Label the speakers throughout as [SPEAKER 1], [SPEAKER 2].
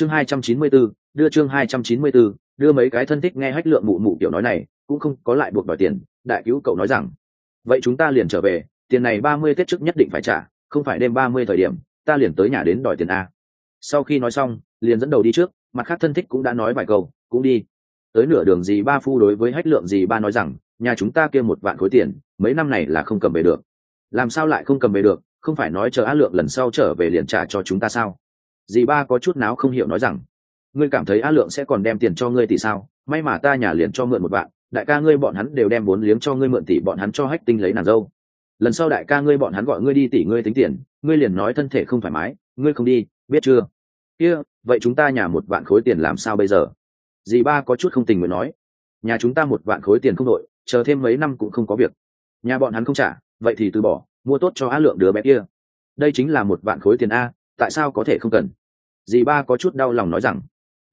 [SPEAKER 1] chương hai trăm chín mươi 294, đưa chương hai trăm chín mươi 294, đưa mấy cái thân thích nghe hách lượng mụ mụ kiểu nói này cũng không có lại buộc đòi tiền đại cứu cậu nói rằng vậy chúng ta liền trở về tiền này ba mươi tết trước nhất định phải trả không phải đêm ba mươi thời điểm ta liền tới nhà đến đòi tiền a. Sau khi nói xong liền dẫn đầu đi trước mặt khác thân thích cũng đã nói vài câu cũng đi. Tới nửa đường gì ba phu đối với hách lượng gì ba nói rằng nhà chúng ta kia một vạn khối tiền mấy năm này là không cầm về được. Làm sao lại không cầm về được? Không phải nói chờ a lượng lần sau trở về liền trả cho chúng ta sao? Dì ba có chút náo không hiểu nói rằng ngươi cảm thấy a lượng sẽ còn đem tiền cho ngươi thì sao? May mà ta nhà liền cho mượn một vạn đại ca ngươi bọn hắn đều đem bốn liếng cho ngươi mượn tỷ bọn hắn cho hách tinh lấy nàng dâu. Lần sau đại ca ngươi bọn hắn gọi ngươi đi tỷ ngươi tính tiền ngươi liền nói thân thể không thoải mái ngươi không đi biết chưa? Kia、yeah, vậy chúng ta nhà một vạn khối tiền làm sao bây giờ? Dì ba có chút không tình nguyện nói. Nhà chúng ta một vạn khối tiền không đội chờ thêm mấy năm cũng không có việc. Nhà bọn hắn không trả vậy thì từ bỏ mua tốt cho a lượng đứa bé kia. Đây chính là một vạn khối tiền a tại sao có thể không cần? Dì ba có chút đau lòng nói rằng,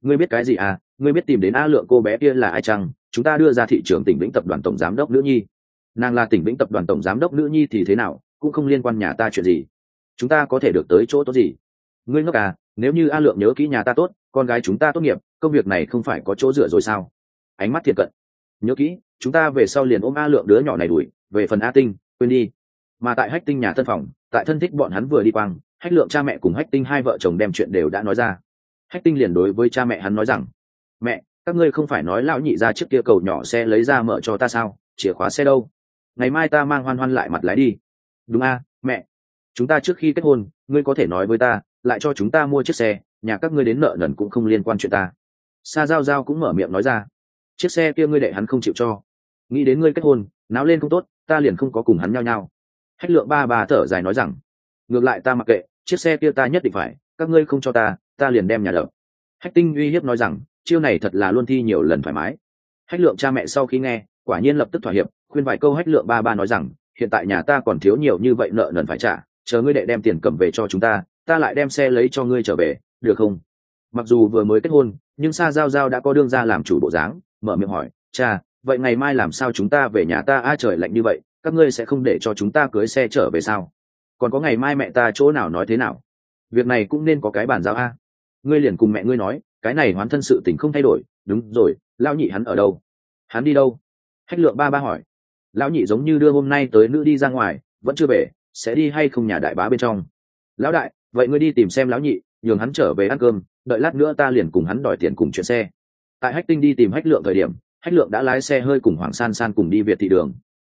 [SPEAKER 1] ngươi biết cái gì à? Ngươi biết tìm đến a lượng cô bé kia là ai chăng? Chúng ta đưa ra thị trường tỉnh vĩnh tập đoàn tổng giám đốc nữ nhi. Nàng là tỉnh vĩnh tập đoàn tổng giám đốc nữ nhi thì thế nào, cũng không liên quan nhà ta chuyện gì. Chúng ta có thể được tới chỗ tốt gì? Ngươi ngốc à? Nếu như a lượng nhớ kỹ nhà ta tốt, con gái chúng ta tốt nghiệp, công việc này không phải có chỗ dựa rồi sao? Ánh mắt thiệt cận. Nhớ kỹ, chúng ta về sau liền ôm a lượng đứa nhỏ này đuổi, về phần a tinh, quên đi. Mà tại hách tinh nhà thân phòng, tại thân thích bọn hắn vừa đi quang hách lượng cha mẹ cùng hách tinh hai vợ chồng đem chuyện đều đã nói ra. Hách tinh liền đối với cha mẹ hắn nói rằng, mẹ, các ngươi không phải nói lão nhị ra trước kia cầu nhỏ xe lấy ra mở cho ta sao? Chìa khóa xe đâu? Ngày mai ta mang hoan hoan lại mặt lái đi. Đúng a, mẹ. Chúng ta trước khi kết hôn, ngươi có thể nói với ta, lại cho chúng ta mua chiếc xe, nhà các ngươi đến nợ nần cũng không liên quan chuyện ta. Sa giao giao cũng mở miệng nói ra, chiếc xe kia ngươi đệ hắn không chịu cho. Nghĩ đến ngươi kết hôn, náo lên không tốt, ta liền không có cùng hắn nhau nhau hách lượng ba bà thở dài nói rằng, ngược lại ta mặc kệ chiếc xe kia ta nhất định phải, các ngươi không cho ta ta liền đem nhà đập hách tinh uy hiếp nói rằng, chiêu này thật là luôn thi nhiều lần thoải mái. Hách lượng cha mẹ sau khi nghe, quả nhiên lập tức thỏa hiệp, khuyên vài câu hách lượng ba ba nói rằng, hiện tại nhà ta còn thiếu nhiều như vậy nợ nần phải trả, chờ ngươi đệ đem tiền cầm về cho chúng ta ta lại đem xe lấy cho ngươi trở về, được không? Mặc dù vừa mới kết hôn, nhưng sa giao giao đã có đương ra làm chủ bộ dáng, mở miệng hỏi, cha, vậy ngày mai làm sao chúng ta về nhà ta? A, trời lạnh như vậy, các ngươi sẽ không để cho chúng ta cưới xe trở về sao? Còn có ngày mai mẹ ta chỗ nào nói thế nào? Việc này cũng nên có cái bàn giao a. Ngươi liền cùng mẹ ngươi nói, cái này hoán thân sự tình không thay đổi. Đúng rồi, lão nhị hắn ở đâu? Hắn đi đâu? Hách lượng ba ba hỏi. Lão nhị giống như đưa hôm nay tới nữ đi ra ngoài, vẫn chưa về, sẽ đi hay không nhà đại bá bên trong? Lão đại, vậy ngươi đi tìm xem lão nhị, nhường hắn trở về ăn cơm, đợi lát nữa ta liền cùng hắn đòi tiền cùng chuyện xe. Tại hách tinh đi tìm hách lượng thời điểm, hách lượng đã lái xe hơi cùng hoàng san san cùng đi việt thị đường.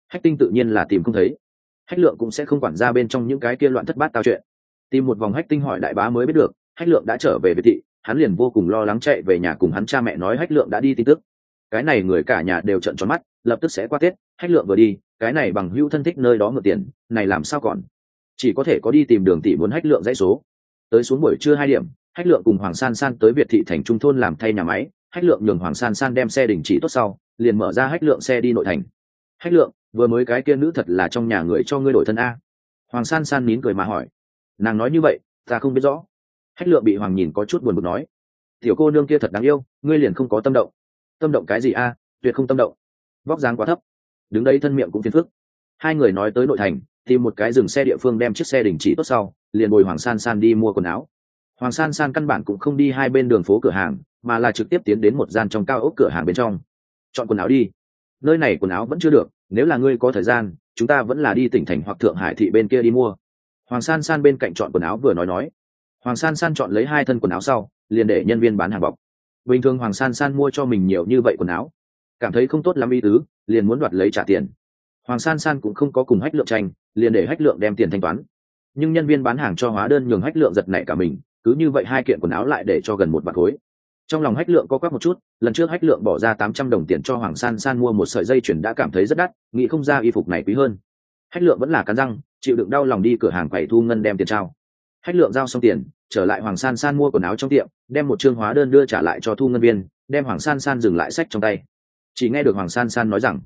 [SPEAKER 1] Hách tinh tự nhiên là tìm không thấy hách lượng cũng sẽ không quản ra bên trong những cái kia loạn thất bát tao chuyện. Tìm một vòng hách tinh hỏi đại bá mới biết được, hách lượng đã trở về biệt thị, hắn liền vô cùng lo lắng chạy về nhà cùng hắn cha mẹ nói hách lượng đã đi tin tức. Cái này người cả nhà đều trợn tròn mắt, lập tức sẽ qua tết, hách lượng vừa đi, cái này bằng hữu thân thích nơi đó mượn tiền, này làm sao còn? Chỉ có thể có đi tìm đường tỷ muốn hách lượng dãy số. Tới xuống buổi trưa hai điểm, hách lượng cùng hoàng san san tới việt thị thành trung thôn làm thay nhà máy, hách lượng nhường hoàng san san đem xe đình chỉ tốt sau, liền mở ra hách lượng xe đi nội thành. Hách lượng vừa mới cái kia nữ thật là trong nhà người cho ngươi đổi thân a. Hoàng san san nín cười mà hỏi. Nàng nói như vậy, ta không biết rõ. Hách lượng bị hoàng nhìn có chút buồn bực nói. Tiểu cô nương kia thật đáng yêu, ngươi liền không có tâm động. Tâm động cái gì a, tuyệt không tâm động. Vóc dáng quá thấp. Đứng đây thân miệng cũng phiền phức. Hai người nói tới nội thành, tìm một cái dừng xe địa phương đem chiếc xe đình chỉ tốt sau, liền bồi hoàng san san đi mua quần áo. Hoàng san san căn bản cũng không đi hai bên đường phố cửa hàng, mà là trực tiếp tiến đến một gian trong cao ốc cửa hàng bên trong. Chọn quần áo đi. Nơi này quần áo vẫn chưa được nếu là ngươi có thời gian, chúng ta vẫn là đi tỉnh thành hoặc thượng hải thị bên kia đi mua. Hoàng san san bên cạnh chọn quần áo vừa nói nói. Hoàng san san chọn lấy hai thân quần áo sau, liền để nhân viên bán hàng bọc. Bình thường hoàng san san mua cho mình nhiều như vậy quần áo, cảm thấy không tốt lắm ý tứ, liền muốn đoạt lấy trả tiền. Hoàng san san cũng không có cùng hách lượng tranh, liền để hách lượng đem tiền thanh toán. Nhưng nhân viên bán hàng cho hóa đơn nhường hách lượng giật nảy cả mình, cứ như vậy hai kiện quần áo lại để cho gần một vạt khối trong lòng hách lượng có quắc một chút, lần trước hách lượng bỏ ra tám trăm đồng tiền cho hoàng san san mua một sợi dây chuyền đã cảm thấy rất đắt, nghĩ không ra y phục này quý hơn. Hách lượng vẫn là cắn răng, chịu đựng đau lòng đi cửa hàng quầy thu ngân đem tiền trao. Hách lượng giao xong tiền, trở lại hoàng san san mua quần áo trong tiệm, đem một chương hóa đơn đưa trả lại cho thu ngân viên, đem hoàng san san dừng lại sách trong tay. Chỉ nghe được hoàng san san nói rằng,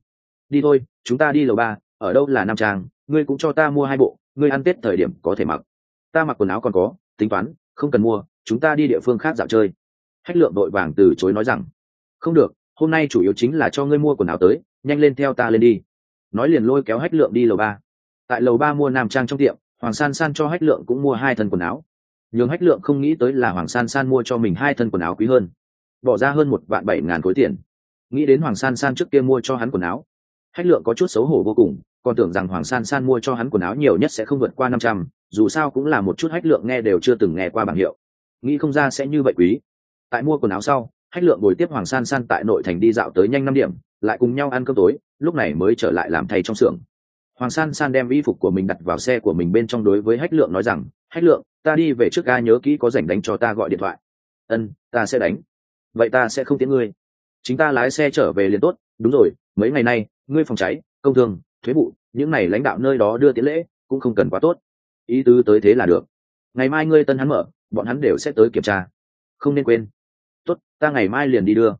[SPEAKER 1] đi thôi, chúng ta đi lầu ba, ở đâu là nam trang, ngươi cũng cho ta mua hai bộ, ngươi ăn tết thời điểm có thể mặc. Ta mặc quần áo còn có, tính toán, không cần mua, chúng ta đi địa phương khác dạo chơi hách lượng đội vàng từ chối nói rằng, không được, hôm nay chủ yếu chính là cho ngươi mua quần áo tới, nhanh lên theo ta lên đi. Nói liền lôi kéo hách lượng đi lầu ba. Tại lầu ba mua nam trang trong tiệm, hoàng san san cho hách lượng cũng mua hai thân quần áo. Nhường hách lượng không nghĩ tới là hoàng san san mua cho mình hai thân quần áo quý hơn. Bỏ ra hơn một vạn bảy ngàn khối tiền. Nghĩ đến hoàng san san trước kia mua cho hắn quần áo, hách lượng có chút xấu hổ vô cùng, còn tưởng rằng hoàng san san mua cho hắn quần áo nhiều nhất sẽ không vượt qua năm trăm, dù sao cũng là một chút hách lượng nghe đều chưa từng nghe qua bảng hiệu. Nghĩ không ra sẽ như vậy quý tại mua quần áo sau, hách lượng ngồi tiếp hoàng san san tại nội thành đi dạo tới nhanh năm điểm, lại cùng nhau ăn cơm tối, lúc này mới trở lại làm thầy trong xưởng. Hoàng san san đem y phục của mình đặt vào xe của mình bên trong đối với hách lượng nói rằng, hách lượng, ta đi về trước ga nhớ kỹ có rảnh đánh cho ta gọi điện thoại. Ân, ta sẽ đánh. Vậy ta sẽ không tiễn ngươi. Chính ta lái xe trở về liền tốt. Đúng rồi, mấy ngày nay, ngươi phòng cháy, công thương, thuế vụ, những này lãnh đạo nơi đó đưa tiễn lễ, cũng không cần quá tốt. Ý tứ tới thế là được. Ngày mai ngươi tân hắn mở, bọn hắn đều sẽ tới kiểm tra. Không nên quên tốt, ta ngày mai liền đi đưa.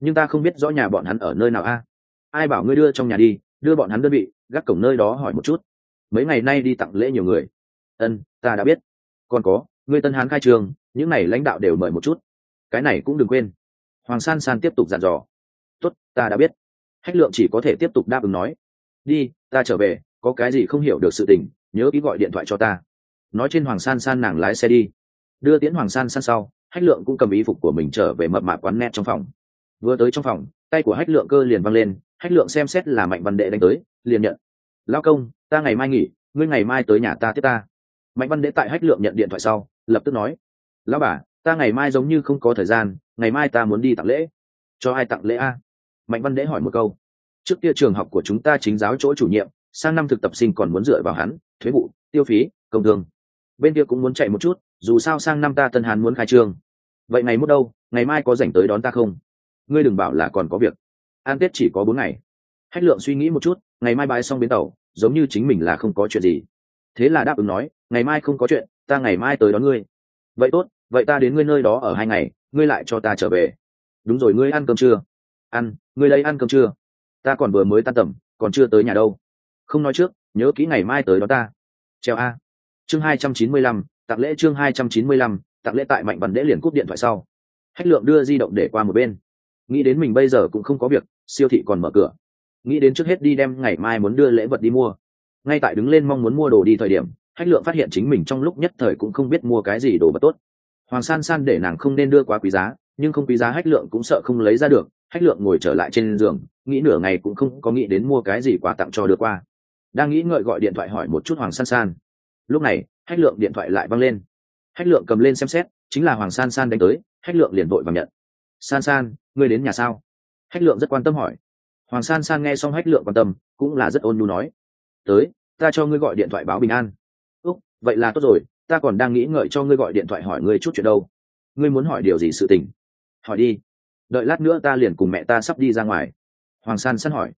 [SPEAKER 1] Nhưng ta không biết rõ nhà bọn hắn ở nơi nào a. Ai bảo ngươi đưa trong nhà đi, đưa bọn hắn đơn vị, gác cổng nơi đó hỏi một chút. Mấy ngày nay đi tặng lễ nhiều người. Ân, ta đã biết. Còn có, ngươi tân hán khai trường, những n à y lãnh đạo đều mời một chút. Cái này cũng đừng quên. Hoàng san san tiếp tục dặn dò. Tốt, ta đã biết. Hách lượng chỉ có thể tiếp tục đáp ứng nói. Đi, ta trở về, có cái gì không hiểu được sự tình, nhớ ký gọi điện thoại cho ta. Nói trên hoàng san san nàng lái xe đi. Đưa tiễn hoàng san san sau hách lượng cũng cầm y phục của mình trở về mập mạp quán net trong phòng. Vừa tới trong phòng, tay của hách lượng cơ liền văng lên, hách lượng xem xét là mạnh văn đệ đánh tới, liền nhận. Lao công, ta ngày mai nghỉ, ngươi ngày mai tới nhà ta tiếp ta. Mạnh văn đệ tại hách lượng nhận điện thoại sau, lập tức nói. Lao bà, ta ngày mai giống như không có thời gian, ngày mai ta muốn đi tặng lễ. Cho ai tặng lễ a? Mạnh văn đệ hỏi một câu. Trước kia trường học của chúng ta chính giáo chỗ chủ nhiệm, sang năm thực tập sinh còn muốn dựa vào hắn, thuế vụ, tiêu phí, công thương. Bên kia cũng muốn chạy một chút dù sao sang năm ta tân hán muốn khai trương. Vậy ngày mốt đâu, ngày mai có dành tới đón ta không? Ngươi đừng bảo là còn có việc. An tết chỉ có bốn ngày. Hách lượng suy nghĩ một chút, ngày mai bãi xong bến tàu, giống như chính mình là không có chuyện gì. Thế là đáp ứng nói, ngày mai không có chuyện, ta ngày mai tới đón ngươi. Vậy tốt, vậy ta đến ngươi nơi đó ở hai ngày, ngươi lại cho ta trở về. Đúng rồi, ngươi ăn cơm chưa? Ăn, ngươi đây ăn cơm chưa? Ta còn vừa mới tan tầm, còn chưa tới nhà đâu. Không nói trước, nhớ kỹ ngày mai tới đó ta. Treo a. Chương hai trăm chín mươi lăm tặng lễ chương hai trăm chín mươi lăm, tặng lễ tại mạnh văn lễ liền cúp điện thoại sau. Hách lượng đưa di động để qua một bên. Nghĩ đến mình bây giờ cũng không có việc, siêu thị còn mở cửa. Nghĩ đến trước hết đi đem ngày mai muốn đưa lễ vật đi mua. Ngay tại đứng lên mong muốn mua đồ đi thời điểm, hách lượng phát hiện chính mình trong lúc nhất thời cũng không biết mua cái gì đồ vật tốt. Hoàng san san để nàng không nên đưa quá quý giá, nhưng không quý giá hách lượng cũng sợ không lấy ra được. Hách lượng ngồi trở lại trên giường, nghĩ nửa ngày cũng không có nghĩ đến mua cái gì quà tặng cho đưa qua. Đang nghĩ ngợi gọi điện thoại hỏi một chút hoàng san san lúc này, hách lượng điện thoại lại văng lên. Hách lượng cầm lên xem xét, chính là hoàng san san đánh tới, hách lượng liền vội và nhận. San san, ngươi đến nhà sao? Hách lượng rất quan tâm hỏi. Hoàng san san nghe xong hách lượng quan tâm, cũng là rất ôn nhu nói. Tới, ta cho ngươi gọi điện thoại báo bình an. Úc, vậy là tốt rồi, ta còn đang nghĩ ngợi cho ngươi gọi điện thoại hỏi ngươi chút chuyện đâu. Ngươi muốn hỏi điều gì sự tình? Hỏi đi. Đợi lát nữa ta liền cùng mẹ ta sắp đi ra ngoài. Hoàng san san hỏi.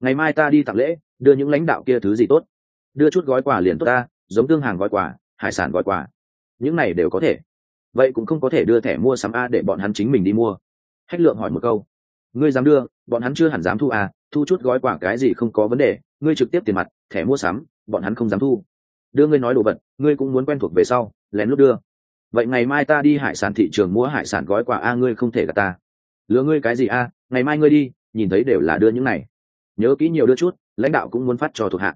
[SPEAKER 1] Ngày mai ta đi tặng lễ, đưa những lãnh đạo kia thứ gì tốt? Đưa chút gói quà liền tốt ta giống tương hàng gói quà, hải sản gói quà. Những này đều có thể. Vậy cũng không có thể đưa thẻ mua sắm a để bọn hắn chính mình đi mua. Hách lượng hỏi một câu. Ngươi dám đưa, bọn hắn chưa hẳn dám thu à thu chút gói quà cái gì không có vấn đề, ngươi trực tiếp tiền mặt, thẻ mua sắm, bọn hắn không dám thu. Đưa ngươi nói đồ vật, ngươi cũng muốn quen thuộc về sau, lén lút đưa. Vậy ngày mai ta đi hải sản thị trường mua hải sản gói quà a, ngươi không thể gặp ta. Lừa ngươi cái gì a, ngày mai ngươi đi, nhìn thấy đều là đưa những này. Nhớ kỹ nhiều đưa chút, lãnh đạo cũng muốn phát cho thuộc hạ.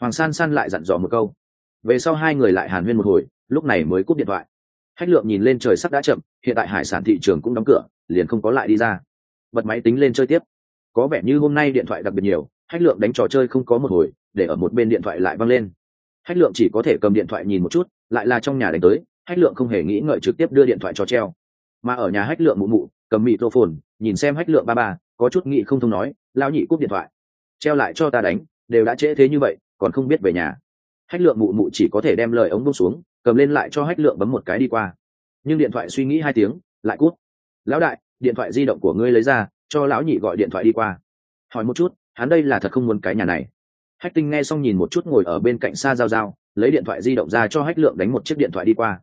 [SPEAKER 1] Hoàng san san lại dặn dò một câu về sau hai người lại hàn huyên một hồi, lúc này mới cúp điện thoại. Hách lượng nhìn lên trời sắp đã chậm, hiện tại hải sản thị trường cũng đóng cửa, liền không có lại đi ra. Bật máy tính lên chơi tiếp. Có vẻ như hôm nay điện thoại đặc biệt nhiều, hách lượng đánh trò chơi không có một hồi, để ở một bên điện thoại lại văng lên. Hách lượng chỉ có thể cầm điện thoại nhìn một chút, lại là trong nhà đánh tới, hách lượng không hề nghĩ ngợi trực tiếp đưa điện thoại cho treo. Mà ở nhà hách lượng mụ mụ, cầm mị tô phồn, nhìn xem hách lượng ba ba, có chút nghị không thông nói lao nhị cúp điện thoại. Treo lại cho ta đánh, đều đã trễ thế như vậy, còn không biết về nhà hách lượng mụ mụ chỉ có thể đem lời ống bông xuống, cầm lên lại cho hách lượng bấm một cái đi qua. Nhưng điện thoại suy nghĩ hai tiếng, lại cút. Lão đại, điện thoại di động của ngươi lấy ra, cho lão nhị gọi điện thoại đi qua. Hỏi một chút, hắn đây là thật không muốn cái nhà này? Hách tinh nghe xong nhìn một chút ngồi ở bên cạnh xa giao giao, lấy điện thoại di động ra cho hách lượng đánh một chiếc điện thoại đi qua.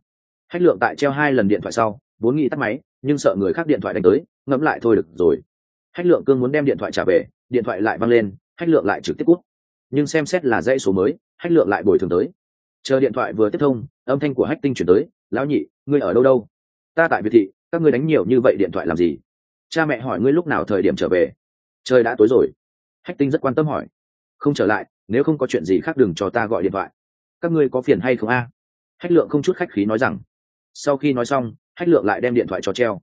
[SPEAKER 1] Hách lượng tại treo hai lần điện thoại sau, vốn nghĩ tắt máy, nhưng sợ người khác điện thoại đánh tới, ngẫm lại thôi được rồi. Hách lượng cương muốn đem điện thoại trả về, điện thoại lại văng lên, hách lượng lại trực tiếp cút nhưng xem xét là dãy số mới, hách lượng lại bồi thường tới. Chờ điện thoại vừa tiếp thông, âm thanh của hách tinh chuyển tới, lão nhị, ngươi ở đâu đâu? Ta tại việt thị, các ngươi đánh nhiều như vậy điện thoại làm gì? Cha mẹ hỏi ngươi lúc nào thời điểm trở về. Trời đã tối rồi. Hách tinh rất quan tâm hỏi. Không trở lại, nếu không có chuyện gì khác đừng cho ta gọi điện thoại. Các ngươi có phiền hay không a? Hách lượng không chút khách khí nói rằng. Sau khi nói xong, hách lượng lại đem điện thoại cho treo.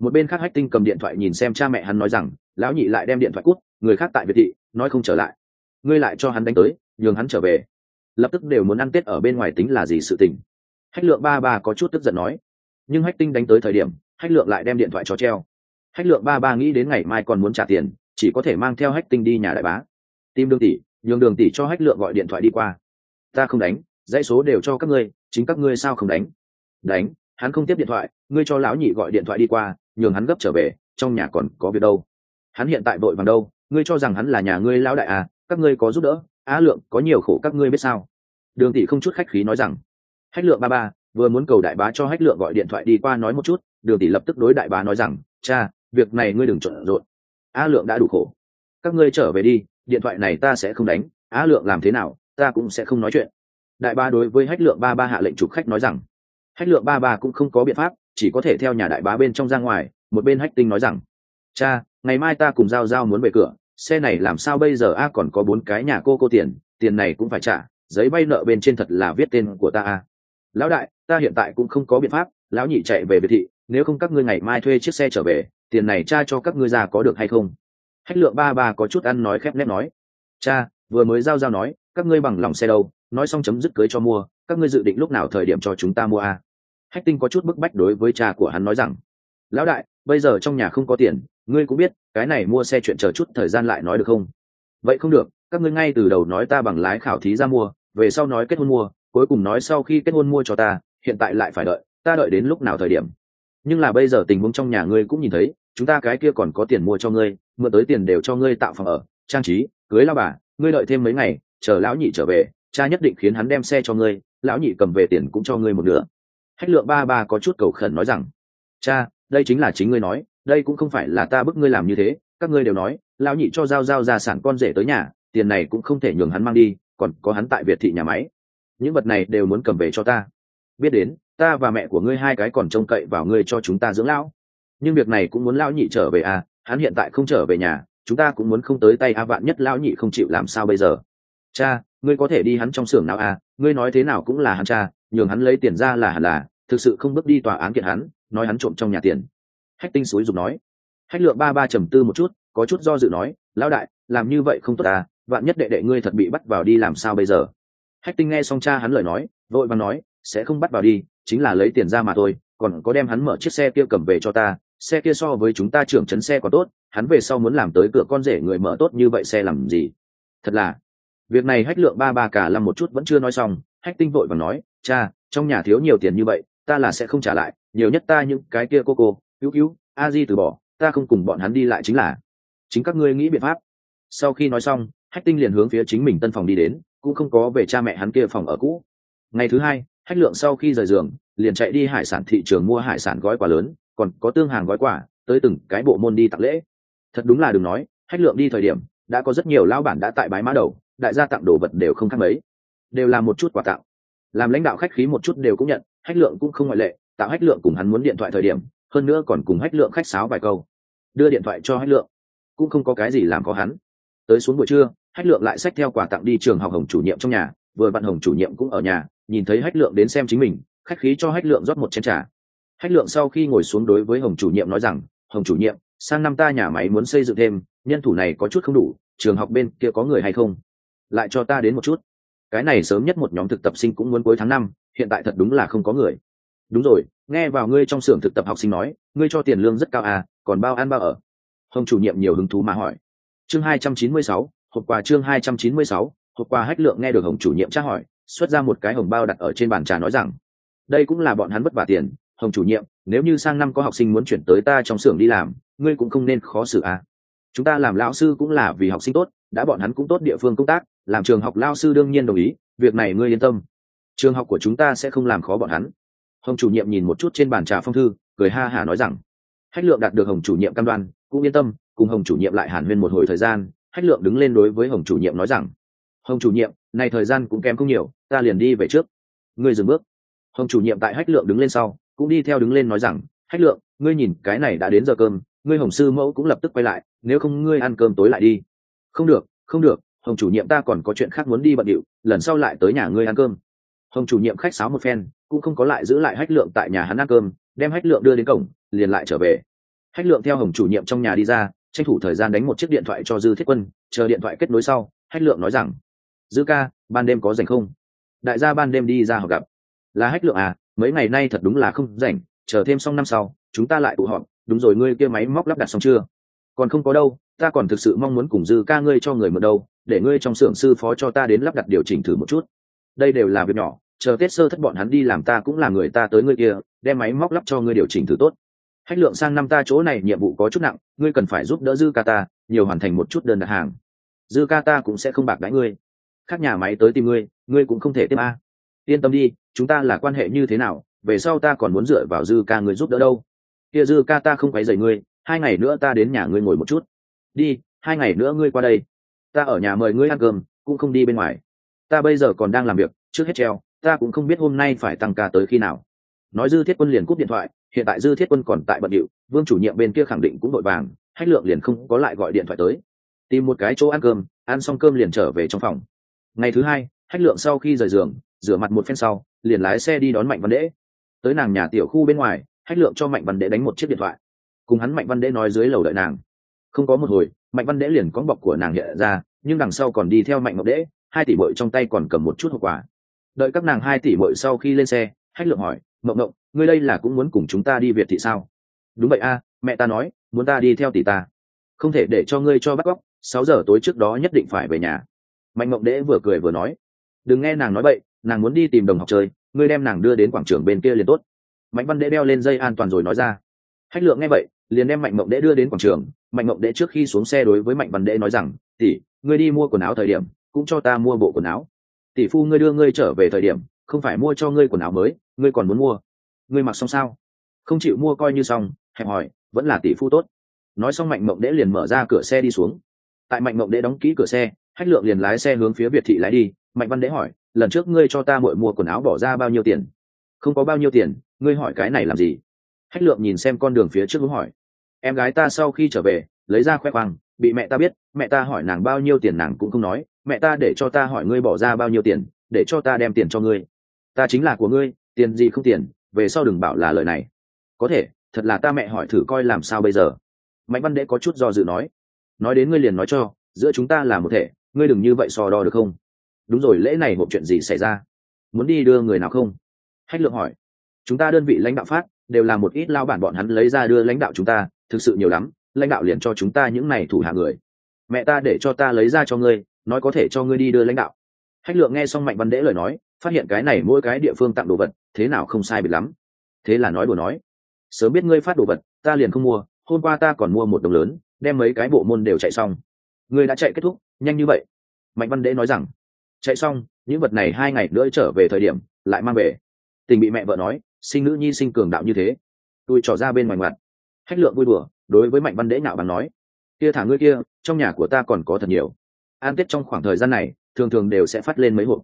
[SPEAKER 1] Một bên khác hách tinh cầm điện thoại nhìn xem cha mẹ hắn nói rằng, lão nhị lại đem điện thoại cút, người khác tại việt thị, nói không trở lại ngươi lại cho hắn đánh tới, nhường hắn trở về. Lập tức đều muốn ăn tết ở bên ngoài tính là gì sự tình. Hách lượng ba ba có chút tức giận nói. Nhưng hách tinh đánh tới thời điểm, hách lượng lại đem điện thoại cho treo. Hách lượng ba ba nghĩ đến ngày mai còn muốn trả tiền, chỉ có thể mang theo hách tinh đi nhà đại bá. Tìm đường tỷ, nhường đường tỷ cho hách lượng gọi điện thoại đi qua. Ta không đánh, dãy số đều cho các ngươi, chính các ngươi sao không đánh? Đánh, hắn không tiếp điện thoại, ngươi cho lão nhị gọi điện thoại đi qua, nhường hắn gấp trở về, trong nhà còn có việc đâu. Hắn hiện tại vội vàng đâu, ngươi cho rằng hắn là nhà ngươi lão đại à các ngươi có giúp đỡ, á lượng, có nhiều khổ các ngươi biết sao? Đường tỷ không chút khách khí nói rằng. Hách lượng ba ba, vừa muốn cầu đại bá cho hách lượng gọi điện thoại đi qua nói một chút, đường tỷ lập tức đối đại bá nói rằng, cha, việc này ngươi đừng trộn rộn. Á lượng đã đủ khổ. Các ngươi trở về đi, điện thoại này ta sẽ không đánh. Á lượng làm thế nào, ta cũng sẽ không nói chuyện. Đại ba đối với hách lượng ba ba hạ lệnh chụp khách nói rằng. Hách lượng ba ba cũng không có biện pháp, chỉ có thể theo nhà đại bá bên trong ra ngoài, một bên hách tinh nói rằng, cha, ngày mai ta cùng giao giao muốn về cửa xe này làm sao bây giờ? A, còn có bốn cái nhà cô cô tiền tiền này cũng phải trả, giấy vay nợ bên trên thật là viết tên của ta a. Lão đại, ta hiện tại cũng không có biện pháp, lão nhị chạy về biệt thị, nếu không các ngươi ngày mai thuê chiếc xe trở về, tiền này cha cho các ngươi ra có được hay không? Hách lượng ba ba có chút ăn nói khép nép nói. Cha, vừa mới giao giao nói, các ngươi bằng lòng xe đâu, nói xong chấm dứt cưới cho mua, các ngươi dự định lúc nào thời điểm cho chúng ta mua a. Hách tinh có chút bức bách đối với cha của hắn nói rằng, lão đại bây giờ trong nhà không có tiền, ngươi cũng biết, cái này mua xe chuyện chờ chút thời gian lại nói được không? Vậy không được, các ngươi ngay từ đầu nói ta bằng lái khảo thí ra mua, về sau nói kết hôn mua, cuối cùng nói sau khi kết hôn mua cho ta, hiện tại lại phải đợi, ta đợi đến lúc nào thời điểm? Nhưng là bây giờ tình huống trong nhà ngươi cũng nhìn thấy, chúng ta cái kia còn có tiền mua cho ngươi, mượn tới tiền đều cho ngươi tạo phòng ở, trang trí, cưới lao bà, ngươi đợi thêm mấy ngày, chờ lão nhị trở về, cha nhất định khiến hắn đem xe cho ngươi, lão nhị cầm về tiền cũng cho ngươi một nửa. Hách lượng ba ba có chút cầu khẩn nói rằng, cha đây chính là chính ngươi nói, đây cũng không phải là ta bức ngươi làm như thế, các ngươi đều nói, lão nhị cho giao giao gia sản con rể tới nhà, tiền này cũng không thể nhường hắn mang đi, còn có hắn tại việt thị nhà máy. Những vật này đều muốn cầm về cho ta. Biết đến, ta và mẹ của ngươi hai cái còn trông cậy vào ngươi cho chúng ta dưỡng lão. Nhưng việc này cũng muốn lão nhị trở về à hắn hiện tại không trở về nhà, chúng ta cũng muốn không tới tay a vạn nhất, lão nhị không chịu làm sao bây giờ? Cha, ngươi có thể đi hắn trong xưởng nào à ngươi nói thế nào cũng là hắn cha, nhường hắn lấy tiền ra là hẳn là thực sự không bước đi tòa án kiện hắn, nói hắn trộm trong nhà tiền. Hách tinh suối dùng nói, hách lượng ba ba trầm tư một chút, có chút do dự nói, lão đại, làm như vậy không tốt à vạn nhất đệ đệ ngươi thật bị bắt vào đi làm sao bây giờ? Hách tinh nghe xong cha hắn lời nói, vội vàng nói, sẽ không bắt vào đi, chính là lấy tiền ra mà thôi, còn có đem hắn mở chiếc xe kia cầm về cho ta, xe kia so với chúng ta trưởng chấn xe còn tốt, hắn về sau muốn làm tới cửa con rể người mở tốt như vậy xe làm gì? Thật là, việc này hách lượng ba ba cả làm một chút vẫn chưa nói xong, hách tinh vội và nói, cha, trong nhà thiếu nhiều tiền như vậy ta là sẽ không trả lại, nhiều nhất ta những cái kia cô cô cứu cứu a di từ bỏ, ta không cùng bọn hắn đi lại chính là. Chính các ngươi nghĩ biện pháp. Sau khi nói xong, hách tinh liền hướng phía chính mình tân phòng đi đến, cũng không có về cha mẹ hắn kia phòng ở cũ. Ngày thứ hai, hách lượng sau khi rời giường, liền chạy đi hải sản thị trường mua hải sản gói quà lớn, còn có tương hàng gói quà, tới từng cái bộ môn đi tặng lễ. Thật đúng là đừng nói, hách lượng đi thời điểm, đã có rất nhiều lao bản đã tại bái mã đầu, đại gia tặng đồ vật đều không khác mấy. Đều là một chút quà tặng. Làm lãnh đạo khách khí một chút đều cũng nhận hách lượng cũng không ngoại lệ, tạo hách lượng cùng hắn muốn điện thoại thời điểm, hơn nữa còn cùng hách lượng khách sáo vài câu. Đưa điện thoại cho hách lượng. Cũng không có cái gì làm có hắn. Tới xuống buổi trưa, hách lượng lại xách theo quà tặng đi trường học hồng chủ nhiệm trong nhà, vừa bạn hồng chủ nhiệm cũng ở nhà, nhìn thấy hách lượng đến xem chính mình, khách khí cho hách lượng rót một chén trà. Hách lượng sau khi ngồi xuống đối với hồng chủ nhiệm nói rằng, hồng chủ nhiệm, sang năm ta nhà máy muốn xây dựng thêm, nhân thủ này có chút không đủ, trường học bên kia có người hay không? Lại cho ta đến một chút. Cái này sớm nhất một nhóm thực tập sinh cũng muốn cuối tháng năm hiện tại thật đúng là không có người. Đúng rồi, nghe vào ngươi trong xưởng thực tập học sinh nói, ngươi cho tiền lương rất cao à còn bao ăn bao ở. Hồng chủ nhiệm nhiều hứng thú mà hỏi. Chương hai trăm chín mươi sáu, hộp quà chương hai trăm chín mươi sáu, hộp quà hách lượng nghe được hồng chủ nhiệm tra hỏi, xuất ra một cái hồng bao đặt ở trên bàn trà nói rằng, đây cũng là bọn hắn vất vả tiền. Hồng chủ nhiệm, nếu như sang năm có học sinh muốn chuyển tới ta trong xưởng đi làm, ngươi cũng không nên khó xử à. Chúng ta làm lão sư cũng là vì học sinh tốt, đã bọn hắn cũng tốt địa phương công tác, làm trường học lao sư đương nhiên đồng ý, việc này ngươi yên tâm trường học của chúng ta sẽ không làm khó bọn hắn. Hồng chủ nhiệm nhìn một chút trên bàn trà phong thư, cười ha hả nói rằng, hách lượng đạt được hồng chủ nhiệm cam đoan, cũng yên tâm, cùng hồng chủ nhiệm lại hàn huyên một hồi thời gian. Hách lượng đứng lên đối với hồng chủ nhiệm nói rằng, hồng chủ nhiệm, này thời gian cũng kém không nhiều, ta liền đi về trước. Ngươi dừng bước. Hồng chủ nhiệm tại hách lượng đứng lên sau, cũng đi theo đứng lên nói rằng, hách lượng, ngươi nhìn, cái này đã đến giờ cơm, ngươi hồng sư mẫu cũng lập tức quay lại, nếu không ngươi ăn cơm tối lại đi. Không được không được, hồng chủ nhiệm ta còn có chuyện khác muốn đi bận điệu, lần sau lại tới nhà ngươi ăn cơm hồng chủ nhiệm khách sáo một phen, cũng không có lại giữ lại hách lượng tại nhà hắn ăn cơm, đem hách lượng đưa đến cổng, liền lại trở về. Hách lượng theo hồng chủ nhiệm trong nhà đi ra, tranh thủ thời gian đánh một chiếc điện thoại cho dư thiết quân, chờ điện thoại kết nối sau, hách lượng nói rằng, dư ca, ban đêm có rảnh không? Đại gia ban đêm đi ra họ gặp. Là hách lượng à mấy ngày nay thật đúng là không rảnh, chờ thêm xong năm sau, chúng ta lại tụ họp, đúng rồi, ngươi kia máy móc lắp đặt xong chưa? Còn không có đâu, ta còn thực sự mong muốn cùng dư ca ngươi cho người mượn đâu để ngươi trong xưởng sư phó cho ta đến lắp đặt điều chỉnh thử một chút. Đây đều là việc nhỏ chờ tết sơ thất bọn hắn đi làm ta cũng là người ta tới ngươi kia, đem máy móc lắp cho ngươi điều chỉnh thử tốt. Hách lượng sang năm ta chỗ này nhiệm vụ có chút nặng, ngươi cần phải giúp đỡ dư ca ta, nhiều hoàn thành một chút đơn đặt hàng. Dư ca ta cũng sẽ không bạc đãi ngươi. Khác nhà máy tới tìm ngươi ngươi cũng không thể tiếp a. Yên tâm đi, chúng ta là quan hệ như thế nào, về sau ta còn muốn dựa vào dư ca ngươi giúp đỡ đâu. Kia dư ca ta không quấy rầy ngươi, hai ngày nữa ta đến nhà ngươi ngồi một chút. Đi, hai ngày nữa ngươi qua đây. Ta ở nhà mời ngươi ăn cơm, cũng không đi bên ngoài. Ta bây giờ còn đang làm việc, trước hết treo ta cũng không biết hôm nay phải tăng ca tới khi nào. Nói dư thiết quân liền cúp điện thoại, hiện tại dư thiết quân còn tại bận điệu, vương chủ nhiệm bên kia khẳng định cũng vội vàng, hách lượng liền không có lại gọi điện thoại tới. Tìm một cái chỗ ăn cơm, ăn xong cơm liền trở về trong phòng. Ngày thứ hai, hách lượng sau khi rời giường, rửa mặt một phen sau, liền lái xe đi đón mạnh văn đễ. Tới nàng nhà tiểu khu bên ngoài, hách lượng cho mạnh văn đễ đánh một chiếc điện thoại. Cùng hắn mạnh văn đễ nói dưới lầu đợi nàng. Không có một hồi, mạnh văn đễ liền cóng bọc của nàng hiện ra, nhưng đằng sau còn đi theo mạnh ngọc đễ, hai tỷ bội trong tay còn cầm một chút hậu quả đợi các nàng hai tỷ bội sau khi lên xe, hách lượng hỏi, mộng mộng, ngươi đây là cũng muốn cùng chúng ta đi việt thị sao? Đúng vậy a, mẹ ta nói, muốn ta đi theo tỷ ta. Không thể để cho ngươi cho bắt cóc sáu giờ tối trước đó nhất định phải về nhà. Mạnh mộng đễ vừa cười vừa nói, đừng nghe nàng nói vậy nàng muốn đi tìm đồng học chơi, ngươi đem nàng đưa đến quảng trường bên kia liền tốt. Mạnh văn đễ đeo lên dây an toàn rồi nói ra, hách lượng nghe vậy, liền đem mạnh mộng đễ đưa đến quảng trường. Mạnh mộng đễ trước khi xuống xe đối với mạnh văn đễ nói rằng, tỷ, ngươi đi mua quần áo thời điểm, cũng cho ta mua bộ quần áo tỷ phu ngươi đưa ngươi trở về thời điểm, không phải mua cho ngươi quần áo mới, ngươi còn muốn mua. Ngươi mặc xong sao? Không chịu mua coi như xong, hẹp hỏi, vẫn là tỷ phu tốt. Nói xong mạnh mộng đễ liền mở ra cửa xe đi xuống. Tại mạnh mộng đễ đóng kỹ cửa xe hách lượng liền lái xe hướng phía việt thị lái đi. Mạnh văn đễ hỏi, lần trước ngươi cho ta mội mua quần áo bỏ ra bao nhiêu tiền? Không có bao nhiêu tiền, ngươi hỏi cái này làm gì? Hách lượng nhìn xem con đường phía trước hướng hỏi. Em gái ta sau khi trở về, lấy ra khoe khoang, bị mẹ ta biết, mẹ ta hỏi nàng bao nhiêu tiền nàng cũng không nói mẹ ta để cho ta hỏi ngươi bỏ ra bao nhiêu tiền, để cho ta đem tiền cho ngươi. Ta chính là của ngươi, tiền gì không tiền, về sau đừng bảo là lời này. Có thể, thật là ta mẹ hỏi thử coi làm sao bây giờ. Mạnh văn đệ có chút do dự nói. Nói đến ngươi liền nói cho, giữa chúng ta là một thể, ngươi đừng như vậy so đo được không? Đúng rồi, lễ này một chuyện gì xảy ra? Muốn đi đưa người nào không? Hách lượng hỏi. Chúng ta đơn vị lãnh đạo phát, đều là một ít lao bản bọn hắn lấy ra đưa lãnh đạo chúng ta, thực sự nhiều lắm, lãnh đạo liền cho chúng ta những này thủ hạ người. Mẹ ta để cho ta lấy ra cho ngươi nói có thể cho ngươi đi đưa lãnh đạo. Hách lượng nghe xong mạnh văn đễ lời nói, phát hiện cái này mỗi cái địa phương tặng đồ vật, thế nào không sai biệt lắm. Thế là nói đùa nói, sớm biết ngươi phát đồ vật, ta liền không mua, hôm qua ta còn mua một đồng lớn, đem mấy cái bộ môn đều chạy xong. Ngươi đã chạy kết thúc, nhanh như vậy. Mạnh văn đễ nói rằng, chạy xong, những vật này hai ngày nữa trở về thời điểm, lại mang về. Tình bị mẹ vợ nói, sinh nữ nhi sinh cường đạo như thế. Tôi trỏ ra bên ngoài mặt hách lượng vui đùa, đối với mạnh văn đễ nạo bằng nói, kia thả ngươi kia, trong nhà của ta còn có thật nhiều an tết trong khoảng thời gian này, thường thường đều sẽ phát lên mấy hộp.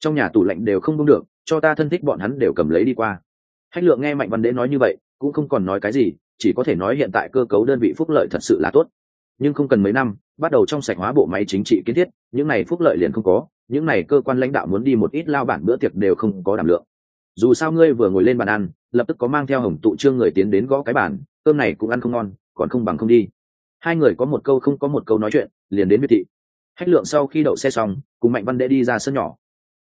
[SPEAKER 1] Trong nhà tủ lạnh đều không đông được, cho ta thân thích bọn hắn đều cầm lấy đi qua. Hách lượng nghe mạnh văn đế nói như vậy, cũng không còn nói cái gì, chỉ có thể nói hiện tại cơ cấu đơn vị phúc lợi thật sự là tốt. Nhưng không cần mấy năm, bắt đầu trong sạch hóa bộ máy chính trị kiến thiết, những này phúc lợi liền không có, những này cơ quan lãnh đạo muốn đi một ít lao bản bữa tiệc đều không có đảm lượng. Dù sao ngươi vừa ngồi lên bàn ăn, lập tức có mang theo hồng tụ trương người tiến đến gõ cái bàn, cơm này cũng ăn không ngon, còn không bằng không đi. Hai người có một câu không có một câu nói chuyện, liền đến biệt thị hách lượng sau khi đậu xe xong, cùng mạnh văn đệ đi ra sân nhỏ.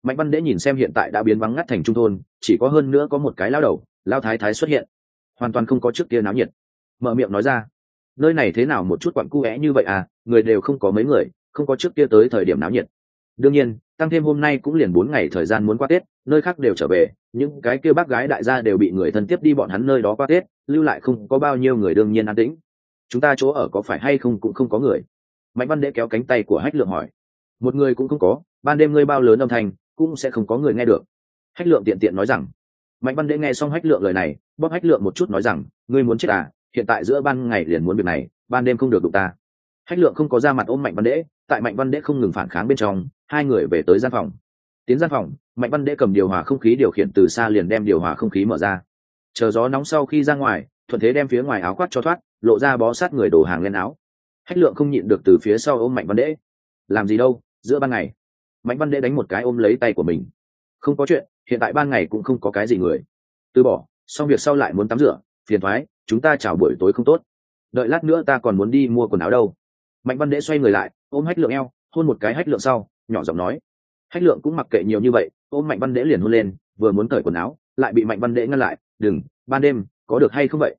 [SPEAKER 1] Mạnh văn đệ nhìn xem hiện tại đã biến vắng ngắt thành trung thôn, chỉ có hơn nữa có một cái lao đầu, lao thái thái xuất hiện. Hoàn toàn không có trước kia náo nhiệt. Mở miệng nói ra, nơi này thế nào một chút quặn cu như vậy à? Người đều không có mấy người, không có trước kia tới thời điểm náo nhiệt. Đương nhiên, tăng thêm hôm nay cũng liền bốn ngày thời gian muốn qua tết, nơi khác đều trở về, những cái kia bác gái đại gia đều bị người thân tiếp đi bọn hắn nơi đó qua tết, lưu lại không có bao nhiêu người đương nhiên an tĩnh. Chúng ta chỗ ở có phải hay không cũng không có người mạnh văn đệ kéo cánh tay của hách lượng hỏi. Một người cũng không có ban đêm ngươi bao lớn âm thanh cũng sẽ không có người nghe được. Hách lượng tiện tiện nói rằng. Mạnh văn đệ nghe xong hách lượng lời này bóp hách lượng một chút nói rằng ngươi muốn chết à hiện tại giữa ban ngày liền muốn việc này ban đêm không được đụng ta. Hách lượng không có ra mặt ôm mạnh văn đệ, tại mạnh văn đệ không ngừng phản kháng bên trong hai người về tới gian phòng. Tiến gian phòng mạnh văn đệ cầm điều hòa không khí điều khiển từ xa liền đem điều hòa không khí mở ra. Chờ gió nóng sau khi ra ngoài thuận thế đem phía ngoài áo khoác cho thoát lộ ra bó sát người đổ hàng lên áo hách lượng không nhịn được từ phía sau ôm mạnh văn đễ. Làm gì đâu, giữa ban ngày. Mạnh văn đễ đánh một cái ôm lấy tay của mình. Không có chuyện, hiện tại ban ngày cũng không có cái gì người. Từ bỏ, xong việc sau lại muốn tắm rửa, phiền thoái, chúng ta chào buổi tối không tốt. Đợi lát nữa ta còn muốn đi mua quần áo đâu. Mạnh văn đễ xoay người lại, ôm hách lượng eo, hôn một cái hách lượng sau, nhỏ giọng nói. Hách lượng cũng mặc kệ nhiều như vậy, ôm mạnh văn đễ liền hôn lên, vừa muốn cởi quần áo, lại bị mạnh văn đễ ngăn lại. Đừng, ban đêm, có được hay không vậy?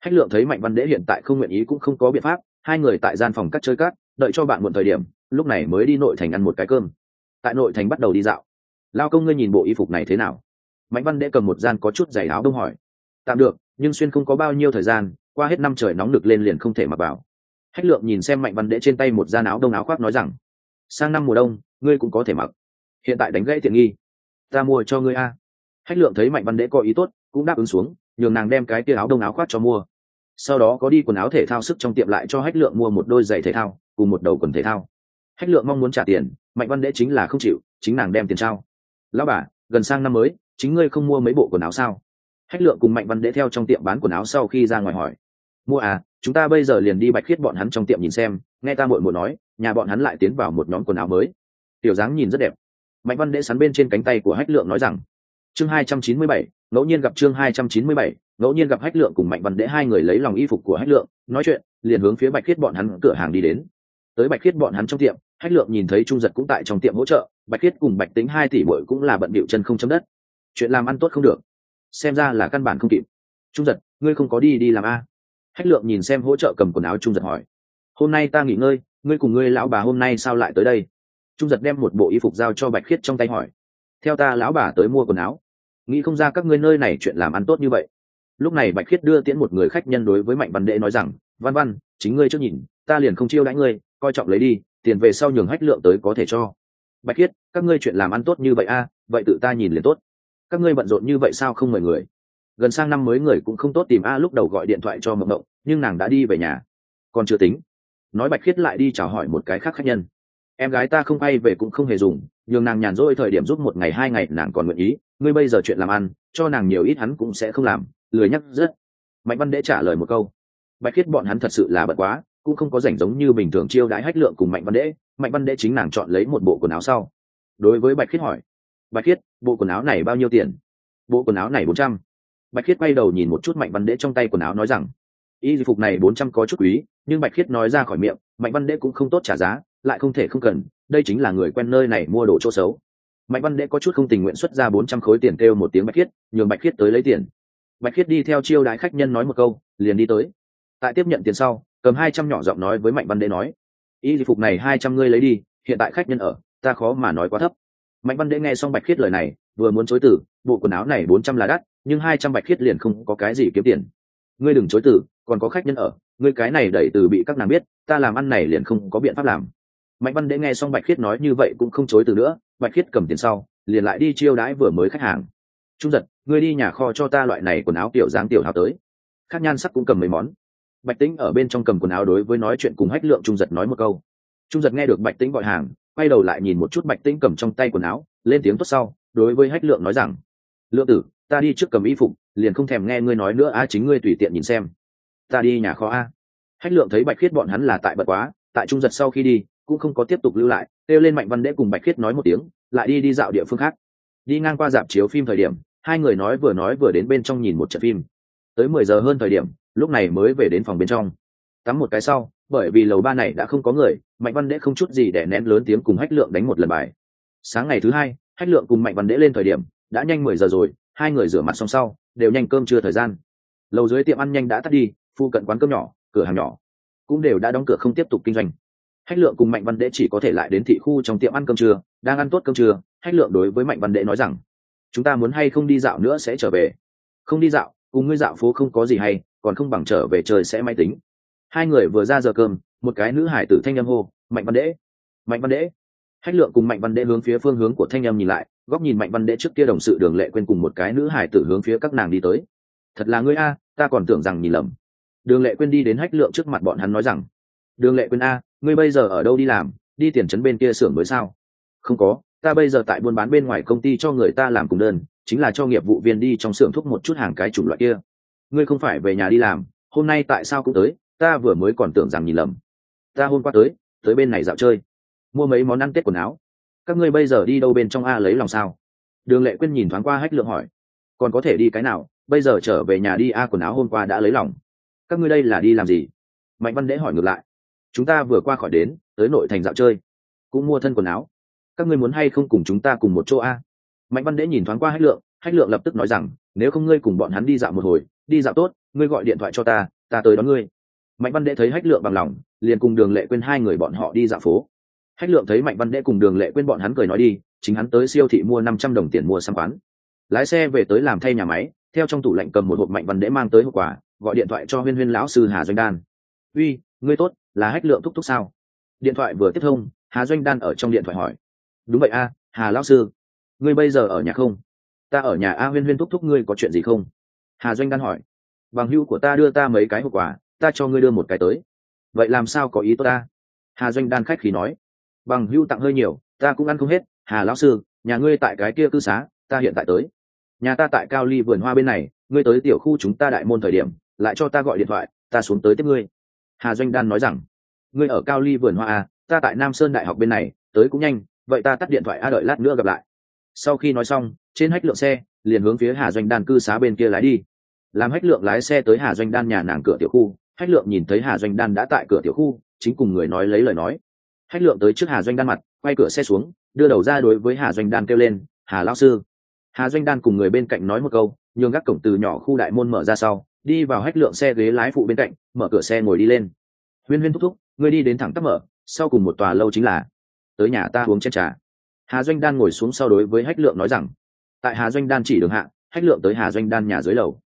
[SPEAKER 1] Hách lượng thấy mạnh văn đễ hiện tại không nguyện ý cũng không có biện pháp hai người tại gian phòng cắt chơi cát đợi cho bạn muộn thời điểm, lúc này mới đi nội thành ăn một cái cơm. Tại nội thành bắt đầu đi dạo. Lao công ngươi nhìn bộ y phục này thế nào? Mạnh văn đệ cầm một gian có chút giày áo đông hỏi. Tạm được, nhưng xuyên không có bao nhiêu thời gian, qua hết năm trời nóng được lên liền không thể mặc vào. Hách lượng nhìn xem mạnh văn đệ trên tay một gian áo đông áo khoác nói rằng, sang năm mùa đông, ngươi cũng có thể mặc. Hiện tại đánh gãy tiện nghi. Ta mua cho ngươi a. Hách lượng thấy mạnh văn đệ có ý tốt, cũng đáp ứng xuống, nhường nàng đem cái tia áo đông áo khoác cho mua sau đó có đi quần áo thể thao sức trong tiệm lại cho hách lượng mua một đôi giày thể thao, cùng một đầu quần thể thao. Hách lượng mong muốn trả tiền, mạnh văn đễ chính là không chịu, chính nàng đem tiền trao. Lão bà, gần sang năm mới, chính ngươi không mua mấy bộ quần áo sao? Hách lượng cùng mạnh văn đễ theo trong tiệm bán quần áo sau khi ra ngoài hỏi. Mua à chúng ta bây giờ liền đi bạch khiết bọn hắn trong tiệm nhìn xem, nghe ta mội mội nói, nhà bọn hắn lại tiến vào một nhóm quần áo mới. Tiểu dáng nhìn rất đẹp. Mạnh văn đễ sắn bên trên cánh tay của hách lượng nói rằng, chương hai trăm chín mươi bảy, ngẫu nhiên gặp chương hai trăm chín mươi bảy ngẫu nhiên gặp hách lượng cùng mạnh văn đễ, hai người lấy lòng y phục của hách lượng, nói chuyện, liền hướng phía bạch khiết bọn hắn cửa hàng đi đến. Tới bạch khiết bọn hắn trong tiệm, hách lượng nhìn thấy trung giật cũng tại trong tiệm hỗ trợ, bạch khiết cùng bạch tính hai tỷ bội cũng là bận điệu chân không chấm đất. Chuyện làm ăn tốt không được. Xem ra là căn bản không kịp. Trung giật, ngươi không có đi đi làm a? Hách lượng nhìn xem hỗ trợ cầm quần áo trung giật hỏi. Hôm nay ta nghỉ ngơi, ngươi cùng ngươi lão bà hôm nay sao lại tới đây? Trung giật đem một bộ y phục giao cho bạch khiết trong tay hỏi. Theo ta lão bà tới mua quần áo. Nghĩ không ra các ngươi nơi này chuyện làm ăn tốt như vậy lúc này bạch khiết đưa tiễn một người khách nhân đối với mạnh văn đệ nói rằng, văn văn, chính ngươi trước nhìn, ta liền không chiêu đãi ngươi, coi trọng lấy đi, tiền về sau nhường hách lượng tới có thể cho. Bạch khiết, các ngươi chuyện làm ăn tốt như vậy a, vậy tự ta nhìn liền tốt. Các ngươi bận rộn như vậy sao không mời người? Gần sang năm mới người cũng không tốt tìm a lúc đầu gọi điện thoại cho mộng mộng, nhưng nàng đã đi về nhà. Còn chưa tính. Nói bạch khiết lại đi chào hỏi một cái khác khách nhân. Em gái ta không bay về cũng không hề dùng, nhường nàng nhàn rỗi thời điểm giúp một ngày hai ngày, nàng còn nguyện ý. Ngươi bây giờ chuyện làm ăn, cho nàng nhiều ít hắn cũng sẽ không làm lười nhắc rất. Mạnh văn đễ trả lời một câu. Bạch khiết bọn hắn thật sự là bận quá, cũng không có rảnh giống như bình thường chiêu đãi hách lượng cùng mạnh văn đễ. Mạnh văn đễ chính nàng chọn lấy một bộ quần áo sau. Đối với bạch khiết hỏi, bạch khiết, bộ quần áo này bao nhiêu tiền? Bộ quần áo này bốn trăm. Bạch khiết quay đầu nhìn một chút mạnh văn đễ trong tay quần áo nói rằng, y phục này bốn trăm có chút quý, nhưng bạch khiết nói ra khỏi miệng, mạnh văn đễ cũng không tốt trả giá, lại không thể không cần, đây chính là người quen nơi này mua đồ chỗ xấu. Mạnh văn đễ có chút không tình nguyện xuất ra bốn trăm khối tiền kêu một tiếng bạch khiết, nhường bạch khiết tới lấy tiền bạch khiết đi theo chiêu đái khách nhân nói một câu, liền đi tới. Tại tiếp nhận tiền sau, cầm hai trăm nhỏ giọng nói với mạnh văn đế nói y phục này hai trăm ngươi lấy đi, hiện tại khách nhân ở, ta khó mà nói quá thấp. Mạnh văn đế nghe xong bạch khiết lời này, vừa muốn chối từ, bộ quần áo này bốn trăm là đắt, nhưng hai trăm bạch khiết liền không có cái gì kiếm tiền. Ngươi đừng chối từ, còn có khách nhân ở, ngươi cái này đẩy từ bị các nàng biết, ta làm ăn này liền không có biện pháp làm. Mạnh văn đế nghe xong bạch khiết nói như vậy cũng không chối từ nữa, bạch khiết cầm tiền sau, liền lại đi chiêu đãi vừa mới khách hàng. Trung giật ngươi đi nhà kho cho ta loại này quần áo kiểu dáng tiểu hào tới. Khác nhan sắc cũng cầm mấy món. Bạch tĩnh ở bên trong cầm quần áo đối với nói chuyện cùng hách lượng trung giật nói một câu. Trung giật nghe được bạch tĩnh gọi hàng, quay đầu lại nhìn một chút bạch tĩnh cầm trong tay quần áo, lên tiếng tốt sau, đối với hách lượng nói rằng, lượng tử, ta đi trước cầm y phục, liền không thèm nghe ngươi nói nữa, a, chính ngươi tùy tiện nhìn xem. Ta đi nhà kho a. Hách lượng thấy bạch khiết bọn hắn là tại bật quá, tại trung giật sau khi đi, cũng không có tiếp tục lưu lại, kêu lên mạnh văn đễ cùng bạch khiết nói một tiếng, lại đi đi dạo địa phương khác. Đi ngang qua dạp chiếu phim thời điểm hai người nói vừa nói vừa đến bên trong nhìn một trận phim. Tới mười giờ hơn thời điểm, lúc này mới về đến phòng bên trong. Tắm một cái sau, bởi vì lầu ba này đã không có người, mạnh văn đễ không chút gì để nén lớn tiếng cùng hách lượng đánh một lần bài. Sáng ngày thứ hai, hách lượng cùng mạnh văn đễ lên thời điểm, đã nhanh mười giờ rồi, hai người rửa mặt xong sau, đều nhanh cơm chưa thời gian. Lầu dưới tiệm ăn nhanh đã tắt đi phu cận quán cơm nhỏ, cửa hàng nhỏ cũng đều đã đóng cửa không tiếp tục kinh doanh. Hách lượng cùng mạnh văn đễ chỉ có thể lại đến thị khu trong tiệm ăn cơm trưa, đang ăn tốt cơm trưa, hách lượng đối với mạnh văn đễ nói rằng chúng ta muốn hay không đi dạo nữa sẽ trở về. Không đi dạo, cùng ngươi dạo phố không có gì hay, còn không bằng trở về trời sẽ máy tính. Hai người vừa ra giờ cơm, một cái nữ hải tử thanh âm hô, mạnh văn đễ. Mạnh văn đễ. Hách lượng cùng mạnh văn đễ hướng phía phương hướng của thanh âm nhìn lại, góc nhìn mạnh văn đễ trước kia đồng sự đường lệ quên cùng một cái nữ hải tử hướng phía các nàng đi tới. Thật là ngươi a, ta còn tưởng rằng nhìn lầm. Đường lệ quên đi đến hách lượng trước mặt bọn hắn nói rằng, đường lệ quên a, ngươi bây giờ ở đâu đi làm, đi tiền trấn bên kia xưởng mới sao? Không có ta bây giờ tại buôn bán bên ngoài công ty cho người ta làm cùng đơn, chính là cho nghiệp vụ viên đi trong xưởng thuốc một chút hàng cái chủng loại kia. Ngươi không phải về nhà đi làm, hôm nay tại sao cũng tới, ta vừa mới còn tưởng rằng nhìn lầm. Ta hôm qua tới tới bên này dạo chơi, mua mấy món ăn tết quần áo. Các ngươi bây giờ đi đâu bên trong a lấy lòng sao? Đường lệ quyên nhìn thoáng qua hách lượng hỏi. Còn có thể đi cái nào, bây giờ trở về nhà đi a quần áo hôm qua đã lấy lòng. Các ngươi đây là đi làm gì? Mạnh văn đễ hỏi ngược lại. Chúng ta vừa qua khỏi đến, tới nội thành dạo chơi, cũng mua thân quần áo các ngươi muốn hay không cùng chúng ta cùng một chỗ a? Mạnh văn đễ nhìn thoáng qua hách lượng hách lượng lập tức nói rằng, nếu không ngươi cùng bọn hắn đi dạo một hồi, đi dạo tốt, ngươi gọi điện thoại cho ta ta tới đón ngươi. Mạnh văn đễ thấy hách lượng bằng lòng, liền cùng đường lệ quên hai người bọn họ đi dạo phố. Hách lượng thấy mạnh văn đễ cùng đường lệ quên bọn hắn cười nói đi, chính hắn tới siêu thị mua năm trăm đồng tiền mua xăm quán. Lái xe về tới làm thay nhà máy, theo trong tủ lạnh cầm một hộp mạnh văn đễ mang tới hộp quà, gọi điện thoại cho huyên huyên lão sư hà doanh đan. Uy, ngươi tốt, là hách lượng thúc thúc sao? Điện thoại vừa tiếp thông, hà doanh đan ở trong điện thoại hỏi đúng vậy a, hà lão sư. Ngươi bây giờ ở nhà không? Ta ở nhà a huyên huyên thúc thúc ngươi có chuyện gì không? Hà doanh đan hỏi. Bằng hữu của ta đưa ta mấy cái hộp quà, ta cho ngươi đưa một cái tới. Vậy làm sao có ý tốt ta? Hà doanh đan khách khí nói. Bằng hữu tặng hơi nhiều, ta cũng ăn không hết. Hà lão sư, nhà ngươi tại cái kia cư xá, ta hiện tại tới. Nhà ta tại cao ly vườn hoa bên này, ngươi tới tiểu khu chúng ta đại môn thời điểm, lại cho ta gọi điện thoại, ta xuống tới tiếp ngươi. Hà doanh đan nói rằng. Ngươi ở cao ly vườn hoa à ta tại nam sơn đại học bên này, tới cũng nhanh vậy ta tắt điện thoại a, đợi lát nữa gặp lại. Sau khi nói xong, trên hách lượng xe, liền hướng phía hà doanh đan cư xá bên kia lái đi. Làm hách lượng lái xe tới hà doanh đan nhà nàng cửa tiểu khu, hách lượng nhìn thấy hà doanh đan đã tại cửa tiểu khu, chính cùng người nói lấy lời nói. Hách lượng tới trước hà doanh đan mặt, quay cửa xe xuống, đưa đầu ra đối với hà doanh đan kêu lên, hà lao sư. Hà doanh đan cùng người bên cạnh nói một câu, nhường gác cổng từ nhỏ khu đại môn mở ra sau, đi vào hách lượng xe ghế lái phụ bên cạnh, mở cửa xe ngồi đi lên. Huyên huyên thúc thúc, ngươi đi đến thẳng tắp mở, sau cùng một tòa lâu chính là tới nhà ta uống chén trà. Hà doanh đan ngồi xuống sau đối với hách lượng nói rằng, tại hà doanh đan chỉ đường hạ, hách lượng tới hà doanh đan nhà dưới lầu.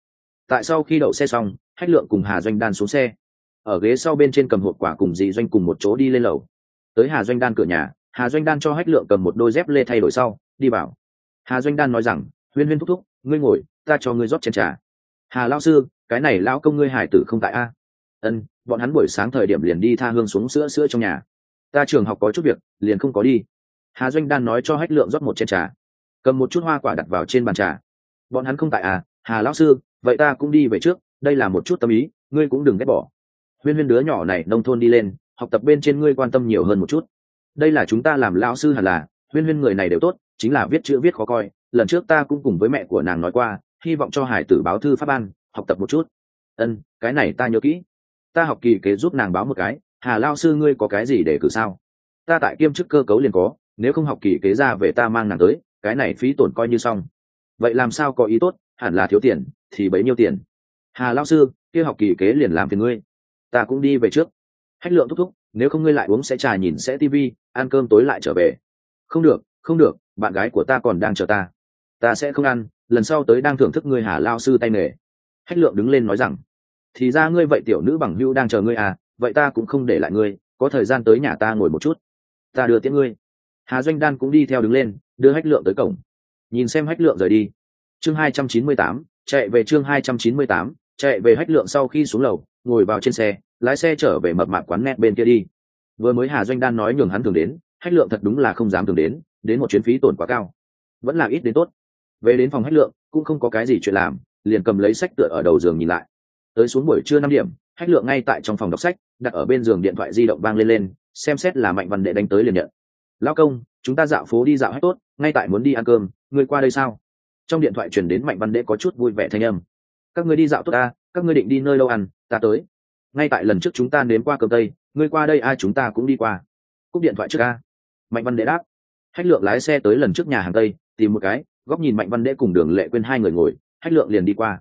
[SPEAKER 1] Tại sau khi đậu xe xong, hách lượng cùng hà doanh đan xuống xe. Ở ghế sau bên trên cầm hộp quả cùng dì doanh cùng một chỗ đi lên lầu. Tới hà doanh đan cửa nhà, hà doanh đan cho hách lượng cầm một đôi dép lê thay đổi sau, đi vào. Hà doanh đan nói rằng, huyên huyên thúc thúc, ngươi ngồi, ta cho ngươi rót chén trà. Hà lao sư, cái này lão công ngươi hải tử không tại a? Ân, bọn hắn buổi sáng thời điểm liền đi tha hương xuống sữa sữa trong nhà ta trường học có chút việc, liền không có đi. Hà doanh đan nói cho hách lượng rót một chén trà. Cầm một chút hoa quả đặt vào trên bàn trà. Bọn hắn không tại à? Hà lão sư, vậy ta cũng đi về trước, đây là một chút tâm ý, ngươi cũng đừng ghét bỏ. Huyên huyên đứa nhỏ này nông thôn đi lên, học tập bên trên ngươi quan tâm nhiều hơn một chút. Đây là chúng ta làm lão sư hẳn là, huyên huyên người này đều tốt, chính là viết chữ viết khó coi, lần trước ta cũng cùng với mẹ của nàng nói qua, hy vọng cho hải tử báo thư pháp an học tập một chút. Ân, cái này ta nhớ kỹ. Ta học kỳ kế giúp nàng báo một cái hà lao sư ngươi có cái gì để cử sao? Ta tại kiêm chức cơ cấu liền có, nếu không học kỳ kế ra về ta mang nàng tới, cái này phí tổn coi như xong. Vậy làm sao có ý tốt, hẳn là thiếu tiền, thì bấy nhiêu tiền. Hà lao sư, kia học kỳ kế liền làm phiền ngươi. Ta cũng đi về trước. Hách lượng thúc thúc, nếu không ngươi lại uống sẽ trà nhìn sẽ tivi ăn cơm tối lại trở về. Không được không được, bạn gái của ta còn đang chờ ta. Ta sẽ không ăn, lần sau tới đang thưởng thức ngươi hà lao sư tay nghề. Hách lượng đứng lên nói rằng, thì ra ngươi vậy tiểu nữ bằng hưu đang chờ ngươi à vậy ta cũng không để lại ngươi, có thời gian tới nhà ta ngồi một chút. Ta đưa tiễn ngươi. Hà doanh đan cũng đi theo đứng lên, đưa hách lượng tới cổng. Nhìn xem hách lượng rời đi. Chương hai trăm chín mươi tám, chạy về chương hai trăm chín mươi tám, chạy về hách lượng sau khi xuống lầu, ngồi vào trên xe, lái xe trở về mập mạp quán net bên kia đi. Vừa mới hà doanh đan nói nhường hắn thường đến, hách lượng thật đúng là không dám thường đến đến một chuyến phí tổn quá cao. Vẫn là ít đến tốt. Về đến phòng hách lượng, cũng không có cái gì chuyện làm, liền cầm lấy sách tựa ở đầu giường nhìn lại. Tới xuống buổi trưa năm điểm hách lượng ngay tại trong phòng đọc sách, đặt ở bên giường điện thoại di động vang lên lên, xem xét là mạnh văn đệ đánh tới liền nhận. Lao công, chúng ta dạo phố đi dạo hết tốt, ngay tại muốn đi ăn cơm, ngươi qua đây sao? Trong điện thoại truyền đến mạnh văn đệ có chút vui vẻ thanh âm. Các ngươi đi dạo tốt ta, các ngươi định đi nơi lâu ăn, ta tới. Ngay tại lần trước chúng ta nếm qua cơm tây, ngươi qua đây ai chúng ta cũng đi qua. Cúp điện thoại trước a. Mạnh văn đệ đáp. Hách lượng lái xe tới lần trước nhà hàng tây, tìm một cái, góc nhìn mạnh văn đệ cùng đường lệ quên hai người ngồi hách lượng liền đi qua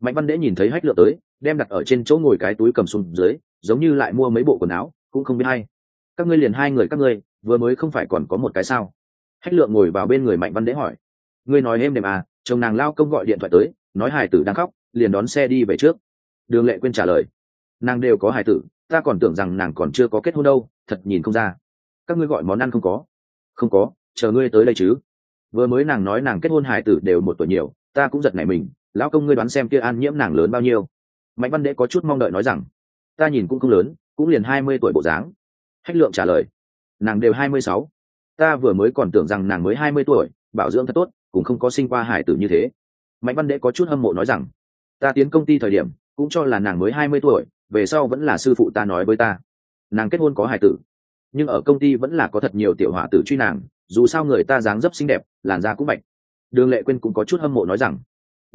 [SPEAKER 1] mạnh văn đễ nhìn thấy hách lượng tới, đem đặt ở trên chỗ ngồi cái túi cầm xuống dưới, giống như lại mua mấy bộ quần áo, cũng không biết hay. Các ngươi liền hai người các ngươi, vừa mới không phải còn có một cái sao? Hách lượng ngồi vào bên người mạnh văn đễ hỏi. Ngươi nói êm đềm à chồng nàng lao công gọi điện thoại tới, nói hải tử đang khóc, liền đón xe đi về trước. Đường lệ quên trả lời. Nàng đều có hải tử, ta còn tưởng rằng nàng còn chưa có kết hôn đâu, thật nhìn không ra. Các ngươi gọi món ăn không có? Không có, chờ ngươi tới đây chứ. Vừa mới nàng nói nàng kết hôn hải tử đều một tuổi nhiều, ta cũng giật nảy mình lão công ngươi đoán xem kia an nhiễm nàng lớn bao nhiêu? Mạnh văn đệ có chút mong đợi nói rằng, ta nhìn cũng không lớn, cũng liền hai mươi tuổi bộ dáng. Hách lượng trả lời, nàng đều hai mươi sáu. Ta vừa mới còn tưởng rằng nàng mới hai mươi tuổi, bảo dưỡng thật tốt, cũng không có sinh qua hải tử như thế. Mạnh văn đệ có chút hâm mộ nói rằng, ta tiến công ty thời điểm, cũng cho là nàng mới hai mươi tuổi, về sau vẫn là sư phụ ta nói với ta. Nàng kết hôn có hải tử, nhưng ở công ty vẫn là có thật nhiều tiểu họa tử truy nàng, dù sao người ta dáng dấp xinh đẹp, làn da cũng mạnh đường lệ quyên cũng có chút hâm mộ nói rằng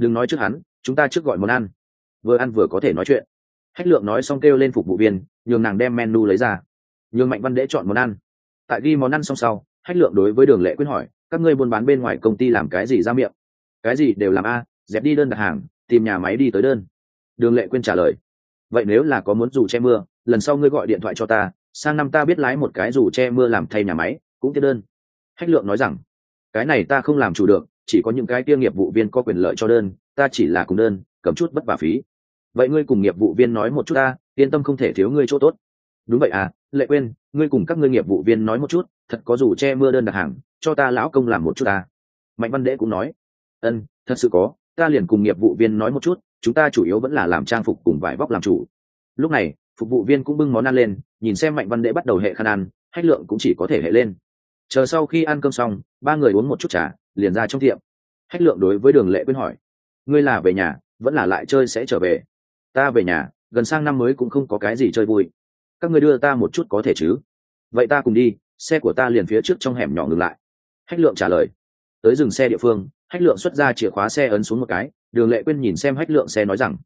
[SPEAKER 1] đừng nói trước hắn, chúng ta trước gọi món ăn. Vừa ăn vừa có thể nói chuyện. Hách lượng nói xong kêu lên phục vụ viên, nhường nàng đem menu lấy ra. Nhường mạnh văn đễ chọn món ăn. Tại ghi món ăn xong sau, hách lượng đối với đường lệ quyên hỏi, các ngươi buôn bán bên ngoài công ty làm cái gì ra miệng? Cái gì đều làm a, dẹp đi đơn đặt hàng, tìm nhà máy đi tới đơn. Đường lệ quyên trả lời, vậy nếu là có muốn dù che mưa, lần sau ngươi gọi điện thoại cho ta, sang năm ta biết lái một cái dù che mưa làm thay nhà máy, cũng tiếp đơn. Hách lượng nói rằng, cái này ta không làm chủ được chỉ có những cái kia nghiệp vụ viên có quyền lợi cho đơn, ta chỉ là cùng đơn, cầm chút bất vả phí. Vậy ngươi cùng nghiệp vụ viên nói một chút ta, yên tâm không thể thiếu ngươi chỗ tốt. Đúng vậy à lệ quên ngươi cùng các ngươi nghiệp vụ viên nói một chút, thật có dù che mưa đơn đặt hàng, cho ta lão công làm một chút ta. Mạnh văn đễ cũng nói, ân, thật sự có, ta liền cùng nghiệp vụ viên nói một chút, chúng ta chủ yếu vẫn là làm trang phục cùng vải vóc làm chủ. Lúc này, phục vụ viên cũng bưng món ăn lên, nhìn xem mạnh văn đễ bắt đầu hệ khăn ăn, hách lượng cũng chỉ có thể hệ lên chờ sau khi ăn cơm xong, ba người uống một chút trà, liền ra trong tiệm. Hách lượng đối với đường lệ quyên hỏi, ngươi là về nhà, vẫn là lại chơi sẽ trở về? Ta về nhà, gần sang năm mới cũng không có cái gì chơi vui. Các ngươi đưa ta một chút có thể chứ? Vậy ta cùng đi, xe của ta liền phía trước trong hẻm nhỏ ngừng lại. Hách lượng trả lời, tới dừng xe địa phương. Hách lượng xuất ra chìa khóa xe ấn xuống một cái, đường lệ quyên nhìn xem hách lượng xe nói rằng,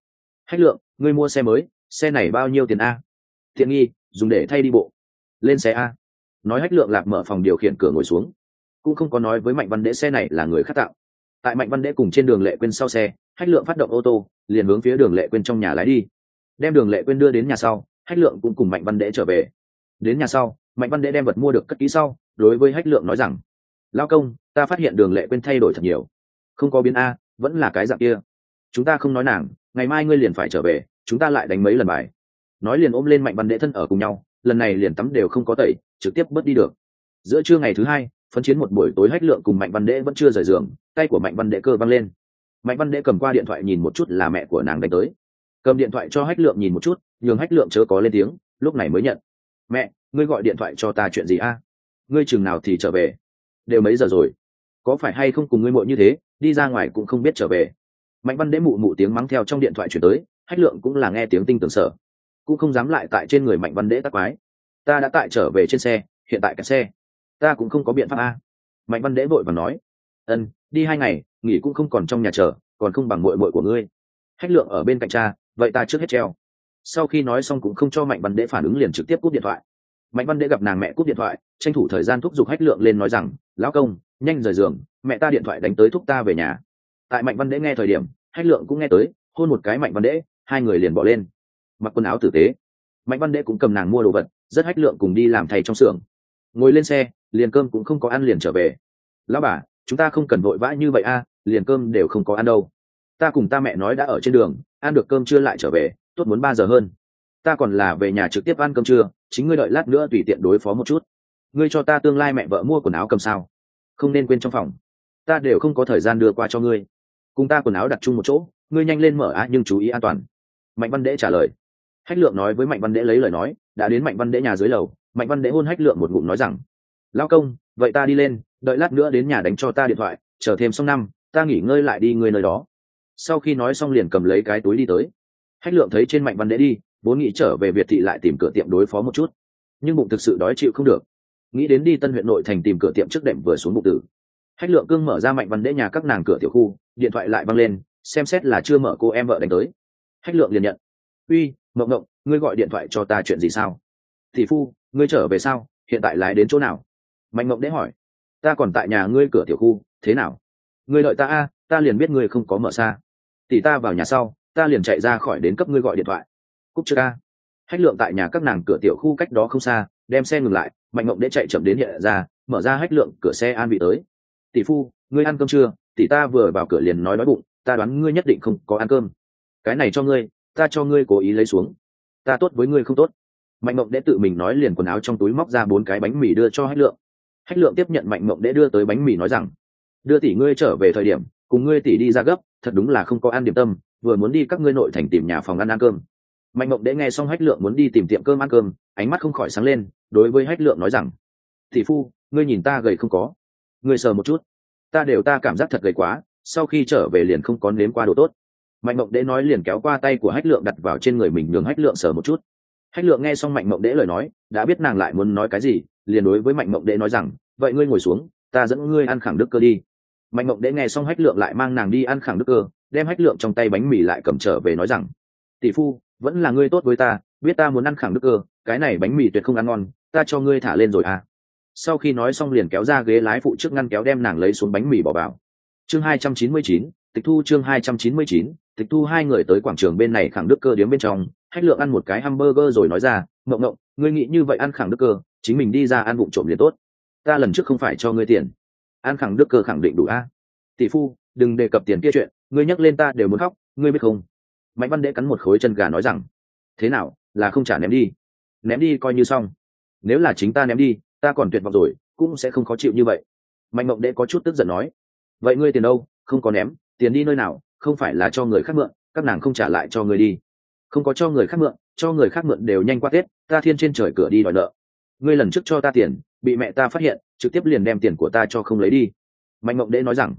[SPEAKER 1] hách lượng, ngươi mua xe mới, xe này bao nhiêu tiền a? Tiện nghi, dùng để thay đi bộ. Lên xe a nói hách lượng lạc mở phòng điều khiển cửa ngồi xuống. Cũng không có nói với mạnh văn đế xe này là người khác tạo. Tại mạnh văn đế cùng trên đường lệ quên sau xe, hách lượng phát động ô tô, liền hướng phía đường lệ quên trong nhà lái đi. Đem đường lệ quên đưa đến nhà sau, hách lượng cũng cùng mạnh văn đế trở về. Đến nhà sau, mạnh văn đế đem vật mua được cất kỹ sau, đối với hách lượng nói rằng, lao công, ta phát hiện đường lệ quên thay đổi thật nhiều. Không có biến a, vẫn là cái dạng kia. Chúng ta không nói nàng, ngày mai ngươi liền phải trở về, chúng ta lại đánh mấy lần bài. Nói liền ôm lên mạnh văn đế thân ở cùng nhau lần này liền tắm đều không có tẩy, trực tiếp bớt đi được. Giữa trưa ngày thứ hai, phấn chiến một buổi tối hách lượng cùng mạnh văn đễ vẫn chưa rời giường, tay của mạnh văn đễ cơ văng lên. Mạnh văn đễ cầm qua điện thoại nhìn một chút là mẹ của nàng đánh tới. Cầm điện thoại cho hách lượng nhìn một chút, nhường hách lượng chớ có lên tiếng, lúc này mới nhận. Mẹ, ngươi gọi điện thoại cho ta chuyện gì a? Ngươi chừng nào thì trở về? Đều mấy giờ rồi? Có phải hay không cùng ngươi muội như thế, đi ra ngoài cũng không biết trở về. Mạnh văn đễ mụ mụ tiếng mắng theo trong điện thoại chuyển tới, hách lượng cũng là nghe tiếng tinh tường sở cũng không dám lại tại trên người mạnh văn đễ tắc quái. Ta đã tại trở về trên xe, hiện tại cả xe. Ta cũng không có biện pháp a. Mạnh văn đễ vội và nói. Ân, đi hai ngày, nghỉ cũng không còn trong nhà chờ, còn không bằng mội mội của ngươi. Hách lượng ở bên cạnh cha, vậy ta trước hết treo. Sau khi nói xong cũng không cho mạnh văn đễ phản ứng liền trực tiếp cúp điện thoại. Mạnh văn đễ gặp nàng mẹ cúp điện thoại, tranh thủ thời gian thúc giục hách lượng lên nói rằng, lão công, nhanh rời giường, mẹ ta điện thoại đánh tới thúc ta về nhà. Tại mạnh văn đễ nghe thời điểm, hách lượng cũng nghe tới, hôn một cái mạnh văn đễ, hai người liền bỏ lên mặc quần áo tử tế. Mạnh văn đệ cũng cầm nàng mua đồ vật, rất hách lượng cùng đi làm thầy trong xưởng. Ngồi lên xe, liền cơm cũng không có ăn liền trở về. Lão bà, chúng ta không cần vội vã như vậy a, liền cơm đều không có ăn đâu. Ta cùng ta mẹ nói đã ở trên đường, ăn được cơm chưa lại trở về, tốt muốn ba giờ hơn. Ta còn là về nhà trực tiếp ăn cơm trưa, chính ngươi đợi lát nữa tùy tiện đối phó một chút. Ngươi cho ta tương lai mẹ vợ mua quần áo cầm sao? Không nên quên trong phòng. Ta đều không có thời gian đưa qua cho ngươi. Cùng ta quần áo đặt chung một chỗ, ngươi nhanh lên mở á, nhưng chú ý an toàn. Mạnh văn đễ trả lời hách lượng nói với mạnh văn đễ lấy lời nói, đã đến mạnh văn đễ nhà dưới lầu, mạnh văn đễ hôn hách lượng một ngụm nói rằng, lao công, vậy ta đi lên, đợi lát nữa đến nhà đánh cho ta điện thoại, chờ thêm xong năm, ta nghỉ ngơi lại đi người nơi đó. Sau khi nói xong liền cầm lấy cái túi đi tới. Hách lượng thấy trên mạnh văn đễ đi, vốn nghĩ trở về việt thị lại tìm cửa tiệm đối phó một chút. Nhưng bụng thực sự đói chịu không được. Nghĩ đến đi tân huyện nội thành tìm cửa tiệm trước đệm vừa xuống bụng tử. Hách lượng cương mở ra mạnh văn đễ nhà các nàng cửa tiểu khu, điện thoại lại văng lên, xem xét là chưa mở cô em vợ đánh tới. Hách lượng liền nhận uy mộng mộng ngươi gọi điện thoại cho ta chuyện gì sao? Thị phu, ngươi trở về sao? Hiện tại lái đến chỗ nào? Mạnh mộng đễ hỏi. Ta còn tại nhà ngươi cửa tiểu khu, thế nào? Ngươi đợi ta a, ta liền biết ngươi không có mở xa. Tỷ ta vào nhà sau, ta liền chạy ra khỏi đến cấp ngươi gọi điện thoại. Cúc chưa ca hách lượng tại nhà các nàng cửa tiểu khu cách đó không xa, đem xe ngừng lại, mạnh mộng đễ chạy chậm đến hiện ra, mở ra hách lượng cửa xe an vị tới. Tỷ phu, ngươi ăn cơm chưa? Tỷ ta vừa vào cửa liền nói đói bụng, ta đoán ngươi nhất định không có ăn cơm. Cái này cho ngươi ta cho ngươi cố ý lấy xuống. Ta tốt với ngươi không tốt. Mạnh mộng đễ tự mình nói liền quần áo trong túi móc ra bốn cái bánh mì đưa cho hách lượng. Hách lượng tiếp nhận mạnh mộng đễ đưa tới bánh mì nói rằng, đưa tỷ ngươi trở về thời điểm, cùng ngươi tỷ đi ra gấp, thật đúng là không có ăn điểm tâm, vừa muốn đi các ngươi nội thành tìm nhà phòng ăn ăn cơm. Mạnh mộng đễ nghe xong hách lượng muốn đi tìm tiệm cơm ăn cơm, ánh mắt không khỏi sáng lên, đối với hách lượng nói rằng, tỷ phu, ngươi nhìn ta gầy không có. Ngươi sờ một chút. Ta đều ta cảm giác thật gầy quá, sau khi trở về liền không có nếm qua đồ tốt mạnh mộng đế nói liền kéo qua tay của hách lượng đặt vào trên người mình nhường hách lượng sờ một chút. Hách lượng nghe xong mạnh mộng đế lời nói đã biết nàng lại muốn nói cái gì liền đối với mạnh mộng đế nói rằng vậy ngươi ngồi xuống ta dẫn ngươi ăn khẳng đức cơ đi. Mạnh mộng đế nghe xong hách lượng lại mang nàng đi ăn khẳng đức cơ đem hách lượng trong tay bánh mì lại cầm trở về nói rằng tỷ phu vẫn là ngươi tốt với ta biết ta muốn ăn khẳng đức cơ cái này bánh mì tuyệt không ăn ngon ta cho ngươi thả lên rồi à. Sau khi nói xong liền kéo ra ghế lái phụ trước ngăn kéo đem nàng lấy xuống bánh mì bỏ vào. Chương 299, tịch thu chương 299, tịch thu hai người tới quảng trường bên này khẳng đức cơ điếm bên trong, hách lượng ăn một cái hamburger rồi nói ra mộng mộng ngươi nghĩ như vậy ăn khẳng đức cơ, chính mình đi ra ăn bụng trộm liền tốt. Ta lần trước không phải cho ngươi tiền. Ăn khẳng đức cơ khẳng định đủ a. Tỷ phu, đừng đề cập tiền kia chuyện, ngươi nhắc lên ta đều muốn khóc, ngươi biết không? Mạnh văn đệ cắn một khối chân gà nói rằng, thế nào, là không trả ném đi. Ném đi coi như xong. Nếu là chính ta ném đi, ta còn tuyệt vọng rồi, cũng sẽ không khó chịu như vậy. Mạnh mộng đệ có chút tức giận nói, vậy ngươi tiền đâu? Không có ném, tiền đi nơi nào? Không phải là cho người khác mượn, các nàng không trả lại cho người đi. Không có cho người khác mượn, cho người khác mượn đều nhanh qua tết, ta thiên trên trời cửa đi đòi nợ. Ngươi lần trước cho ta tiền, bị mẹ ta phát hiện, trực tiếp liền đem tiền của ta cho không lấy đi. Mạnh mộng đễ nói rằng,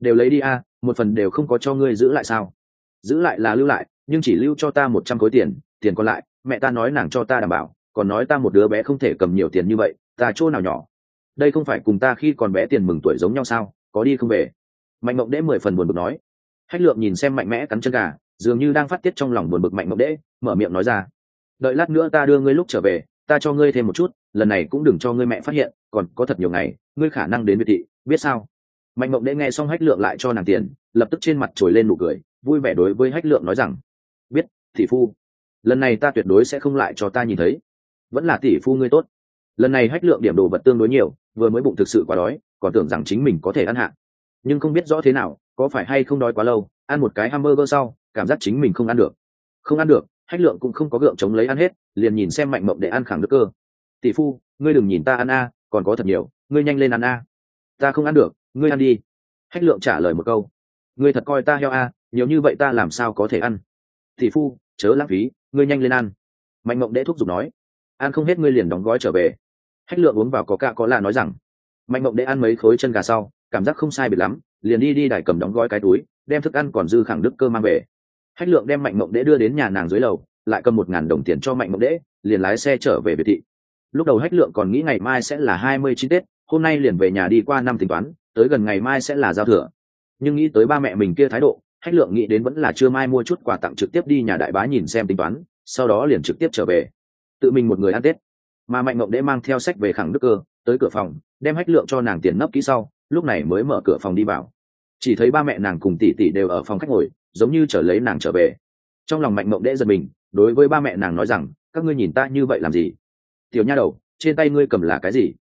[SPEAKER 1] đều lấy đi a, một phần đều không có cho ngươi giữ lại sao? Giữ lại là lưu lại, nhưng chỉ lưu cho ta một trăm khối tiền tiền còn lại, mẹ ta nói nàng cho ta đảm bảo, còn nói ta một đứa bé không thể cầm nhiều tiền như vậy, ta chỗ nào nhỏ? Đây không phải cùng ta khi còn bé tiền mừng tuổi giống nhau sao, có đi không về? Mạnh mộng đễ mười phần buồn bực nói hách lượng nhìn xem mạnh mẽ cắn chân gà dường như đang phát tiết trong lòng buồn bực mạnh mộng đễ mở miệng nói ra. Đợi lát nữa ta đưa ngươi lúc trở về ta cho ngươi thêm một chút lần này cũng đừng cho ngươi mẹ phát hiện còn có thật nhiều ngày ngươi khả năng đến biệt thị biết sao? Mạnh mộng đễ nghe xong hách lượng lại cho nàng tiền lập tức trên mặt trồi lên nụ cười vui vẻ đối với hách lượng nói rằng biết tỷ phu lần này ta tuyệt đối sẽ không lại cho ta nhìn thấy. Vẫn là tỷ phu ngươi tốt. Lần này hách lượng điểm đồ vật tương đối nhiều vừa mới bụng thực sự quá đói còn tưởng rằng chính mình có thể ăn hạ, nhưng không biết rõ thế nào có phải hay không đói quá lâu, ăn một cái hamburger sau, cảm giác chính mình không ăn được. Không ăn được, hách lượng cũng không có gượng chống lấy ăn hết, liền nhìn xem mạnh mộng để ăn khẳng đức cơ. Tỷ phu, ngươi đừng nhìn ta ăn a, còn có thật nhiều, ngươi nhanh lên ăn a. Ta không ăn được, ngươi ăn đi. Hách lượng trả lời một câu. Ngươi thật coi ta heo a, nhiều như vậy ta làm sao có thể ăn? Tỷ phu, chớ lãng phí, ngươi nhanh lên ăn. Mạnh mộng đễ thúc giục nói. Ăn không hết ngươi liền đóng gói trở về. Hách lượng uống vào có ca có là nói rằng. Mạnh mộng đễ ăn mấy khối chân gà sau, cảm giác không sai biệt lắm liền đi đi đài cầm đóng gói cái túi, đem thức ăn còn dư khẳng đức cơ mang về. Hách lượng đem mạnh mộng đễ đưa đến nhà nàng dưới lầu, lại cầm một ngàn đồng tiền cho mạnh mộng đễ, liền lái xe trở về biệt thị. Lúc đầu hách lượng còn nghĩ ngày mai sẽ là hai mươi chín tết, hôm nay liền về nhà đi qua năm tính toán, tới gần ngày mai sẽ là giao thừa. Nhưng nghĩ tới ba mẹ mình kia thái độ, hách lượng nghĩ đến vẫn là chưa mai mua chút quà tặng trực tiếp đi nhà đại bá nhìn xem tính toán, sau đó liền trực tiếp trở về. Tự mình một người ăn tết. Mà mạnh mộng đễ mang theo sách về khẳng đức cơ, tới cửa phòng, đem hách lượng cho nàng tiền nấp kỹ sau lúc này mới mở cửa phòng đi vào. Chỉ thấy ba mẹ nàng cùng tỷ tỷ đều ở phòng khách ngồi, giống như trở lấy nàng trở về. Trong lòng mạnh mộng đễ giật mình, đối với ba mẹ nàng nói rằng, các ngươi nhìn ta như vậy làm gì? Tiểu nha đầu, trên tay ngươi cầm là cái gì?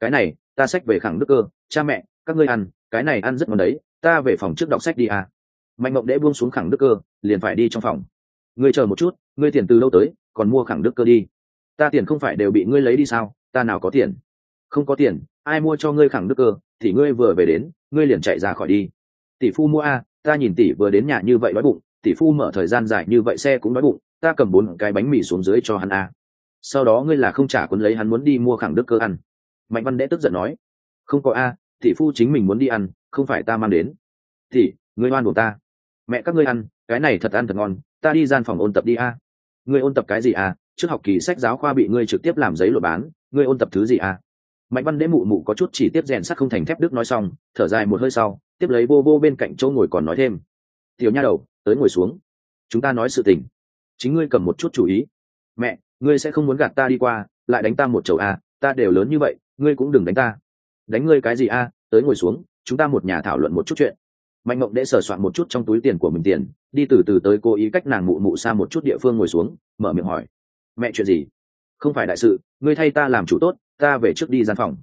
[SPEAKER 1] Cái này, ta sách về khẳng đức cơ, cha mẹ, các ngươi ăn, cái này ăn rất ngon đấy, ta về phòng trước đọc sách đi à. mạnh mộng đễ buông xuống khẳng đức cơ, liền phải đi trong phòng. Ngươi chờ một chút, ngươi tiền từ lâu tới, còn mua khẳng đức cơ đi. Ta tiền không phải đều bị ngươi lấy đi sao, ta nào có tiền? Không có tiền ai mua cho ngươi khẳng đức cơ, thì ngươi vừa về đến, ngươi liền chạy ra khỏi đi. Tỷ phu mua a, ta nhìn tỷ vừa đến nhà như vậy đói bụng, tỷ phu mở thời gian dài như vậy xe cũng đói bụng, ta cầm bốn cái bánh mì xuống dưới cho hắn a. Sau đó ngươi là không trả quân lấy hắn muốn đi mua khẳng đức cơ ăn. Mạnh văn đễ tức giận nói, không có a, tỷ phu chính mình muốn đi ăn, không phải ta mang đến. Tỷ, ngươi oan của ta. Mẹ các ngươi ăn, cái này thật ăn thật ngon, ta đi gian phòng ôn tập đi a. Ngươi ôn tập cái gì a? Trước học kỳ sách giáo khoa bị ngươi trực tiếp làm giấy lộ bán, ngươi ôn tập thứ gì a? Mạnh văn đễ mụ mụ có chút chỉ tiếp rèn sắt không thành thép đức nói xong thở dài một hơi sau tiếp lấy vô vô bên cạnh chỗ ngồi còn nói thêm. Tiểu nha đầu tới ngồi xuống. Chúng ta nói sự tình. Chính ngươi cầm một chút chủ ý. Mẹ ngươi sẽ không muốn gạt ta đi qua lại đánh ta một chầu a à, ta đều lớn như vậy ngươi cũng đừng đánh ta. Đánh ngươi cái gì a à, tới ngồi xuống chúng ta một nhà thảo luận một chút chuyện. Mạnh mộng đễ sờ soạn một chút trong túi tiền của mình tiền đi từ từ tới cố ý cách nàng mụ mụ xa một chút địa phương ngồi xuống mở miệng hỏi. Mẹ chuyện gì? Không phải đại sự ngươi thay ta làm chủ tốt ta về trước đi gian phòng.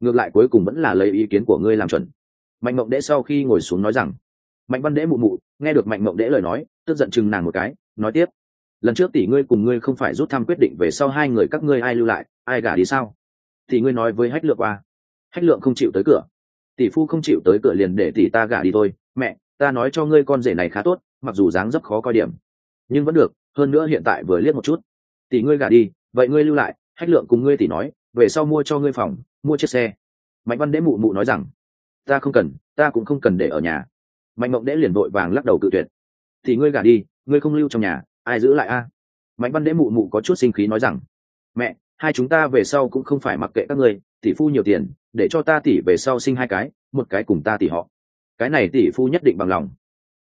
[SPEAKER 1] Ngược lại cuối cùng vẫn là lấy ý kiến của ngươi làm chuẩn. Mạnh mộng đễ sau khi ngồi xuống nói rằng, mạnh văn đễ mụ mụ, nghe được mạnh mộng đễ lời nói, tức giận chừng nàng một cái, nói tiếp, lần trước tỷ ngươi cùng ngươi không phải rút thăm quyết định về sau hai người các ngươi ai lưu lại, ai gả đi sao? Thì ngươi nói với hách lượng qua. Hách lượng không chịu tới cửa. Tỷ phu không chịu tới cửa liền để tỷ ta gả đi thôi. Mẹ, ta nói cho ngươi con rể này khá tốt, mặc dù dáng dấp khó coi điểm, nhưng vẫn được, hơn nữa hiện tại vừa liếc một chút. Tỷ ngươi gả đi, vậy ngươi lưu lại, hách lượng cùng ngươi tỷ nói về sau mua cho ngươi phòng, mua chiếc xe. Mạnh văn đễ mụ mụ nói rằng, ta không cần, ta cũng không cần để ở nhà. Mạnh mộng đễ liền vội vàng lắc đầu cự tuyệt. Thì ngươi gả đi, ngươi không lưu trong nhà, ai giữ lại a? Mạnh văn đễ mụ mụ có chút sinh khí nói rằng, mẹ, hai chúng ta về sau cũng không phải mặc kệ các ngươi, tỷ phu nhiều tiền, để cho ta tỷ về sau sinh hai cái, một cái cùng ta tỷ họ. Cái này tỷ phu nhất định bằng lòng.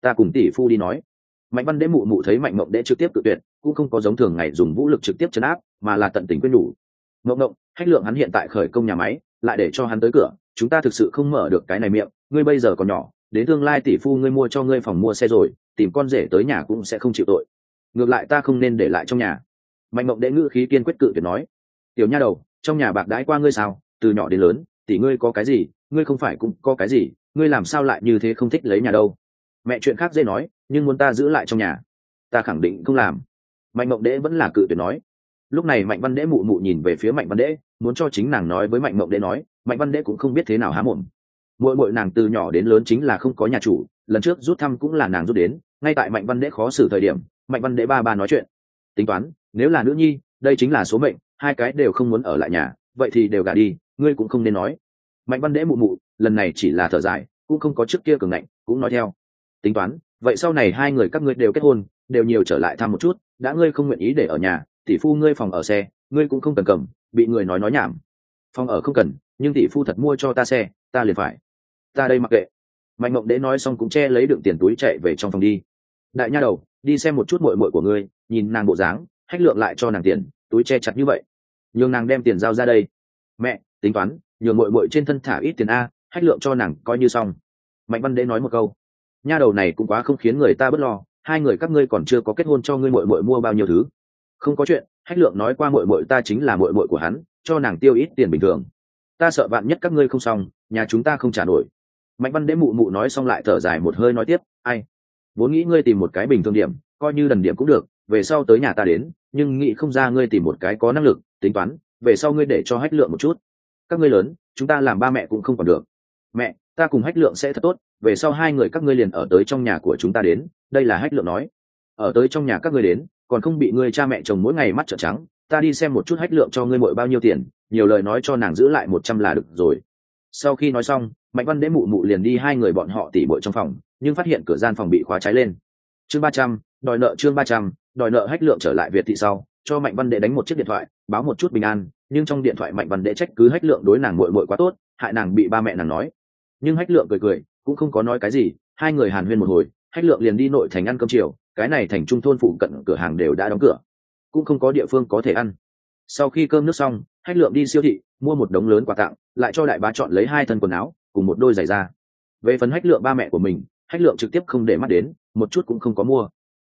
[SPEAKER 1] Ta cùng tỷ phu đi nói. Mạnh văn đế mụ mụ thấy mạnh mộng đế trực tiếp tự tuyệt, cũng không có giống thường ngày dùng vũ lực trực tiếp chấn áp, mà là tận tình quyết nhủ ngộng ngộng, hách lượng hắn hiện tại khởi công nhà máy, lại để cho hắn tới cửa, chúng ta thực sự không mở được cái này miệng, ngươi bây giờ còn nhỏ, đến tương lai tỷ phu ngươi mua cho ngươi phòng mua xe rồi, tìm con rể tới nhà cũng sẽ không chịu tội. Ngược lại ta không nên để lại trong nhà. Mạnh mộng đệ ngữ khí kiên quyết cự tuyệt nói. Tiểu nha đầu, trong nhà bạc đãi qua ngươi sao? Từ nhỏ đến lớn, tỷ ngươi có cái gì, ngươi không phải cũng có cái gì, ngươi làm sao lại như thế không thích lấy nhà đâu? Mẹ chuyện khác dễ nói, nhưng muốn ta giữ lại trong nhà, ta khẳng định không làm. Mạnh mộng đễ vẫn là cự tuyệt nói lúc này mạnh văn đễ mụ mụ nhìn về phía mạnh văn đễ, muốn cho chính nàng nói với mạnh mộng đễ nói, mạnh văn đễ cũng không biết thế nào há mồm. Mỗi mỗi nàng từ nhỏ đến lớn chính là không có nhà chủ, lần trước rút thăm cũng là nàng rút đến, ngay tại mạnh văn đễ khó xử thời điểm, mạnh văn đễ ba ba nói chuyện. Tính toán, nếu là nữ nhi, đây chính là số mệnh, hai cái đều không muốn ở lại nhà, vậy thì đều gả đi, ngươi cũng không nên nói. Mạnh văn đễ mụ mụ, lần này chỉ là thở dài, cũng không có trước kia cường ngạnh, cũng nói theo. Tính toán, vậy sau này hai người các ngươi đều kết hôn, đều nhiều trở lại thăm một chút, đã ngươi không nguyện ý để ở nhà tỷ phu ngươi phòng ở xe, ngươi cũng không cần cầm, bị người nói nói nhảm. Phòng ở không cần, nhưng tỷ phu thật mua cho ta xe, ta liền phải. Ta đây mặc kệ. Mạnh mộng đế nói xong cũng che lấy đựng tiền túi chạy về trong phòng đi. Đại nha đầu, đi xem một chút mội mội của ngươi, nhìn nàng bộ dáng, hách lượng lại cho nàng tiền, túi che chặt như vậy. Nhường nàng đem tiền giao ra đây. Mẹ, tính toán, nhường mội mội trên thân thả ít tiền a, hách lượng cho nàng, coi như xong. Mạnh văn đế nói một câu. Nha đầu này cũng quá không khiến người ta b ấ t lo, hai người các ngươi còn chưa có kết hôn cho ngươi mội mội mua bao nhiêu thứ không có chuyện, hách lượng nói qua mội mội ta chính là mội mội của hắn, cho nàng tiêu ít tiền bình thường. Ta sợ bạn nhất các ngươi không xong, nhà chúng ta không trả nổi. Mạnh văn đế mụ mụ nói xong lại thở dài một hơi nói tiếp, ai? Vốn nghĩ ngươi tìm một cái bình thường điểm, coi như đần điểm cũng được, về sau tới nhà ta đến, nhưng nghĩ không ra ngươi tìm một cái có năng lực, tính toán, về sau ngươi để cho hách lượng một chút. Các ngươi lớn, chúng ta làm ba mẹ cũng không còn được. Mẹ, ta cùng hách lượng sẽ thật tốt, về sau hai người các ngươi liền ở tới trong nhà của chúng ta đến. Đây là hách lượng nói. Ở tới trong nhà các ngươi đến còn không bị ngươi cha mẹ chồng mỗi ngày mắt trợn trắng, ta đi xem một chút hách lượng cho ngươi mội bao nhiêu tiền, nhiều lời nói cho nàng giữ lại một trăm là được rồi. Sau khi nói xong, mạnh văn đế mụ mụ liền đi hai người bọn họ tỉ bội trong phòng, nhưng phát hiện cửa gian phòng bị khóa trái lên. Chương ba trăm, đòi nợ chương ba trăm, đòi nợ hách lượng trở lại việt thị sau, cho mạnh văn đệ đánh một chiếc điện thoại, báo một chút bình an, nhưng trong điện thoại mạnh văn đệ trách cứ hách lượng đối nàng muội muội quá tốt, hại nàng bị ba mẹ nàng nói. Nhưng hách lượng cười cười, cũng không có nói cái gì, hai người hàn huyên một hồi, hách lượng liền đi nội thành ăn cơm chiều cái này thành trung thôn phụ cận cửa hàng đều đã đóng cửa, cũng không có địa phương có thể ăn. Sau khi cơm nước xong, hách lượng đi siêu thị, mua một đống lớn quà tặng, lại cho đại bá chọn lấy hai thân quần áo, cùng một đôi giày da. Về phần hách lượng ba mẹ của mình, hách lượng trực tiếp không để mắt đến, một chút cũng không có mua.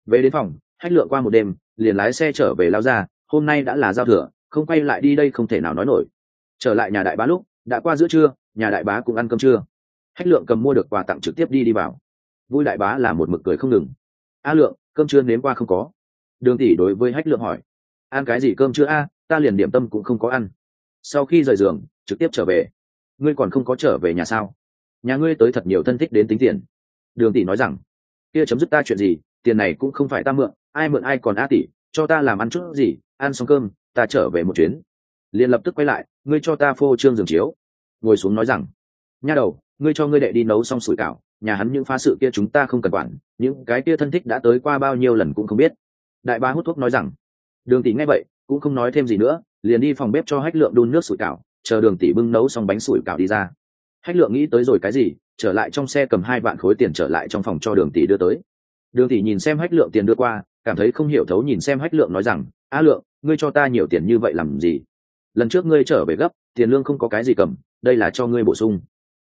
[SPEAKER 1] Về đến phòng, hách lượng qua một đêm, liền lái xe trở về lao ra, hôm nay đã là giao thừa, không quay lại đi đây không thể nào nói nổi. Trở lại nhà đại bá lúc, đã qua giữa trưa, nhà đại bá cũng ăn cơm trưa. Hách lượng cầm mua được quà tặng trực tiếp đi đi vào. Vui đại bá là một mực cười không ngừng a lượng, cơm trưa nếm qua không có. Đường tỷ đối với hách lượng hỏi. Ăn cái gì cơm chưa a, ta liền điểm tâm cũng không có ăn. Sau khi rời giường, trực tiếp trở về. Ngươi còn không có trở về nhà sao? Nhà ngươi tới thật nhiều thân thích đến tính tiền. Đường tỷ nói rằng, kia chấm dứt ta chuyện gì, tiền này cũng không phải ta mượn, ai mượn ai còn a tỷ, cho ta làm ăn chút gì, ăn xong cơm, ta trở về một chuyến. Liền lập tức quay lại, ngươi cho ta phô trương giường chiếu. Ngồi xuống nói rằng, nha đầu ngươi cho ngươi đệ đi nấu xong sủi cảo, nhà hắn những phá sự kia chúng ta không cần quản, những cái kia thân thích đã tới qua bao nhiêu lần cũng không biết. Đại ba hút thuốc nói rằng. Đường tỷ nghe vậy, cũng không nói thêm gì nữa, liền đi phòng bếp cho hách lượng đun nước sủi cảo, chờ đường tỷ bưng nấu xong bánh sủi cảo đi ra. Hách lượng nghĩ tới rồi cái gì, trở lại trong xe cầm hai vạn khối tiền trở lại trong phòng cho đường tỷ đưa tới. Đường tỷ nhìn xem hách lượng tiền đưa qua, cảm thấy không hiểu thấu nhìn xem hách lượng nói rằng, a lượng, ngươi cho ta nhiều tiền như vậy làm gì? Lần trước ngươi trở về gấp, tiền lương không có cái gì cầm, đây là cho ngươi bổ sung.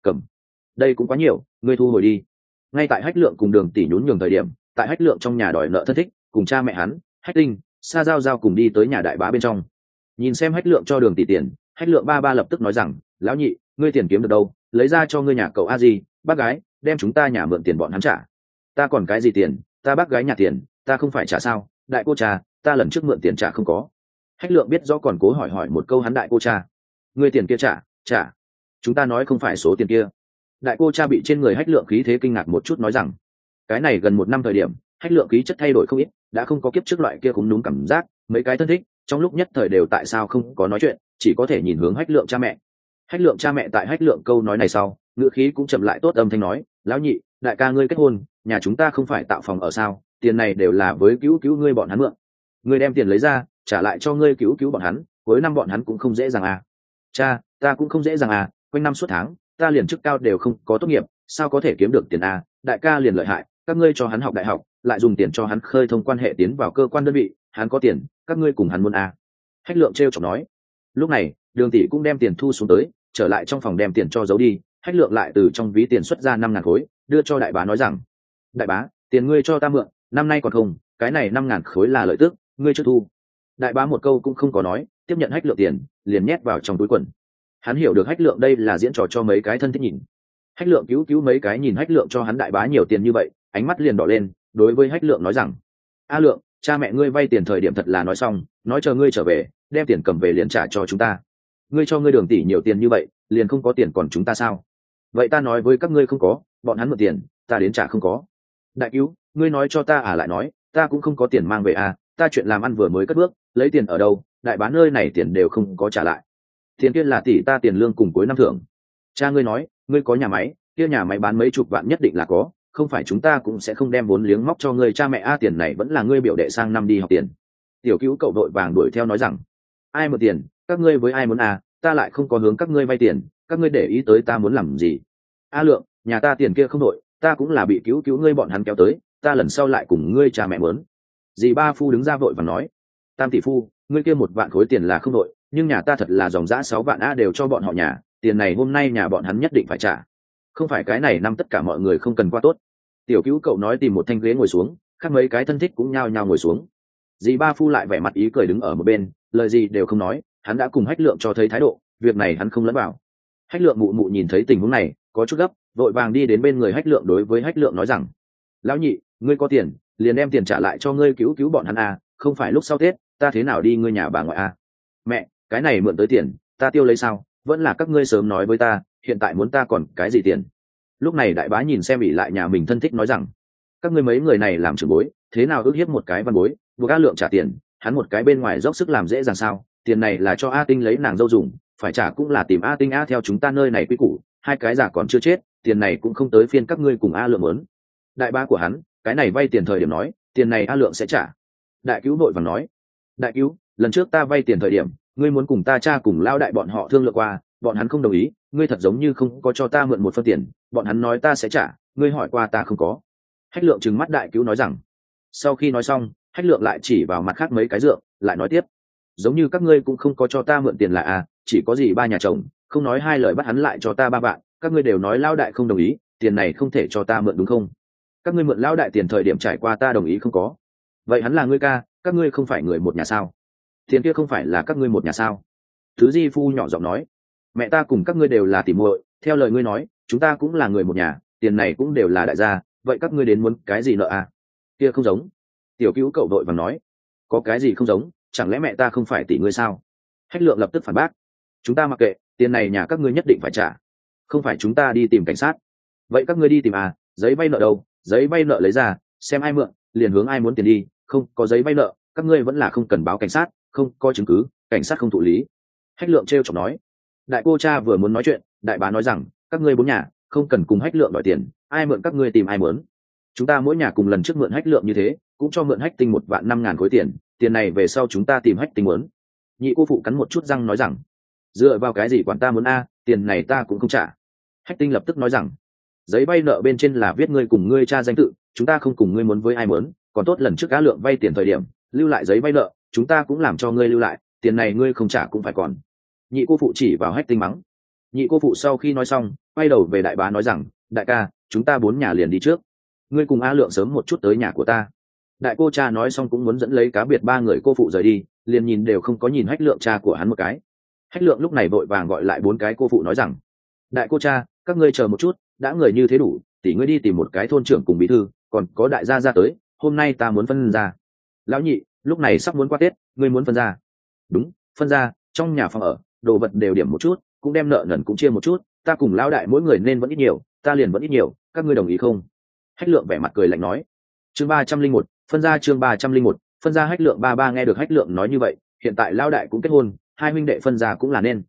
[SPEAKER 1] Cầm? Đây cũng quá nhiều, ngươi thu hồi đi. Ngay tại hách lượng cùng đường tỷ nhún nhường thời điểm, tại hách lượng trong nhà đòi nợ thân thích, cùng cha mẹ hắn, hách tinh, sa giao giao cùng đi tới nhà đại bá bên trong. Nhìn xem hách lượng cho đường tỷ tiền, hách lượng ba ba lập tức nói rằng, lão nhị, ngươi tiền kiếm được đâu? Lấy ra cho ngươi nhà cậu a di, bác gái, đem chúng ta nhà mượn tiền bọn hắn trả. Ta còn cái gì tiền? Ta bác gái nhà tiền, ta không phải trả sao? Đại cô cha, ta lần trước mượn tiền trả không có. Hách lượng biết rõ còn cố hỏi hỏi một câu hắn đại cô cha. Ngươi tiền kia trả trả. Chúng ta nói không phải số tiền kia đại cô cha bị trên người hách lượng khí thế kinh ngạc một chút nói rằng, cái này gần một năm thời điểm, hách lượng khí chất thay đổi không ít, đã không có kiếp trước loại kia cũng đúng cảm giác, mấy cái thân thích, trong lúc nhất thời đều tại sao không có nói chuyện, chỉ có thể nhìn hướng hách lượng cha mẹ. Hách lượng cha mẹ tại hách lượng câu nói này sau, ngữ khí cũng chậm lại tốt âm thanh nói, lão nhị, đại ca ngươi kết hôn, nhà chúng ta không phải tạo phòng ở sao, tiền này đều là với cứu cứu ngươi bọn hắn mượn. Ngươi đem tiền lấy ra, trả lại cho ngươi cứu cứu bọn hắn, cuối năm bọn hắn cũng không dễ dàng à. Cha, ta cũng không dễ dàng à quanh năm suốt tháng ta liền chức cao đều không có tốt nghiệp, sao có thể kiếm được tiền a? Đại ca liền lợi hại, các ngươi cho hắn học đại học, lại dùng tiền cho hắn khơi thông quan hệ tiến vào cơ quan đơn vị, hắn có tiền, các ngươi cùng hắn muốn a. Hách lượng t r chọc nói. Lúc này, đường tỷ cũng đem tiền thu xuống tới, trở lại trong phòng đem tiền cho giấu đi, hách lượng lại từ trong ví tiền xuất ra năm ngàn khối, đưa cho đại bá nói rằng, đại bá, tiền ngươi cho ta mượn, năm nay còn không, cái này năm ngàn khối là lợi tức, ngươi chưa thu. Đại bá một câu cũng không có nói, tiếp nhận hách lượng tiền, liền nhét vào trong túi quần hắn hiểu được hách lượng đây là diễn trò cho mấy cái thân thích nhìn. Hách lượng cứu cứu mấy cái nhìn hách lượng cho hắn đại bá nhiều tiền như vậy, ánh mắt liền đỏ lên, đối với hách lượng nói rằng, a lượng, cha mẹ ngươi vay tiền thời điểm thật là nói xong, nói chờ ngươi trở về, đem tiền cầm về liền trả cho chúng ta. Ngươi cho ngươi đường tỷ nhiều tiền như vậy, liền không có tiền còn chúng ta sao? Vậy ta nói với các ngươi không có, bọn hắn mượn tiền, ta đến trả không có. Đại cứu, ngươi nói cho ta à lại nói, ta cũng không có tiền mang về à ta chuyện làm ăn vừa mới cất bước, lấy tiền ở đâu, đại bán nơi này tiền đều không có trả lại tiền kia là tỷ ta tiền lương cùng cuối năm thưởng. Cha ngươi nói, ngươi có nhà máy, kia nhà máy bán mấy chục vạn nhất định là có, không phải chúng ta cũng sẽ không đem vốn liếng móc cho ngươi. Cha mẹ, a, tiền này vẫn là ngươi biểu đệ sang năm đi học tiền. Tiểu cứu cậu đội vàng đuổi theo nói rằng, ai mượn tiền, các ngươi với ai muốn à ta lại không có hướng các ngươi vay tiền, các ngươi để ý tới ta muốn làm gì. A lượng, nhà ta tiền kia không đội, ta cũng là bị cứu cứu ngươi bọn hắn kéo tới, ta lần sau lại cùng ngươi cha mẹ muốn dì ba phu đứng ra vội và nói, tam tỷ phu, ngươi kia một vạn khối tiền là không đội nhưng nhà ta thật là dòng giã sáu vạn a đều cho bọn họ nhà tiền này hôm nay nhà bọn hắn nhất định phải trả. Không phải cái này năm tất cả mọi người không cần qua tốt. Tiểu cứu cậu nói tìm một thanh ghế ngồi xuống khác mấy cái thân thích cũng nhao nhao ngồi xuống. Dì ba phu lại vẻ mặt ý cười đứng ở một bên lời gì đều không nói hắn đã cùng hách lượng cho thấy thái độ việc này hắn không lẫn vào. Hách lượng mụ mụ nhìn thấy tình huống này có chút gấp vội vàng đi đến bên người hách lượng đối với hách lượng nói rằng lão nhị ngươi có tiền liền đem tiền trả lại cho ngươi cứu cứu bọn hắn à, không phải lúc sau tết ta thế nào đi ngươi nhà bà ngoại à. mẹ cái này mượn tới tiền, ta tiêu lấy sao? Vẫn là các ngươi sớm nói với ta, hiện tại muốn ta còn cái gì tiền? Lúc này đại bá nhìn xem ỉ lại nhà mình thân thích nói rằng, các ngươi mấy người này làm trưởng bối, thế nào ước hiếp một cái văn bối, buộc a lượng trả tiền, hắn một cái bên ngoài dốc sức làm dễ dàng sao? Tiền này là cho a tinh lấy nàng dâu dùng, phải trả cũng là tìm a tinh a theo chúng ta nơi này quy củ, hai cái giả còn chưa chết, tiền này cũng không tới phiên các ngươi cùng a lượng lớn đại ba của hắn, cái này vay tiền thời điểm nói, tiền này a lượng sẽ trả. Đại cứu nội và nói, đại cứu, lần trước ta vay tiền thời điểm ngươi muốn cùng ta cha cùng lao đại bọn họ thương lượng qua, bọn hắn không đồng ý, ngươi thật giống như không có cho ta mượn một phân tiền, bọn hắn nói ta sẽ trả, ngươi hỏi qua ta không có. Hách lượng trừng mắt đại cứu nói rằng, sau khi nói xong, hách lượng lại chỉ vào mặt khác mấy cái dượng lại nói tiếp, giống như các ngươi cũng không có cho ta mượn tiền là à chỉ có gì ba nhà chồng, không nói hai lời bắt hắn lại cho ta ba bạn, các ngươi đều nói lao đại không đồng ý, tiền này không thể cho ta mượn đúng không? Các ngươi mượn lao đại tiền thời điểm trải qua ta đồng ý không có? Vậy hắn là ngươi ca, các ngươi không phải người một nhà sao? Tiền kia không phải là các ngươi một nhà sao? Thứ di phu nhỏ giọng nói. Mẹ ta cùng các ngươi đều là tỉ muội, theo lời ngươi nói, chúng ta cũng là người một nhà, tiền này cũng đều là đại gia, vậy các ngươi đến muốn cái gì nợ à? Kia không giống. Tiểu cứu cậu đội và nói. Có cái gì không giống, chẳng lẽ mẹ ta không phải tỷ ngươi sao? Hách lượng lập tức phản bác. Chúng ta mặc kệ, tiền này nhà các ngươi nhất định phải trả. Không phải chúng ta đi tìm cảnh sát. Vậy các ngươi đi tìm à giấy vay nợ đâu? Giấy vay nợ lấy ra, xem ai mượn, liền hướng ai muốn tiền đi. Không, có giấy vay nợ, các ngươi vẫn là không cần báo cảnh sát không có chứng cứ, cảnh sát không thụ lý. Hách lượng t r e o chọc nói, đại cô cha vừa muốn nói chuyện, đại bá nói rằng, các ngươi bốn nhà không cần cùng hách lượng đòi tiền, ai mượn các ngươi tìm ai mướn. Chúng ta mỗi nhà cùng lần trước mượn hách lượng như thế, cũng cho mượn hách tinh một vạn năm ngàn khối tiền tiền này về sau chúng ta tìm hách tinh muốn nhị cô phụ cắn một chút răng nói rằng, dựa vào cái gì quản ta muốn a, tiền này ta cũng không trả. Hách tinh lập tức nói rằng, giấy vay nợ bên trên là viết ngươi cùng ngươi cha danh tự, chúng ta không cùng ngươi muốn với ai muốn còn tốt lần trước cá lượng vay tiền thời điểm, lưu lại giấy vay nợ chúng ta cũng làm cho ngươi lưu lại, tiền này ngươi không trả cũng phải còn. Nhị cô phụ chỉ vào hách tinh mắng. Nhị cô phụ sau khi nói xong, quay đầu về đại bá nói rằng, đại ca, chúng ta bốn nhà liền đi trước. Ngươi cùng a lượng sớm một chút tới nhà của ta. Đại cô cha nói xong cũng muốn dẫn lấy cá biệt ba người cô phụ rời đi, liền nhìn đều không có nhìn hách lượng cha của hắn một cái. Hách lượng lúc này vội vàng gọi lại bốn cái cô phụ nói rằng, đại cô cha, các ngươi chờ một chút, đã người như thế đủ tỷ ngươi đi tìm một cái thôn trưởng cùng bí thư, còn có đại gia ra tới, hôm nay ta muốn phân ra. Lão nhị lúc này sắp muốn qua tết, ngươi muốn phân ra. Đúng, phân ra, trong nhà phòng ở, đồ vật đều điểm một chút, cũng đem nợ nần cũng chia một chút, ta cùng lão đại mỗi người nên vẫn ít nhiều, ta liền vẫn ít nhiều, các ngươi đồng ý không? Hách lượng vẻ mặt cười lạnh nói. Chương ba trăm linh một, phân ra chương ba trăm linh một, phân ra hách lượng ba ba nghe được hách lượng nói như vậy, hiện tại lao đại cũng kết hôn, hai huynh đệ phân ra cũng là nên.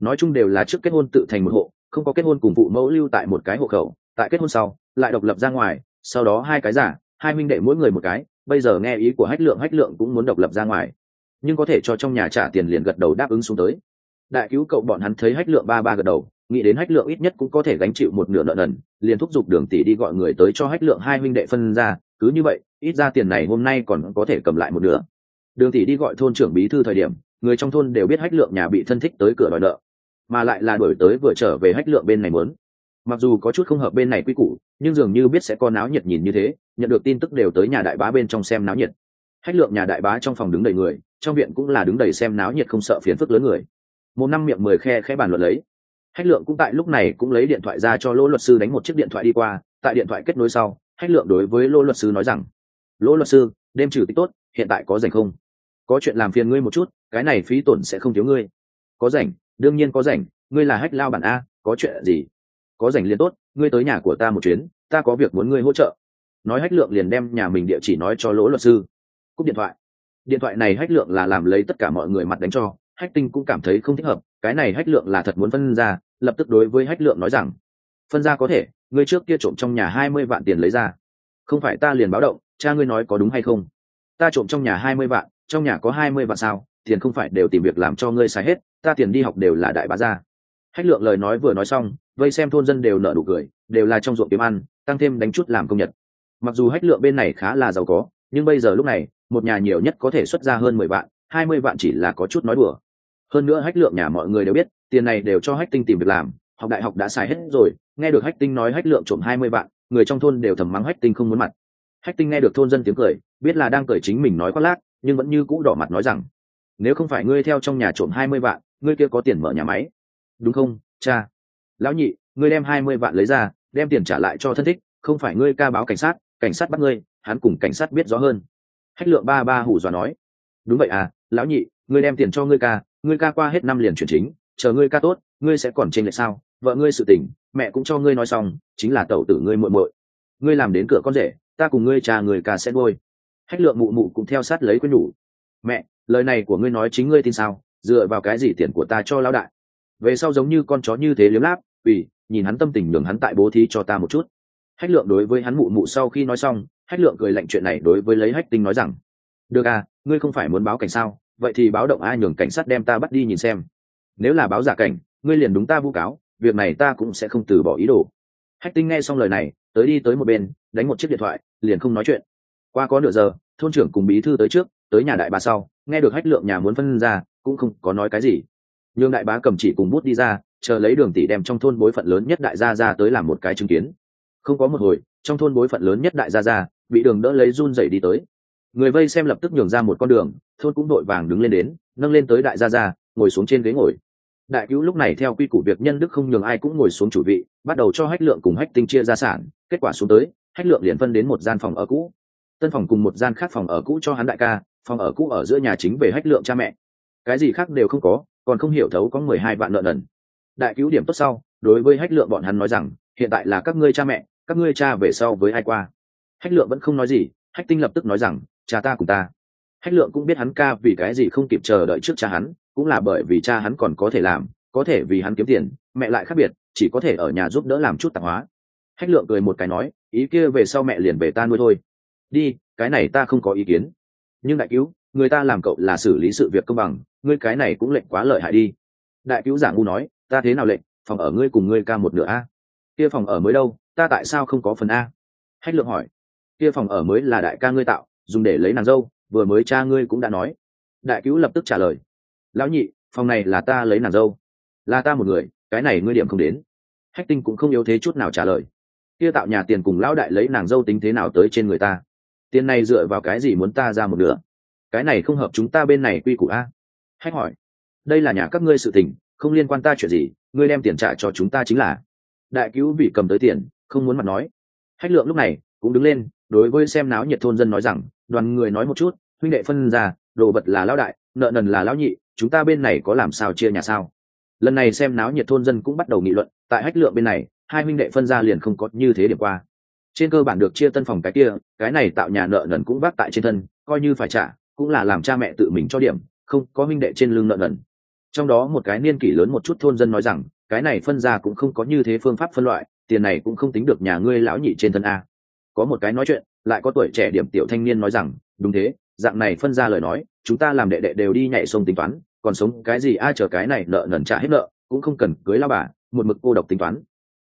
[SPEAKER 1] Nói chung đều là trước kết hôn tự thành một hộ, không có kết hôn cùng phụ mẫu lưu tại một cái hộ khẩu, tại kết hôn sau, lại độc lập ra ngoài, sau đó hai cái giả, hai huynh đệ mỗi người một cái bây giờ nghe ý của hách lượng hách lượng cũng muốn độc lập ra ngoài. Nhưng có thể cho trong nhà trả tiền liền gật đầu đáp ứng xuống tới. Đại cứu cậu bọn hắn thấy hách lượng ba ba gật đầu, nghĩ đến hách lượng ít nhất cũng có thể gánh chịu một nửa nợ nần, liền thúc giục đường tỷ đi gọi người tới cho hách lượng hai huynh đệ phân ra, cứ như vậy, ít ra tiền này hôm nay còn có thể cầm lại một nửa. Đường tỷ đi gọi thôn trưởng bí thư thời điểm, người trong thôn đều biết hách lượng nhà bị thân thích tới cửa đòi nợ, mà lại là đổi tới vừa trở về hách lượng bên này muốn mặc dù có chút không hợp bên này quy củ, nhưng dường như biết sẽ có náo nhiệt nhìn như thế, nhận được tin tức đều tới nhà đại bá bên trong xem náo nhiệt. Hách lượng nhà đại bá trong phòng đứng đầy người, trong viện cũng là đứng đầy xem náo nhiệt không sợ phiền phức lớn người. Một năm miệng mười khe khẽ bàn luận lấy. Hách lượng cũng tại lúc này cũng lấy điện thoại ra cho lỗ luật sư đánh một chiếc điện thoại đi qua, tại điện thoại kết nối sau, hách lượng đối với lỗ luật sư nói rằng, lỗ luật sư, đêm trừ tích tốt, hiện tại có rảnh không? Có chuyện làm phiền ngươi một chút, cái này phí tổn sẽ không thiếu ngươi. Có rảnh, đương nhiên có rảnh, ngươi là hách lao bản a, có chuyện gì? Có rảnh liền tốt, ngươi tới nhà của ta một chuyến, ta có việc muốn ngươi hỗ trợ. Nói hách lượng liền đem nhà mình địa chỉ nói cho lỗ luật sư. Cúp điện thoại. Điện thoại này hách lượng là làm lấy tất cả mọi người mặt đánh cho, hách tinh cũng cảm thấy không thích hợp, cái này hách lượng là thật muốn phân ra, lập tức đối với hách lượng nói rằng, phân ra có thể, ngươi trước kia trộm trong nhà hai mươi vạn tiền lấy ra. Không phải ta liền báo động, cha ngươi nói có đúng hay không? Ta trộm trong nhà hai mươi vạn, trong nhà có hai mươi vạn sao, tiền không phải đều tìm việc làm cho ngươi xài hết, ta tiền đi học đều là đại bá gia hách lượng lời nói vừa nói xong, vây xem thôn dân đều nở nụ cười, đều là trong ruộng kiếm ăn, tăng thêm đánh chút làm công nhật. Mặc dù hách lượng bên này khá là giàu có, nhưng bây giờ lúc này, một nhà nhiều nhất có thể xuất ra hơn mười vạn, hai mươi vạn chỉ là có chút nói đùa. Hơn nữa hách lượng nhà mọi người đều biết, tiền này đều cho hách tinh tìm việc làm, học đại học đã xài hết rồi, nghe được hách tinh nói hách lượng trộm hai mươi vạn, người trong thôn đều thầm mắng hách tinh không muốn mặt. Hách tinh nghe được thôn dân tiếng cười, biết là đang cười chính mình nói khoác lác, nhưng vẫn như cũ đỏ mặt nói rằng, nếu không phải ngươi theo trong nhà trộm hai mươi vạn, ngươi kia có tiền mở nhà máy đúng không, cha? Lão nhị, ngươi đem hai mươi vạn lấy ra, đem tiền trả lại cho thân thích, không phải ngươi ca báo cảnh sát cảnh sát bắt ngươi, hắn cùng cảnh sát biết rõ hơn. Hách lượng ba ba hủ dọa nói. Đúng vậy à lão nhị, ngươi đem tiền cho ngươi ca ngươi ca qua hết năm liền chuyển chính, chờ ngươi ca tốt, ngươi sẽ còn trên lệ sao? Vợ ngươi sự tình, mẹ cũng cho ngươi nói xong, chính là tẩu tử ngươi muội muội. Ngươi làm đến cửa con rể, ta cùng ngươi cha người ca sẽ ngôi hách lượng mụ mụ cũng theo sát lấy quên nhủ. Mẹ, lời này của ngươi nói chính ngươi tin sao? Dựa vào cái gì tiền của ta cho lão đại? Về sau giống như con chó như thế liếm láp ủy nhìn hắn tâm tình nhường hắn tại bố thí cho ta một chút. Hách lượng đối với hắn mụ mụ sau khi nói xong, hách lượng cười lạnh chuyện này đối với lấy hách tinh nói rằng, được à ngươi không phải muốn báo cảnh sao? Vậy thì báo động ai nhường cảnh sát đem ta bắt đi nhìn xem. Nếu là báo giả cảnh, ngươi liền đúng ta vu cáo, việc này ta cũng sẽ không từ bỏ ý đồ. Hách tinh nghe xong lời này, tới đi tới một bên, đánh một chiếc điện thoại, liền không nói chuyện. Qua có nửa giờ, thôn trưởng cùng bí thư tới trước, tới nhà đại bà sau, nghe được hách lượng nhà muốn phân ra, cũng không có nói cái gì nhưng đại bá cầm chỉ cùng bút đi ra, chờ lấy đường tỷ đem trong thôn bối phận lớn nhất đại gia ra tới làm một cái chứng kiến. Không có một hồi, trong thôn bối phận lớn nhất đại gia ra bị đường đỡ lấy run dậy đi tới. Người vây xem lập tức nhường ra một con đường, thôn cũng đội vàng đứng lên đến, nâng lên tới đại gia ra ngồi xuống trên ghế ngồi. Đại cứu lúc này theo quy củ việc nhân đức không nhường ai cũng ngồi xuống chủ vị, bắt đầu cho hách lượng cùng hách tinh chia gia sản, kết quả xuống tới, hách lượng liền phân đến một gian phòng ở cũ. Tân phòng cùng một gian khác phòng ở cũ cho hắn đại ca, phòng ở cũ ở giữa nhà chính về hách lượng cha mẹ. Cái gì khác đều không có còn không hiểu thấu có mười hai vạn nợ nần. Đại cứu điểm tốt sau, đối với hách lượng bọn hắn nói rằng, hiện tại là các ngươi cha mẹ, các ngươi cha về sau với ai qua? Hách lượng vẫn không nói gì, hách tinh lập tức nói rằng, cha ta cùng ta. Hách lượng cũng biết hắn ca vì cái gì không kịp chờ đợi trước cha hắn, cũng là bởi vì cha hắn còn có thể làm, có thể vì hắn kiếm tiền, mẹ lại khác biệt, chỉ có thể ở nhà giúp đỡ làm chút tạp hóa. Hách lượng cười một cái nói, ý kia về sau mẹ liền về ta nuôi thôi. Đi, cái này ta không có ý kiến. Nhưng đại cứu người ta làm cậu là xử lý sự việc công bằng, ngươi cái này cũng lệnh quá lợi hại đi. Đại cứu giả ngu nói, ta thế nào lệnh, phòng ở ngươi cùng ngươi ca một nửa a. Kia phòng ở mới đâu, ta tại sao không có phần a? Hách lượng hỏi. Kia phòng ở mới là đại ca ngươi tạo, dùng để lấy nàng dâu, vừa mới cha ngươi cũng đã nói. Đại cứu lập tức trả lời. Lão nhị, phòng này là ta lấy nàng dâu. Là ta một người, cái này ngươi điểm không đến. Hách tinh cũng không yếu thế chút nào trả lời. Kia tạo nhà tiền cùng lão đại lấy nàng dâu tính thế nào tới trên người ta? Tiền này dựa vào cái gì muốn ta ra một nửa? Cái này không hợp chúng ta bên này quy củ a. Hách hỏi, đây là nhà các ngươi sự tình, không liên quan ta chuyện gì, ngươi đem tiền trả cho chúng ta chính là. Đại cứu bị cầm tới tiền, không muốn mặt nói. Hách lượng lúc này cũng đứng lên, đối với xem náo nhiệt thôn dân nói rằng, đoàn người nói một chút, huynh đệ phân ra, đồ vật là lão đại, nợ nần là lão nhị, chúng ta bên này có làm sao chia nhà sao? Lần này xem náo nhiệt thôn dân cũng bắt đầu nghị luận, tại hách lượng bên này, hai huynh đệ phân ra liền không có như thế điểm qua. Trên cơ bản được chia tân phòng cái kia, cái này tạo nhà nợ nần cũng vác tại trên thân, coi như phải trả cũng là làm cha mẹ tự mình cho điểm, không, có minh đệ trên lưng nợ nần. Trong đó một cái niên kỷ lớn một chút thôn dân nói rằng, cái này phân ra cũng không có như thế phương pháp phân loại, tiền này cũng không tính được nhà ngươi lão nhị trên thân a. Có một cái nói chuyện, lại có tuổi trẻ điểm tiểu thanh niên nói rằng, đúng thế, dạng này phân ra lời nói, chúng ta làm đệ đệ đều đi nhảy sông tính toán, còn sống cái gì ai chờ cái này nợ nần trả hết nợ, cũng không cần cưới lao bà, một mực cô độc tính toán.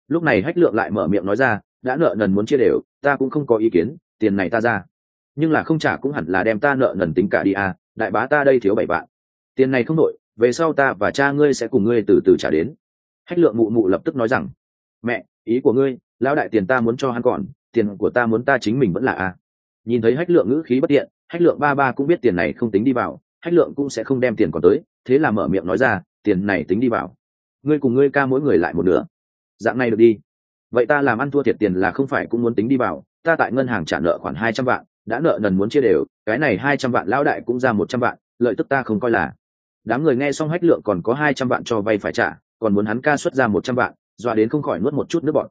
[SPEAKER 1] Lúc này hách lượng lại mở miệng nói ra, đã nợ nần muốn chia đều, ta cũng không có ý kiến, tiền này ta ra nhưng là không trả cũng hẳn là đem ta nợ nần tính cả đi à đại bá ta đây thiếu bảy vạn. Tiền này không nội về sau ta và cha ngươi sẽ cùng ngươi từ từ trả đến. Hách lượng mụ mụ lập tức nói rằng, mẹ, ý của ngươi, lão đại tiền ta muốn cho hắn còn, tiền của ta muốn ta chính mình vẫn là a nhìn thấy hách lượng ngữ khí bất tiện, hách lượng ba ba cũng biết tiền này không tính đi vào, hách lượng cũng sẽ không đem tiền còn tới, thế là mở miệng nói ra, tiền này tính đi vào. Ngươi cùng ngươi ca mỗi người lại một nửa. Dạng này được đi. Vậy ta làm ăn thua thiệt tiền là không phải cũng muốn tính đi vào, ta tại ngân hàng trả nợ khoảng hai trăm vạn đã nợ nần muốn chia đều, cái này hai trăm vạn lão đại cũng ra một trăm vạn, lợi tức ta không coi là. Đám người nghe xong hách lượng còn có hai trăm vạn cho vay phải trả, còn muốn hắn ca xuất ra một trăm vạn, dọa đến không khỏi nuốt một chút nước bọn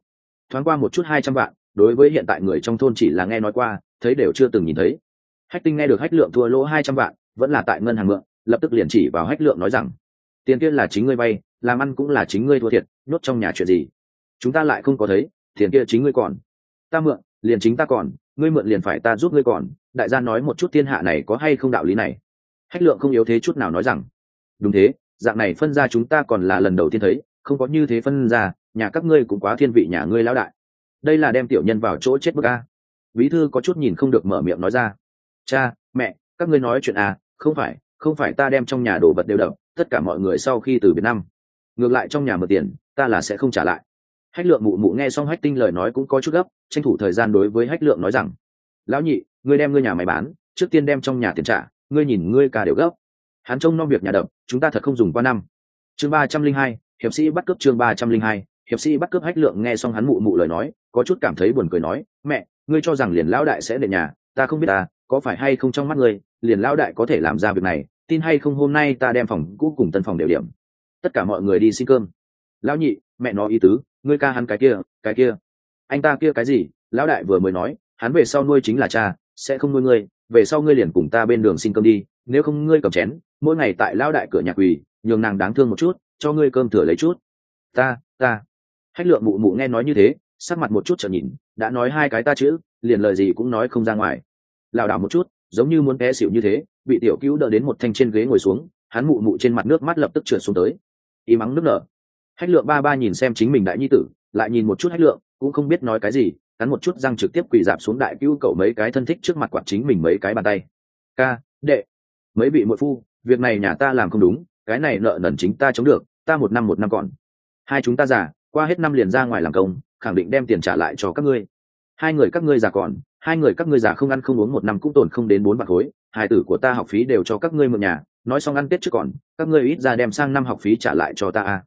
[SPEAKER 1] thoáng qua một chút hai trăm vạn, đối với hiện tại người trong thôn chỉ là nghe nói qua, thấy đều chưa từng nhìn thấy. Hách tinh nghe được hách lượng thua lỗ hai trăm vạn, vẫn là tại ngân hàng mượn, lập tức liền chỉ vào hách lượng nói rằng, tiền kia là chính ngươi vay, làm ăn cũng là chính ngươi thua thiệt, nhốt trong nhà chuyện gì? Chúng ta lại không có thấy, tiền kia chính ngươi còn. Ta mượn, liền chính ta còn ngươi mượn liền phải ta giúp ngươi còn, đại gia nói một chút thiên hạ này có hay không đạo lý này? Hách lượng không yếu thế chút nào nói rằng, đúng thế, dạng này phân ra chúng ta còn là lần đầu tiên thấy, không có như thế phân ra, nhà các ngươi cũng quá thiên vị nhà ngươi lão đại. Đây là đem tiểu nhân vào chỗ chết bức a. Bí thư có chút nhìn không được mở miệng nói ra, cha, mẹ, các ngươi nói chuyện à không phải không phải ta đem trong nhà đồ vật đều đập, tất cả mọi người sau khi từ việt nam ngược lại trong nhà mượn tiền, ta là sẽ không trả lại hách lượng mụ mụ nghe xong hách tinh lời nói cũng có chút gấp, tranh thủ thời gian đối với hách lượng nói rằng, lão nhị, ngươi đem ngươi nhà máy bán, trước tiên đem trong nhà tiền trả, ngươi nhìn ngươi cả đều gấp. Hắn trông nom việc nhà đập, chúng ta thật không dùng qua năm. Chương ba trăm linh hai, hiệp sĩ bắt cướp chương ba trăm linh hai, hiệp sĩ bắt cướp hách lượng nghe xong hắn mụ mụ lời nói, có chút cảm thấy buồn cười nói, mẹ, ngươi cho rằng liền lão đại sẽ để nhà, ta không biết ta, có phải hay không trong mắt ngươi, liền lão đại có thể làm ra việc này, tin hay không hôm nay ta đem phòng cũ cùng tân phòng đều điểm. Tất cả mọi người đi xin cơm. Lão nhị, mẹ nói ý tứ ngươi ca hắn cái kia cái kia. Anh ta kia cái gì? Lão đại vừa mới nói, hắn về sau nuôi chính là cha, sẽ không nuôi ngươi, về sau ngươi liền cùng ta bên đường xin cơm đi, nếu không ngươi cầm chén, mỗi ngày tại lão đại cửa nhà quỳ, nhường nàng đáng thương một chút, cho ngươi cơm thừa lấy chút. Ta ta. Hách lượng mụ mụ nghe nói như thế, sắc mặt một chút trở nhìn, đã nói hai cái ta chữ, liền lời gì cũng nói không ra ngoài. Lảo đảo một chút, giống như muốn té xỉu như thế, bị tiểu cứu đỡ đến một thanh trên ghế ngồi xuống, hắn mụ mụ trên mặt nước mắt lập tức trượt xuống tới. Y mắng nước nở hách lượng ba ba nhìn xem chính mình đại nhi tử, lại nhìn một chút hách lượng, cũng không biết nói cái gì, cắn một chút răng trực tiếp quỳ dạp xuống đại cứu cậu mấy cái thân thích trước mặt quạt chính mình mấy cái bàn tay. Ca, đệ, mấy vị muội phu, việc này nhà ta làm không đúng, cái này nợ nần chính ta chống được, ta một năm một năm còn. Hai chúng ta già, qua hết năm liền ra ngoài làm công, khẳng định đem tiền trả lại cho các ngươi. Hai người các ngươi già còn, hai người các ngươi già không ăn không uống một năm cũng tồn không đến bốn bạc khối, hai tử của ta học phí đều cho các ngươi mượn nhà, nói xong ăn tết trước còn, các ngươi ít ra đem sang năm học phí trả lại cho ta a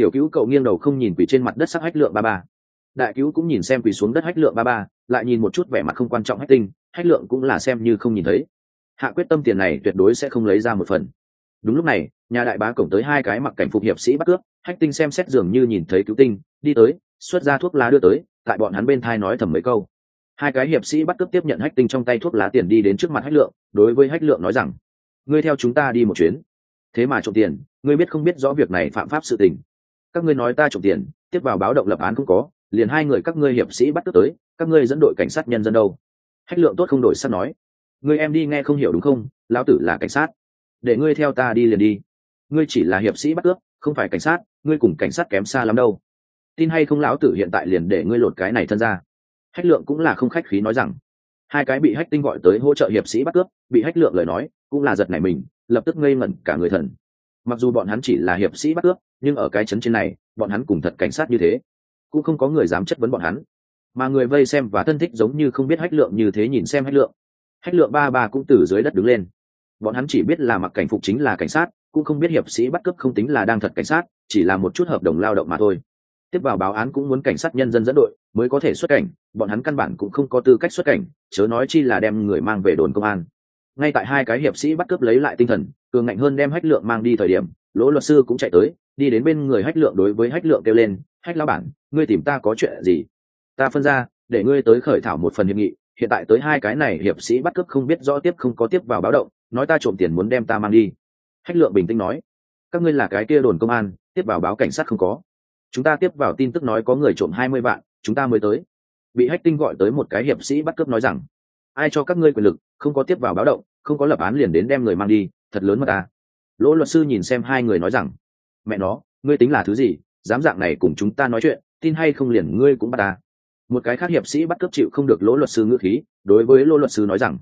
[SPEAKER 1] tiểu cứu cậu nghiêng đầu không nhìn quỷ trên mặt đất sắc hách lượng ba ba. Đại cứu cũng nhìn xem quỷ xuống đất hách lượng ba ba, lại nhìn một chút vẻ mặt không quan trọng hách tinh, hách lượng cũng là xem như không nhìn thấy. Hạ quyết tâm tiền này tuyệt đối sẽ không lấy ra một phần. Đúng lúc này, nhà đại bá cổng tới hai cái mặc cảnh phục hiệp sĩ bắt cướp, hách tinh xem xét dường như nhìn thấy cứu tinh, đi tới, xuất ra thuốc lá đưa tới, tại bọn hắn bên thai nói thầm mấy câu. Hai cái hiệp sĩ bắt cướp tiếp nhận hách tinh trong tay thuốc lá tiền đi đến trước mặt hách lượng, đối với hách lượng nói rằng, ngươi theo chúng ta đi một chuyến. Thế mà trộm tiền, ngươi biết không biết rõ việc này phạm pháp sự tình các ngươi nói ta trộm tiền, tiếp vào báo động lập án không có, liền hai người các ngươi hiệp sĩ bắt cướp tới, các ngươi dẫn đội cảnh sát nhân dân đâu? Hách lượng tốt không đổi sắt nói. Ngươi em đi nghe không hiểu đúng không? Lão tử là cảnh sát. Để ngươi theo ta đi liền đi. Ngươi chỉ là hiệp sĩ bắt cướp, không phải cảnh sát, ngươi cùng cảnh sát kém xa lắm đâu. Tin hay không lão tử hiện tại liền để ngươi lột cái này thân ra. Hách lượng cũng là không khách khí nói rằng. Hai cái bị hách tinh gọi tới hỗ trợ hiệp sĩ bắt cướp, bị hách lượng lời nói, cũng là giật này mình, lập tức ngây ngẩn cả người thần mặc dù bọn hắn chỉ là hiệp sĩ bắt cướp nhưng ở cái chấn trên này, bọn hắn cùng thật cảnh sát như thế, cũng không có người dám chất vấn bọn hắn. Mà người vây xem và thân thích giống như không biết hách lượng như thế nhìn xem hách lượng. Hách lượng ba ba cũng từ dưới đất đứng lên. Bọn hắn chỉ biết là mặc cảnh phục chính là cảnh sát, cũng không biết hiệp sĩ bắt cướp không tính là đang thật cảnh sát, chỉ là một chút hợp đồng lao động mà thôi. Tiếp vào báo án cũng muốn cảnh sát nhân dân dẫn đội mới có thể xuất cảnh, bọn hắn căn bản cũng không có tư cách xuất cảnh, chớ nói chi là đem người mang về đồn công an ngay tại hai cái hiệp sĩ bắt cướp lấy lại tinh thần, cường ngạnh hơn đem hách lượng mang đi thời điểm, lỗ luật sư cũng chạy tới, đi đến bên người hách lượng đối với hách lượng kêu lên, hách lao bản, ngươi tìm ta có chuyện gì? Ta phân ra, để ngươi tới khởi thảo một phần hiệp nghị, hiện tại tới hai cái này hiệp sĩ bắt cướp không biết rõ tiếp không có tiếp vào báo động, nói ta trộm tiền muốn đem ta mang đi. Hách lượng bình tĩnh nói, các ngươi là cái kia đồn công an, tiếp vào báo cảnh sát không có. Chúng ta tiếp vào tin tức nói có người trộm hai mươi vạn, chúng ta mới tới. Bị hách tinh gọi tới một cái hiệp sĩ bắt cướp nói rằng, ai cho các ngươi quyền lực, không có tiếp vào báo động không có lập án liền đến đem người mang đi, thật lớn mà ta. Lỗ luật sư nhìn xem hai người nói rằng, mẹ nó, ngươi tính là thứ gì? Dám dạng này cùng chúng ta nói chuyện, tin hay không liền ngươi cũng bắt ta. Một cái khác hiệp sĩ bắt cấp chịu không được lỗ luật sư ngữ khí, đối với lỗ luật sư nói rằng,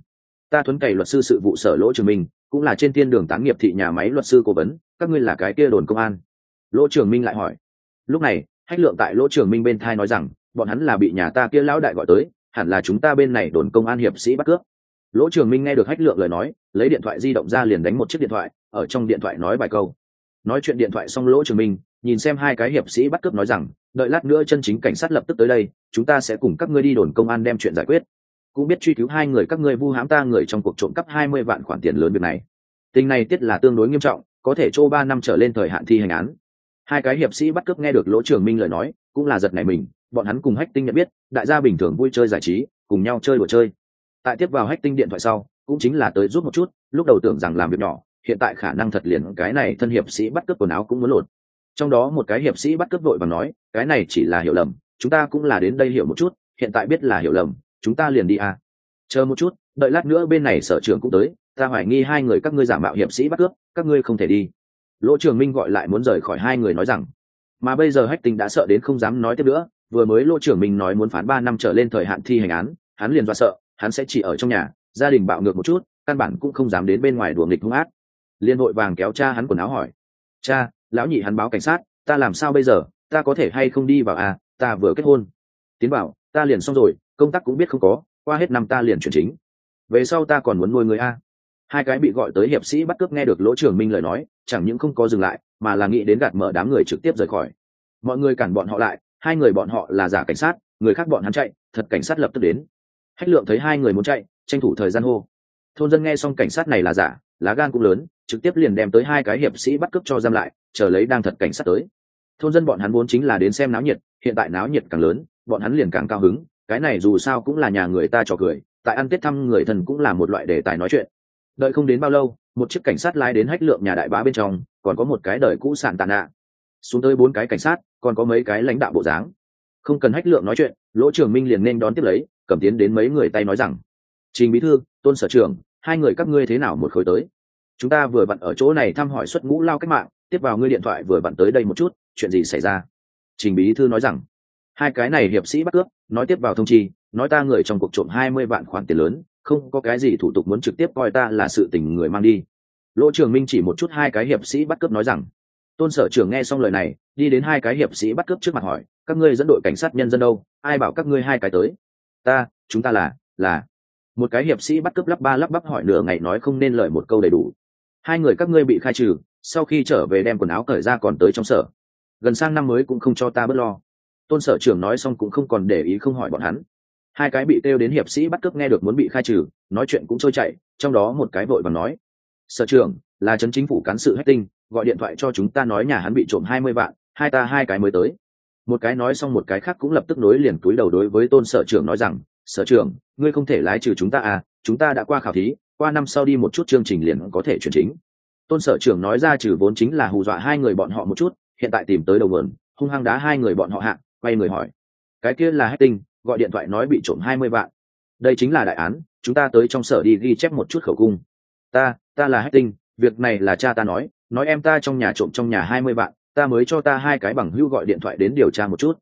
[SPEAKER 1] ta thuấn cày luật sư sự vụ sở lỗ trường minh, cũng là trên thiên đường tán nghiệp thị nhà máy luật sư cố vấn, các ngươi là cái kia đồn công an. Lỗ trường minh lại hỏi. Lúc này, hách lượng tại lỗ trường minh bên thai nói rằng, bọn hắn là bị nhà ta kia lão đại gọi tới, hẳn là chúng ta bên này đồn công an hiệp sĩ bắt cướp lỗ trường minh nghe được hách lượng lời nói, lấy điện thoại di động ra liền đánh một chiếc điện thoại, ở trong điện thoại nói vài câu. Nói chuyện điện thoại xong lỗ trường minh, nhìn xem hai cái hiệp sĩ bắt cướp nói rằng, đợi lát nữa chân chính cảnh sát lập tức tới đây, chúng ta sẽ cùng các ngươi đi đồn công an đem chuyện giải quyết. Cũng biết truy cứu hai người các ngươi vu hãm ta người trong cuộc trộm cắp hai mươi vạn khoản tiền lớn việc này. Tình này tiết là tương đối nghiêm trọng, có thể chỗ ba năm trở lên thời hạn thi hành án. Hai cái hiệp sĩ bắt cướp nghe được lỗ trường minh lời nói, cũng là giật này mình, bọn hắn cùng hách tinh nhận biết, đại gia bình thường vui chơi giải trí, cùng nhau chơi đồ chơi tại tiếp vào hách tinh điện thoại sau, cũng chính là tới giúp một chút, lúc đầu tưởng rằng làm việc nhỏ, hiện tại khả năng thật liền cái này thân hiệp sĩ bắt cướp quần áo cũng muốn lột trong đó một cái hiệp sĩ bắt cướp vội và nói, cái này chỉ là hiểu lầm, chúng ta cũng là đến đây hiểu một chút, hiện tại biết là hiểu lầm, chúng ta liền đi à. chờ một chút, đợi lát nữa bên này sở trưởng cũng tới, ta hoài nghi hai người các ngươi giả mạo hiệp sĩ bắt cướp, các ngươi không thể đi lỗ trường minh gọi lại muốn rời khỏi hai người nói rằng, mà bây giờ hách tinh đã sợ đến không dám nói tiếp nữa, vừa mới lỗ trưởng minh nói muốn phán ba năm trở lên thời hạn thi hành án, hắn liền do sợ hắn sẽ chỉ ở trong nhà, gia đình bạo ngược một chút, căn bản cũng không dám đến bên ngoài đùa nghịch hung ác. Liên hội vàng kéo cha hắn quần áo hỏi, cha, lão nhị hắn báo cảnh sát, ta làm sao bây giờ, ta có thể hay không đi vào à ta vừa kết hôn. Tiến bảo, ta liền xong rồi, công tác cũng biết không có, qua hết năm ta liền chuyển chính. Về sau ta còn muốn nuôi người a hai cái bị gọi tới hiệp sĩ bắt cướp nghe được lỗ trưởng minh lời nói, chẳng những không có dừng lại, mà là nghĩ đến gạt mở đám người trực tiếp rời khỏi. Mọi người cản bọn họ lại, hai người bọn họ là giả cảnh sát, người khác bọn hắn chạy, thật cảnh sát lập tức đến hách lượng thấy hai người muốn chạy, tranh thủ thời gian hô. Thôn dân nghe xong cảnh sát này là giả, lá gan cũng lớn, trực tiếp liền đem tới hai cái hiệp sĩ bắt cướp cho giam lại, chờ lấy đang thật cảnh sát tới. Thôn dân bọn hắn vốn chính là đến xem náo nhiệt, hiện tại náo nhiệt càng lớn, bọn hắn liền càng cao hứng, cái này dù sao cũng là nhà người ta trò cười, tại ăn tết thăm người thần cũng là một loại đề tài nói chuyện. Đợi không đến bao lâu, một chiếc cảnh sát lái đến hách lượng nhà đại bá bên trong, còn có một cái đời cũ sản tàn ạ. Xuống tới bốn cái cảnh sát, còn có mấy cái lãnh đạo bộ dáng. Không cần hách lượng nói chuyện, lỗ trường minh liền nên đón tiếp lấy cầm tiến đến mấy người tay nói rằng, trình bí thư, tôn sở trưởng, hai người các ngươi thế nào một khối tới? Chúng ta vừa vặn ở chỗ này thăm hỏi xuất ngũ lao cách mạng, tiếp vào ngươi điện thoại vừa vặn tới đây một chút, chuyện gì xảy ra? Trình bí thư nói rằng, hai cái này hiệp sĩ bắt cướp, nói tiếp vào thông chi, nói ta người trong cuộc trộm hai mươi vạn khoản tiền lớn, không có cái gì thủ tục muốn trực tiếp coi ta là sự tình người mang đi. Lỗ trường minh chỉ một chút hai cái hiệp sĩ bắt cướp nói rằng, tôn sở trưởng nghe xong lời này, đi đến hai cái hiệp sĩ bắt cướp trước mặt hỏi, các ngươi dẫn đội cảnh sát nhân dân đâu? Ai bảo các ngươi hai cái tới? Ta, chúng ta là là. Một cái hiệp sĩ bắt cướp lắp ba lắp bắp hỏi nửa ngày nói không nên lời một câu đầy đủ. Hai người các ngươi bị khai trừ, sau khi trở về đem quần áo cởi ra còn tới trong sở. Gần sang năm mới cũng không cho ta bớt lo. Tôn sở trưởng nói xong cũng không còn để ý không hỏi bọn hắn. Hai cái bị kêu đến hiệp sĩ bắt cướp nghe được muốn bị khai trừ, nói chuyện cũng trôi chạy trong đó một cái vội và nói, sở trưởng, là trấn chính phủ cán sự hết tinh, gọi điện thoại cho chúng ta nói nhà hắn bị trộm hai mươi vạn, hai ta hai cái mới tới một cái nói xong một cái khác cũng lập tức nối liền túi đầu đối với tôn sở trưởng nói rằng, sở trưởng, ngươi không thể lái trừ chúng ta à chúng ta đã qua khảo thí, qua năm sau đi một chút chương trình liền có thể chuyển chính. Tôn sở trưởng nói ra trừ vốn chính là hù dọa hai người bọn họ một chút, hiện tại tìm tới đầu vườn hung hăng đá hai người bọn họ hạ, quay người hỏi. Cái kia là hách tinh, gọi điện thoại nói bị trộm hai mươi vạn. Đây chính là đại án, chúng ta tới trong sở đi ghi chép một chút khẩu cung. Ta ta là hách tinh, việc này là cha ta nói nói em ta trong nhà trộm trong nhà hai mươi vạn ta mới cho ta hai cái bằng hưu gọi điện thoại đến điều tra một chút.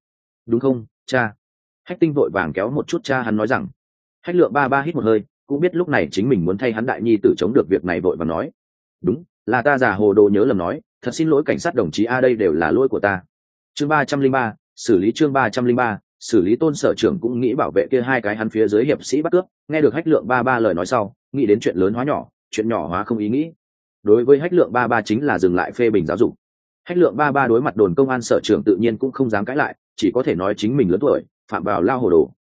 [SPEAKER 1] Đúng không, cha? Hách tinh vội vàng kéo một chút cha hắn nói rằng. Hách lượng ba ba hít một hơi, cũng biết lúc này chính mình muốn thay hắn đại nhi tử chống được việc này vội và nói. Đúng, là ta già hồ đồ nhớ lầm nói, thật xin lỗi cảnh sát đồng chí a đây đều là lỗi của ta. Chương ba trăm linh ba, xử lý chương ba trăm linh ba, xử lý tôn sở trưởng cũng nghĩ bảo vệ kia hai cái hắn phía dưới hiệp sĩ bắt cướp. Nghe được hách lượng ba ba lời nói sau, nghĩ đến chuyện lớn hóa nhỏ, chuyện nhỏ hóa không ý nghĩ. Đối với hách lượng ba ba chính là dừng lại phê bình giáo dục hách lượng ba ba đối mặt đồn công an sở trưởng tự nhiên cũng không dám cãi lại, chỉ có thể nói chính mình lớn tuổi, phạm vào lao hồ đồ.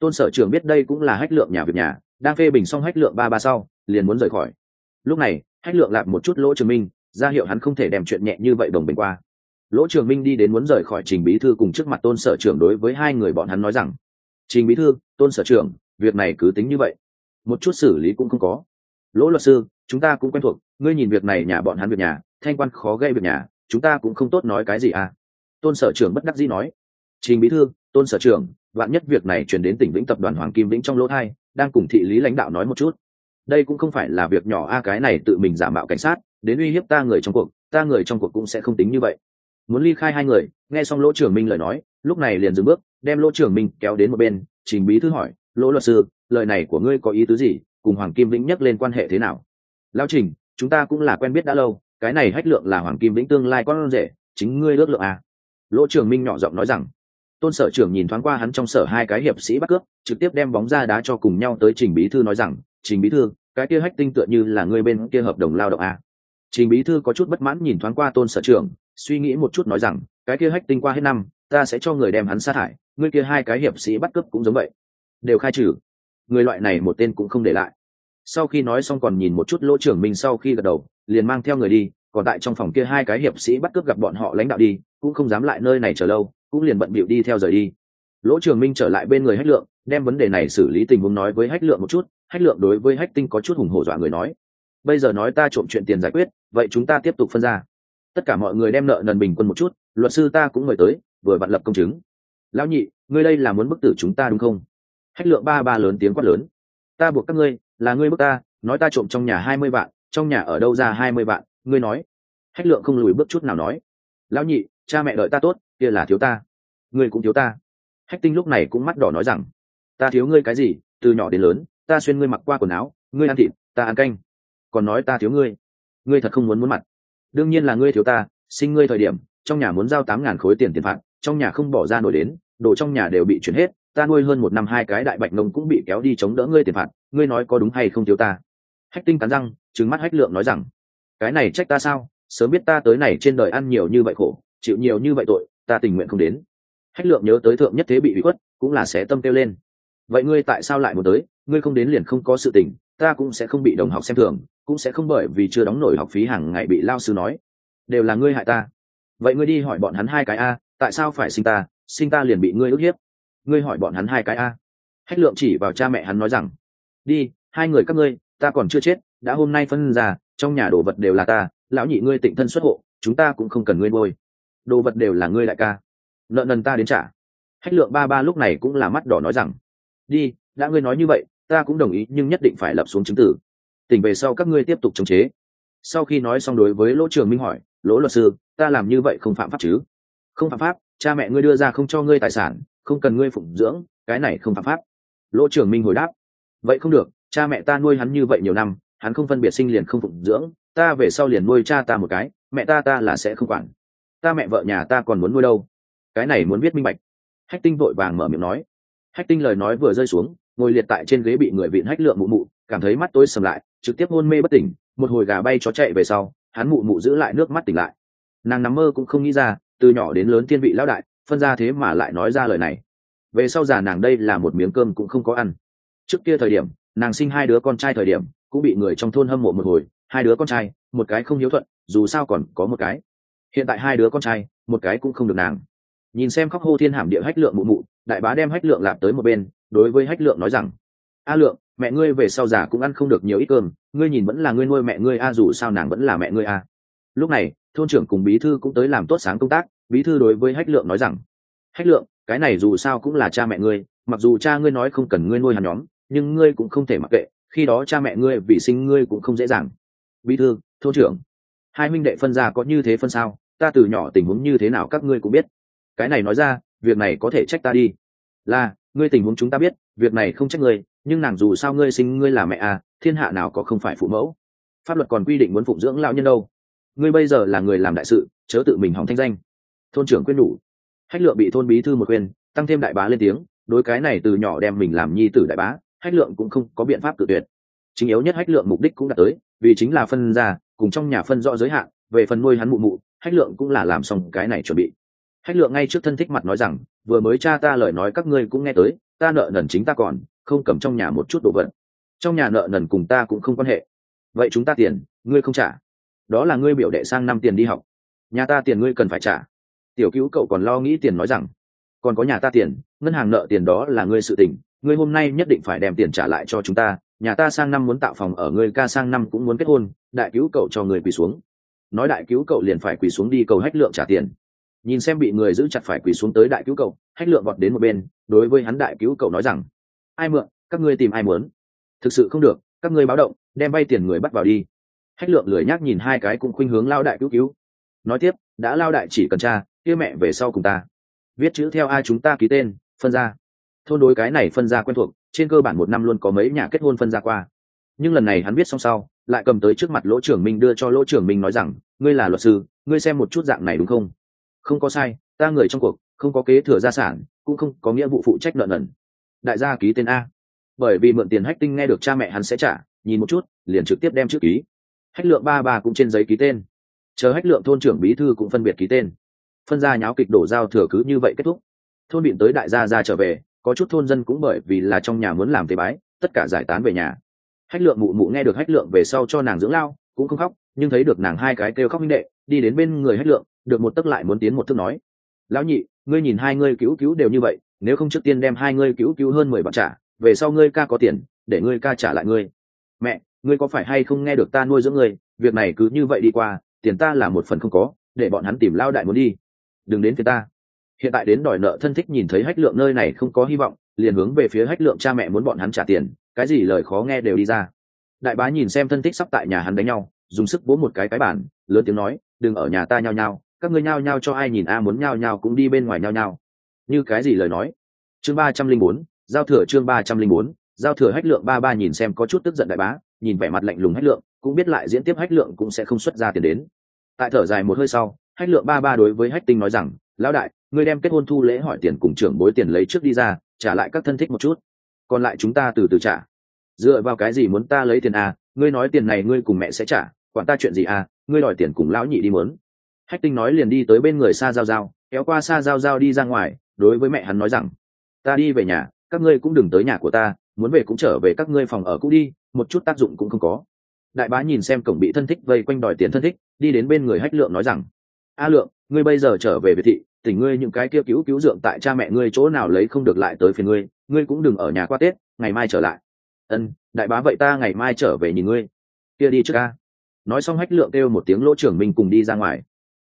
[SPEAKER 1] Tôn sở trưởng biết đây cũng là hách lượng nhà việc nhà, đang phê bình xong hách lượng ba ba sau, liền muốn rời khỏi. Lúc này, hách lượng lạp một chút lỗ trường minh, ra hiệu hắn không thể đem chuyện nhẹ như vậy đồng bình qua. Lỗ trường minh đi đến muốn rời khỏi trình bí thư cùng trước mặt tôn sở trưởng đối với hai người bọn hắn nói rằng, trình bí thư, tôn sở trưởng, việc này cứ tính như vậy. Một chút xử lý cũng không có. Lỗ luật sư, chúng ta cũng quen thuộc, ngươi nhìn việc này nhà bọn hắn việc nhà, thanh quan khó gây việc nhà chúng ta cũng không tốt nói cái gì à. Tôn sở trưởng bất đắc dĩ nói. Trình bí thư, tôn sở trưởng vạn nhất việc này chuyển đến tỉnh vĩnh tập đoàn hoàng kim vĩnh trong lỗ thai, đang cùng thị lý lãnh đạo nói một chút. Đây cũng không phải là việc nhỏ a, cái này tự mình giả mạo cảnh sát, đến uy hiếp ta người trong cuộc, ta người trong cuộc cũng sẽ không tính như vậy. Muốn ly khai hai người, nghe xong lỗ trưởng minh lời nói, lúc này liền dừng bước, đem lỗ trưởng minh kéo đến một bên, trình bí thư hỏi, lỗ luật sư, lời này của ngươi có ý tứ gì? Cùng hoàng kim vĩnh nhắc lên quan hệ thế nào? Lao trình, chúng ta cũng là quen biết đã lâu cái này hách lượng là hoàng kim vĩnh tương lai con rể, chính ngươi ước lượng à. lỗ trưởng minh nhỏ giọng nói rằng, tôn sở trưởng nhìn thoáng qua hắn trong sở hai cái hiệp sĩ bắt cướp, trực tiếp đem bóng ra đá cho cùng nhau tới trình bí thư nói rằng, trình bí thư, cái kia hách tinh tựa như là ngươi bên kia hợp đồng lao động à. trình bí thư có chút bất mãn nhìn thoáng qua tôn sở trưởng, suy nghĩ một chút nói rằng, cái kia hách tinh qua hết năm, ta sẽ cho người đem hắn sát hại ngươi kia hai cái hiệp sĩ bắt cướp cũng giống vậy đều khai trừ người loại này một tên cũng không để lại sau khi nói xong còn nhìn một chút lỗ trưởng minh sau khi gật đầu, liền mang theo người đi, còn tại trong phòng kia hai cái hiệp sĩ bắt cướp gặp bọn họ lãnh đạo đi, cũng không dám lại nơi này chờ lâu, cũng liền bận bịu đi theo rời đi. Lỗ trường minh trở lại bên người hách lượng, đem vấn đề này xử lý tình huống nói với hách lượng một chút, hách lượng đối với hách tinh có chút hùng hổ dọa người nói, bây giờ nói ta trộm chuyện tiền giải quyết, vậy chúng ta tiếp tục phân ra. Tất cả mọi người đem nợ nần bình quân một chút, luật sư ta cũng mời tới, vừa vặn lập công chứng. Lão nhị, ngươi đây là muốn bức tử chúng ta đúng không? Hách lượng ba ba lớn tiếng quát lớn, ta buộc các ngươi là ngươi bức ta, nói ta trộm trong nhà hai mươi vạn, trong nhà ở đâu ra hai mươi vạn, ngươi nói. Hách lượng không lùi bước chút nào nói. Lão nhị, cha mẹ đợi ta tốt, kia là thiếu ta. Ngươi cũng thiếu ta. Hách tinh lúc này cũng mắt đỏ nói rằng, ta thiếu ngươi cái gì, từ nhỏ đến lớn, ta xuyên ngươi mặc qua quần áo, ngươi ăn thịt, ta ăn canh. Còn nói ta thiếu ngươi. Ngươi thật không muốn muốn mặt. Đương nhiên là ngươi thiếu ta, sinh ngươi thời điểm, trong nhà muốn giao tám ngàn khối tiền tiền phạt, trong nhà không bỏ ra nổi đến, đồ trong nhà đều bị chuyển hết, ta nuôi hơn một năm hai cái đại bạch nông cũng bị kéo đi chống đỡ ngươi tiền phạt ngươi nói có đúng hay không thiếu ta? Hách tinh cắn răng trứng mắt hách lượng nói rằng, cái này trách ta sao? Sớm biết ta tới này trên đời ăn nhiều như vậy khổ, chịu nhiều như vậy tội, ta tình nguyện không đến. Hách lượng nhớ tới thượng nhất thế bị bị khuất, cũng là sẽ tâm kêu lên. Vậy ngươi tại sao lại muốn tới? Ngươi không đến liền không có sự tình, ta cũng sẽ không bị đồng học xem thường, cũng sẽ không bởi vì chưa đóng nổi học phí hàng ngày bị lao sư nói. Đều là ngươi hại ta. Vậy ngươi đi hỏi bọn hắn hai cái a, tại sao phải sinh ta? Sinh ta liền bị ngươi ức hiếp. Ngươi hỏi bọn hắn hai cái a. Hách lượng chỉ vào cha mẹ hắn nói rằng đi, hai người các ngươi, ta còn chưa chết, đã hôm nay phân ra, trong nhà đồ vật đều là ta, lão nhị ngươi tịnh thân xuất hộ, chúng ta cũng không cần ngươi nuôi. Đồ vật đều là ngươi đại ca. Nợ nần ta đến trả. Hách lượng ba ba lúc này cũng là mắt đỏ nói rằng, đi, đã ngươi nói như vậy, ta cũng đồng ý, nhưng nhất định phải lập xuống chứng tử. Tỉnh về sau các ngươi tiếp tục chống chế. Sau khi nói xong đối với lỗ trường minh hỏi, lỗ luật sư, ta làm như vậy không phạm pháp chứ? Không phạm pháp, cha mẹ ngươi đưa ra không cho ngươi tài sản, không cần ngươi phụng dưỡng, cái này không phạm pháp. Lỗ trường minh hồi đáp vậy không được, cha mẹ ta nuôi hắn như vậy nhiều năm, hắn không phân biệt sinh liền không phụng dưỡng, ta về sau liền nuôi cha ta một cái, mẹ ta ta là sẽ không quản. Ta mẹ vợ nhà ta còn muốn nuôi đâu? Cái này muốn biết minh bạch. Hách tinh vội vàng mở miệng nói. Hách tinh lời nói vừa rơi xuống, ngồi liệt tại trên ghế bị người vịn hách lượng mụ mụ, cảm thấy mắt tối sầm lại, trực tiếp hôn mê bất tỉnh, một hồi gà bay chó chạy về sau, hắn mụ mụ giữ lại nước mắt tỉnh lại. Nàng nằm mơ cũng không nghĩ ra, từ nhỏ đến lớn tiên vị lão đại, phân ra thế mà lại nói ra lời này. Về sau già nàng đây là một miếng cơm cũng không có ăn trước kia thời điểm, nàng sinh hai đứa con trai thời điểm, cũng bị người trong thôn hâm mộ một hồi, hai đứa con trai, một cái không hiếu thuận, dù sao còn có một cái. Hiện tại hai đứa con trai, một cái cũng không được nàng. Nhìn xem khóc hô thiên hàm địa hách lượng mụ mụ, đại bá đem hách lượng lạp tới một bên, đối với hách lượng nói rằng, a lượng, mẹ ngươi về sau già cũng ăn không được nhiều ít cơm, ngươi nhìn vẫn là ngươi nuôi mẹ ngươi a, dù sao nàng vẫn là mẹ ngươi a. Lúc này, thôn trưởng cùng bí thư cũng tới làm tốt sáng công tác, bí thư đối với hách lượng nói rằng, hách lượng, cái này dù sao cũng là cha mẹ ngươi, mặc dù cha ngươi nói không cần ngươi nuôi hắn nhóm nhưng ngươi cũng không thể mặc kệ, khi đó cha mẹ ngươi vì sinh ngươi cũng không dễ dàng. Bí thư, thôn trưởng, hai minh đệ phân ra có như thế phân sao? Ta từ nhỏ tình huống như thế nào các ngươi cũng biết. Cái này nói ra, việc này có thể trách ta đi. Là, ngươi tình huống chúng ta biết, việc này không trách ngươi, nhưng nàng dù sao ngươi sinh ngươi là mẹ à thiên hạ nào có không phải phụ mẫu? Pháp luật còn quy định muốn phụng dưỡng lão nhân đâu. Ngươi bây giờ là người làm đại sự, chớ tự mình hỏng thanh danh. Thôn trưởng quyết nhủ hách lựa bị thôn bí thư một khuyên, tăng thêm đại bá lên tiếng, đối cái này từ nhỏ đem mình làm nhi tử đại bá hách lượng cũng không có biện pháp tự tuyệt. Chính yếu nhất hách lượng mục đích cũng đã tới, vì chính là phân ra, cùng trong nhà phân rõ giới hạn, về phần nuôi hắn mụ mụ, hách lượng cũng là làm xong cái này chuẩn bị. Hách lượng ngay trước thân thích mặt nói rằng, vừa mới cha ta lời nói các ngươi cũng nghe tới, ta nợ nần chính ta còn, không cầm trong nhà một chút đồ vật. Trong nhà nợ nần cùng ta cũng không quan hệ. Vậy chúng ta tiền, ngươi không trả. Đó là ngươi biểu đệ sang năm tiền đi học. Nhà ta tiền ngươi cần phải trả. Tiểu cứu cậu còn lo nghĩ tiền nói rằng, còn có nhà ta tiền, ngân hàng nợ tiền đó là ngươi sự tình ngươi hôm nay nhất định phải đem tiền trả lại cho chúng ta, nhà ta sang năm muốn tạo phòng ở ngươi ca sang năm cũng muốn kết hôn, đại cứu cậu cho người quỳ xuống. Nói đại cứu cậu liền phải quỳ xuống đi cầu hách lượng trả tiền. Nhìn xem bị người giữ chặt phải quỳ xuống tới đại cứu cậu, hách lượng vọt đến một bên, đối với hắn đại cứu cậu nói rằng, ai mượn, các ngươi tìm ai muốn? Thực sự không được, các ngươi báo động, đem vay tiền người bắt vào đi. Hách lượng lười nhác nhìn hai cái cũng khuynh hướng lao đại cứu cứu. Nói tiếp, đã lao đại chỉ cần cha, kia mẹ về sau cùng ta. Viết chữ theo ai chúng ta ký tên, phân ra thôn đối cái này phân ra quen thuộc, trên cơ bản một năm luôn có mấy nhà kết hôn phân ra qua. Nhưng lần này hắn biết xong sau, lại cầm tới trước mặt lỗ trưởng minh đưa cho lỗ trưởng minh nói rằng, ngươi là luật sư, ngươi xem một chút dạng này đúng không? Không có sai, ta người trong cuộc, không có kế thừa gia sản, cũng không có nghĩa vụ phụ trách nợ nần. Đại gia ký tên a. Bởi vì mượn tiền hách tinh nghe được cha mẹ hắn sẽ trả, nhìn một chút, liền trực tiếp đem chữ ký. Hách lượng ba ba cũng trên giấy ký tên. Chờ hách lượng thôn trưởng bí thư cũng phân biệt ký tên. Phân ra nháo kịch đổ giao thừa cứ như vậy kết thúc. Thôn bịn tới đại gia ra trở về có chút thôn dân cũng bởi vì là trong nhà muốn làm tế bái, tất cả giải tán về nhà. Hách lượng mụ mụ nghe được hách lượng về sau cho nàng dưỡng lao, cũng không khóc, nhưng thấy được nàng hai cái kêu khóc minh đệ, đi đến bên người hách lượng, được một tấc lại muốn tiến một thức nói. Lão nhị, ngươi nhìn hai ngươi cứu cứu đều như vậy, nếu không trước tiên đem hai ngươi cứu cứu hơn mười bạc trả, về sau ngươi ca có tiền, để ngươi ca trả lại ngươi. Mẹ, ngươi có phải hay không nghe được ta nuôi dưỡng ngươi, việc này cứ như vậy đi qua, tiền ta là một phần không có, để bọn hắn tìm lao đại muốn đi. Đừng đến phía ta hiện tại đến đòi nợ thân thích nhìn thấy hách lượng nơi này không có hy vọng, liền hướng về phía hách lượng cha mẹ muốn bọn hắn trả tiền, cái gì lời khó nghe đều đi ra. Đại bá nhìn xem thân thích sắp tại nhà hắn đánh nhau, dùng sức vỗ một cái cái bản lớn tiếng nói, đừng ở nhà ta nhao nhao, các ngươi nhao nhao cho ai nhìn a, muốn nhao nhao cũng đi bên ngoài nhao nhao. Như cái gì lời nói? Chương ba trăm linh bốn, giao thừa chương ba trăm linh bốn, giao thừa hách lượng ba ba nhìn xem có chút tức giận đại bá, nhìn vẻ mặt lạnh lùng hách lượng, cũng biết lại diễn tiếp hách lượng cũng sẽ không xuất ra tiền đến. Tại thở dài một hơi sau, hách lượng ba ba đối với hách tinh nói rằng, lão đại ngươi đem kết hôn thu lễ hỏi tiền cùng trưởng bối tiền lấy trước đi ra, trả lại các thân thích một chút. Còn lại chúng ta từ từ trả. Dựa vào cái gì muốn ta lấy tiền à? Ngươi nói tiền này ngươi cùng mẹ sẽ trả, quản ta chuyện gì à? Ngươi đòi tiền cùng lão nhị đi muốn hách tinh nói liền đi tới bên người xa giao giao, kéo qua xa giao giao đi ra ngoài, đối với mẹ hắn nói rằng, ta đi về nhà, các ngươi cũng đừng tới nhà của ta, muốn về cũng trở về các ngươi phòng ở cũ đi, một chút tác dụng cũng không có. Đại bá nhìn xem cổng bị thân thích vây quanh đòi tiền thân thích, đi đến bên người hách lượng nói rằng, a lượng, ngươi bây giờ trở về việt thị tỉnh ngươi những cái kia cứu cứu dượng tại cha mẹ ngươi chỗ nào lấy không được lại tới phiền ngươi ngươi cũng đừng ở nhà qua tết, ngày mai trở lại. Ân, đại bá vậy ta ngày mai trở về nhìn ngươi. Kia đi trước ca. Nói xong hách lượng kêu một tiếng lỗ trưởng mình cùng đi ra ngoài.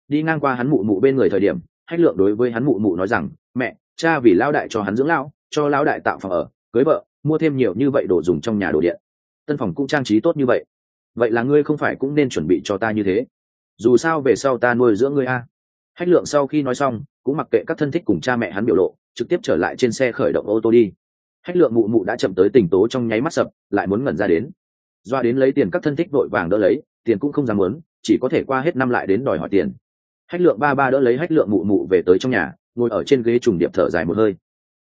[SPEAKER 1] Đi ngang qua hắn mụ mụ bên người thời điểm, hách lượng đối với hắn mụ mụ nói rằng, mẹ, cha vì lao đại cho hắn dưỡng lão, cho lao đại tạo phòng ở, cưới vợ, mua thêm nhiều như vậy đồ dùng trong nhà đồ điện. Tân phòng cũng trang trí tốt như vậy. Vậy là ngươi không phải cũng nên chuẩn bị cho ta như thế? Dù sao về sau ta nuôi dưỡng ngươi a. Hách lượng sau khi nói xong cũng mặc kệ các thân thích cùng cha mẹ hắn biểu lộ, trực tiếp trở lại trên xe khởi động ô tô đi. Hách lượng mụ mụ đã chậm tới tỉnh tố trong nháy mắt sập, lại muốn ngẩn ra đến. Doa đến lấy tiền các thân thích vội vàng đỡ lấy, tiền cũng không dám muốn, chỉ có thể qua hết năm lại đến đòi hỏi tiền. Hách lượng ba ba đỡ lấy hách lượng mụ mụ về tới trong nhà, ngồi ở trên ghế trùng điệp thở dài một hơi.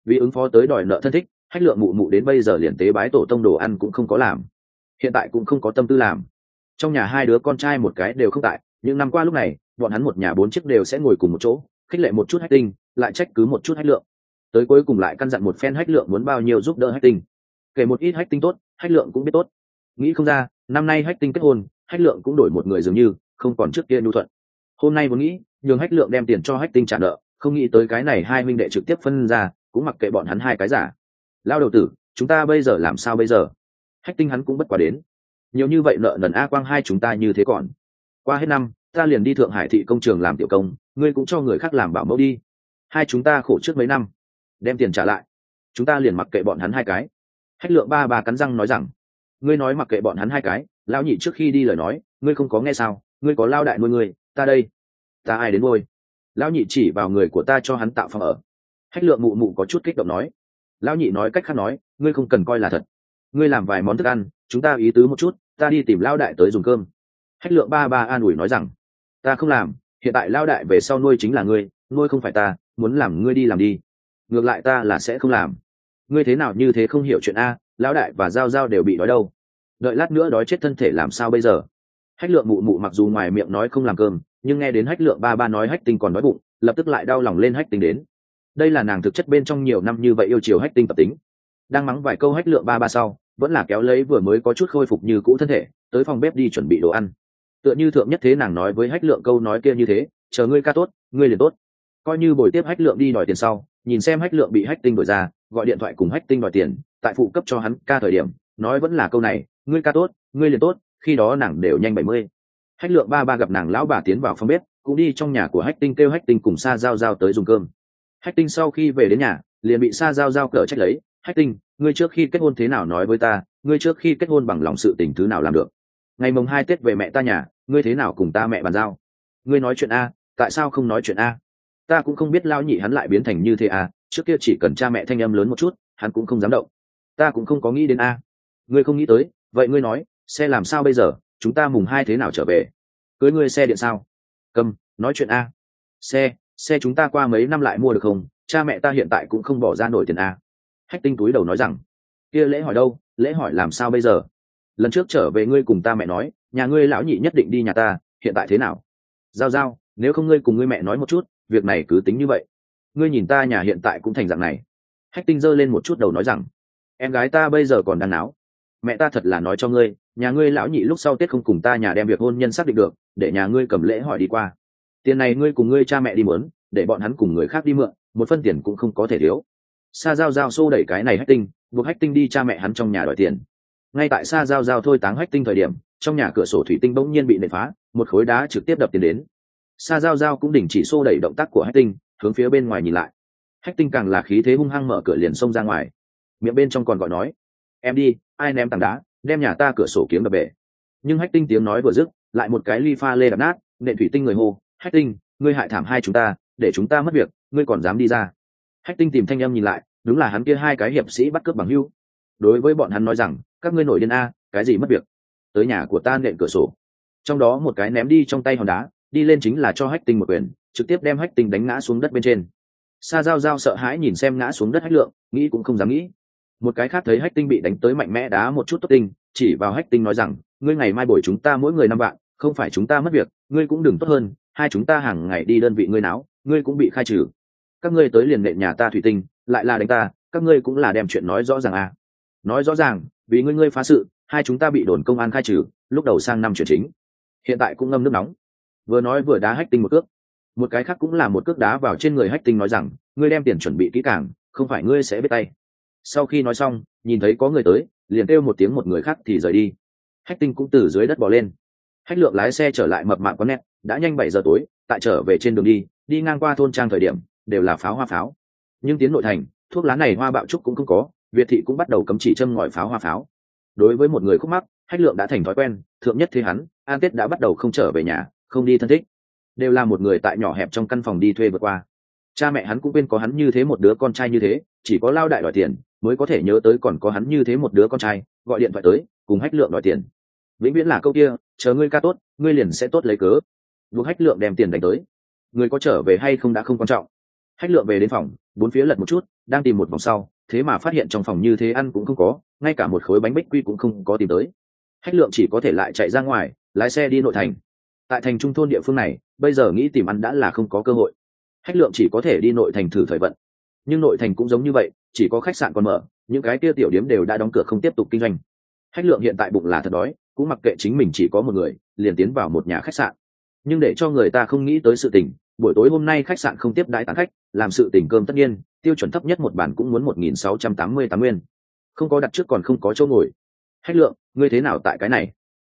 [SPEAKER 1] Vì ứng phó tới đòi nợ thân thích hách lượng mụ mụ đến bây giờ liền tế bái tổ tông đồ ăn cũng không có làm. Hiện tại cũng không có tâm tư làm. Trong nhà hai đứa con trai một cái đều không tại, những năm qua lúc này, bọn hắn một nhà bốn chiếc đều sẽ ngồi cùng một chỗ khích lệ một chút hách tinh, lại trách cứ một chút hách lượng. Tới cuối cùng lại căn dặn một phen hách lượng muốn bao nhiêu giúp đỡ hách tinh. Kể một ít hách tinh tốt, hách lượng cũng biết tốt. Nghĩ không ra, năm nay hách tinh kết hôn, hách lượng cũng đổi một người dường như, không còn trước kia nhu thuận. Hôm nay muốn nghĩ, nhường hách lượng đem tiền cho hách tinh trả nợ, không nghĩ tới cái này hai minh đệ trực tiếp phân ra, cũng mặc kệ bọn hắn hai cái giả. Lao đầu tử, chúng ta bây giờ làm sao bây giờ? Hách tinh hắn cũng bất quá đến. Nhiều như vậy nợ nần a quang hai chúng ta như thế còn. Qua hết năm ta liền đi thượng hải thị công trường làm tiểu công, ngươi cũng cho người khác làm bảo mẫu đi. Hai chúng ta khổ trước mấy năm, đem tiền trả lại. Chúng ta liền mặc kệ bọn hắn hai cái. Hách lượng ba ba cắn răng nói rằng, ngươi nói mặc kệ bọn hắn hai cái, lão nhị trước khi đi lời nói, ngươi không có nghe sao, ngươi có lao đại nuôi ngươi, ta đây. Ta ai đến ngôi lão nhị chỉ vào người của ta cho hắn tạo phòng ở. Hách lượng mụ mụ có chút kích động nói, lão nhị nói cách khác nói, ngươi không cần coi là thật. Ngươi làm vài món thức ăn, chúng ta ý tứ một chút, ta đi tìm lao đại tới dùng cơm. Hách lượng ba ba an ủi nói rằng ta không làm, hiện tại lao đại về sau nuôi chính là ngươi, nuôi không phải ta, muốn làm ngươi đi làm đi. Ngược lại ta là sẽ không làm. Ngươi thế nào như thế không hiểu chuyện a, lão đại và giao giao đều bị đói đâu. Đợi lát nữa đói chết thân thể làm sao bây giờ? Hách lượng mụ mụ mặc dù ngoài miệng nói không làm cơm, nhưng nghe đến hách lượng ba ba nói hách tinh còn đói bụng, lập tức lại đau lòng lên hách tinh đến. Đây là nàng thực chất bên trong nhiều năm như vậy yêu chiều hách tinh tập tính. Đang mắng vài câu hách lượng ba ba sau, vẫn là kéo lấy vừa mới có chút khôi phục như cũ thân thể, tới phòng bếp đi chuẩn bị đồ ăn tựa như thượng nhất thế nàng nói với hách lượng câu nói kia như thế, chờ ngươi ca tốt, ngươi liền tốt. Coi như buổi tiếp hách lượng đi đòi tiền sau, nhìn xem hách lượng bị hách tinh đổi ra, gọi điện thoại cùng hách tinh đòi tiền, tại phụ cấp cho hắn ca thời điểm, nói vẫn là câu này, ngươi ca tốt, ngươi liền tốt, khi đó nàng đều nhanh bảy mươi. Hách lượng ba ba gặp nàng lão bà tiến vào phòng bếp, cũng đi trong nhà của hách tinh kêu hách tinh cùng xa giao giao tới dùng cơm. Hách tinh sau khi về đến nhà, liền bị xa giao giao cờ trách lấy, hách tinh, ngươi trước khi kết hôn thế nào nói với ta, ngươi trước khi kết hôn bằng lòng sự tình thứ nào làm được? Ngày mồng hai tết về mẹ ta nhà, ngươi thế nào cùng ta mẹ bàn giao? Ngươi nói chuyện a, tại sao không nói chuyện a? Ta cũng không biết lao nhị hắn lại biến thành như thế a, trước kia chỉ cần cha mẹ thanh âm lớn một chút, hắn cũng không dám động. Ta cũng không có nghĩ đến a. Ngươi không nghĩ tới, vậy ngươi nói, xe làm sao bây giờ? Chúng ta mùng hai thế nào trở về? Cưới ngươi xe điện sao? Cầm, nói chuyện a. Xe xe chúng ta qua mấy năm lại mua được không? Cha mẹ ta hiện tại cũng không bỏ ra nổi tiền a. Hách tinh túi đầu nói rằng, kia lễ hỏi đâu? Lễ hỏi làm sao bây giờ? Lần trước trở về ngươi cùng ta mẹ nói, nhà ngươi lão nhị nhất định đi nhà ta, hiện tại thế nào? Giao giao, nếu không ngươi cùng ngươi mẹ nói một chút, việc này cứ tính như vậy. Ngươi nhìn ta nhà hiện tại cũng thành dạng này. Hách tinh giơ lên một chút đầu nói rằng, em gái ta bây giờ còn đang náo. Mẹ ta thật là nói cho ngươi, nhà ngươi lão nhị lúc sau tết không cùng ta nhà đem việc hôn nhân xác định được, để nhà ngươi cầm lễ hỏi đi qua. Tiền này ngươi cùng ngươi cha mẹ đi mướn để bọn hắn cùng người khác đi mượn, một phân tiền cũng không có thể thiếu. Xa giao giao xô đẩy cái này hách tinh, buộc hách tinh đi cha mẹ hắn trong nhà đòi tiền ngay tại sa giao giao thôi táng hách tinh thời điểm, trong nhà cửa sổ thủy tinh bỗng nhiên bị nệ phá, một khối đá trực tiếp đập tiền đến. Sa giao giao cũng đình chỉ xô đẩy động tác của hách tinh, hướng phía bên ngoài nhìn lại. Hách tinh càng là khí thế hung hăng mở cửa liền xông ra ngoài. Miệng bên trong còn gọi nói, em đi, ai ném tảng đá, đem nhà ta cửa sổ kiếm đập bể. Nhưng hách tinh tiếng nói vừa dứt, lại một cái ly pha lê đập nát nệ thủy tinh người hô, hách tinh, ngươi hại thảm hai chúng ta, để chúng ta mất việc, ngươi còn dám đi ra. Hách tinh tìm thanh em nhìn lại, đúng là hắn kia hai cái hiệp sĩ bắt cướp bằng hưu. Đối với bọn hắn nói rằng các ngươi nổi điên a, cái gì mất việc? Tới nhà của ta nện cửa sổ. Trong đó một cái ném đi trong tay hòn đá, đi lên chính là cho hách tinh một quyền, trực tiếp đem hách tinh đánh ngã xuống đất bên trên. Sa giao giao sợ hãi nhìn xem ngã xuống đất hách lượng, nghĩ cũng không dám nghĩ. Một cái khác thấy hách tinh bị đánh tới mạnh mẽ đá một chút tốt tinh, chỉ vào hách tinh nói rằng, ngươi ngày mai buổi chúng ta mỗi người năm vạn, không phải chúng ta mất việc, ngươi cũng đừng tốt hơn, hai chúng ta hàng ngày đi đơn vị ngươi náo, ngươi cũng bị khai trừ. Các ngươi tới liền nệ nhà ta thủy tinh, lại là đánh ta, các ngươi cũng là đem chuyện nói rõ ràng à nói rõ ràng vì ngươi ngươi phá sự, hai chúng ta bị đồn công an khai trừ, lúc đầu sang năm chuyển chính. Hiện tại cũng ngâm nước nóng. Vừa nói vừa đá hách tinh một cước. Một cái khác cũng là một cước đá vào trên người hách tinh nói rằng, ngươi đem tiền chuẩn bị kỹ càng, không phải ngươi sẽ biết tay. Sau khi nói xong, nhìn thấy có người tới, liền kêu một tiếng một người khác thì rời đi. Hách tinh cũng từ dưới đất bỏ lên. Hách lượng lái xe trở lại mập mạng con nét đã nhanh bảy giờ tối, tại trở về trên đường đi đi ngang qua thôn trang thời điểm, đều là pháo hoa pháo. Nhưng tiến nội thành, thuốc lá này hoa bạo trúc cũng không có việt thị cũng bắt đầu cấm chỉ châm ngòi pháo hoa pháo. Đối với một người khúc mắc, hách lượng đã thành thói quen, thượng nhất thế hắn, an tết đã bắt đầu không trở về nhà, không đi thân thích. Đều là một người tại nhỏ hẹp trong căn phòng đi thuê vượt qua. Cha mẹ hắn cũng quên có hắn như thế một đứa con trai như thế, chỉ có lao đại đòi tiền, mới có thể nhớ tới còn có hắn như thế một đứa con trai, gọi điện thoại tới, cùng hách lượng đòi tiền. Vĩnh viễn là câu kia, chờ ngươi ca tốt, ngươi liền sẽ tốt lấy cớ. Buộc hách lượng đem tiền đánh tới. Người có trở về hay không đã không quan trọng. Hách lượng về đến phòng, bốn phía lật một chút, đang tìm một vòng sau thế mà phát hiện trong phòng như thế ăn cũng không có, ngay cả một khối bánh bích quy cũng không có tìm tới. Hách lượng chỉ có thể lại chạy ra ngoài, lái xe đi nội thành. Tại thành trung thôn địa phương này, bây giờ nghĩ tìm ăn đã là không có cơ hội. Hách lượng chỉ có thể đi nội thành thử thời vận. Nhưng nội thành cũng giống như vậy, chỉ có khách sạn còn mở, những cái kia tiểu điếm đều đã đóng cửa không tiếp tục kinh doanh. Hách lượng hiện tại bụng là thật đói, cũng mặc kệ chính mình chỉ có một người, liền tiến vào một nhà khách sạn. Nhưng để cho người ta không nghĩ tới sự tình buổi tối hôm nay khách sạn không tiếp đãi tán khách, làm sự tình cơm tất nhiên, tiêu chuẩn thấp nhất một bản cũng muốn một nghìn sáu trăm tám mươi tám nguyên. Không có đặt trước còn không có chỗ ngồi. Hách lượng, ngươi thế nào tại cái này?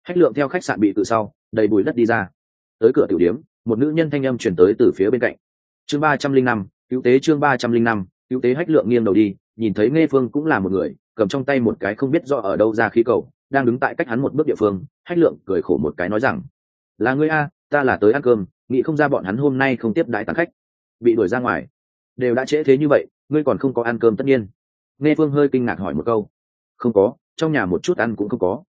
[SPEAKER 1] Hách lượng theo khách sạn bị tự sau, đầy bùi đất đi ra. Tới cửa tiểu điếm một nữ nhân thanh âm chuyển tới từ phía bên cạnh. Chương ba trăm linh năm, cứu tế chương ba trăm linh năm, cứu tế hách lượng nghiêng đầu đi, nhìn thấy nghe phương cũng là một người, cầm trong tay một cái không biết do ở đâu ra khí cầu, đang đứng tại cách hắn một bước địa phương, hách lượng cười khổ một cái nói rằng, là ngươi a, ta là tới ăn cơm nghĩ không ra bọn hắn hôm nay không tiếp đại tán khách. Bị đuổi ra ngoài. Đều đã trễ thế như vậy, ngươi còn không có ăn cơm tất nhiên. Nghe phương hơi kinh ngạc hỏi một câu. Không có, trong nhà một chút ăn cũng không có.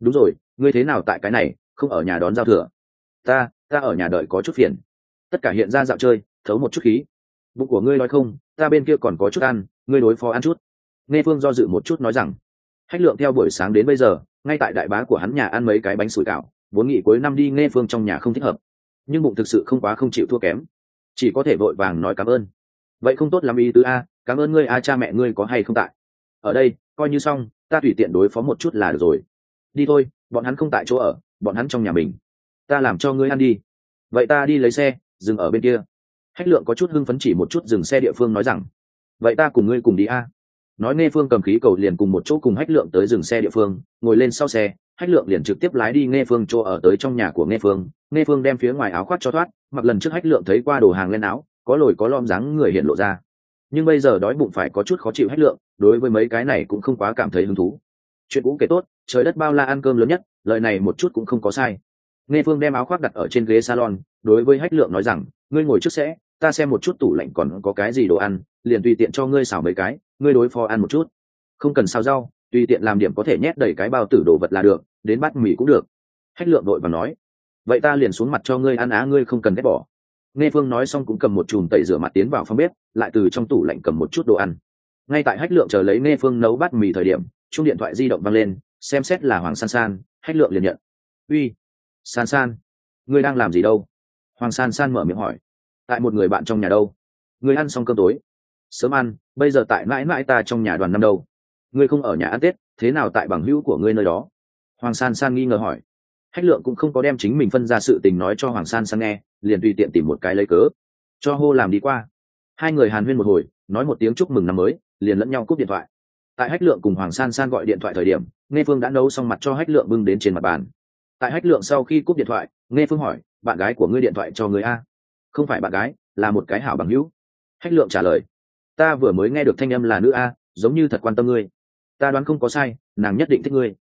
[SPEAKER 1] Đúng rồi, ngươi thế nào tại cái này, không ở nhà đón giao thừa? Ta ta ở nhà đợi có chút phiền. Tất cả hiện ra dạo chơi, thấu một chút khí. Bụng của ngươi nói không, ta bên kia còn có chút ăn, ngươi đối phó ăn chút. Nghe phương do dự một chút nói rằng, hách lượng theo buổi sáng đến bây giờ, ngay tại đại bá của hắn nhà ăn mấy cái bánh sủi cảo, vốn nghĩ cuối năm đi nghe phương trong nhà không thích hợp nhưng bụng thực sự không quá không chịu thua kém. Chỉ có thể vội vàng nói cảm ơn. Vậy không tốt lắm ý tứ a, cảm ơn ngươi a, cha mẹ ngươi có hay không tại? Ở đây, coi như xong, ta tùy tiện đối phó một chút là được rồi. Đi thôi, bọn hắn không tại chỗ ở, bọn hắn trong nhà mình. Ta làm cho ngươi ăn đi. Vậy ta đi lấy xe, dừng ở bên kia. Hách lượng có chút hưng phấn chỉ một chút dừng xe địa phương nói rằng, vậy ta cùng ngươi cùng đi a nói nghe phương cầm khí cầu liền cùng một chỗ cùng hách lượng tới dừng xe địa phương, ngồi lên sau xe, hách lượng liền trực tiếp lái đi nghe phương chỗ ở tới trong nhà của nghe phương. Nghe phương đem phía ngoài áo khoác cho thoát, mặc lần trước hách lượng thấy qua đồ hàng lên áo, có lồi có lom dáng người hiện lộ ra. Nhưng bây giờ đói bụng phải có chút khó chịu hách lượng, đối với mấy cái này cũng không quá cảm thấy hứng thú. Chuyện cũ kể tốt, trời đất bao la ăn cơm lớn nhất, lời này một chút cũng không có sai. Nghe phương đem áo khoác đặt ở trên ghế salon, đối với hách lượng nói rằng, ngươi ngồi trước sẽ ta xem một chút tủ lạnh còn có cái gì đồ ăn, liền tùy tiện cho ngươi xào mấy cái, ngươi đối phó ăn một chút. Không cần xào rau, tùy tiện làm điểm có thể nhét đầy cái bao tử đồ vật là được, đến bát mì cũng được. Hách lượng đội và nói, vậy ta liền xuống mặt cho ngươi ăn á, ngươi không cần ghét bỏ. Nghe phương nói xong cũng cầm một chùm tẩy rửa mặt tiến vào phòng bếp, lại từ trong tủ lạnh cầm một chút đồ ăn. Ngay tại hách lượng chờ lấy nghe phương nấu bát mì thời điểm chung điện thoại di động văng lên, xem xét là hoàng san san, hách lượng liền nhận. Uy, san san, ngươi đang làm gì đâu? Hoàng san san mở miệng hỏi tại một người bạn trong nhà đâu? Người ăn xong cơm tối. Sớm ăn, bây giờ tại mãi mãi ta trong nhà đoàn năm đâu? Ngươi không ở nhà ăn tết, thế nào tại bằng hữu của ngươi nơi đó? Hoàng san san nghi ngờ hỏi. Hách lượng cũng không có đem chính mình phân ra sự tình nói cho hoàng san san nghe, liền tùy tiện tìm một cái lấy cớ. Cho hô làm đi qua. Hai người hàn huyên một hồi, nói một tiếng chúc mừng năm mới, liền lẫn nhau cúp điện thoại. Tại hách lượng cùng hoàng san san gọi điện thoại thời điểm, nghe phương đã nấu xong mặt cho hách lượng bưng đến trên mặt bàn. Tại hách lượng sau khi cúp điện thoại, nghe phương hỏi, bạn gái của ngươi điện thoại cho người a? Không phải bạn gái, là một cái hảo bằng hữu. Hách lượng trả lời, ta vừa mới nghe được thanh âm là nữ a, giống như thật quan tâm ngươi. Ta đoán không có sai, nàng nhất định thích ngươi.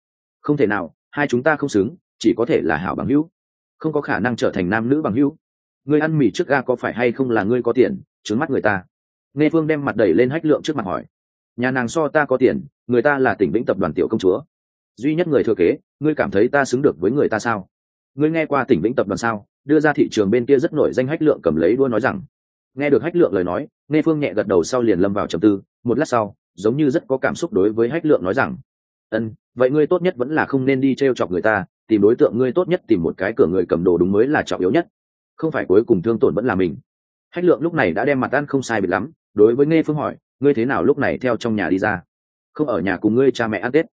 [SPEAKER 1] Không thể nào, hai chúng ta không xứng, chỉ có thể là hảo bằng hữu. Không có khả năng trở thành nam nữ bằng hữu. Ngươi ăn mì trước ga có phải hay không là ngươi có tiền trứng mắt người ta. Nghe phương đem mặt đẩy lên hách lượng trước mặt hỏi, nhà nàng so ta có tiền, người ta là tỉnh vĩnh tập đoàn tiểu công chúa. Duy nhất người thừa kế, ngươi cảm thấy ta xứng được với người ta sao? Ngươi nghe qua tỉnh vĩnh tập đoàn sao? Đưa ra thị trường bên kia rất nổi danh hách lượng cầm lấy đua nói rằng, nghe được hách lượng lời nói, nghe phương nhẹ gật đầu sau liền lâm vào trầm tư, một lát sau, giống như rất có cảm xúc đối với hách lượng nói rằng, ân, vậy ngươi tốt nhất vẫn là không nên đi t r e o chọc người ta, tìm đối tượng ngươi tốt nhất tìm một cái cửa người cầm đồ đúng mới là trọng yếu nhất, không phải cuối cùng thương tổn vẫn là mình. Hách lượng lúc này đã đem mặt ăn không sai biệt lắm, đối với nghe phương hỏi, ngươi thế nào lúc này theo trong nhà đi ra? Không ở nhà cùng ngươi cha mẹ ăn tết.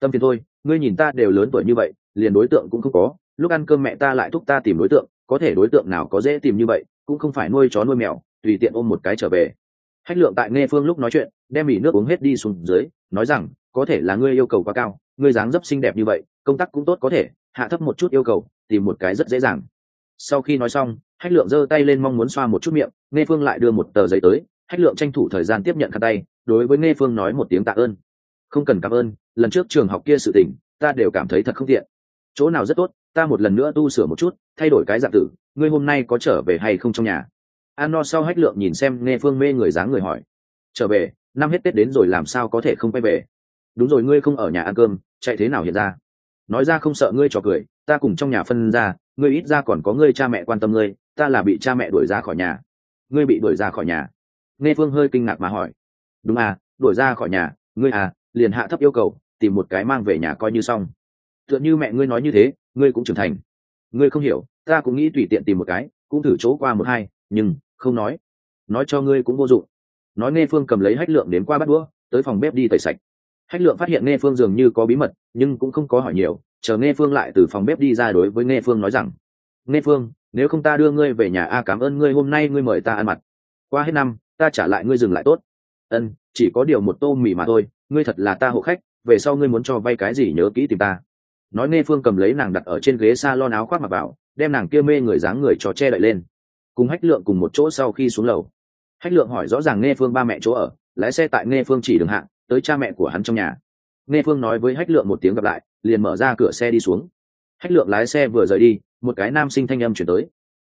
[SPEAKER 1] Tâm phiền thôi, ngươi nhìn ta đều lớn tuổi như vậy, liền đối tượng cũng không có, lúc ăn cơm mẹ ta lại thúc ta tìm đối tượng có thể đối tượng nào có dễ tìm như vậy, cũng không phải nuôi chó nuôi mèo, tùy tiện ôm một cái trở về. Hách lượng tại nghe phương lúc nói chuyện, đem mì nước uống hết đi xuống dưới, nói rằng, có thể là ngươi yêu cầu quá cao, ngươi dáng dấp xinh đẹp như vậy, công tác cũng tốt có thể, hạ thấp một chút yêu cầu, tìm một cái rất dễ dàng. Sau khi nói xong, hách lượng giơ tay lên mong muốn xoa một chút miệng, nghe phương lại đưa một tờ giấy tới. Hách lượng tranh thủ thời gian tiếp nhận khăn tay, đối với nghe phương nói một tiếng tạ ơn. Không cần cảm ơn, lần trước trường học kia sự tình, ta đều cảm thấy thật không tiện. Chỗ nào rất tốt ta một lần nữa tu sửa một chút, thay đổi cái dạng tử, ngươi hôm nay có trở về hay không trong nhà? An no sau hách lượng nhìn xem nghe phương mê người dáng người hỏi. Trở về, năm hết tết đến rồi làm sao có thể không quay về? Đúng rồi, ngươi không ở nhà ăn cơm, chạy thế nào hiện ra? Nói ra không sợ ngươi trò cười, ta cùng trong nhà phân ra, ngươi ít ra còn có ngươi cha mẹ quan tâm ngươi, ta là bị cha mẹ đuổi ra khỏi nhà. Ngươi bị đuổi ra khỏi nhà. Nghe phương hơi kinh ngạc mà hỏi. Đúng à đuổi ra khỏi nhà, ngươi à liền hạ thấp yêu cầu, tìm một cái mang về nhà coi như xong. Tựa như mẹ ngươi nói như thế ngươi cũng trưởng thành. Ngươi không hiểu, ta cũng nghĩ tùy tiện tìm một cái, cũng thử chỗ qua một hai, nhưng, không nói. Nói cho ngươi cũng vô dụng. Nói nghe phương cầm lấy hách lượng đến qua bắt đũa, tới phòng bếp đi tẩy sạch. Hách lượng phát hiện nghe phương dường như có bí mật, nhưng cũng không có hỏi nhiều, chờ nghe phương lại từ phòng bếp đi ra đối với nghe phương nói rằng, nghe phương, nếu không ta đưa ngươi về nhà, a, cảm ơn ngươi, hôm nay ngươi mời ta ăn mặt. Qua hết năm, ta trả lại ngươi dừng lại tốt. Ân, chỉ có điều một tô mì mà thôi, ngươi thật là ta hộ khách, về sau ngươi muốn cho vay cái gì nhớ kỹ tìm ta nói nghe phương cầm lấy nàng đặt ở trên ghế s a lon áo khoác mặc vào đem nàng kia mê người dáng người cho che đậy lên. Cùng hách lượng cùng một chỗ sau khi xuống lầu. Hách lượng hỏi rõ ràng nghe phương ba mẹ chỗ ở, lái xe tại nghe phương chỉ đường hạng tới cha mẹ của hắn trong nhà. Nghe phương nói với hách lượng một tiếng gặp lại, liền mở ra cửa xe đi xuống. Hách lượng lái xe vừa rời đi, một cái nam sinh thanh âm chuyển tới.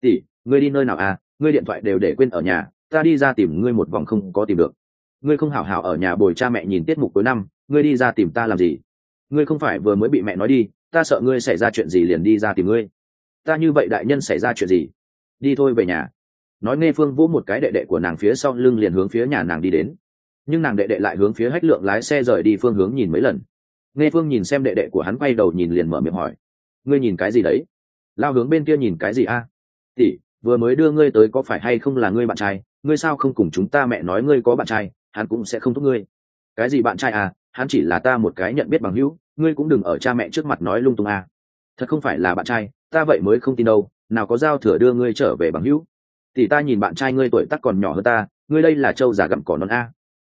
[SPEAKER 1] Tỷ, ngươi đi nơi nào à? Ngươi điện thoại đều để quên ở nhà, ta đi ra tìm ngươi một vòng không có tìm được. Ngươi không hảo hảo ở nhà bồi cha mẹ nhìn tiết mục cuối năm, ngươi đi ra tìm ta làm gì? Ngươi không phải vừa mới bị mẹ nói đi, ta sợ ngươi xảy ra chuyện gì liền đi ra tìm ngươi. Ta như vậy đại nhân xảy ra chuyện gì? Đi thôi về nhà. Nói nghe phương vỗ một cái đệ đệ của nàng phía sau lưng liền hướng phía nhà nàng đi đến. Nhưng nàng đệ đệ lại hướng phía hách lượng lái xe rời đi phương hướng nhìn mấy lần. Nghe phương nhìn xem đệ đệ của hắn quay đầu nhìn liền mở miệng hỏi. Ngươi nhìn cái gì đấy? Lao hướng bên kia nhìn cái gì a? À? tỷ, vừa mới đưa ngươi tới có phải hay không là ngươi bạn trai? Ngươi sao không cùng chúng ta mẹ nói ngươi có bạn trai, hắn cũng sẽ không thúc ngươi. Cái gì bạn trai à? Hắn chỉ là ta một cái nhận biết bằng hữu, ngươi cũng đừng ở cha mẹ trước mặt nói lung tung à. thật không phải là bạn trai, ta vậy mới không tin đâu, nào có giao thừa đưa ngươi trở về bằng hữu thì ta nhìn bạn trai ngươi tuổi tắc còn nhỏ hơn ta, ngươi đây là trâu già gặm cỏ non a à.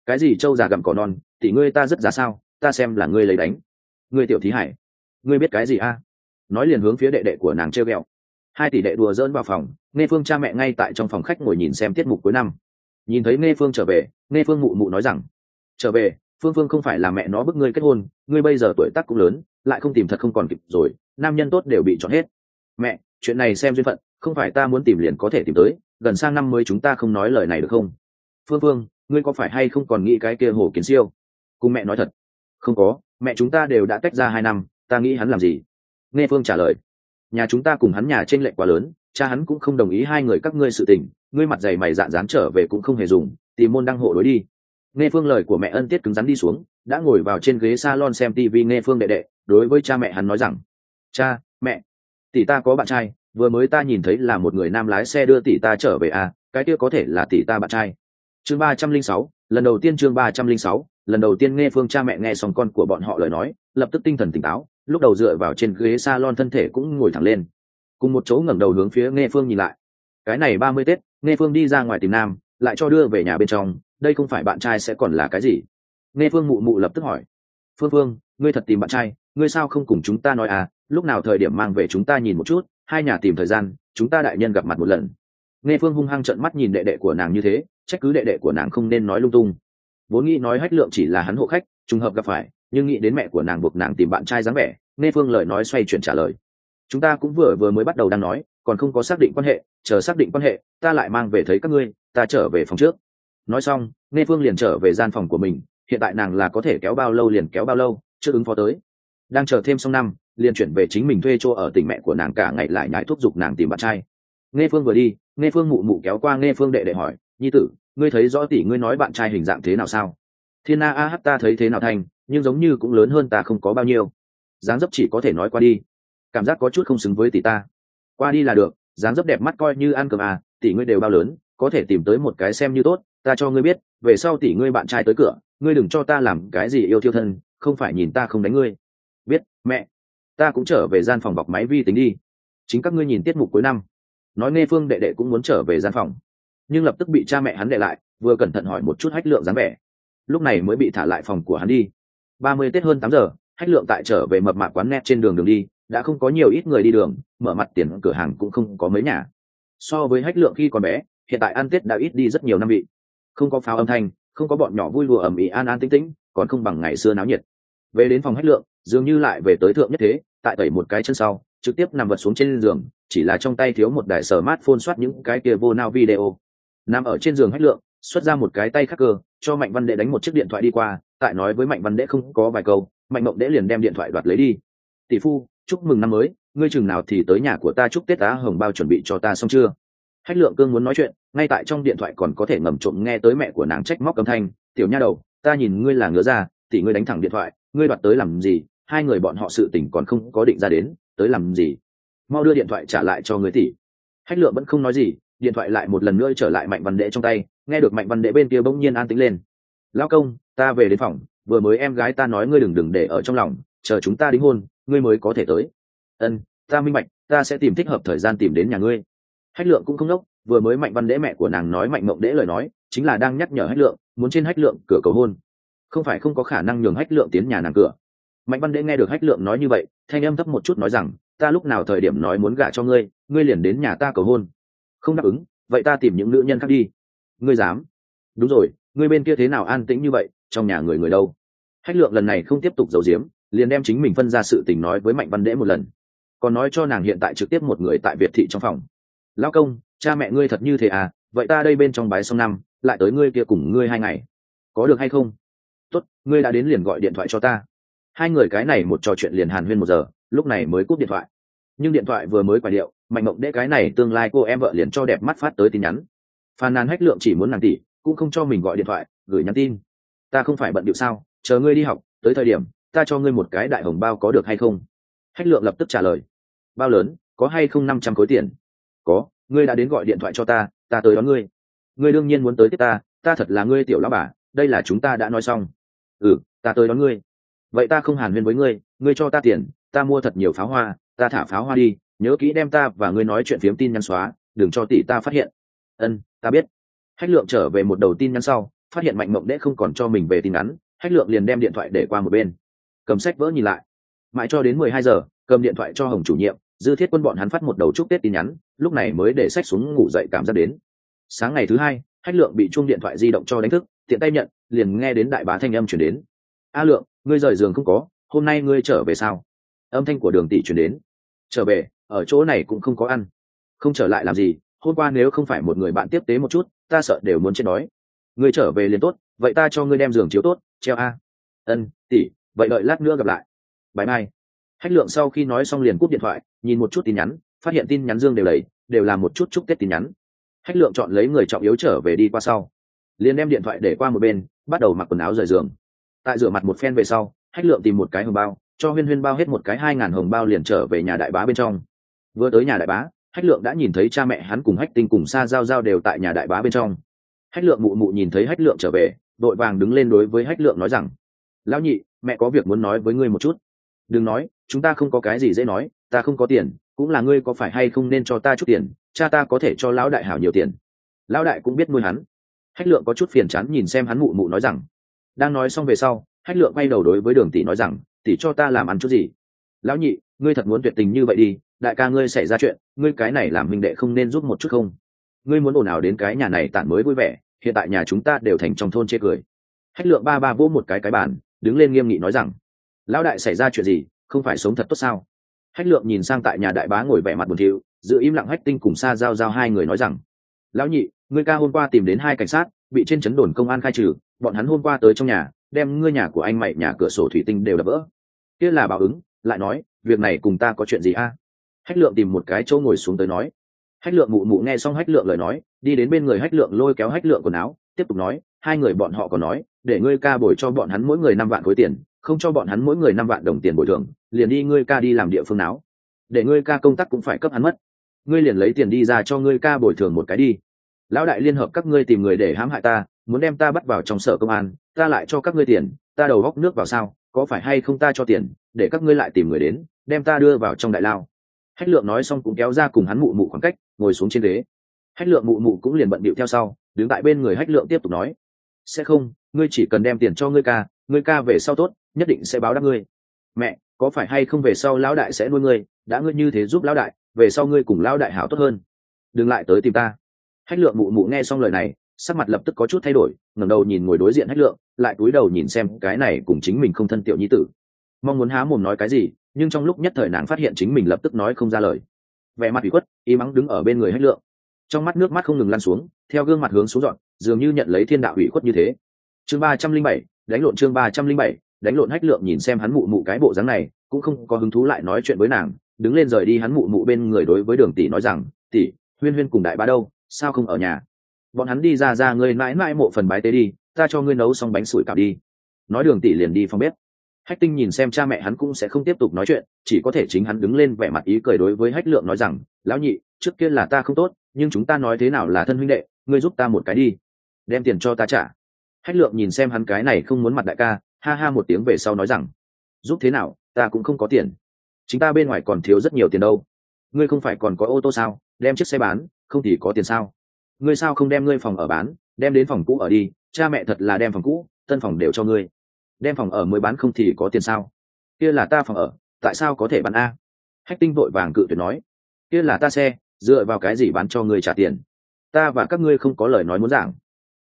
[SPEAKER 1] cái gì trâu già gặm cỏ non, thì ngươi ta rất giá sao, ta xem là ngươi lấy đánh ngươi tiểu thí hải, ngươi biết cái gì a à? nói liền hướng phía đệ đệ của nàng treo ghẹo hai tỷ đệ đùa dỡn vào phòng nghe phương cha mẹ ngay tại trong phòng khách ngồi nhìn xem tiết mục cuối năm nhìn thấy nghe phương trở về nghe phương mụ mụ nói rằng, trở về phương phương không phải là mẹ nó bức ngươi kết hôn, ngươi bây giờ tuổi tác cũng lớn, lại không tìm thật không còn kịp rồi, nam nhân tốt đều bị chọn hết. Mẹ, chuyện này xem duyên phận, không phải ta muốn tìm liền có thể tìm tới, gần sang năm mới chúng ta không nói lời này được không? Phương phương, ngươi có phải hay không còn nghĩ cái kia hồ kiến siêu? Cùng mẹ nói thật. Không có, mẹ chúng ta đều đã tách ra hai năm, ta nghĩ hắn làm gì? Nghe phương trả lời. Nhà chúng ta cùng hắn nhà t r ê n lệch quá lớn, cha hắn cũng không đồng ý hai người các ngươi sự tình, ngươi mặt dày mày dạn dán trở về cũng không hề dùng, tìm môn đăng hộ đối đi nghe phương lời của mẹ ân tiết cứng rắn đi xuống, đã ngồi vào trên ghế s a lon xem tv nghe phương đệ đệ, đối với cha mẹ hắn nói rằng, cha, mẹ, tỷ ta có bạn trai, vừa mới ta nhìn thấy là một người nam lái xe đưa tỷ ta trở về à cái kia có thể là tỷ ta bạn trai. Chương ba trăm linh sáu, lần đầu tiên chương ba trăm linh sáu, lần đầu tiên nghe phương cha mẹ nghe xong con của bọn họ lời nói, lập tức tinh thần tỉnh táo, lúc đầu dựa vào trên ghế s a lon thân thể cũng ngồi thẳng lên. Cùng một chỗ ngẩng đầu hướng phía nghe phương nhìn lại. Cái này ba mươi tết, nghe phương đi ra ngoài tìm nam lại cho đưa về nhà bên trong, đây không phải bạn trai sẽ còn là cái gì? Nghe phương mụ mụ lập tức hỏi. Phương phương, ngươi thật tìm bạn trai, ngươi sao không cùng chúng ta nói à? Lúc nào thời điểm mang về chúng ta nhìn một chút, hai nhà tìm thời gian, chúng ta đại nhân gặp mặt một lần. Nghe phương hung hăng trợn mắt nhìn đệ đệ của nàng như thế, trách cứ đệ đệ của nàng không nên nói lung tung. Vốn nghĩ nói hách lượng chỉ là hắn hộ khách, trùng hợp gặp phải, nhưng nghĩ đến mẹ của nàng buộc nàng tìm bạn trai dáng vẻ, nghe phương lời nói xoay chuyển trả lời. Chúng ta cũng vừa vừa mới bắt đầu đang nói, còn không có xác định quan hệ, chờ xác định quan hệ, ta lại mang về thấy các ngươi ta trở về phòng trước. Nói xong, nghe phương liền trở về gian phòng của mình, hiện tại nàng là có thể kéo bao lâu liền kéo bao lâu, chưa ứng phó tới. Đang chờ thêm xong năm, liền chuyển về chính mình thuê chỗ ở tỉnh mẹ của nàng cả ngày lại nhái thúc giục nàng tìm bạn trai. Nghe phương vừa đi, nghe phương mụ mụ kéo qua nghe phương đệ đệ hỏi, nhi tử, ngươi thấy rõ tỷ ngươi nói bạn trai hình dạng thế nào sao? Thiên na a hát ta thấy thế nào thành, nhưng giống như cũng lớn hơn ta không có bao nhiêu. Dáng dấp chỉ có thể nói qua đi. Cảm giác có chút không xứng với tỷ ta. Qua đi là được, dáng dấp đẹp mắt coi như ăn cơm à tỷ ngươi đều bao lớn có thể tìm tới một cái xem như tốt, ta cho ngươi biết, về sau tỷ ngươi bạn trai tới cửa, ngươi đừng cho ta làm cái gì yêu thiêu thân, không phải nhìn ta không đánh ngươi. Biết, mẹ. Ta cũng trở về gian phòng bọc máy vi tính đi. Chính các ngươi nhìn tiết mục cuối năm. Nói nghe phương đệ đệ cũng muốn trở về gian phòng. Nhưng lập tức bị cha mẹ hắn đệ lại, vừa cẩn thận hỏi một chút hách lượng dáng vẻ. Lúc này mới bị thả lại phòng của hắn đi. Ba mươi tết hơn tám giờ, hách lượng tại trở về mập mạ quán net trên đường đường đi, đã không có nhiều ít người đi đường, mở mặt tiền cửa hàng cũng không có mấy nhà. So với hách lượng khi còn bé hiện tại ăn tết đã ít đi rất nhiều năm vị. Không có pháo âm thanh, không có bọn nhỏ vui lùa ẩm ĩ an an tĩnh tĩnh, còn không bằng ngày xưa náo nhiệt. Về đến phòng hách lượng, dường như lại về tới thượng nhất thế, tại tẩy một cái chân sau, trực tiếp nằm vật xuống trên giường, chỉ là trong tay thiếu một đài sờ mát phôn soát những cái kia vô nao video. Nằm ở trên giường hách lượng, xuất ra một cái tay khắc cơ cho mạnh văn đệ đánh một chiếc điện thoại đi qua, tại nói với mạnh văn đệ không có vài câu, mạnh mộng đệ liền đem điện thoại đoạt lấy đi. Tỷ phu, chúc mừng năm mới, ngươi chừng nào thì tới nhà của ta chúc tết tá hồng bao chuẩn bị cho ta xong chưa? Hách lượng cương muốn nói chuyện, ngay tại trong điện thoại còn có thể ngầm trộm nghe tới mẹ của nàng trách móc âm thanh, tiểu nha đầu, ta nhìn ngươi là ngứa ra, tỷ ngươi đánh thẳng điện thoại, ngươi đoạt tới làm gì, hai người bọn họ sự tình còn không có định ra đến, tới làm gì? Mau đưa điện thoại trả lại cho người tỷ. Hách lượng vẫn không nói gì, điện thoại lại một lần nữa trở lại mạnh văn đệ trong tay, nghe được mạnh văn đệ bên kia bỗng nhiên an tĩnh lên. Lao công, ta về đến phòng, vừa mới em gái ta nói ngươi đừng đừng để ở trong lòng, chờ chúng ta đính hôn, ngươi mới có thể tới. Ân, ta minh bạch, ta sẽ tìm thích hợp thời gian tìm đến nhà ngươi hách lượng cũng không đốc, vừa mới mạnh văn đễ mẹ của nàng nói mạnh mộng đễ lời nói, chính là đang nhắc nhở hách lượng, muốn trên hách lượng cửa cầu hôn. Không phải không có khả năng nhường hách lượng tiến nhà nàng cửa. Mạnh văn đễ nghe được hách lượng nói như vậy, thanh âm thấp một chút nói rằng, ta lúc nào thời điểm nói muốn gả cho ngươi ngươi liền đến nhà ta cầu hôn. Không đáp ứng, vậy ta tìm những nữ nhân khác đi. Ngươi dám? Đúng rồi, ngươi bên kia thế nào an tĩnh như vậy, trong nhà người người đâu? Hách lượng lần này không tiếp tục giấu giếm, liền đem chính mình phân ra sự tình nói với mạnh văn đễ một lần. Còn nói cho nàng hiện tại trực tiếp một người tại việt thị trong phòng lao công, cha mẹ ngươi thật như thế à? Vậy ta đây bên trong bái xong năm, lại tới ngươi kia cùng ngươi hai ngày. Có được hay không? Tốt, ngươi đã đến liền gọi điện thoại cho ta. Hai người cái này một trò chuyện liền hàn huyên một giờ, lúc này mới cúp điện thoại. Nhưng điện thoại vừa mới quả điệu, mạnh mộng đễ cái này tương lai cô em vợ liền cho đẹp mắt phát tới tin nhắn. Phàn nàn hách lượng chỉ muốn nàng tỷ, cũng không cho mình gọi điện thoại, gửi nhắn tin. Ta không phải bận điệu sao, chờ ngươi đi học, tới thời điểm, ta cho ngươi một cái đại hồng bao có được hay không? Hách lượng lập tức trả lời. Bao lớn, có hay không năm trăm khối tiền? Có, ngươi đã đến gọi điện thoại cho ta ta tới đón ngươi. Ngươi đương nhiên muốn tới tiếp ta ta thật là ngươi tiểu lão bà, đây là chúng ta đã nói xong. Ừ ta tới đón ngươi. Vậy ta không hàn huyên với ngươi ngươi cho ta tiền, ta mua thật nhiều pháo hoa, ta thả pháo hoa đi, nhớ kỹ đem ta và ngươi nói chuyện phiếm tin nhắn xóa, đừng cho tỷ ta phát hiện. Ân, ta biết. Hách lượng trở về một đầu tin nhắn sau, phát hiện mạnh mộng đễ không còn cho mình về tin nhắn, hách lượng liền đem điện thoại để qua một bên. Cầm sách vỡ nhìn lại. Mãi cho đến mười hai giờ, cầm điện thoại cho hồng chủ nhiệm dư thiết quân bọn hắn phát một đầu chúc tết tin nhắn, lúc này mới để sách xuống ngủ dậy cảm giác đến. Sáng ngày thứ hai, hách lượng bị chuông điện thoại di động cho đánh thức, tiện tay nhận, liền nghe đến đại bá thanh âm chuyển đến. A lượng, ngươi rời giường không có, hôm nay ngươi trở về sao? Âm thanh của đường tỷ chuyển đến. Trở về, ở chỗ này cũng không có ăn. Không trở lại làm gì, hôm qua nếu không phải một người bạn tiếp tế một chút, ta sợ đều muốn chết đói. Ngươi trở về liền tốt, vậy ta cho ngươi đem giường chiếu tốt, treo a. Ân, tỷ, vậy đợi lát nữa gặp lại. Bãi mai hách lượng sau khi nói xong liền cúp điện thoại, nhìn một chút tin nhắn, phát hiện tin nhắn dương đều đầy, đều là một chút chúc tết tin nhắn. Hách lượng chọn lấy người trọng yếu trở về đi qua sau. Liền đem điện thoại để qua một bên, bắt đầu mặc quần áo rời giường. Tại rửa mặt một phen về sau, hách lượng tìm một cái hồng bao, cho huyên huyên bao hết một cái hai ngàn hồng bao liền trở về nhà đại bá bên trong. Vừa tới nhà đại bá, hách lượng đã nhìn thấy cha mẹ hắn cùng hách tinh cùng xa giao giao đều tại nhà đại bá bên trong. Hách lượng mụ mụ nhìn thấy hách lượng trở về, đội vàng đứng lên đối với hách lượng nói rằng, lão nhị, mẹ có việc muốn nói với ngươi một chút đừng nói, chúng ta không có cái gì dễ nói, ta không có tiền, cũng là ngươi có phải hay không nên cho ta chút tiền, cha ta có thể cho lão đại hảo nhiều tiền. Lão đại cũng biết nuôi hắn. Hách lượng có chút phiền chán nhìn xem hắn mụ mụ nói rằng. Đang nói xong về sau, hách lượng quay đầu đối với đường tỷ nói rằng, tỷ cho ta làm ăn chút gì? Lão nhị, ngươi thật muốn tuyệt tình như vậy đi, đại ca ngươi xảy ra chuyện, ngươi cái này làm minh đệ không nên giúp một chút không? Ngươi muốn ồn ào đến cái nhà này tản mới vui vẻ, hiện tại nhà chúng ta đều thành trong thôn chê cười. Hách lượng ba ba vỗ một cái cái bàn, đứng lên nghiêm nghị nói rằng lão đại xảy ra chuyện gì, không phải sống thật tốt sao? Hách lượng nhìn sang tại nhà đại bá ngồi vẻ mặt buồn thiu, giữ im lặng hách tinh cùng xa giao giao hai người nói rằng, lão nhị, ngươi ca hôm qua tìm đến hai cảnh sát, bị trên chấn đồn công an khai trừ, bọn hắn hôm qua tới trong nhà, đem ngươi nhà của anh mày nhà cửa sổ thủy tinh đều đập vỡ. Kia là báo ứng, lại nói, việc này cùng ta có chuyện gì a? Hách lượng tìm một cái chỗ ngồi xuống tới nói. Hách lượng mụ mụ nghe xong hách lượng lời nói, đi đến bên người hách lượng lôi kéo hách lượng quần áo, tiếp tục nói, hai người bọn họ còn nói, để ngươi ca bồi cho bọn hắn mỗi người năm vạn khối tiền không cho bọn hắn mỗi người năm vạn đồng tiền bồi thường, liền đi ngươi ca đi làm địa phương nào. Để ngươi ca công tác cũng phải cấp hắn mất. Ngươi liền lấy tiền đi ra cho ngươi ca bồi thường một cái đi. Lão đại liên hợp các ngươi tìm người để hãm hại ta, muốn đem ta bắt vào trong sở công an, ta lại cho các ngươi tiền, ta đầu góc nước vào sao, có phải hay không ta cho tiền, để các ngươi lại tìm người đến, đem ta đưa vào trong đại lao. Hách lượng nói xong cũng kéo ra cùng hắn mụ mụ khoảng cách, ngồi xuống trên ghế. Hách lượng mụ mụ cũng liền bận bịu theo sau, đứng tại bên người hách lượng tiếp tục nói, sẽ không, ngươi chỉ cần đem tiền cho ngươi ca ngươi ca về sau tốt nhất định sẽ báo đáp ngươi. Mẹ, có phải hay không về sau lão đại sẽ nuôi ngươi? Đã ngươi như thế giúp lão đại, về sau ngươi cùng lão đại hảo tốt hơn. Đừng lại tới tìm ta. Hách lượng mụ mụ nghe xong lời này, sắc mặt lập tức có chút thay đổi, ngẩng đầu nhìn ngồi đối diện hách lượng, lại cúi đầu nhìn xem cái này cùng chính mình không thân tiểu nhi tử. Mong muốn há mồm nói cái gì, nhưng trong lúc nhất thời nàng phát hiện chính mình lập tức nói không ra lời. Vẻ mặt bị khuất, y mắng đứng ở bên người hách lượng. Trong mắt nước mắt không ngừng lan xuống, theo gương mặt hướng xuống dọn, dường như nhận lấy thiên đạo ủy khuất như thế. Chương ba trăm linh bảy, đánh lộn chương ba trăm linh bảy đánh lộn hách lượng nhìn xem hắn mụ mụ cái bộ dáng này, cũng không có hứng thú lại nói chuyện với nàng, đứng lên rời đi hắn mụ mụ bên người đối với đường tỷ nói rằng, tỷ, huyên huyên cùng đại bá đâu? Sao không ở nhà? Bọn hắn đi ra ra, ngươi mãi mãi mộ phần bái tế đi, ta cho ngươi nấu xong bánh sủi cảo đi. Nói đường tỷ liền đi phòng bếp. Hách tinh nhìn xem cha mẹ hắn cũng sẽ không tiếp tục nói chuyện, chỉ có thể chính hắn đứng lên vẻ mặt ý cười đối với hách lượng nói rằng, lão nhị, trước kia là ta không tốt, nhưng chúng ta nói thế nào là thân huynh đệ, ngươi giúp ta một cái đi, đem tiền cho ta trả. Hách lượng nhìn xem hắn cái này không muốn mặt đại ca ha ha một tiếng về sau nói rằng, giúp thế nào, ta cũng không có tiền. Chính ta bên ngoài còn thiếu rất nhiều tiền đâu. Ngươi không phải còn có ô tô sao? Đem chiếc xe bán, không thì có tiền sao? Ngươi sao không đem ngươi phòng ở bán, đem đến phòng cũ ở đi, cha mẹ thật là đem phòng cũ, tân phòng đều cho ngươi. Đem phòng ở mới bán không thì có tiền sao? Kia là ta phòng ở, tại sao có thể bán a? Hách tinh vội vàng cự tuyệt nói, kia là ta xe, dựa vào cái gì bán cho ngươi trả tiền? Ta và các ngươi không có lời nói muốn giảng.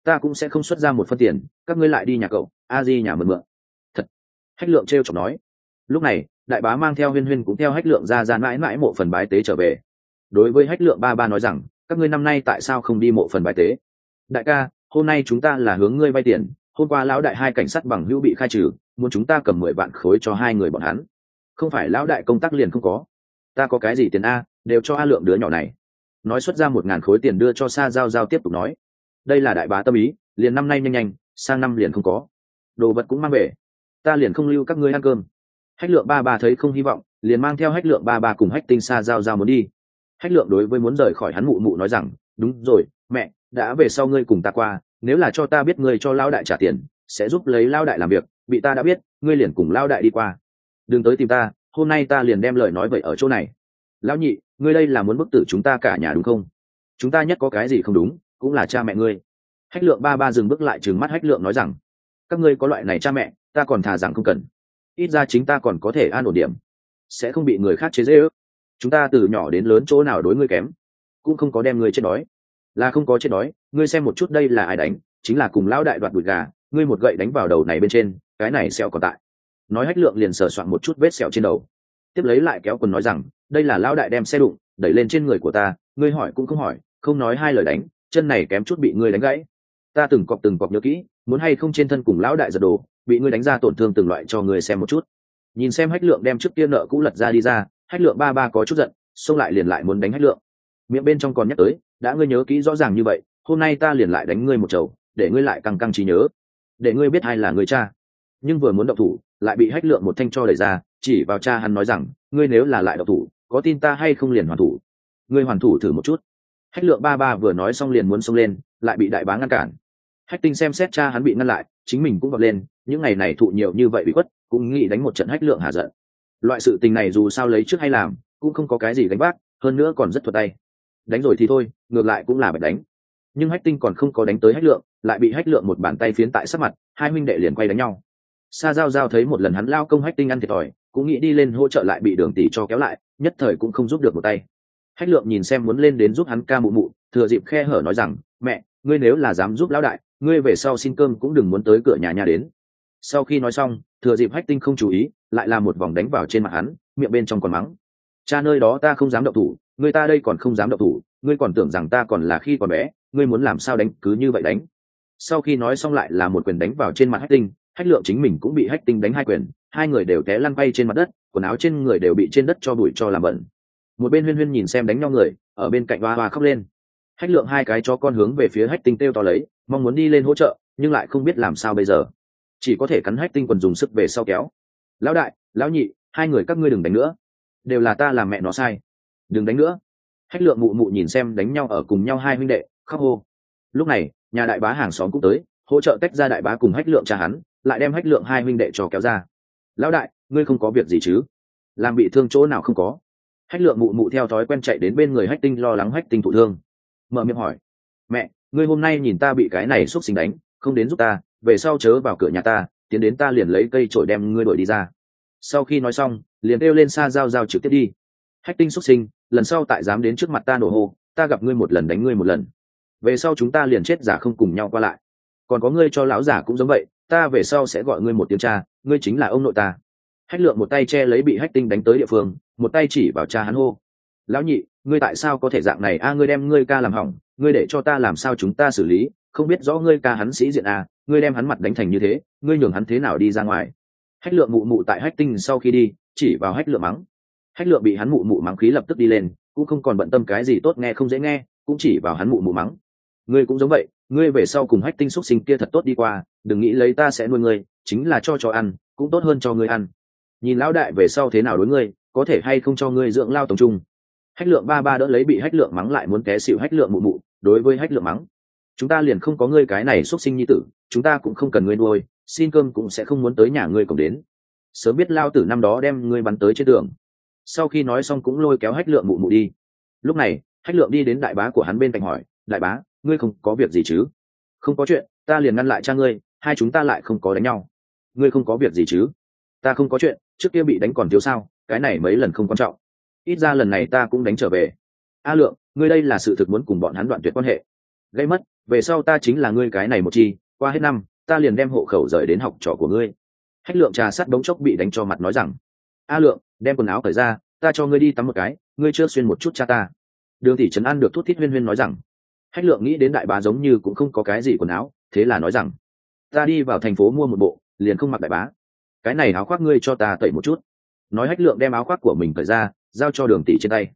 [SPEAKER 1] Ta cũng sẽ không xuất ra một phân tiền, các ngươi lại đi nhà cậu a di nhà mượn mượn. Thật. Hách lượng t r e o chọc nói. Lúc này, đại bá mang theo huyên huyên cũng theo hách lượng ra ra mãi mãi mộ phần bái tế trở về. Đối với hách lượng ba ba nói rằng, các ngươi năm nay tại sao không đi mộ phần bái tế? Đại ca, hôm nay chúng ta là hướng ngươi vay tiền, hôm qua lão đại hai cảnh sát bằng hữu bị khai trừ, muốn chúng ta cầm mười vạn khối cho hai người bọn hắn. Không phải lão đại công tác liền không có. Ta có cái gì tiền a, đều cho a lượng đứa nhỏ này. Nói xuất ra một ngàn khối tiền đưa cho sa giao giao tiếp tục nói. Đây là đại bá tâm ý, liền năm nay nhanh nhanh, sang năm liền không có đồ vật cũng mang về. Ta liền không lưu các ngươi ăn cơm. Hách lượng ba ba thấy không hy vọng, liền mang theo hách lượng ba ba cùng hách tinh xa giao giao muốn đi. Hách lượng đối với muốn rời khỏi hắn mụ mụ nói rằng, đúng rồi, mẹ, đã về sau ngươi cùng ta qua, nếu là cho ta biết ngươi cho lao đại trả tiền, sẽ giúp lấy lao đại làm việc, bị ta đã biết, ngươi liền cùng lao đại đi qua. Đừng tới tìm ta, hôm nay ta liền đem lời nói vậy ở chỗ này. Lão nhị, ngươi đây là muốn bức tử chúng ta cả nhà đúng không? Chúng ta nhất có cái gì không đúng, cũng là cha mẹ ngươi. Hách lượng ba ba dừng bước lại, trừng mắt hách lượng nói rằng các ngươi có loại này cha mẹ, ta còn thà rằng không cần. Ít ra chính ta còn có thể an ổn điểm. Sẽ không bị người khác chế dễ ước chúng ta từ nhỏ đến lớn chỗ nào đối ngươi kém, cũng không có đem ngươi chết đói. Là không có chết đói, ngươi xem một chút đây là ai đánh, chính là cùng lão đại đoạt đùi gà, ngươi một gậy đánh vào đầu này bên trên, cái này sẹo còn tại. Nói hách lượng liền sờ soạn một chút vết sẹo trên đầu. Tiếp lấy lại kéo quần nói rằng, đây là lão đại đem xe đụng, đẩy lên trên người của ta, ngươi hỏi cũng không hỏi, không nói hai lời đánh, chân này kém chút bị ngươi đánh gãy. Ta từng cọp từng cọp nhớ kỹ muốn hay không trên thân cùng lão đại giật đồ, bị ngươi đánh ra tổn thương từng loại cho ngươi xem một chút. Nhìn xem hách lượng đem trước kia nợ cũ lật ra đi ra, hách lượng ba ba có chút giận, xông lại liền lại muốn đánh hách lượng. Miệng bên trong còn nhắc tới, đã ngươi nhớ kỹ rõ ràng như vậy, hôm nay ta liền lại đánh ngươi một chầu, để ngươi lại căng căng trí nhớ, để ngươi biết ai là người cha. Nhưng vừa muốn động thủ, lại bị hách lượng một thanh cho đẩy ra, chỉ vào cha hắn nói rằng, ngươi nếu là lại động thủ, có tin ta hay không liền hoàn thủ? Ngươi hoàn thủ thử một chút. Hách lượng ba ba vừa nói xong liền muốn xông lên, lại bị đại bá ngăn cản hách tinh xem xét cha hắn bị ngăn lại, chính mình cũng vọt lên, những ngày này thụ nhiều như vậy bị khuất, cũng nghĩ đánh một trận hách lượng hạ giận. Loại sự tình này dù sao lấy trước hay làm, cũng không có cái gì gánh vác, hơn nữa còn rất thuật tay. Đánh rồi thì thôi, ngược lại cũng là bạch đánh. Nhưng hách tinh còn không có đánh tới hách lượng, lại bị hách lượng một bàn tay phiến tại sát mặt, hai huynh đệ liền quay đánh nhau. Sa giao giao thấy một lần hắn lao công hách tinh ăn thiệt thòi, cũng nghĩ đi lên hỗ trợ lại bị đường tỷ cho kéo lại, nhất thời cũng không giúp được một tay. Hách lượng nhìn xem muốn lên đến giúp hắn ca mụ mụ, thừa dịp khe hở nói rằng, mẹ, ngươi nếu là dám giúp lão đại ngươi về sau xin cơm cũng đừng muốn tới cửa nhà nhà đến. Sau khi nói xong, thừa dịp hách tinh không chú ý, lại là một vòng đánh vào trên mặt hắn, miệng bên trong còn mắng. Cha nơi đó ta không dám động thủ, người ta đây còn không dám động thủ, ngươi còn tưởng rằng ta còn là khi còn bé, ngươi muốn làm sao đánh, cứ như vậy đánh. Sau khi nói xong lại là một quyền đánh vào trên mặt hách tinh, hách lượng chính mình cũng bị hách tinh đánh hai quyền, hai người đều té lăn bay trên mặt đất, quần áo trên người đều bị trên đất cho bụi cho làm bẩn. Một bên huyên huyên nhìn xem đánh nhau người, ở bên cạnh hoa hoa khóc lên hách lượng hai cái cho con hướng về phía hách tinh têu to lấy, mong muốn đi lên hỗ trợ, nhưng lại không biết làm sao bây giờ. Chỉ có thể cắn hách tinh quần dùng sức về sau kéo. Lão đại, lão nhị, hai người các ngươi đừng đánh nữa. Đều là ta làm mẹ nó sai. Đừng đánh nữa. Hách lượng mụ mụ nhìn xem đánh nhau ở cùng nhau hai huynh đệ, khóc hô. Lúc này, nhà đại bá hàng xóm cũng tới, hỗ trợ tách ra đại bá cùng hách lượng cha hắn, lại đem hách lượng hai huynh đệ cho kéo ra. Lão đại, ngươi không có việc gì chứ? Làm bị thương chỗ nào không có? Hách lượng mụ mụ theo thói quen chạy đến bên người hách tinh lo lắng hách tinh thụ thương mở miệng hỏi. Mẹ, ngươi hôm nay nhìn ta bị cái này xúc sinh đánh, không đến giúp ta, về sau chớ vào cửa nhà ta, tiến đến ta liền lấy cây trổi đem ngươi đuổi đi ra. Sau khi nói xong, liền kêu lên xa giao giao trực tiếp đi. Hách tinh xúc sinh, lần sau tại dám đến trước mặt ta nổ hô, ta gặp ngươi một lần đánh ngươi một lần. Về sau chúng ta liền chết giả không cùng nhau qua lại. Còn có ngươi cho lão giả cũng giống vậy, ta về sau sẽ gọi ngươi một tiếng cha, ngươi chính là ông nội ta. Hách lượng một tay che lấy bị hách tinh đánh tới địa phương, một tay chỉ vào cha hắn hô. Lão nhị ngươi tại sao có thể dạng này? A, ngươi đem ngươi ca làm hỏng, ngươi để cho ta làm sao chúng ta xử lý? Không biết rõ ngươi ca hắn sĩ diện a, ngươi đem hắn mặt đánh thành như thế, ngươi nhường hắn thế nào đi ra ngoài? Hách lượng mụ mụ tại hách tinh sau khi đi, chỉ vào hách lượng mắng. Hách lượng bị hắn mụ mụ mắng khí lập tức đi lên, cũng không còn bận tâm cái gì tốt nghe không dễ nghe, cũng chỉ vào hắn mụ mụ mắng. Ngươi cũng giống vậy, ngươi về sau cùng hách tinh xúc sinh kia thật tốt đi qua, đừng nghĩ lấy ta sẽ nuôi ngươi, chính là cho cho ăn, cũng tốt hơn cho ngươi ăn. Nhìn lão đại về sau thế nào đối ngươi, có thể hay không cho ngươi dưỡng lao tổng trung? Hách lượng ba ba đỡ lấy bị hách lượng mắng lại muốn té xịu hách lượng mụ mụ, đối với hách lượng mắng. Chúng ta liền không có ngươi cái này xuất sinh nhi tử, chúng ta cũng không cần ngươi nuôi, xin cơm cũng sẽ không muốn tới nhà ngươi cổng đến. Sớm biết lao tử năm đó đem ngươi bắn tới trên tường sau khi nói xong cũng lôi kéo hách lượng mụ mụ đi. Lúc này, hách lượng đi đến đại bá của hắn bên cạnh hỏi, đại bá, ngươi không có việc gì chứ? Không có chuyện, ta liền ngăn lại cha ngươi, hai chúng ta lại không có đánh nhau. Ngươi không có việc gì chứ? Ta không có chuyện, trước kia bị đánh còn thiếu sao, cái này mấy lần không quan trọng ít ra lần này ta cũng đánh trở về. A lượng, ngươi đây là sự thực muốn cùng bọn hắn đoạn tuyệt quan hệ. Gây mất, về sau ta chính là ngươi cái này một chi, qua hết năm, ta liền đem hộ khẩu rời đến học trò của ngươi. Hách lượng trà sắt bóng chốc bị đánh cho mặt nói rằng, a lượng, đem quần áo cởi ra, ta cho ngươi đi tắm một cái, ngươi chưa xuyên một chút cha ta. Đường tỷ trấn an được thút thít huyên huyên nói rằng, hách lượng nghĩ đến đại bá giống như cũng không có cái gì quần áo, thế là nói rằng, ta đi vào thành phố mua một bộ, liền không mặc đại bá. Cái này áo khoác ngươi cho ta tẩy một chút. Nói hách lượng đem áo khoác của mình cởi ra giao cho đường tỷ trên tay.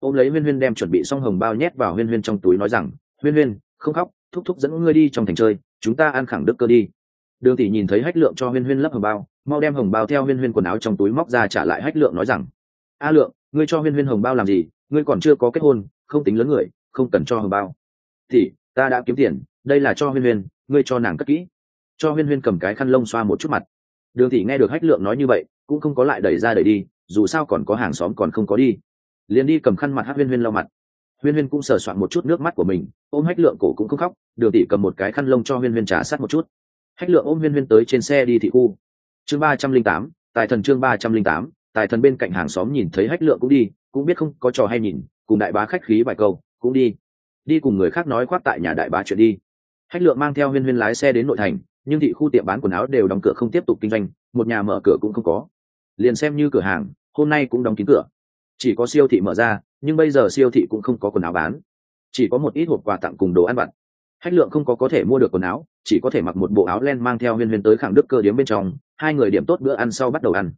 [SPEAKER 1] Ôm lấy huyên huyên đem chuẩn bị xong hồng bao nhét vào huyên huyên trong túi nói rằng, huyên huyên, không khóc, thúc thúc dẫn ngươi đi trong thành chơi, chúng ta ăn khẳng đức cơ đi. Đường tỷ nhìn thấy hách lượng cho huyên huyên lấp hồng bao, mau đem hồng bao theo huyên huyên quần áo trong túi móc ra trả lại hách lượng nói rằng, a lượng, ngươi cho huyên huyên hồng bao làm gì, ngươi còn chưa có kết hôn, không tính lớn người, không cần cho hồng bao. Thì ta đã kiếm tiền, đây là cho huyên huyên, ngươi cho nàng cất kỹ. Cho huyên huyên cầm cái khăn lông xoa một chút mặt. Đường tỷ nghe được hách lượng nói như vậy, cũng không có lại đẩy ra đẩy đi dù sao còn có hàng xóm còn không có đi. Liền đi cầm khăn mặt hát huyên huyên lau mặt. Huyên huyên cũng sờ soạn một chút nước mắt của mình, ôm hách lượng cổ cũng không khóc, đường tỷ cầm một cái khăn lông cho huyên huyên trả sát một chút. Hách lượng ôm huyên huyên tới trên xe đi thị khu. Chương ba trăm linh tám, tài thần chương ba trăm linh tám, tài thần bên cạnh hàng xóm nhìn thấy hách lượng cũng đi, cũng biết không có trò hay nhìn, cùng đại bá khách khí vài câu, cũng đi. Đi cùng người khác nói khoác tại nhà đại bá chuyện đi. Hách lượng mang theo huyên huyên lái xe đến nội thành, nhưng thị khu tiệm bán quần áo đều đóng cửa không tiếp tục kinh doanh, một nhà mở cửa cũng không có. Liền xem như cửa hàng hôm nay cũng đóng kín cửa. Chỉ có siêu thị mở ra, nhưng bây giờ siêu thị cũng không có quần áo bán. Chỉ có một ít hộp quà tặng cùng đồ ăn vặt. Hách lượng không có có thể mua được quần áo, chỉ có thể mặc một bộ áo len mang theo huyên huyên tới khẳng đức cơ điếm bên trong, hai người điểm tốt bữa ăn sau bắt đầu ăn.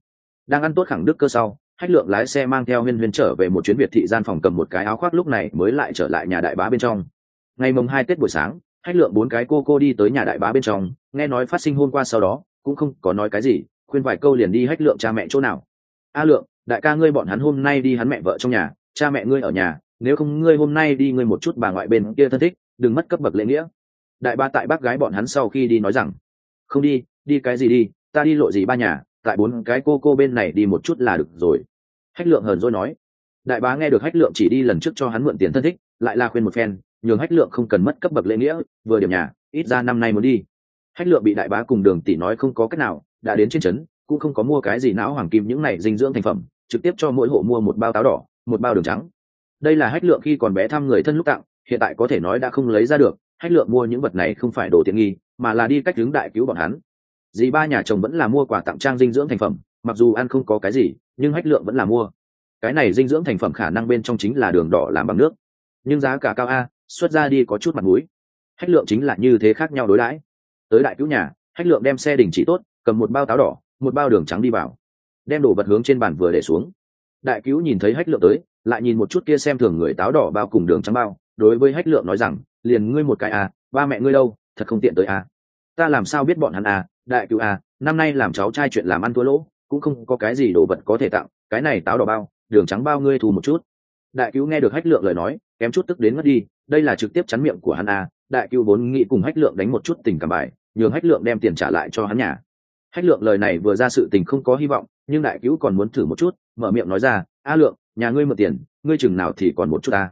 [SPEAKER 1] Đang ăn tốt khẳng đức cơ sau, hách lượng lái xe mang theo huyên huyên trở về một chuyến việt thị gian phòng cầm một cái áo khoác lúc này mới lại trở lại nhà đại bá bên trong. Ngày mồng hai tết buổi sáng, hách lượng bốn cái cô cô đi tới nhà đại bá bên trong, nghe nói phát sinh hôm qua sau đó, cũng không có nói cái gì, khuyên vài câu liền đi hách lượng cha mẹ chỗ nào a lượng, đại ca ngươi bọn hắn hôm nay đi hắn mẹ vợ trong nhà, cha mẹ ngươi ở nhà, nếu không ngươi hôm nay đi ngươi một chút bà ngoại bên kia thân thích, đừng mất cấp bậc lễ nghĩa. Đại ba tại bác gái bọn hắn sau khi đi nói rằng, không đi đi cái gì đi, ta đi lộ gì ba nhà, tại bốn cái cô cô bên này đi một chút là được rồi. Hách lượng hờn dỗi nói. Đại bá nghe được hách lượng chỉ đi lần trước cho hắn mượn tiền thân thích, lại là khuyên một phen, nhường hách lượng không cần mất cấp bậc lễ nghĩa, vừa điểm nhà, ít ra năm nay muốn đi. Hách lượng bị đại bá cùng đường tỷ nói không có cách nào, đã đến trên trấn cũng không có mua cái gì não hoàng kim những này dinh dưỡng thành phẩm, trực tiếp cho mỗi hộ mua một bao táo đỏ, một bao đường trắng. Đây là hách lượng khi còn bé thăm người thân lúc tặng, hiện tại có thể nói đã không lấy ra được, hách lượng mua những vật này không phải đồ tiện nghi, mà là đi cách hướng đại cứu bọn hắn. Dì ba nhà chồng vẫn là mua quà tặng trang dinh dưỡng thành phẩm, mặc dù ăn không có cái gì, nhưng hách lượng vẫn là mua. Cái này dinh dưỡng thành phẩm khả năng bên trong chính là đường đỏ làm bằng nước. Nhưng giá cả cao a, xuất ra đi có chút mặt mũi. Hách lượng chính là như thế khác nhau đối đãi. Tới đại cứu nhà, hách lượng đem xe đình chỉ tốt, cầm một bao táo đỏ một bao đường trắng đi vào, đem đồ vật hướng trên bàn vừa để xuống. Đại cứu nhìn thấy hách lượng tới, lại nhìn một chút kia xem thường người táo đỏ bao cùng đường trắng bao, đối với hách lượng nói rằng, liền ngươi một cái à ba mẹ ngươi đâu, thật không tiện tới à. Ta làm sao biết bọn hắn à đại cứu à năm nay làm cháu trai chuyện làm ăn thua lỗ, cũng không có cái gì đồ vật có thể tặng cái này táo đỏ bao, đường trắng bao ngươi thù một chút. Đại cứu nghe được hách lượng lời nói, kém chút tức đến mất đi, đây là trực tiếp chắn miệng của hắn à đại cứu vốn nghĩ cùng hách lượng đánh một chút tình cảm bài, nhường hách lượng đem tiền trả lại cho hắn nhà hách lượng lời này vừa ra sự tình không có hy vọng, nhưng đại cứu còn muốn thử một chút, mở miệng nói ra, a lượng, nhà ngươi mượn tiền, ngươi chừng nào thì còn một chút ta?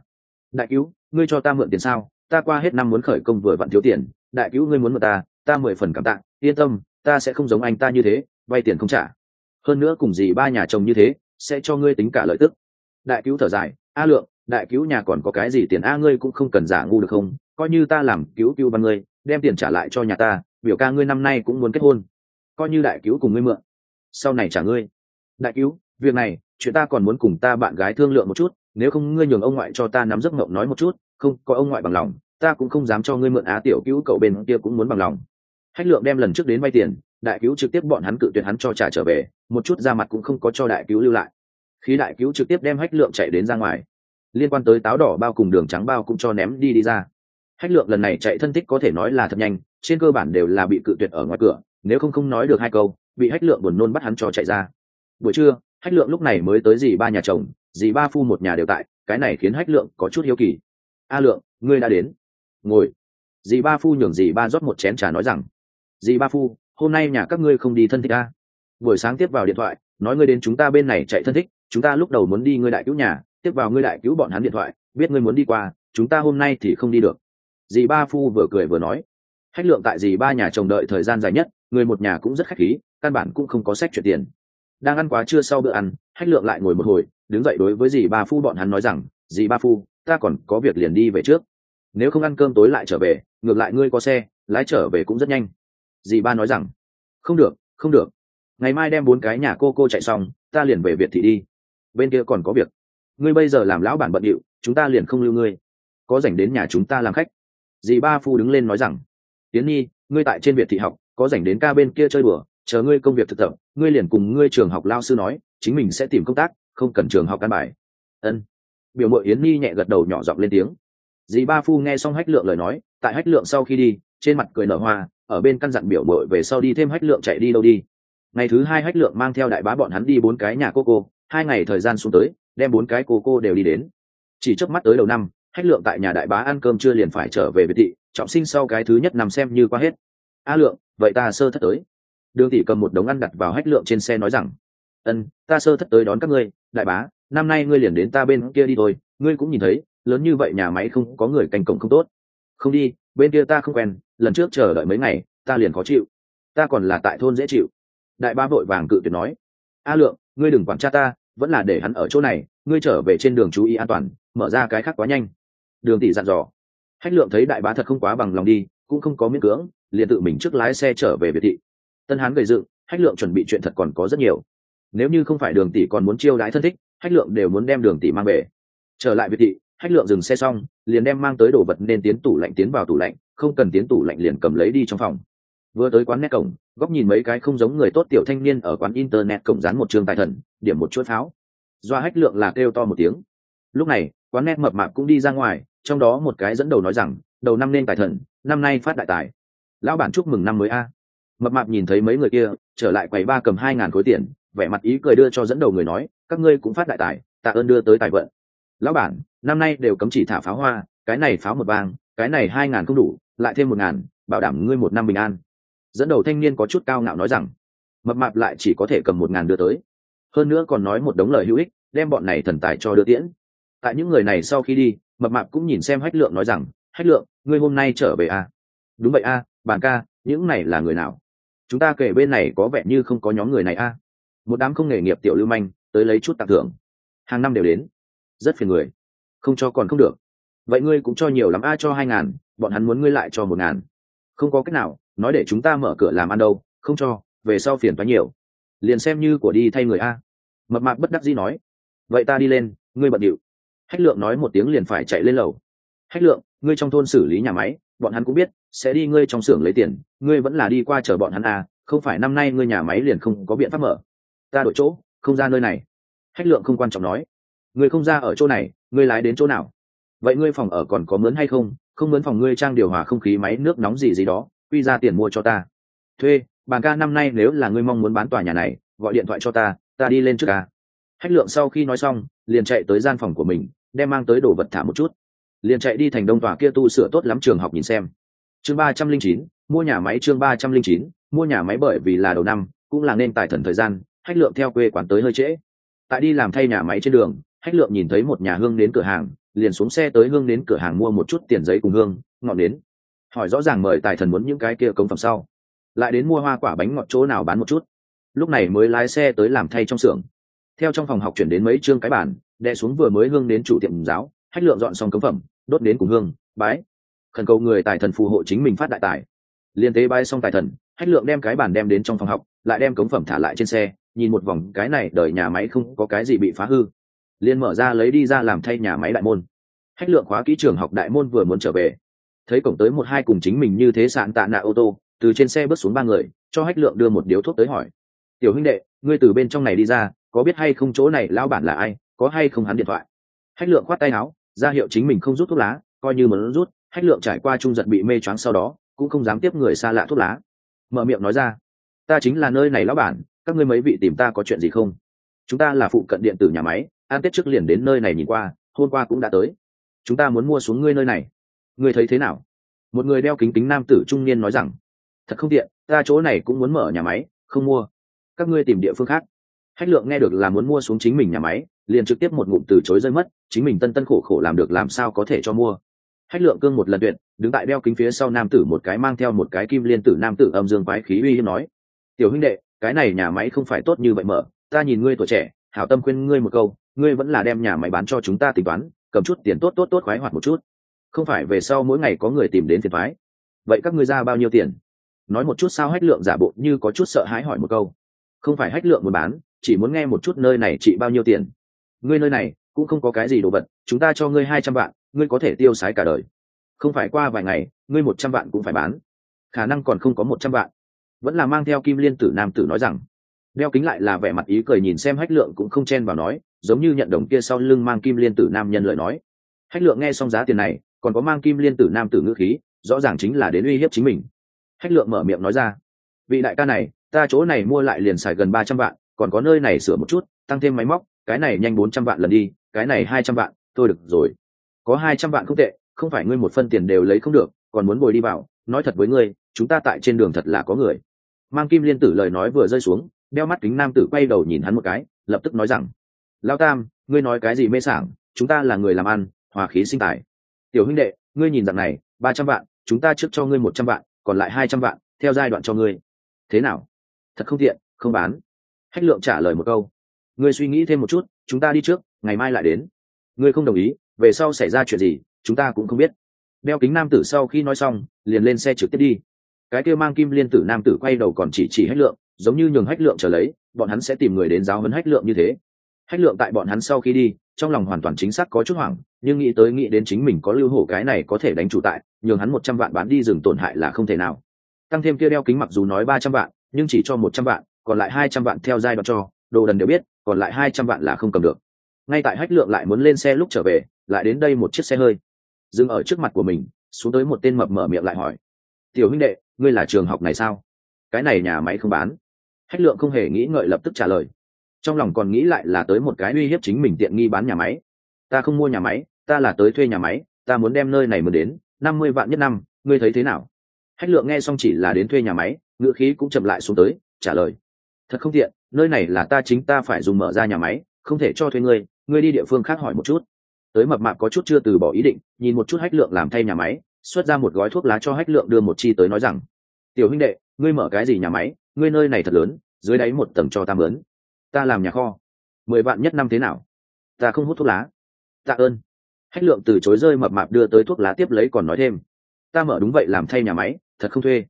[SPEAKER 1] Đại cứu, ngươi cho ta mượn tiền sao? Ta qua hết năm muốn khởi công vừa vặn thiếu tiền, đại cứu ngươi muốn mượn ta ta mười phần cảm tạ, yên tâm, ta sẽ không giống anh ta như thế, vay tiền không trả. Hơn nữa cùng gì ba nhà chồng như thế, sẽ cho ngươi tính cả lợi tức. Đại cứu thở dài, a lượng, đại cứu nhà còn có cái gì tiền a ngươi cũng không cần giả ngu được không? Coi như ta làm cứu cứu bằng ngươi, đem tiền trả lại cho nhà ta, biểu ca ngươi năm nay cũng muốn kết hôn coi như đại cứu cùng ngươi mượn. Sau này trả ngươi. Đại cứu, việc này, chuyện ta còn muốn cùng ta bạn gái thương lượng một chút, nếu không ngươi nhường ông ngoại cho ta nắm giấc mộng nói một chút, không, có ông ngoại bằng lòng, ta cũng không dám cho ngươi mượn á tiểu cứu cậu bên kia cũng muốn bằng lòng. Hách lượng đem lần trước đến vay tiền, đại cứu trực tiếp bọn hắn cự tuyệt hắn cho trả trở về, một chút ra mặt cũng không có cho đại cứu lưu lại. Khi đại cứu trực tiếp đem hách lượng chạy đến ra ngoài, liên quan tới táo đỏ bao cùng đường trắng bao cũng cho ném đi đi ra. Hách lượng lần này chạy thân tích có thể nói là thật nhanh, trên cơ bản đều là bị cự tuyệt ở ngoài cửa nếu không không nói được hai câu, bị hách lượng buồn nôn bắt hắn cho chạy ra. Buổi trưa, hách lượng lúc này mới tới dì ba nhà chồng, dì ba phu một nhà đều tại, cái này khiến hách lượng có chút hiếu kỳ. A lượng, ngươi đã đến. Ngồi. Dì ba phu nhường dì ba rót một chén trà nói rằng, dì ba phu, hôm nay nhà các ngươi không đi thân thích a buổi sáng tiếp vào điện thoại, nói ngươi đến chúng ta bên này chạy thân thích, chúng ta lúc đầu muốn đi ngươi đại cứu nhà, tiếp vào ngươi đại cứu bọn hắn điện thoại, biết ngươi muốn đi qua, chúng ta hôm nay thì không đi được. Dì ba phu vừa cười vừa nói hách lượng tại dì ba nhà chồng đợi thời gian dài nhất, người một nhà cũng rất khách khí, căn bản cũng không có sách chuyển tiền. Đang ăn quá trưa sau bữa ăn, hách lượng lại ngồi một hồi, đứng dậy đối với dì ba phu bọn hắn nói rằng dì ba phu, ta còn có việc liền đi về trước. Nếu không ăn cơm tối lại trở về, ngược lại ngươi có xe, lái trở về cũng rất nhanh. Dì ba nói rằng, không được không được. Ngày mai đem bốn cái nhà cô cô chạy xong, ta liền về việt thị đi. Bên kia còn có việc. Ngươi bây giờ làm lão bản bận điệu, chúng ta liền không lưu ngươi. Có dành đến nhà chúng ta làm khách. Dì ba phu đứng lên nói rằng tiến nhi, ngươi tại trên việt thị học, có dành đến ca bên kia chơi bừa chờ ngươi công việc thực tập, ngươi liền cùng ngươi trường học lao sư nói, chính mình sẽ tìm công tác, không cần trường học căn bài. Ân. Biểu mội yến nhi nhẹ gật đầu nhỏ giọng lên tiếng. Dì ba phu nghe xong hách lượng lời nói, tại hách lượng sau khi đi, trên mặt cười nở hoa, ở bên căn dặn biểu mội về sau đi thêm hách lượng chạy đi đâu đi. Ngày thứ hai hách lượng mang theo đại bá bọn hắn đi bốn cái nhà cô cô, hai ngày thời gian xuống tới, đem bốn cái cô cô đều đi đến. Chỉ trước mắt tới đầu năm, hách lượng tại nhà đại bá ăn cơm chưa liền phải trở về việt thị trọng sinh sau cái thứ nhất nằm xem như qua hết. A lượng, vậy ta sơ thất tới. Đường tỷ cầm một đống ăn đặt vào hách lượng trên xe nói rằng, ân, ta sơ thất tới đón các ngươi, đại bá, năm nay ngươi liền đến ta bên kia đi thôi, ngươi cũng nhìn thấy, lớn như vậy nhà máy không có người canh cổng không tốt. Không đi, bên kia ta không quen, lần trước chờ đợi mấy ngày, ta liền khó chịu. Ta còn là tại thôn dễ chịu. Đại ba vội vàng cự tuyệt nói, a lượng, ngươi đừng quản cha ta, vẫn là để hắn ở chỗ này, ngươi trở về trên đường chú ý an toàn, mở ra cái khác quá nhanh. Đường tỷ dặn dò hách lượng thấy đại bá thật không quá bằng lòng đi, cũng không có miễn cưỡng, liền tự mình trước lái xe trở về biệt thị. Tân hán gầy dựng, hách lượng chuẩn bị chuyện thật còn có rất nhiều. Nếu như không phải đường tỷ còn muốn chiêu đãi thân thích, hách lượng đều muốn đem đường tỷ mang về. Trở lại việt thị, hách lượng dừng xe xong, liền đem mang tới đồ vật nên tiến tủ lạnh tiến vào tủ lạnh, không cần tiến tủ lạnh liền cầm lấy đi trong phòng. Vừa tới quán nét cổng, góc nhìn mấy cái không giống người tốt tiểu thanh niên ở quán internet cổng dán một trường tài thần, điểm một chuỗi pháo. Do hách lượng là kêu to một tiếng. Lúc này, quán nét mập mạp cũng đi ra ngoài trong đó một cái dẫn đầu nói rằng, đầu năm nên tài thần, năm nay phát đại tài. Lão bản chúc mừng năm mới a. Mập mạp nhìn thấy mấy người kia, trở lại quầy ba cầm hai ngàn khối tiền, vẻ mặt ý cười đưa cho dẫn đầu người nói, các ngươi cũng phát đại tài, tạ ơn đưa tới tài vận. Lão bản, năm nay đều cấm chỉ thả pháo hoa, cái này pháo một vang cái này hai ngàn không đủ, lại thêm một ngàn, bảo đảm ngươi một năm bình an. Dẫn đầu thanh niên có chút cao ngạo nói rằng, mập mạp lại chỉ có thể cầm một ngàn đưa tới. Hơn nữa còn nói một đống lời hữu ích, đem bọn này thần tài cho đưa tiễn. Tại những người này sau khi đi mập mạp cũng nhìn xem hách lượng nói rằng hách lượng ngươi hôm nay trở về à? đúng vậy à, bàn ca những này là người nào? Chúng ta kể bên này có vẻ như không có nhóm người này à? một đám không nghề nghiệp tiểu lưu manh tới lấy chút tặng thưởng. Hàng năm đều đến. Rất phiền người. Không cho còn không được. Vậy ngươi cũng cho nhiều lắm a cho hai ngàn bọn hắn muốn ngươi lại cho một ngàn. Không có cách nào nói để chúng ta mở cửa làm ăn đâu không cho về sau phiền quá nhiều. Liền xem như của đi thay người a. Mập mạp bất đắc dĩ nói. Vậy ta đi lên ngươi bận điệu hách lượng nói một tiếng liền phải chạy lên lầu. Hách lượng, ngươi trong thôn xử lý nhà máy, bọn hắn cũng biết, sẽ đi ngươi trong xưởng lấy tiền, ngươi vẫn là đi qua chờ bọn hắn à không phải năm nay ngươi nhà máy liền không có biện pháp mở. Ta đổi chỗ, không ra nơi này. Hách lượng không quan trọng nói. Ngươi không ra ở chỗ này, ngươi lái đến chỗ nào? Vậy ngươi phòng ở còn có mướn hay không? Không mướn phòng ngươi trang điều hòa không khí, máy nước nóng gì gì đó, quy ra tiền mua cho ta. Thuê, bàn ca năm nay nếu là ngươi mong muốn bán tòa nhà này, gọi điện thoại cho ta ta đi lên trước ca hách lượng sau khi nói xong, liền chạy tới gian phòng của mình đem mang tới đồ vật thả một chút. Liền chạy đi thành đông tòa kia tu sửa tốt lắm trường học nhìn xem. Chương ba trăm linh chín, mua nhà máy chương ba trăm linh chín, mua nhà máy bởi vì là đầu năm, cũng là nên tài thần thời gian, hách lượng theo quê quán tới hơi trễ. Tại đi làm thay nhà máy trên đường, hách lượng nhìn thấy một nhà hương đến cửa hàng, liền xuống xe tới hương đến cửa hàng mua một chút tiền giấy cùng hương, ngọn đến hỏi rõ ràng mời tài thần muốn những cái kia công phẩm sau. Lại đến mua hoa quả bánh ngọt chỗ nào bán một chút. Lúc này mới lái xe tới làm thay trong xưởng. Theo trong phòng học chuyển đến mấy chương cái bản đè xuống vừa mới hương đến chủ tiệm giáo, hách lượng dọn xong cấm phẩm, đốt đến cùng hương, bái. Khẩn cầu người tài thần phù hộ chính mình phát đại tài. Liên tế bái xong tài thần, hách lượng đem cái bàn đem đến trong phòng học, lại đem cống phẩm thả lại trên xe, nhìn một vòng, cái này đợi nhà máy không có cái gì bị phá hư. Liên mở ra lấy đi ra làm thay nhà máy đại môn. Hách lượng khóa kỹ trường học đại môn vừa muốn trở về. Thấy cổng tới một hai cùng chính mình như thế sạn tạ nạ ô tô, từ trên xe bước xuống ba người, cho hách lượng đưa một điếu thuốc tới hỏi. Tiểu huynh đệ, ngươi từ bên trong này đi ra, có biết hay không chỗ này, lão bản là ai? Có hay không hắn điện thoại? Hách lượng khoát tay áo, ra hiệu chính mình không rút thuốc lá, coi như muốn rút. Hách lượng trải qua trung giật bị mê choáng sau đó, cũng không dám tiếp người xa lạ thuốc lá. Mở miệng nói ra, ta chính là nơi này lão bản, các ngươi mấy vị tìm ta có chuyện gì không? Chúng ta là phụ cận điện tử nhà máy an tết trước liền đến nơi này nhìn qua, hôm qua cũng đã tới. Chúng ta muốn mua xuống ngươi nơi này. Ngươi thấy thế nào? Một người đeo kính kính nam tử trung niên nói rằng, thật không tiện, ta chỗ này cũng muốn mở nhà máy, không mua. Các ngươi tìm địa phương khác. Hách lượng nghe được là muốn mua xuống chính mình nhà máy liền trực tiếp một ngụm từ chối rơi mất, chính mình tân tân khổ khổ làm được làm sao có thể cho mua. Hách lượng cương một lần tuyệt đứng tại đeo kính phía sau nam tử một cái mang theo một cái kim liên tử nam tử âm dương quái khí uy hiếp nói, tiểu huynh đệ, cái này nhà máy không phải tốt như vậy mở, ta nhìn ngươi tuổi trẻ, hảo tâm khuyên ngươi một câu, ngươi vẫn là đem nhà máy bán cho chúng ta tính toán, cầm chút tiền tốt tốt tốt khoái hoạt một chút. Không phải về sau mỗi ngày có người tìm đến phiền thoái vậy các ngươi ra bao nhiêu tiền? Nói một chút sao hách lượng giả bộ như có chút sợ hãi hỏi một câu. Không phải hách lượng muốn bán, chỉ muốn nghe một chút nơi này trị bao nhiêu tiền ngươi nơi này cũng không có cái gì đồ vật, chúng ta cho ngươi hai trăm vạn, ngươi có thể tiêu sái cả đời. Không phải qua vài ngày, ngươi một trăm vạn cũng phải bán. Khả năng còn không có một trăm vạn. Vẫn là mang theo kim liên tử nam tử nói rằng, đeo kính lại là vẻ mặt ý cười nhìn xem hách lượng cũng không chen vào nói, giống như nhận đồng kia sau lưng mang kim liên tử nam nhân lợi nói. Hách lượng nghe xong giá tiền này, còn có mang kim liên tử nam tử ngữ khí, rõ ràng chính là đến uy hiếp chính mình. Hách lượng mở miệng nói ra, vị đại ca này, ta chỗ này mua lại liền xài gần ba trăm vạn, còn có nơi này sửa một chút, tăng thêm máy móc cái này nhanh bốn trăm vạn lần đi, cái này hai trăm vạn tôi được rồi. Có hai trăm vạn không tệ, không phải ngươi một phân tiền đều lấy không được, còn muốn bồi đi vào, nói thật với ngươi, chúng ta tại trên đường thật là có người. Mang kim liên tử lời nói vừa rơi xuống, đeo mắt kính nam tử quay đầu nhìn hắn một cái, lập tức nói rằng lao tam, ngươi nói cái gì mê sảng, chúng ta là người làm ăn, hòa khí sinh tài. Tiểu huynh đệ, ngươi nhìn rằng này, ba trăm vạn, chúng ta trước cho ngươi một trăm vạn, còn lại hai trăm vạn, theo giai đoạn cho ngươi. Thế nào? Thật không tiện, không bán. Hách lượng trả lời một câu ngươi suy nghĩ thêm một chút, chúng ta đi trước, ngày mai lại đến. Ngươi không đồng ý, về sau xảy ra chuyện gì, chúng ta cũng không biết. Đeo kính nam tử sau khi nói xong, liền lên xe trực tiếp đi. Cái kia mang kim liên tử nam tử quay đầu còn chỉ chỉ hách lượng, giống như nhường hách lượng trở lấy, bọn hắn sẽ tìm người đến giáo huấn hách lượng như thế. Hách lượng tại bọn hắn sau khi đi, trong lòng hoàn toàn chính xác có chút hoảng, nhưng nghĩ tới nghĩ đến chính mình có lưu hổ cái này có thể đánh chủ tại, nhường hắn một trăm vạn bán đi rừng tổn hại là không thể nào. Tăng thêm kia đeo kính mặc dù nói ba trăm vạn, nhưng chỉ cho một trăm vạn, còn lại hai trăm vạn theo giai đoạn cho đồ đần đều biết, còn lại hai trăm vạn là không cầm được. Ngay tại hách lượng lại muốn lên xe lúc trở về, lại đến đây một chiếc xe hơi. Dừng ở trước mặt của mình, xuống tới một tên mập mở miệng lại hỏi. Tiểu huynh đệ, ngươi là trường học này sao? Cái này nhà máy không bán. Hách lượng không hề nghĩ ngợi lập tức trả lời. Trong lòng còn nghĩ lại là tới một cái uy hiếp chính mình tiện nghi bán nhà máy. Ta không mua nhà máy, ta là tới thuê nhà máy, ta muốn đem nơi này mới đến, năm mươi vạn nhất năm, ngươi thấy thế nào? Hách lượng nghe xong chỉ là đến thuê nhà máy ngựa khí cũng chậm lại xuống tới, trả lời. Thật không tiện nơi này là ta chính ta phải dùng mở ra nhà máy, không thể cho thuê ngươi ngươi đi địa phương khác hỏi một chút. Tới mập mạp có chút chưa từ bỏ ý định, nhìn một chút hách lượng làm thay nhà máy, xuất ra một gói thuốc lá cho hách lượng đưa một chi tới nói rằng, tiểu huynh đệ, ngươi mở cái gì nhà máy, ngươi nơi này thật lớn, dưới đáy một tầng cho ta mướn. Ta làm nhà kho. Mười vạn nhất năm thế nào? Ta không hút thuốc lá. Tạ ơn. Hách lượng từ chối rơi mập mạp đưa tới thuốc lá tiếp lấy còn nói thêm, ta mở đúng vậy làm thay nhà máy, thật không thuê.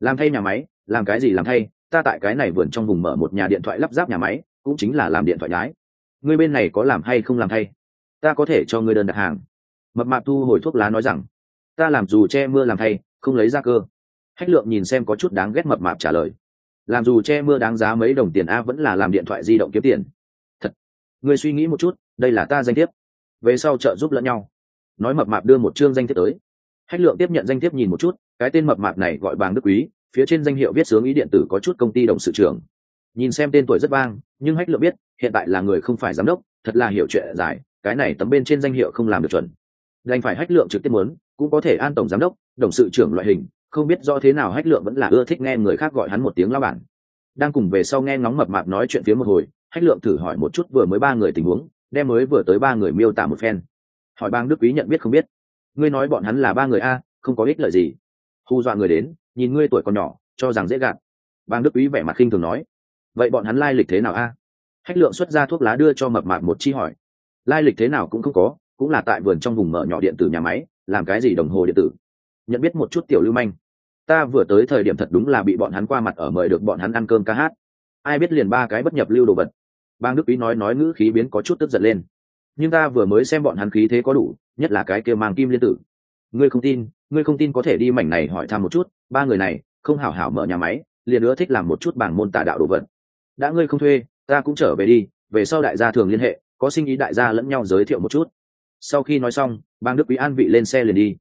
[SPEAKER 1] Làm thay nhà máy, làm cái gì làm thay? Ta tại cái này vườn trong vùng mở một nhà điện thoại lắp ráp nhà máy, cũng chính là làm điện thoại nhái. Ngươi bên này có làm hay không làm thay? Ta có thể cho ngươi đơn đặt hàng. Mập mạp thu hồi thuốc lá nói rằng, ta làm dù che mưa làm thay, không lấy ra cơ. Hách lượng nhìn xem có chút đáng ghét mập mạp trả lời, làm dù che mưa đáng giá mấy đồng tiền a vẫn là làm điện thoại di động kiếm tiền. Thật ngươi suy nghĩ một chút, đây là ta danh thiếp. Về sau trợ giúp lẫn nhau. Nói mập mạp đưa một chương danh thiếp tới. Hách lượng tiếp nhận danh thiếp nhìn một chút, cái tên mập mạp này gọi bàng đức quý phía trên danh hiệu viết sướng ý điện tử có chút công ty đồng sự trưởng. Nhìn xem tên tuổi rất vang, nhưng hách lượng biết, hiện tại là người không phải giám đốc, thật là hiểu chuyện giải cái này tấm bên trên danh hiệu không làm được chuẩn. Đành phải hách lượng trực tiếp muốn, cũng có thể an tổng giám đốc, đồng sự trưởng loại hình, không biết do thế nào hách lượng vẫn là ưa thích nghe người khác gọi hắn một tiếng lao bản. Đang cùng về sau nghe ngóng mập mạp nói chuyện phía một hồi, hách lượng thử hỏi một chút vừa mới ba người tình huống, đem mới vừa tới ba người miêu tả một phen. Hỏi bang đức quý nhận biết không biết. Ngươi nói bọn hắn là ba người a, không có ích lợi gì. Hù dọa người đến nhìn ngươi tuổi còn nhỏ, cho rằng dễ gạt. Bang đức úy vẻ mặt khinh thường nói, vậy bọn hắn lai lịch thế nào a? Hách lượng xuất ra thuốc lá đưa cho mập mạp một chi hỏi, lai lịch thế nào cũng không có, cũng là tại vườn trong vùng mở nhỏ điện tử nhà máy, làm cái gì đồng hồ điện tử? Nhận biết một chút tiểu lưu manh, ta vừa tới thời điểm thật đúng là bị bọn hắn qua mặt ở mời được bọn hắn ăn cơm ca hát. Ai biết liền ba cái bất nhập lưu đồ vật. Bang đức quý nói nói ngữ khí biến có chút tức giận lên, nhưng ta vừa mới xem bọn hắn khí thế có đủ, nhất là cái kia mang kim liên tử ngươi không tin, ngươi không tin có thể đi mảnh này hỏi thăm một chút, ba người này, không hảo hảo mở nhà máy, liền nữa thích làm một chút bảng môn tà đạo đồ vật. Đã ngươi không thuê, ta cũng trở về đi, về sau đại gia thường liên hệ, có sinh ý đại gia lẫn nhau giới thiệu một chút. Sau khi nói xong, bang đức quý an vị lên xe liền đi.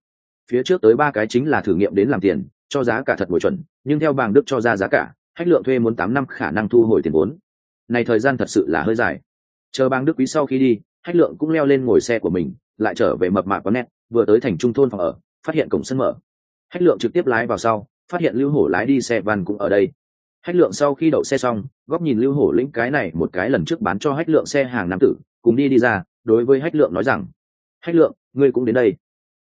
[SPEAKER 1] Phía trước tới ba cái chính là thử nghiệm đến làm tiền, cho giá cả thật bồi chuẩn, nhưng theo bang đức cho ra giá cả hách lượng thuê muốn tám năm khả năng thu hồi tiền vốn. Này thời gian thật sự là hơi dài. Chờ bang đức quý sau khi đi hách lượng cũng leo lên ngồi xe của mình, lại trở về mập mạp có nét vừa tới thành trung thôn phòng ở, phát hiện cổng sân mở. Hách lượng trực tiếp lái vào sau, phát hiện lưu hổ lái đi xe van cũng ở đây. Hách lượng sau khi đậu xe xong, góc nhìn lưu hổ lĩnh cái này một cái lần trước bán cho hách lượng xe hàng nam tử, cùng đi đi ra, đối với hách lượng nói rằng, hách lượng, ngươi cũng đến đây.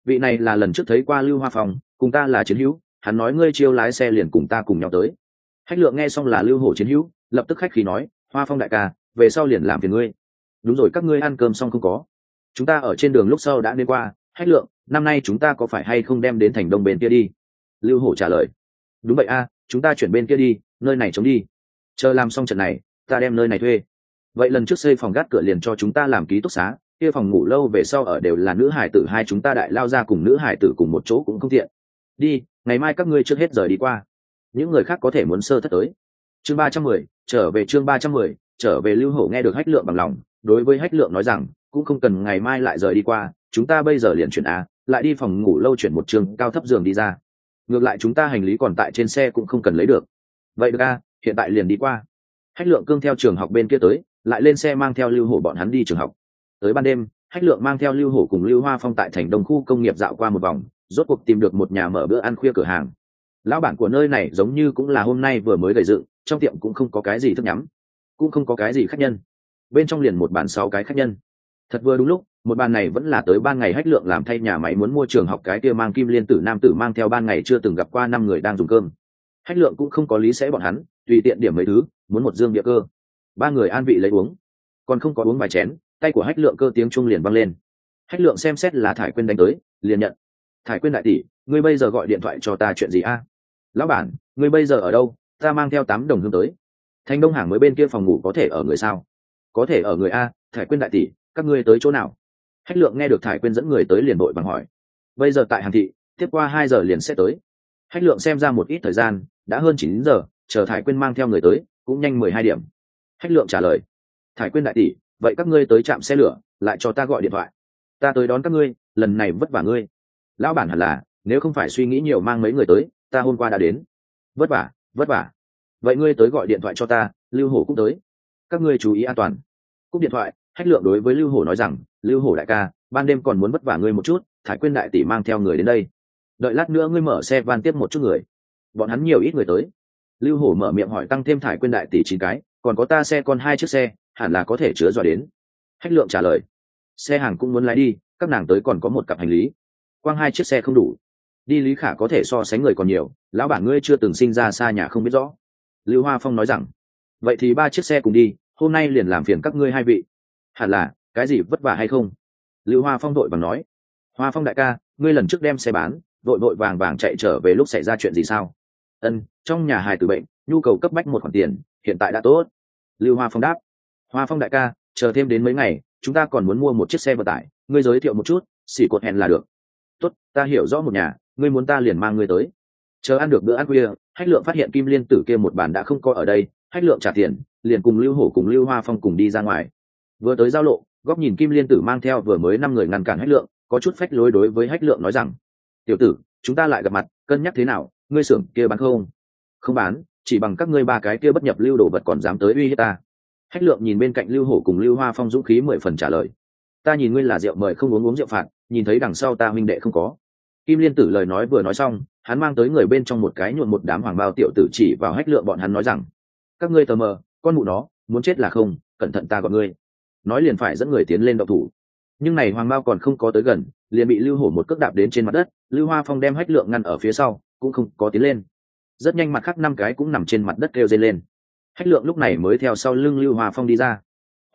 [SPEAKER 1] Vị này là lần trước thấy qua lưu hoa phòng cùng ta là chiến hữu, hắn nói ngươi chiêu lái xe liền cùng ta cùng nhau tới. Hách lượng nghe xong là lưu hổ chiến hữu, lập tức khách khí nói, hoa phong đại ca, về sau liền làm phiền ngươi. Đúng rồi, các ngươi ăn cơm xong không có. Chúng ta ở trên đường lúc sau đã đến qua hách lượng, năm nay chúng ta có phải hay không đem đến thành đông bên kia đi? Lưu hổ trả lời. Đúng vậy a, chúng ta chuyển bên kia đi, nơi này chống đi. Chờ làm xong trận này, ta đem nơi này thuê. Vậy lần trước xây phòng gác cửa liền cho chúng ta làm ký túc xá, kia phòng ngủ lâu về sau ở đều là nữ hải tử, hai chúng ta đại lao ra cùng nữ hải tử cùng một chỗ cũng không tiện. Đi, ngày mai các ngươi trước hết rời đi qua. Những người khác có thể muốn sơ thất tới. Chương ba trăm mười, trở về chương ba trăm mười, trở về lưu hổ nghe được hách lượng bằng lòng, đối với hách lượng nói rằng, cũng không cần ngày mai lại rời đi qua chúng ta bây giờ liền chuyển a, lại đi phòng ngủ lâu chuyển một trường cao thấp giường đi ra. Ngược lại chúng ta hành lý còn tại trên xe cũng không cần lấy được. Vậy được a, hiện tại liền đi qua. Hách lượng cương theo trường học bên kia tới, lại lên xe mang theo lưu hổ bọn hắn đi trường học. Tới ban đêm, hách lượng mang theo lưu hổ cùng lưu hoa phong tại thành đông khu công nghiệp dạo qua một vòng, rốt cuộc tìm được một nhà mở bữa ăn khuya cửa hàng. Lão bản của nơi này giống như cũng là hôm nay vừa mới gầy dựng, trong tiệm cũng không có cái gì thức nhắm, cũng không có cái gì khách nhân. Bên trong liền một bàn sáu cái khách nhân. Thật vừa đúng lúc một bàn này vẫn là tới ban ngày hách lượng làm thay nhà máy muốn mua trường học cái kia mang kim liên tử nam tử mang theo ban ngày chưa từng gặp qua năm người đang dùng cơm. Hách lượng cũng không có lý sẽ bọn hắn, tùy tiện điểm mấy thứ, muốn một dương địa cơ. Ba người an vị lấy uống. Còn không có uống vài chén, tay của hách lượng cơ tiếng trung liền văng lên. Hách lượng xem xét là thải quyên đánh tới, liền nhận. Thải quyên đại tỷ, ngươi bây giờ gọi điện thoại cho ta chuyện gì a? Lão bản, ngươi bây giờ ở đâu? Ta mang theo tám đồng hương tới. Thành đông hàng mới bên kia phòng ngủ có thể ở người sao? Có thể ở người a, thải quyên đại tỷ, các ngươi tới chỗ nào? Hách lượng nghe được thải quyên dẫn người tới liền đội bằng hỏi. Bây giờ tại hàng thị, tiếp qua hai giờ liền sẽ tới. Hách lượng xem ra một ít thời gian, đã hơn chín giờ, chờ thải quyên mang theo người tới, cũng nhanh mười hai điểm. Hách lượng trả lời. Thải quyên đại tỷ, vậy các ngươi tới trạm xe lửa, lại cho ta gọi điện thoại. Ta tới đón các ngươi, lần này vất vả ngươi. Lão bản hẳn là, nếu không phải suy nghĩ nhiều mang mấy người tới, ta hôm qua đã đến. Vất vả vất vả. Vậy ngươi tới gọi điện thoại cho ta, lưu hổ cũng tới. Các ngươi chú ý an toàn. Cúp điện thoại, hách lượng đối với lưu hổ nói rằng lưu hổ đại ca, ban đêm còn muốn vất vả ngươi một chút, thải quyên đại tỷ mang theo người đến đây. Đợi lát nữa ngươi mở xe van tiếp một chút người. Bọn hắn nhiều ít người tới. Lưu hổ mở miệng hỏi tăng thêm thải quyên đại tỷ chín cái, còn có ta xe còn hai chiếc xe, hẳn là có thể chứa dọa đến. Hách lượng trả lời. Xe hàng cũng muốn lái đi, các nàng tới còn có một cặp hành lý. Quang hai chiếc xe không đủ. Đi lý khả có thể so sánh người còn nhiều, lão bản ngươi chưa từng sinh ra xa nhà không biết rõ. Lưu hoa phong nói rằng. Vậy thì ba chiếc xe cùng đi, hôm nay liền làm phiền các ngươi hai vị. Hẳn là cái gì, vất vả hay không? Lưu hoa phong đội bằng nói. Hoa phong đại ca, ngươi lần trước đem xe bán, đội vội vàng vàng chạy trở về lúc xảy ra chuyện gì sao? Ân, trong nhà hài tử bệnh, nhu cầu cấp bách một khoản tiền, hiện tại đã tốt. Lưu hoa phong đáp. Hoa phong đại ca, chờ thêm đến mấy ngày, chúng ta còn muốn mua một chiếc xe vận tải, ngươi giới thiệu một chút, xỉ cột hẹn là được. Tốt, ta hiểu rõ một nhà, ngươi muốn ta liền mang ngươi tới. Chờ ăn được bữa ăn khuya, hách lượng phát hiện kim liên tử kia một bàn đã không có ở đây, hách lượng trả tiền, liền cùng lưu hổ cùng lưu hoa phong cùng đi ra ngoài. Vừa tới giao lộ góc nhìn kim liên tử mang theo vừa mới năm người ngăn cản hách lượng, có chút phách lối đối với hách lượng nói rằng, tiểu tử, chúng ta lại gặp mặt, cân nhắc thế nào, ngươi xưởng kia bán không? Không bán, chỉ bằng các ngươi ba cái kia bất nhập lưu đồ vật còn dám tới uy hiếp ta. Hách lượng nhìn bên cạnh lưu hổ cùng lưu hoa phong dũng khí mười phần trả lời. Ta nhìn ngươi là rượu mời không uống uống rượu phạt, nhìn thấy đằng sau ta huynh đệ không có. Kim liên tử lời nói vừa nói xong, hắn mang tới người bên trong một cái nhuộn một đám hoàng bao tiểu tử chỉ vào hách lượng bọn hắn nói rằng, các ngươi tờ mờ, con mụ nó, muốn chết là không, cẩn thận ta gọi ngươi nói liền phải dẫn người tiến lên động thủ. Nhưng này hoàng bao còn không có tới gần, liền bị lưu hổ một cước đạp đến trên mặt đất, lưu hoa phong đem hách lượng ngăn ở phía sau, cũng không có tiến lên. Rất nhanh mặt khác năm cái cũng nằm trên mặt đất kêu dây lên. Hách lượng lúc này mới theo sau lưng lưu hoa phong đi ra.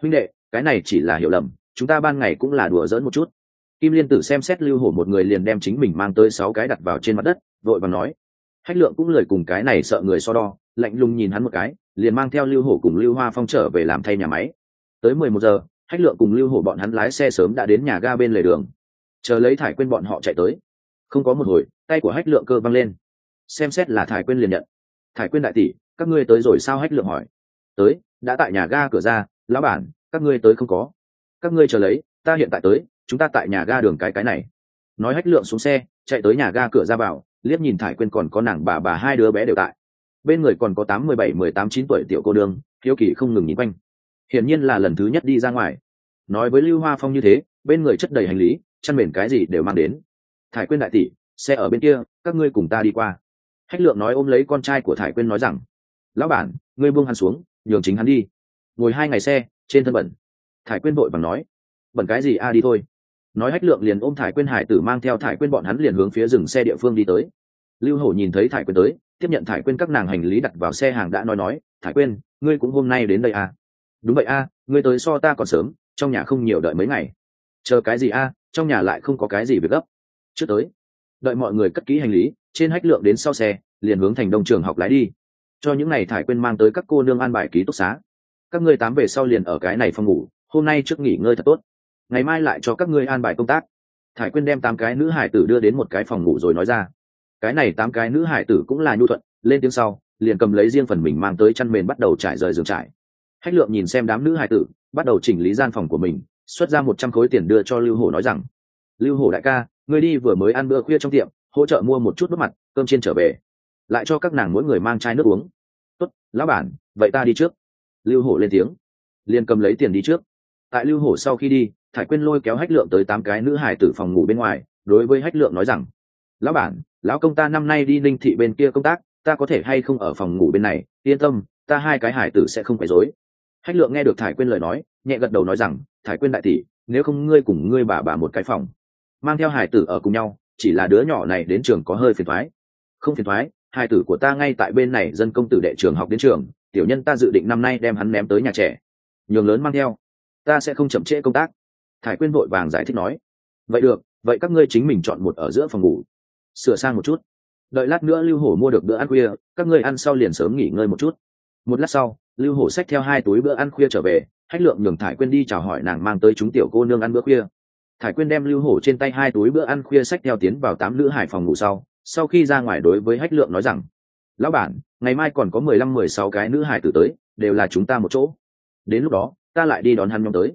[SPEAKER 1] Huynh đệ, cái này chỉ là hiểu lầm, chúng ta ban ngày cũng là đùa giỡn một chút. Kim liên tử xem xét lưu hổ một người liền đem chính mình mang tới sáu cái đặt vào trên mặt đất, vội và nói. Hách lượng cũng lời cùng cái này sợ người so đo, lạnh lùng nhìn hắn một cái, liền mang theo lưu hổ cùng lưu hoa phong trở về làm thay nhà máy tới mười một giờ, hách lượng cùng lưu hổ bọn hắn lái xe sớm đã đến nhà ga bên lề đường. Chờ lấy thải quên bọn họ chạy tới. Không có một hồi, tay của hách lượng cơ văng lên. Xem xét là thải quên liền nhận. Thải quên đại tỷ, các ngươi tới rồi sao hách lượng hỏi. Tới, đã tại nhà ga cửa ra, lão bản, các ngươi tới không có. Các ngươi chờ lấy, ta hiện tại tới, chúng ta tại nhà ga đường cái cái này. Nói hách lượng xuống xe, chạy tới nhà ga cửa ra vào, liếc nhìn thải quên còn có nàng bà bà hai đứa bé đều tại. Bên người còn có tám mười bảy, mười tám, chín tuổi tiểu cô đương hiếu kỳ không ngừng nhìn quanh hiển nhiên là lần thứ nhất đi ra ngoài. Nói với lưu hoa phong như thế, bên người chất đầy hành lý, chăn mền cái gì đều mang đến. Thải quyên đại tỷ, xe ở bên kia, các ngươi cùng ta đi qua. Hách lượng nói ôm lấy con trai của thải quyên nói rằng, lão bản, ngươi buông hắn xuống, nhường chính hắn đi. Ngồi hai ngày xe, trên thân bẩn. Thải quyên vội bằng nói, bẩn cái gì a, đi thôi. Nói hách lượng liền ôm thải quyên hải tử mang theo thải quyên bọn hắn liền hướng phía dừng xe địa phương đi tới. Lưu hổ nhìn thấy thải quyên tới, tiếp nhận thải quyên các nàng hành lý đặt vào xe hàng đã nói nói, thải quyên, ngươi cũng hôm nay đến đây à? Đúng vậy a, ngươi tới so ta còn sớm, trong nhà không nhiều đợi mấy ngày. Chờ cái gì a, trong nhà lại không có cái gì việc gấp. Trước tới. Đợi mọi người cất kỹ hành lý, trên hách lượng đến sau xe, liền hướng thành đông trường học lái đi. Cho những ngày thải quên mang tới các cô nương an bài ký túc xá. Các ngươi tám về sau liền ở cái này phòng ngủ, hôm nay trước nghỉ ngơi thật tốt. Ngày mai lại cho các ngươi an bài công tác. Thải quyên đem tám cái nữ hải tử đưa đến một cái phòng ngủ rồi nói ra. Cái này tám cái nữ hải tử cũng là nhu thuận, lên tiếng sau, liền cầm lấy riêng phần mình mang tới chăn mền bắt đầu trải rời giường trải hách lượng nhìn xem đám nữ hải tử, bắt đầu chỉnh lý gian phòng của mình, xuất ra một trăm khối tiền đưa cho lưu hổ nói rằng, lưu hổ đại ca, ngươi đi vừa mới ăn bữa khuya trong tiệm, hỗ trợ mua một chút nước mặt, cơm chiên trở về. Lại cho các nàng mỗi người mang chai nước uống. Tốt, lão bản, vậy ta đi trước. Lưu hổ lên tiếng. Liền cầm lấy tiền đi trước. Tại lưu hổ sau khi đi, thải quyên lôi kéo hách lượng tới tám cái nữ hải tử phòng ngủ bên ngoài, đối với hách lượng nói rằng, lão bản, lão công ta năm nay đi ninh thị bên kia công tác, ta có thể hay không ở phòng ngủ bên này? Yên tâm, ta hai cái hải tử sẽ không phải dối hách lượng nghe được thải quyên lời nói, nhẹ gật đầu nói rằng, thải quyên đại tỷ, nếu không ngươi cùng ngươi bà bà một cái phòng, mang theo hải tử ở cùng nhau, chỉ là đứa nhỏ này đến trường có hơi phiền thoái. Không phiền thoái, hải tử của ta ngay tại bên này dân công tử đệ trường học đến trường, tiểu nhân ta dự định năm nay đem hắn ném tới nhà trẻ. Nhường lớn mang theo, ta sẽ không chậm trễ công tác. Thải quyên vội vàng giải thích nói. Vậy được, vậy các ngươi chính mình chọn một ở giữa phòng ngủ, sửa sang một chút. Đợi lát nữa lưu hổ mua được bữa ăn khuya, các ngươi ăn sau liền sớm nghỉ ngơi một chút. Một lát sau lưu hổ xách theo hai túi bữa ăn khuya trở về, hách lượng nhường thải quyên đi chào hỏi nàng mang tới chúng tiểu cô nương ăn bữa khuya. Thải quyên đem lưu hổ trên tay hai túi bữa ăn khuya xách theo tiến vào tám nữ hải phòng ngủ sau sau khi ra ngoài đối với hách lượng nói rằng, lão bản, ngày mai còn có mười lăm, mười sáu cái nữ hải tử tới, đều là chúng ta một chỗ. Đến lúc đó, ta lại đi đón hắn nhóm tới.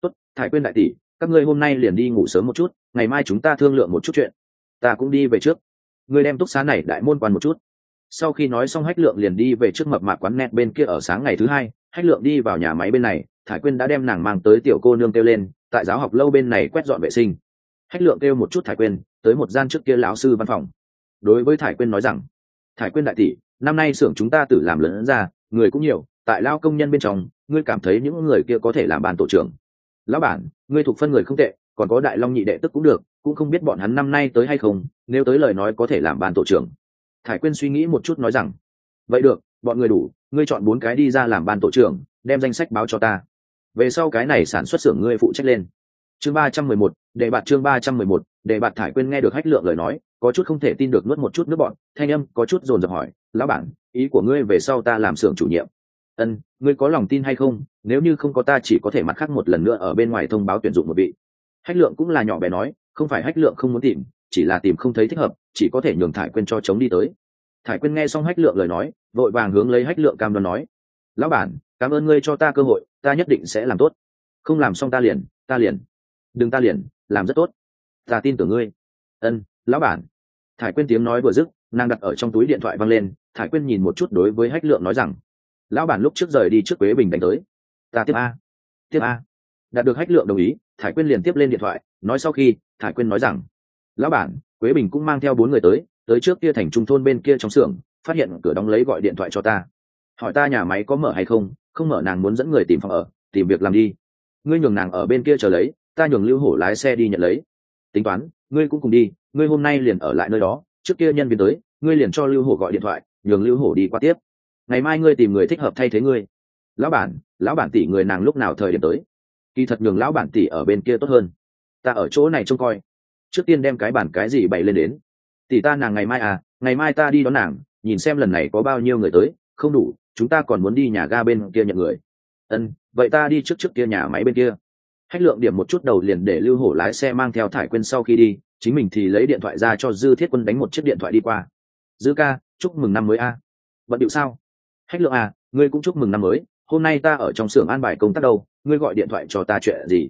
[SPEAKER 1] Tốt, thải quyên đại tỷ, các ngươi hôm nay liền đi ngủ sớm một chút, ngày mai chúng ta thương lượng một chút chuyện. Ta cũng đi về trước. Ngươi đem túc xá này đại môn quan một chút sau khi nói xong hách lượng liền đi về trước mập mạc quán net bên kia ở sáng ngày thứ hai, hách lượng đi vào nhà máy bên này, thải quyên đã đem nàng mang tới tiểu cô nương kêu lên, tại giáo học lâu bên này quét dọn vệ sinh. Hách lượng kêu một chút thải quyên, tới một gian trước kia lão sư văn phòng. Đối với thải quyên nói rằng, thải quyên đại tỷ, năm nay xưởng chúng ta tự làm lớn ra, người cũng nhiều, tại lao công nhân bên trong, ngươi cảm thấy những người kia có thể làm bàn tổ trưởng. Lão bản, ngươi thuộc phân người không tệ, còn có đại long nhị đệ tức cũng được, cũng không biết bọn hắn năm nay tới hay không, nếu tới lời nói có thể làm bàn tổ trưởng thải quyên suy nghĩ một chút nói rằng, vậy được, bọn người đủ, ngươi chọn bốn cái đi ra làm ban tổ trưởng, đem danh sách báo cho ta. Về sau cái này sản xuất xưởng ngươi phụ trách lên. Chương ba trăm mười một, đề bạt chương ba trăm mười một, đề bạt thải quyên nghe được hách lượng lời nói, có chút không thể tin được nuốt một chút nước bọn thanh âm có chút dồn dập hỏi, lão bản, ý của ngươi về sau ta làm xưởng chủ nhiệm. Ân, ngươi có lòng tin hay không? Nếu như không có ta chỉ có thể mặt khác một lần nữa ở bên ngoài thông báo tuyển dụng một vị. Hách lượng cũng là nhỏ bé nói, không phải hách lượng không muốn tìm chỉ là tìm không thấy thích hợp, chỉ có thể nhường thải quyên cho chống đi tới. Thải quyên nghe xong hách lượng lời nói, vội vàng hướng lấy hách lượng cam đoan nói, lão bản, cảm ơn ngươi cho ta cơ hội, ta nhất định sẽ làm tốt. Không làm xong ta liền ta liền. Đừng ta liền, làm rất tốt. Ta tin tưởng ngươi. Ân, lão bản. Thải quyên tiếng nói vừa dứt, nàng đặt ở trong túi điện thoại văng lên, thải quyên nhìn một chút đối với hách lượng nói rằng, lão bản lúc trước rời đi trước quế bình đánh tới. Ta tiếp a. Tiếp a. Đạt được hách lượng đồng ý, thải quyên liền tiếp lên điện thoại, nói sau khi, thải quyên nói rằng lão bản, quế bình cũng mang theo bốn người tới tới trước kia thành trung thôn bên kia trong xưởng, phát hiện cửa đóng lấy gọi điện thoại cho ta. Hỏi ta nhà máy có mở hay không không mở nàng muốn dẫn người tìm phòng ở, tìm việc làm đi. Ngươi nhường nàng ở bên kia chờ lấy, ta nhường lưu hổ lái xe đi nhận lấy. Tính toán, ngươi cũng cùng đi, ngươi hôm nay liền ở lại nơi đó, trước kia nhân viên tới, ngươi liền cho lưu hổ gọi điện thoại, nhường lưu hổ đi qua tiếp. Ngày mai ngươi tìm người thích hợp thay thế ngươi. Lão bản lão bản tỷ người nàng lúc nào thời điểm tới? Kỳ thật nhường lão bản tỷ ở bên kia tốt hơn. Ta ở chỗ này trông coi trước tiên đem cái bản cái gì bày lên đến. Tỷ ta nàng ngày mai à ngày mai ta đi đón nàng, nhìn xem lần này có bao nhiêu người tới, không đủ, chúng ta còn muốn đi nhà ga bên kia nhận người. Ân, vậy ta đi trước trước kia nhà máy bên kia. Hách lượng điểm một chút đầu liền để lưu hổ lái xe mang theo thải quên sau khi đi, chính mình thì lấy điện thoại ra cho dư thiết quân đánh một chiếc điện thoại đi qua. Dư ca, chúc mừng năm mới a. Bận điệu sao? Hách lượng à ngươi cũng chúc mừng năm mới, hôm nay ta ở trong xưởng an bài công tác đâu, ngươi gọi điện thoại cho ta chuyện gì?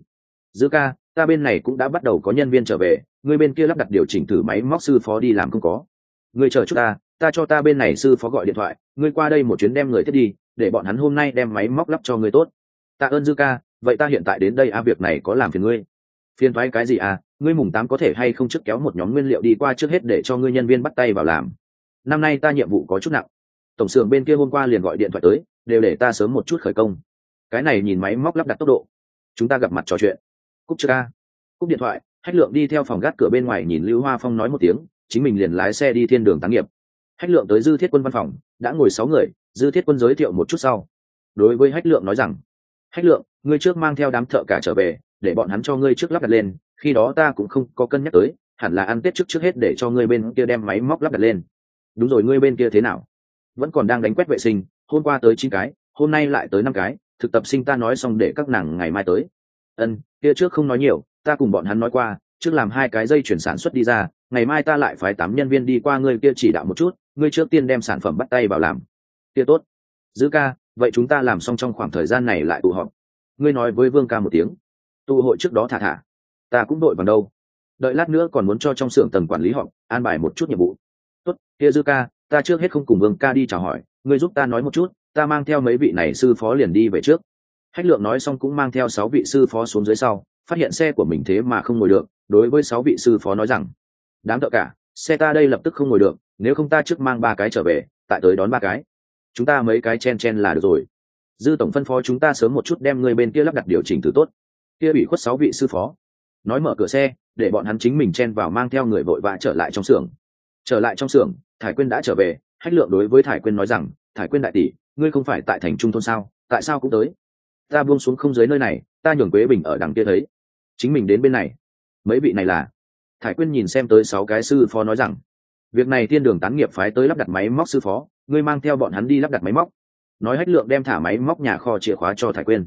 [SPEAKER 1] Dư ca ta bên này cũng đã bắt đầu có nhân viên trở về ngươi bên kia lắp đặt điều chỉnh thử máy móc sư phó đi làm không có. Ngươi chờ chút ta ta cho ta bên này sư phó gọi điện thoại ngươi qua đây một chuyến đem người thiết đi để bọn hắn hôm nay đem máy móc lắp cho ngươi tốt. Tạ ơn dư ca vậy ta hiện tại đến đây a à, việc này có làm phiền ngươi. Phiền thoái cái gì à ngươi mùng tám có thể hay không trước kéo một nhóm nguyên liệu đi qua trước hết để cho ngươi nhân viên bắt tay vào làm. Năm nay ta nhiệm vụ có chút nặng. Tổng xưởng bên kia hôm qua liền gọi điện thoại tới đều để ta sớm một chút khởi công. Cái này nhìn máy móc lắp đặt tốc độ. Chúng ta gặp mặt trò chuyện cúc chưa ca cúc điện thoại, hách lượng đi theo phòng gác cửa bên ngoài nhìn lưu hoa phong nói một tiếng, chính mình liền lái xe đi thiên đường táng nghiệp. Hách lượng tới dư thiết quân văn phòng, đã ngồi sáu người, dư thiết quân giới thiệu một chút sau. Đối với hách lượng nói rằng, hách lượng, ngươi trước mang theo đám thợ cả trở về, để bọn hắn cho ngươi trước lắp đặt lên, khi đó ta cũng không có cân nhắc tới, hẳn là ăn tết trước trước hết để cho ngươi bên kia đem máy móc lắp đặt lên. Đúng rồi, ngươi bên kia thế nào? Vẫn còn đang đánh quét vệ sinh, hôm qua tới chín cái, hôm nay lại tới năm cái, thực tập sinh ta nói xong để các nàng ngày mai tới ân, kia trước không nói nhiều, ta cùng bọn hắn nói qua, trước làm hai cái dây chuyển sản xuất đi ra, ngày mai ta lại phái tám nhân viên đi qua ngươi kia chỉ đạo một chút, ngươi trước tiên đem sản phẩm bắt tay vào làm. Kia tốt. Giữ ca, vậy chúng ta làm xong trong khoảng thời gian này lại tụ họp. Ngươi nói với vương ca một tiếng. Tụ hội trước đó thả thả. Ta cũng đội vào đâu. Đợi lát nữa còn muốn cho trong xưởng tầng quản lý họp, an bài một chút nhiệm vụ. Tốt, kia dư ca, ta trước hết không cùng vương ca đi chào hỏi, ngươi giúp ta nói một chút, ta mang theo mấy vị này sư phó liền đi về trước hách lượng nói xong cũng mang theo sáu vị sư phó xuống dưới sau, phát hiện xe của mình thế mà không ngồi được, đối với sáu vị sư phó nói rằng, đám thợ cả, xe ta đây lập tức không ngồi được, nếu không ta trước mang ba cái trở về, tại tới đón ba cái. Chúng ta mấy cái chen chen là được rồi. Dư tổng phân phó chúng ta sớm một chút đem người bên kia lắp đặt điều chỉnh từ tốt. Kia bị khuất sáu vị sư phó. Nói mở cửa xe, để bọn hắn chính mình chen vào mang theo người vội vã trở lại trong xưởng. Trở lại trong xưởng, thải quyên đã trở về, hách lượng đối với thải quyên nói rằng, thải quyên đại tỷ, ngươi không phải tại thành trung thôn sao, tại sao cũng tới? Ta buông xuống không dưới nơi này, ta nhường quế bình ở đằng kia thấy. Chính mình đến bên này. Mấy vị này là? Thải quyên nhìn xem tới sáu cái sư phó nói rằng, việc này thiên đường tán nghiệp phái tới lắp đặt máy móc sư phó, ngươi mang theo bọn hắn đi lắp đặt máy móc. Nói hách lượng đem thả máy móc nhà kho chìa khóa cho thải quyên.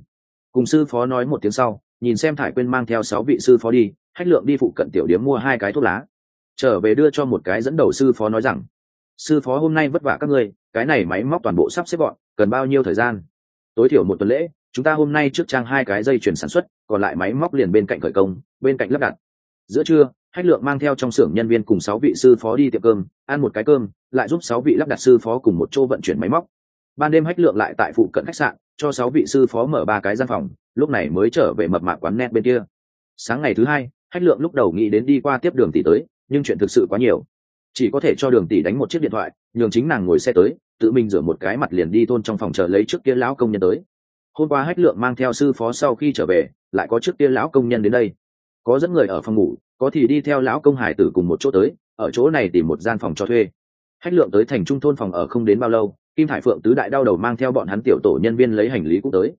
[SPEAKER 1] Cùng sư phó nói một tiếng sau, nhìn xem thải quyên mang theo sáu vị sư phó đi, hách lượng đi phụ cận tiểu điếm mua hai cái thuốc lá. Trở về đưa cho một cái dẫn đầu sư phó nói rằng, sư phó hôm nay vất vả các ngươi, cái này máy móc toàn bộ sắp xếp gọn, cần bao nhiêu thời gian? Tối thiểu một tuần lễ chúng ta hôm nay trước trang hai cái dây chuyển sản xuất, còn lại máy móc liền bên cạnh khởi công, bên cạnh lắp đặt. Giữa trưa, hách lượng mang theo trong xưởng nhân viên cùng sáu vị sư phó đi tiệm cơm, ăn một cái cơm, lại giúp sáu vị lắp đặt sư phó cùng một chỗ vận chuyển máy móc. Ban đêm hách lượng lại tại phụ cận khách sạn, cho sáu vị sư phó mở ba cái gian phòng, lúc này mới trở về mập mạc quán net bên kia. Sáng ngày thứ hai, hách lượng lúc đầu nghĩ đến đi qua tiếp đường tỷ tới, nhưng chuyện thực sự quá nhiều. Chỉ có thể cho đường tỷ đánh một chiếc điện thoại, nhường chính nàng ngồi xe tới, tự mình rửa một cái mặt liền đi thôn trong phòng chờ lấy trước kia lão công nhân tới hôm qua hách lượng mang theo sư phó sau khi trở về, lại có trước kia lão công nhân đến đây. Có dẫn người ở phòng ngủ, có thì đi theo lão công hải tử cùng một chỗ tới, ở chỗ này tìm một gian phòng cho thuê. Hách lượng tới thành trung thôn phòng ở không đến bao lâu, kim thải phượng tứ đại đau đầu mang theo bọn hắn tiểu tổ nhân viên lấy hành lý cũng tới.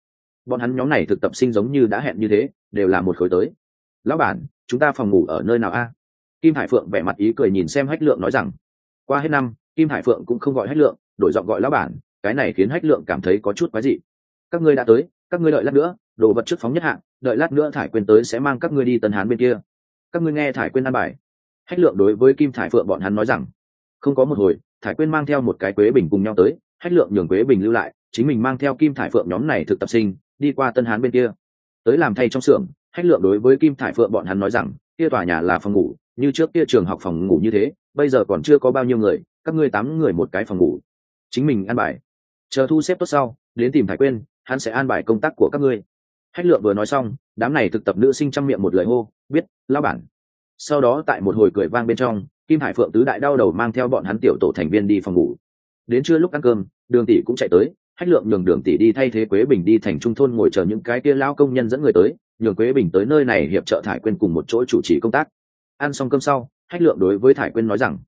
[SPEAKER 1] Bọn hắn nhóm này thực tập sinh giống như đã hẹn như thế, đều là một khối tới. Lão bản, chúng ta phòng ngủ ở nơi nào a? Kim hải phượng vẻ mặt ý cười nhìn xem hách lượng nói rằng, qua hết năm, kim hải phượng cũng không gọi hách lượng, đổi giọng gọi lão bản, cái này khiến hách lượng cảm thấy có chút quái dị các ngươi đã tới, các ngươi đợi lát nữa, đồ vật trước phóng nhất hạng, đợi lát nữa thải quên tới sẽ mang các ngươi đi tân hán bên kia. Các ngươi nghe thải quên ăn bài. Hách lượng đối với kim thải phượng bọn hắn nói rằng, không có một hồi, thải quên mang theo một cái quế bình cùng nhau tới, hách lượng nhường quế bình lưu lại, chính mình mang theo kim thải phượng nhóm này thực tập sinh, đi qua tân hán bên kia. Tới làm thay trong xưởng, hách lượng đối với kim thải phượng bọn hắn nói rằng, kia tòa nhà là phòng ngủ, như trước kia trường học phòng ngủ như thế, bây giờ còn chưa có bao nhiêu người, các ngươi tám người một cái phòng ngủ. Chính mình ăn bài. Chờ thu xếp tốt sau, đến tìm thải quên hắn sẽ an bài công tác của các ngươi. Hách lượng vừa nói xong, đám này thực tập nữ sinh trong miệng một lời hô, biết lao bản. Sau đó tại một hồi cười vang bên trong, kim hải phượng tứ đại đau đầu mang theo bọn hắn tiểu tổ thành viên đi phòng ngủ. Đến trưa lúc ăn cơm, đường tỷ cũng chạy tới, hách lượng nhường đường tỷ đi thay thế quế bình đi thành trung thôn ngồi chờ những cái kia lao công nhân dẫn người tới, nhường quế bình tới nơi này hiệp trợ thải quyên cùng một chỗ chủ trì công tác. Ăn xong cơm sau, hách lượng đối với thải quyên nói rằng,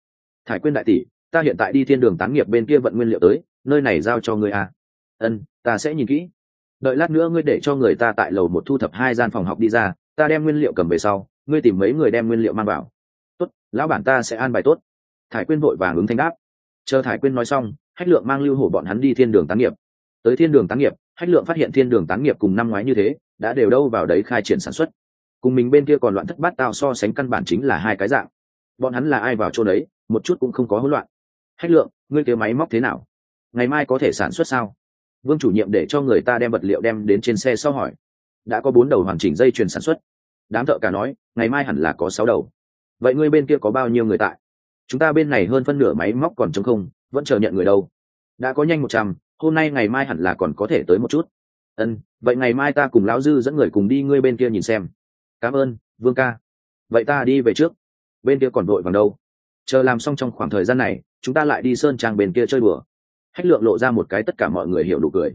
[SPEAKER 1] thải quyên đại tỷ, ta hiện tại đi thiên đường tán nghiệp bên kia vận nguyên liệu tới, nơi này giao cho ngươi à ân, ta sẽ nhìn kỹ. Đợi lát nữa ngươi để cho người ta tại lầu một thu thập hai gian phòng học đi ra, ta đem nguyên liệu cầm về sau, ngươi tìm mấy người đem nguyên liệu mang vào. Tốt, lão bản ta sẽ an bài tốt. Thải quyên vội vàng ứng thanh đáp. Chờ thải quyên nói xong, hách lượng mang lưu hổ bọn hắn đi thiên đường tán nghiệp. Tới thiên đường tán nghiệp, hách lượng phát hiện thiên đường tán nghiệp cùng năm ngoái như thế, đã đều đâu vào đấy khai triển sản xuất. Cùng mình bên kia còn loạn thất bát tao so sánh căn bản chính là hai cái dạng. Bọn hắn là ai vào chỗ đấy, một chút cũng không có hỗn loạn. Hách lượng, ngươi kia máy móc thế nào? Ngày mai có thể sản xuất sao? Vương chủ nhiệm để cho người ta đem vật liệu đem đến trên xe sau hỏi. Đã có bốn đầu hoàn chỉnh dây chuyền sản xuất. Đám thợ cả nói, ngày mai hẳn là có sáu đầu. Vậy ngươi bên kia có bao nhiêu người tại? Chúng ta bên này hơn phân nửa máy móc còn t không, vẫn chờ nhận người đâu. Đã có nhanh một trăm, hôm nay ngày mai hẳn là còn có thể tới một chút. Ân, vậy ngày mai ta cùng lão dư dẫn người cùng đi ngươi bên kia nhìn xem. Cảm ơn, vương ca. Vậy ta đi về trước. Bên kia còn đội vàng đâu. Chờ làm xong trong khoảng thời gian này, chúng ta lại đi sơn trang bên kia chơi bừa hách lượng lộ ra một cái tất cả mọi người hiểu đủ cười.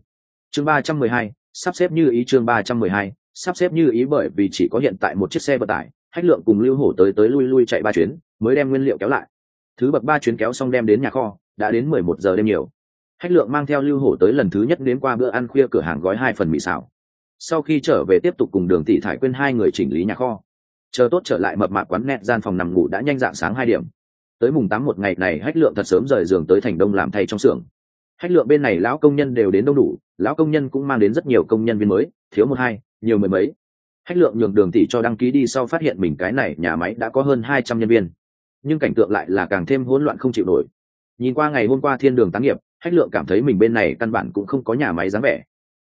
[SPEAKER 1] Chương ba trăm mười hai, sắp xếp như ý chương ba trăm mười hai, sắp xếp như ý bởi vì chỉ có hiện tại một chiếc xe vận tải, hách lượng cùng lưu hổ tới tới lui lui chạy ba chuyến, mới đem nguyên liệu kéo lại. Thứ bậc ba chuyến kéo xong đem đến nhà kho, đã đến mười một giờ đêm nhiều. Hách lượng mang theo lưu hổ tới lần thứ nhất đến qua bữa ăn khuya cửa hàng gói hai phần mì xào. Sau khi trở về tiếp tục cùng đường tỷ thải quên hai người chỉnh lý nhà kho. Chờ tốt trở lại mập mạp quán nẹt gian phòng nằm ngủ đã nhanh dạng sáng hai điểm. Tới mùng tám một ngày này hách lượng thật sớm rời giường tới thành đông làm thay trong xưởng hách lượng bên này lão công nhân đều đến đông đủ, lão công nhân cũng mang đến rất nhiều công nhân viên mới, thiếu một hai, nhiều mười mấy. Hách lượng nhường đường tỷ cho đăng ký đi sau phát hiện mình cái này nhà máy đã có hơn hai trăm nhân viên. Nhưng cảnh tượng lại là càng thêm hỗn loạn không chịu nổi. Nhìn qua ngày hôm qua thiên đường táng nghiệp hách lượng cảm thấy mình bên này căn bản cũng không có nhà máy dáng vẻ.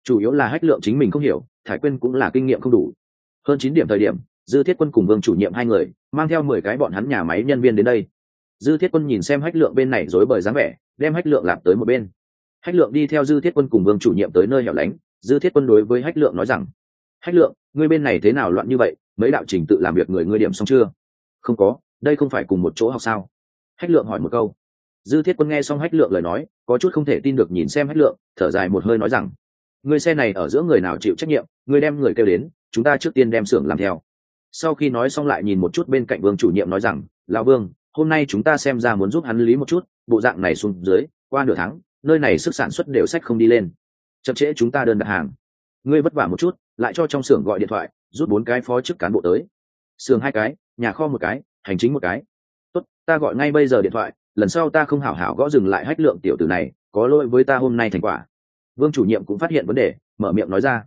[SPEAKER 1] Chủ yếu là hách lượng chính mình không hiểu, thải quyên cũng là kinh nghiệm không đủ. Hơn chín điểm thời điểm, dư thiết quân cùng vương chủ nhiệm hai người, mang theo mười cái bọn hắn nhà máy nhân viên đến đây. Dư thiết quân nhìn xem hách lượng bên này rối bời dáng vẻ, đem hách lượng lạp tới một bên hách lượng đi theo dư thiết quân cùng vương chủ nhiệm tới nơi hẻo lánh. Dư thiết quân đối với hách lượng nói rằng, hách lượng, ngươi bên này thế nào loạn như vậy? Mấy đạo trình tự làm việc người ngươi điểm xong chưa? Không có, đây không phải cùng một chỗ học sao? Hách lượng hỏi một câu. Dư thiết quân nghe xong hách lượng lời nói, có chút không thể tin được nhìn xem hách lượng, thở dài một hơi nói rằng người xe này ở giữa người nào chịu trách nhiệm người đem người kêu đến, chúng ta trước tiên đem xưởng làm theo. Sau khi nói xong lại nhìn một chút bên cạnh vương chủ nhiệm nói rằng, lão vương, hôm nay chúng ta xem ra muốn giúp hắn lý một chút, bộ dạng này xuống dưới, qua nửa tháng nơi này sức sản xuất đều sách không đi lên. Chậm trễ chúng ta đơn đặt hàng. Ngươi vất vả một chút, lại cho trong xưởng gọi điện thoại, rút bốn cái phó chức cán bộ tới. Xưởng hai cái, nhà kho một cái, hành chính một cái. Tốt, ta gọi ngay bây giờ điện thoại, lần sau ta không hảo hảo gõ dừng lại hách lượng tiểu tử này, có lỗi với ta hôm nay thành quả. Vương chủ nhiệm cũng phát hiện vấn đề, mở miệng nói ra.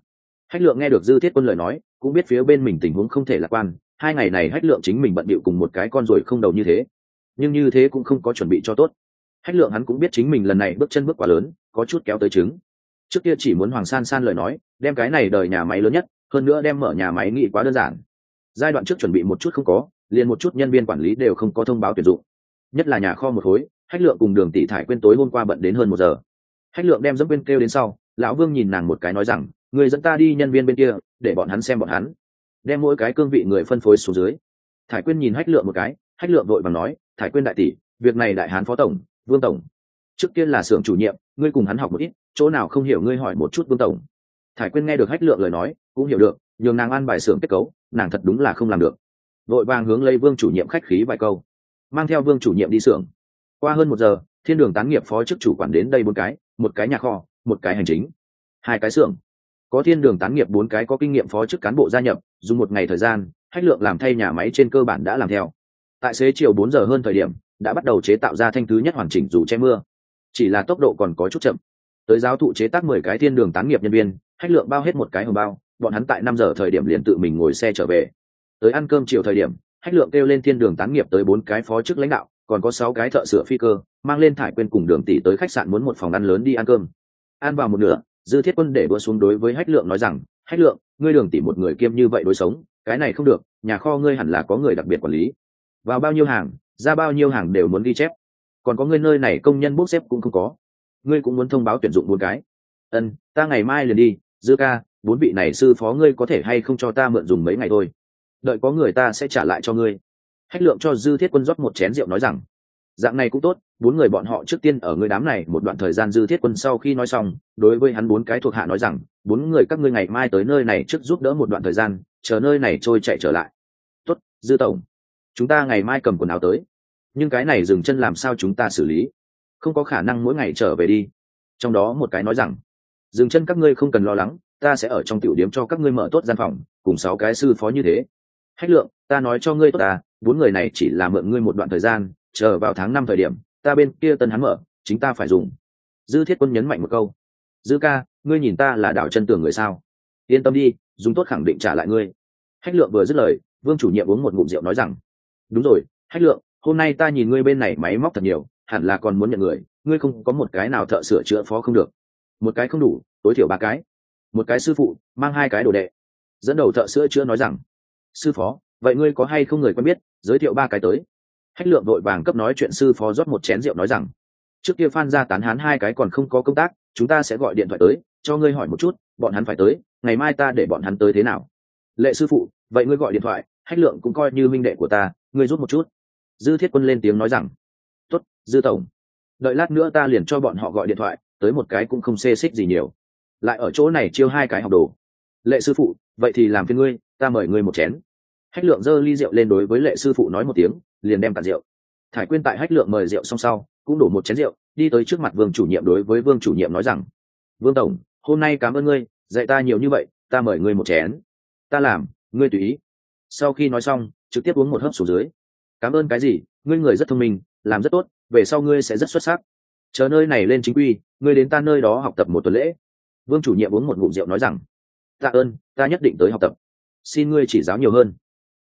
[SPEAKER 1] Hách lượng nghe được dư thiết quân lời nói, cũng biết phía bên mình tình huống không thể lạc quan, hai ngày này hách lượng chính mình bận bịu cùng một cái con ruồi không đầu như thế. Nhưng như thế cũng không có chuẩn bị cho tốt hách lượng hắn cũng biết chính mình lần này bước chân bước quá lớn, có chút kéo tới trứng. Trước kia chỉ muốn hoàng san san lời nói, đem cái này đời nhà máy lớn nhất, hơn nữa đem mở nhà máy nghĩ quá đơn giản. Giai đoạn trước chuẩn bị một chút không có, liền một chút nhân viên quản lý đều không có thông báo tuyển dụng. Nhất là nhà kho một khối, hách lượng cùng đường tỷ thải quên tối hôm qua bận đến hơn một giờ. Hách lượng đem dẫm quên kêu đến sau, lão vương nhìn nàng một cái nói rằng người dẫn ta đi nhân viên bên kia, để bọn hắn xem bọn hắn. Đem mỗi cái cương vị người phân phối xuống dưới. Thải quyên nhìn hách lượng một cái, hách lượng vội bằng nói, thải quyên đại tỷ, việc này đại hán phó tổng vương tổng. Trước kia là xưởng chủ nhiệm, ngươi cùng hắn học một ít, chỗ nào không hiểu ngươi hỏi một chút vương tổng. Thải quyên nghe được hách lượng lời nói, cũng hiểu được, nhường nàng ăn bài xưởng kết cấu, nàng thật đúng là không làm được. Vội vàng hướng lấy vương chủ nhiệm khách khí vài câu. Mang theo vương chủ nhiệm đi xưởng. Qua hơn một giờ, thiên đường tán nghiệp phó chức chủ quản đến đây bốn cái, một cái nhà kho, một cái hành chính. Hai cái xưởng. Có thiên đường tán nghiệp bốn cái có kinh nghiệm phó chức cán bộ gia nhập, dùng một ngày thời gian, hách lượng làm thay nhà máy trên cơ bản đã làm theo. Tại xế chiều bốn giờ hơn thời điểm đã bắt đầu chế tạo ra thanh thứ nhất hoàn chỉnh dù che mưa. Chỉ là tốc độ còn có chút chậm. Tới giáo thụ chế tác mười cái thiên đường tán nghiệp nhân viên, hách lượng bao hết một cái hồng bao, bọn hắn tại năm giờ thời điểm liền tự mình ngồi xe trở về. Tới ăn cơm chiều thời điểm, hách lượng kêu lên thiên đường tán nghiệp tới bốn cái phó chức lãnh đạo, còn có sáu cái thợ sửa phi cơ, mang lên thải quên cùng đường tỷ tới khách sạn muốn một phòng ăn lớn đi ăn cơm. Ăn vào một nửa, dư thiết quân để bữa xuống đối với hách lượng nói rằng, hách lượng, ngươi đường tỷ một người kiêm như vậy đối sống, cái này không được, nhà kho ngươi hẳn là có người đặc biệt quản lý. Vào bao nhiêu hàng ra bao nhiêu hàng đều muốn ghi chép. Còn có ngươi nơi này công nhân bốc xếp cũng không có. Ngươi cũng muốn thông báo tuyển dụng bốn cái. Ân, ta ngày mai liền đi, dư ca, bốn vị này sư phó ngươi có thể hay không cho ta mượn dùng mấy ngày thôi. Đợi có người ta sẽ trả lại cho ngươi. Hách lượng cho dư thiết quân rót một chén rượu nói rằng, dạng này cũng tốt, bốn người bọn họ trước tiên ở người đám này một đoạn thời gian dư thiết quân sau khi nói xong, đối với hắn bốn cái thuộc hạ nói rằng, bốn người các ngươi ngày mai tới nơi này trước giúp đỡ một đoạn thời gian, chờ nơi này trôi chạy trở lại. Tốt, dư tổng chúng ta ngày mai cầm quần áo tới. Nhưng cái này dừng chân làm sao chúng ta xử lý? Không có khả năng mỗi ngày trở về đi. Trong đó một cái nói rằng, dừng chân các ngươi không cần lo lắng, ta sẽ ở trong tiểu điểm cho các ngươi mở tốt gian phòng, cùng sáu cái sư phó như thế. Hách lượng, ta nói cho ngươi tốt ta bốn người này chỉ là mượn ngươi một đoạn thời gian, chờ vào tháng năm thời điểm, ta bên kia tân hắn mở, chính ta phải dùng. Dư thiết quân nhấn mạnh một câu. Dư ca, ngươi nhìn ta là đảo chân tường người sao? Yên tâm đi, dùng tốt khẳng định trả lại ngươi. Hách lượng vừa dứt lời, vương chủ nhiệm uống một ngụm rượu nói rằng đúng rồi, hách lượng, hôm nay ta nhìn ngươi bên này máy móc thật nhiều, hẳn là còn muốn nhận người, ngươi không có một cái nào thợ sửa chữa phó không được. Một cái không đủ, tối thiểu ba cái. Một cái sư phụ, mang hai cái đồ đệ. Dẫn đầu thợ sửa chữa nói rằng, sư phó, vậy ngươi có hay không người quen biết, giới thiệu ba cái tới. Hách lượng đội vàng cấp nói chuyện sư phó rót một chén rượu nói rằng, trước kia phan ra tán hán hai cái còn không có công tác, chúng ta sẽ gọi điện thoại tới, cho ngươi hỏi một chút, bọn hắn phải tới, ngày mai ta để bọn hắn tới thế nào? Lệ sư phụ, vậy ngươi gọi điện thoại. Hách lượng cũng coi như minh đệ của ta ngươi rút một chút. Dư thiết quân lên tiếng nói rằng tuất dư tổng. Đợi lát nữa ta liền cho bọn họ gọi điện thoại, tới một cái cũng không xê xích gì nhiều. Lại ở chỗ này chiêu hai cái học đồ. Lệ sư phụ, vậy thì làm phiên ngươi, ta mời ngươi một chén. Hách lượng giơ ly rượu lên đối với lệ sư phụ nói một tiếng, liền đem cạn rượu. Thải quyên tại hách lượng mời rượu xong sau, cũng đổ một chén rượu, đi tới trước mặt vương chủ nhiệm đối với vương chủ nhiệm nói rằng, vương tổng, hôm nay cảm ơn ngươi, dạy ta nhiều như vậy, ta mời ngươi một chén. Ta làm, ngươi tùy ý. Sau khi nói xong trực tiếp uống một hớp xuống dưới. Cảm ơn cái gì? Ngươi người rất thông minh, làm rất tốt, về sau ngươi sẽ rất xuất sắc. Chờ nơi này lên chính quy, ngươi đến ta nơi đó học tập một tuần lễ. Vương chủ nhiệm uống một ngụm rượu nói rằng, tạ ơn, ta nhất định tới học tập. Xin ngươi chỉ giáo nhiều hơn.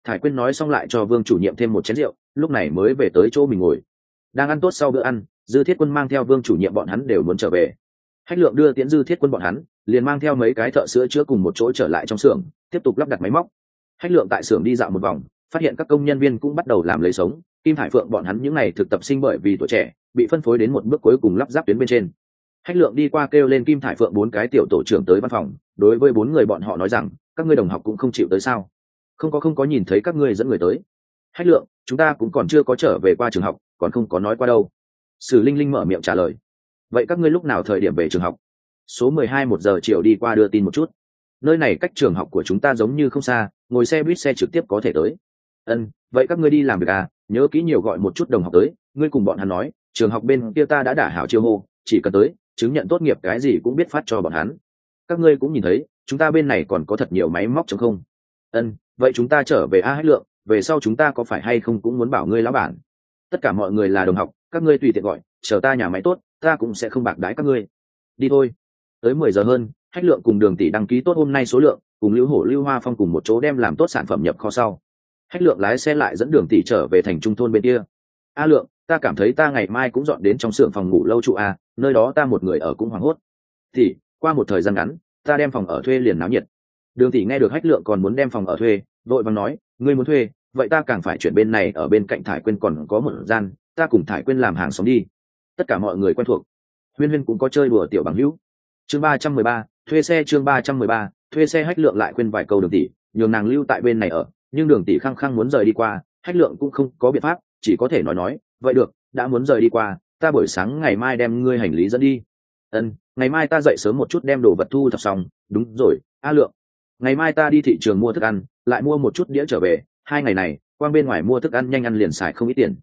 [SPEAKER 1] Thải quyên nói xong lại cho vương chủ nhiệm thêm một chén rượu, lúc này mới về tới chỗ mình ngồi. Đang ăn tốt sau bữa ăn, dư thiết quân mang theo vương chủ nhiệm bọn hắn đều muốn trở về. Hách lượng đưa tiễn dư thiết quân bọn hắn, liền mang theo mấy cái thợ sữa chữa cùng một chỗ trở lại trong xưởng, tiếp tục lắp đặt máy móc. Hách lượng tại xưởng đi dạo một vòng phát hiện các công nhân viên cũng bắt đầu làm lấy sống. Kim hải phượng bọn hắn những n à y thực tập sinh bởi vì tuổi trẻ, bị phân phối đến một bước cuối cùng lắp ráp tuyến bên trên. Hách lượng đi qua kêu lên kim thải phượng bốn cái tiểu tổ trưởng tới văn phòng, đối với bốn người bọn họ nói rằng, các ngươi đồng học cũng không chịu tới sao? Không có không có nhìn thấy các ngươi dẫn người tới. Hách lượng, chúng ta cũng còn chưa có trở về qua trường học, còn không có nói qua đâu. Sử linh linh mở miệng trả lời. Vậy các ngươi lúc nào thời điểm về trường học? Số mười hai một giờ chiều đi qua đưa tin một chút. Nơi này cách trường học của chúng ta giống như không xa, ngồi xe buýt xe trực tiếp có thể tới ân, vậy các ngươi đi làm việc à? Nhớ kỹ nhiều gọi một chút đồng học tới. Ngươi cùng bọn hắn nói, trường học bên kia ta đã đả hảo chiêu hô, chỉ cần tới, chứng nhận tốt nghiệp cái gì cũng biết phát cho bọn hắn. Các ngươi cũng nhìn thấy, chúng ta bên này còn có thật nhiều máy móc chống không. Ân, vậy chúng ta trở về a hết lượng, về sau chúng ta có phải hay không cũng muốn bảo ngươi lão bản? Tất cả mọi người là đồng học, các ngươi tùy tiện gọi, chờ ta nhà máy tốt, ta cũng sẽ không bạc đái các ngươi. Đi thôi. Tới mười giờ hơn, hách lượng cùng đường tỷ đăng ký tốt hôm nay số lượng, cùng lưu hổ, lưu hoa phong cùng một chỗ đem làm tốt sản phẩm nhập kho sau hách lượng lái xe lại dẫn đường tỷ trở về thành trung thôn bên kia. A lượng, ta cảm thấy ta ngày mai cũng dọn đến trong xưởng phòng ngủ lâu trụ a nơi đó ta một người ở cũng hoảng hốt. Thì qua một thời gian ngắn, ta đem phòng ở thuê liền náo nhiệt. Đường tỷ nghe được hách lượng còn muốn đem phòng ở thuê vội vàng nói, ngươi muốn thuê, vậy ta càng phải chuyển bên này, ở bên cạnh thải quyên còn có một gian, ta cùng thải quyên làm hàng xóm đi. Tất cả mọi người quen thuộc. Huyên huyên cũng có chơi đùa tiểu bằng hữu. Chương ba trăm mười ba, thuê xe chương ba trăm mười ba, thuê xe hách lượng lại quên vài câu đường tỷ nhường nàng lưu tại bên này ở nhưng đường tỷ khăng khăng muốn rời đi qua, hách lượng cũng không có biện pháp, chỉ có thể nói nói, vậy được, đã muốn rời đi qua, ta buổi sáng ngày mai đem ngươi hành lý dẫn đi. Ân ngày mai ta dậy sớm một chút đem đồ vật thu thập xong. Đúng rồi, a lượng. Ngày mai ta đi thị trường mua thức ăn, lại mua một chút đĩa trở về, hai ngày này, quang bên ngoài mua thức ăn nhanh ăn liền xài không ít tiền.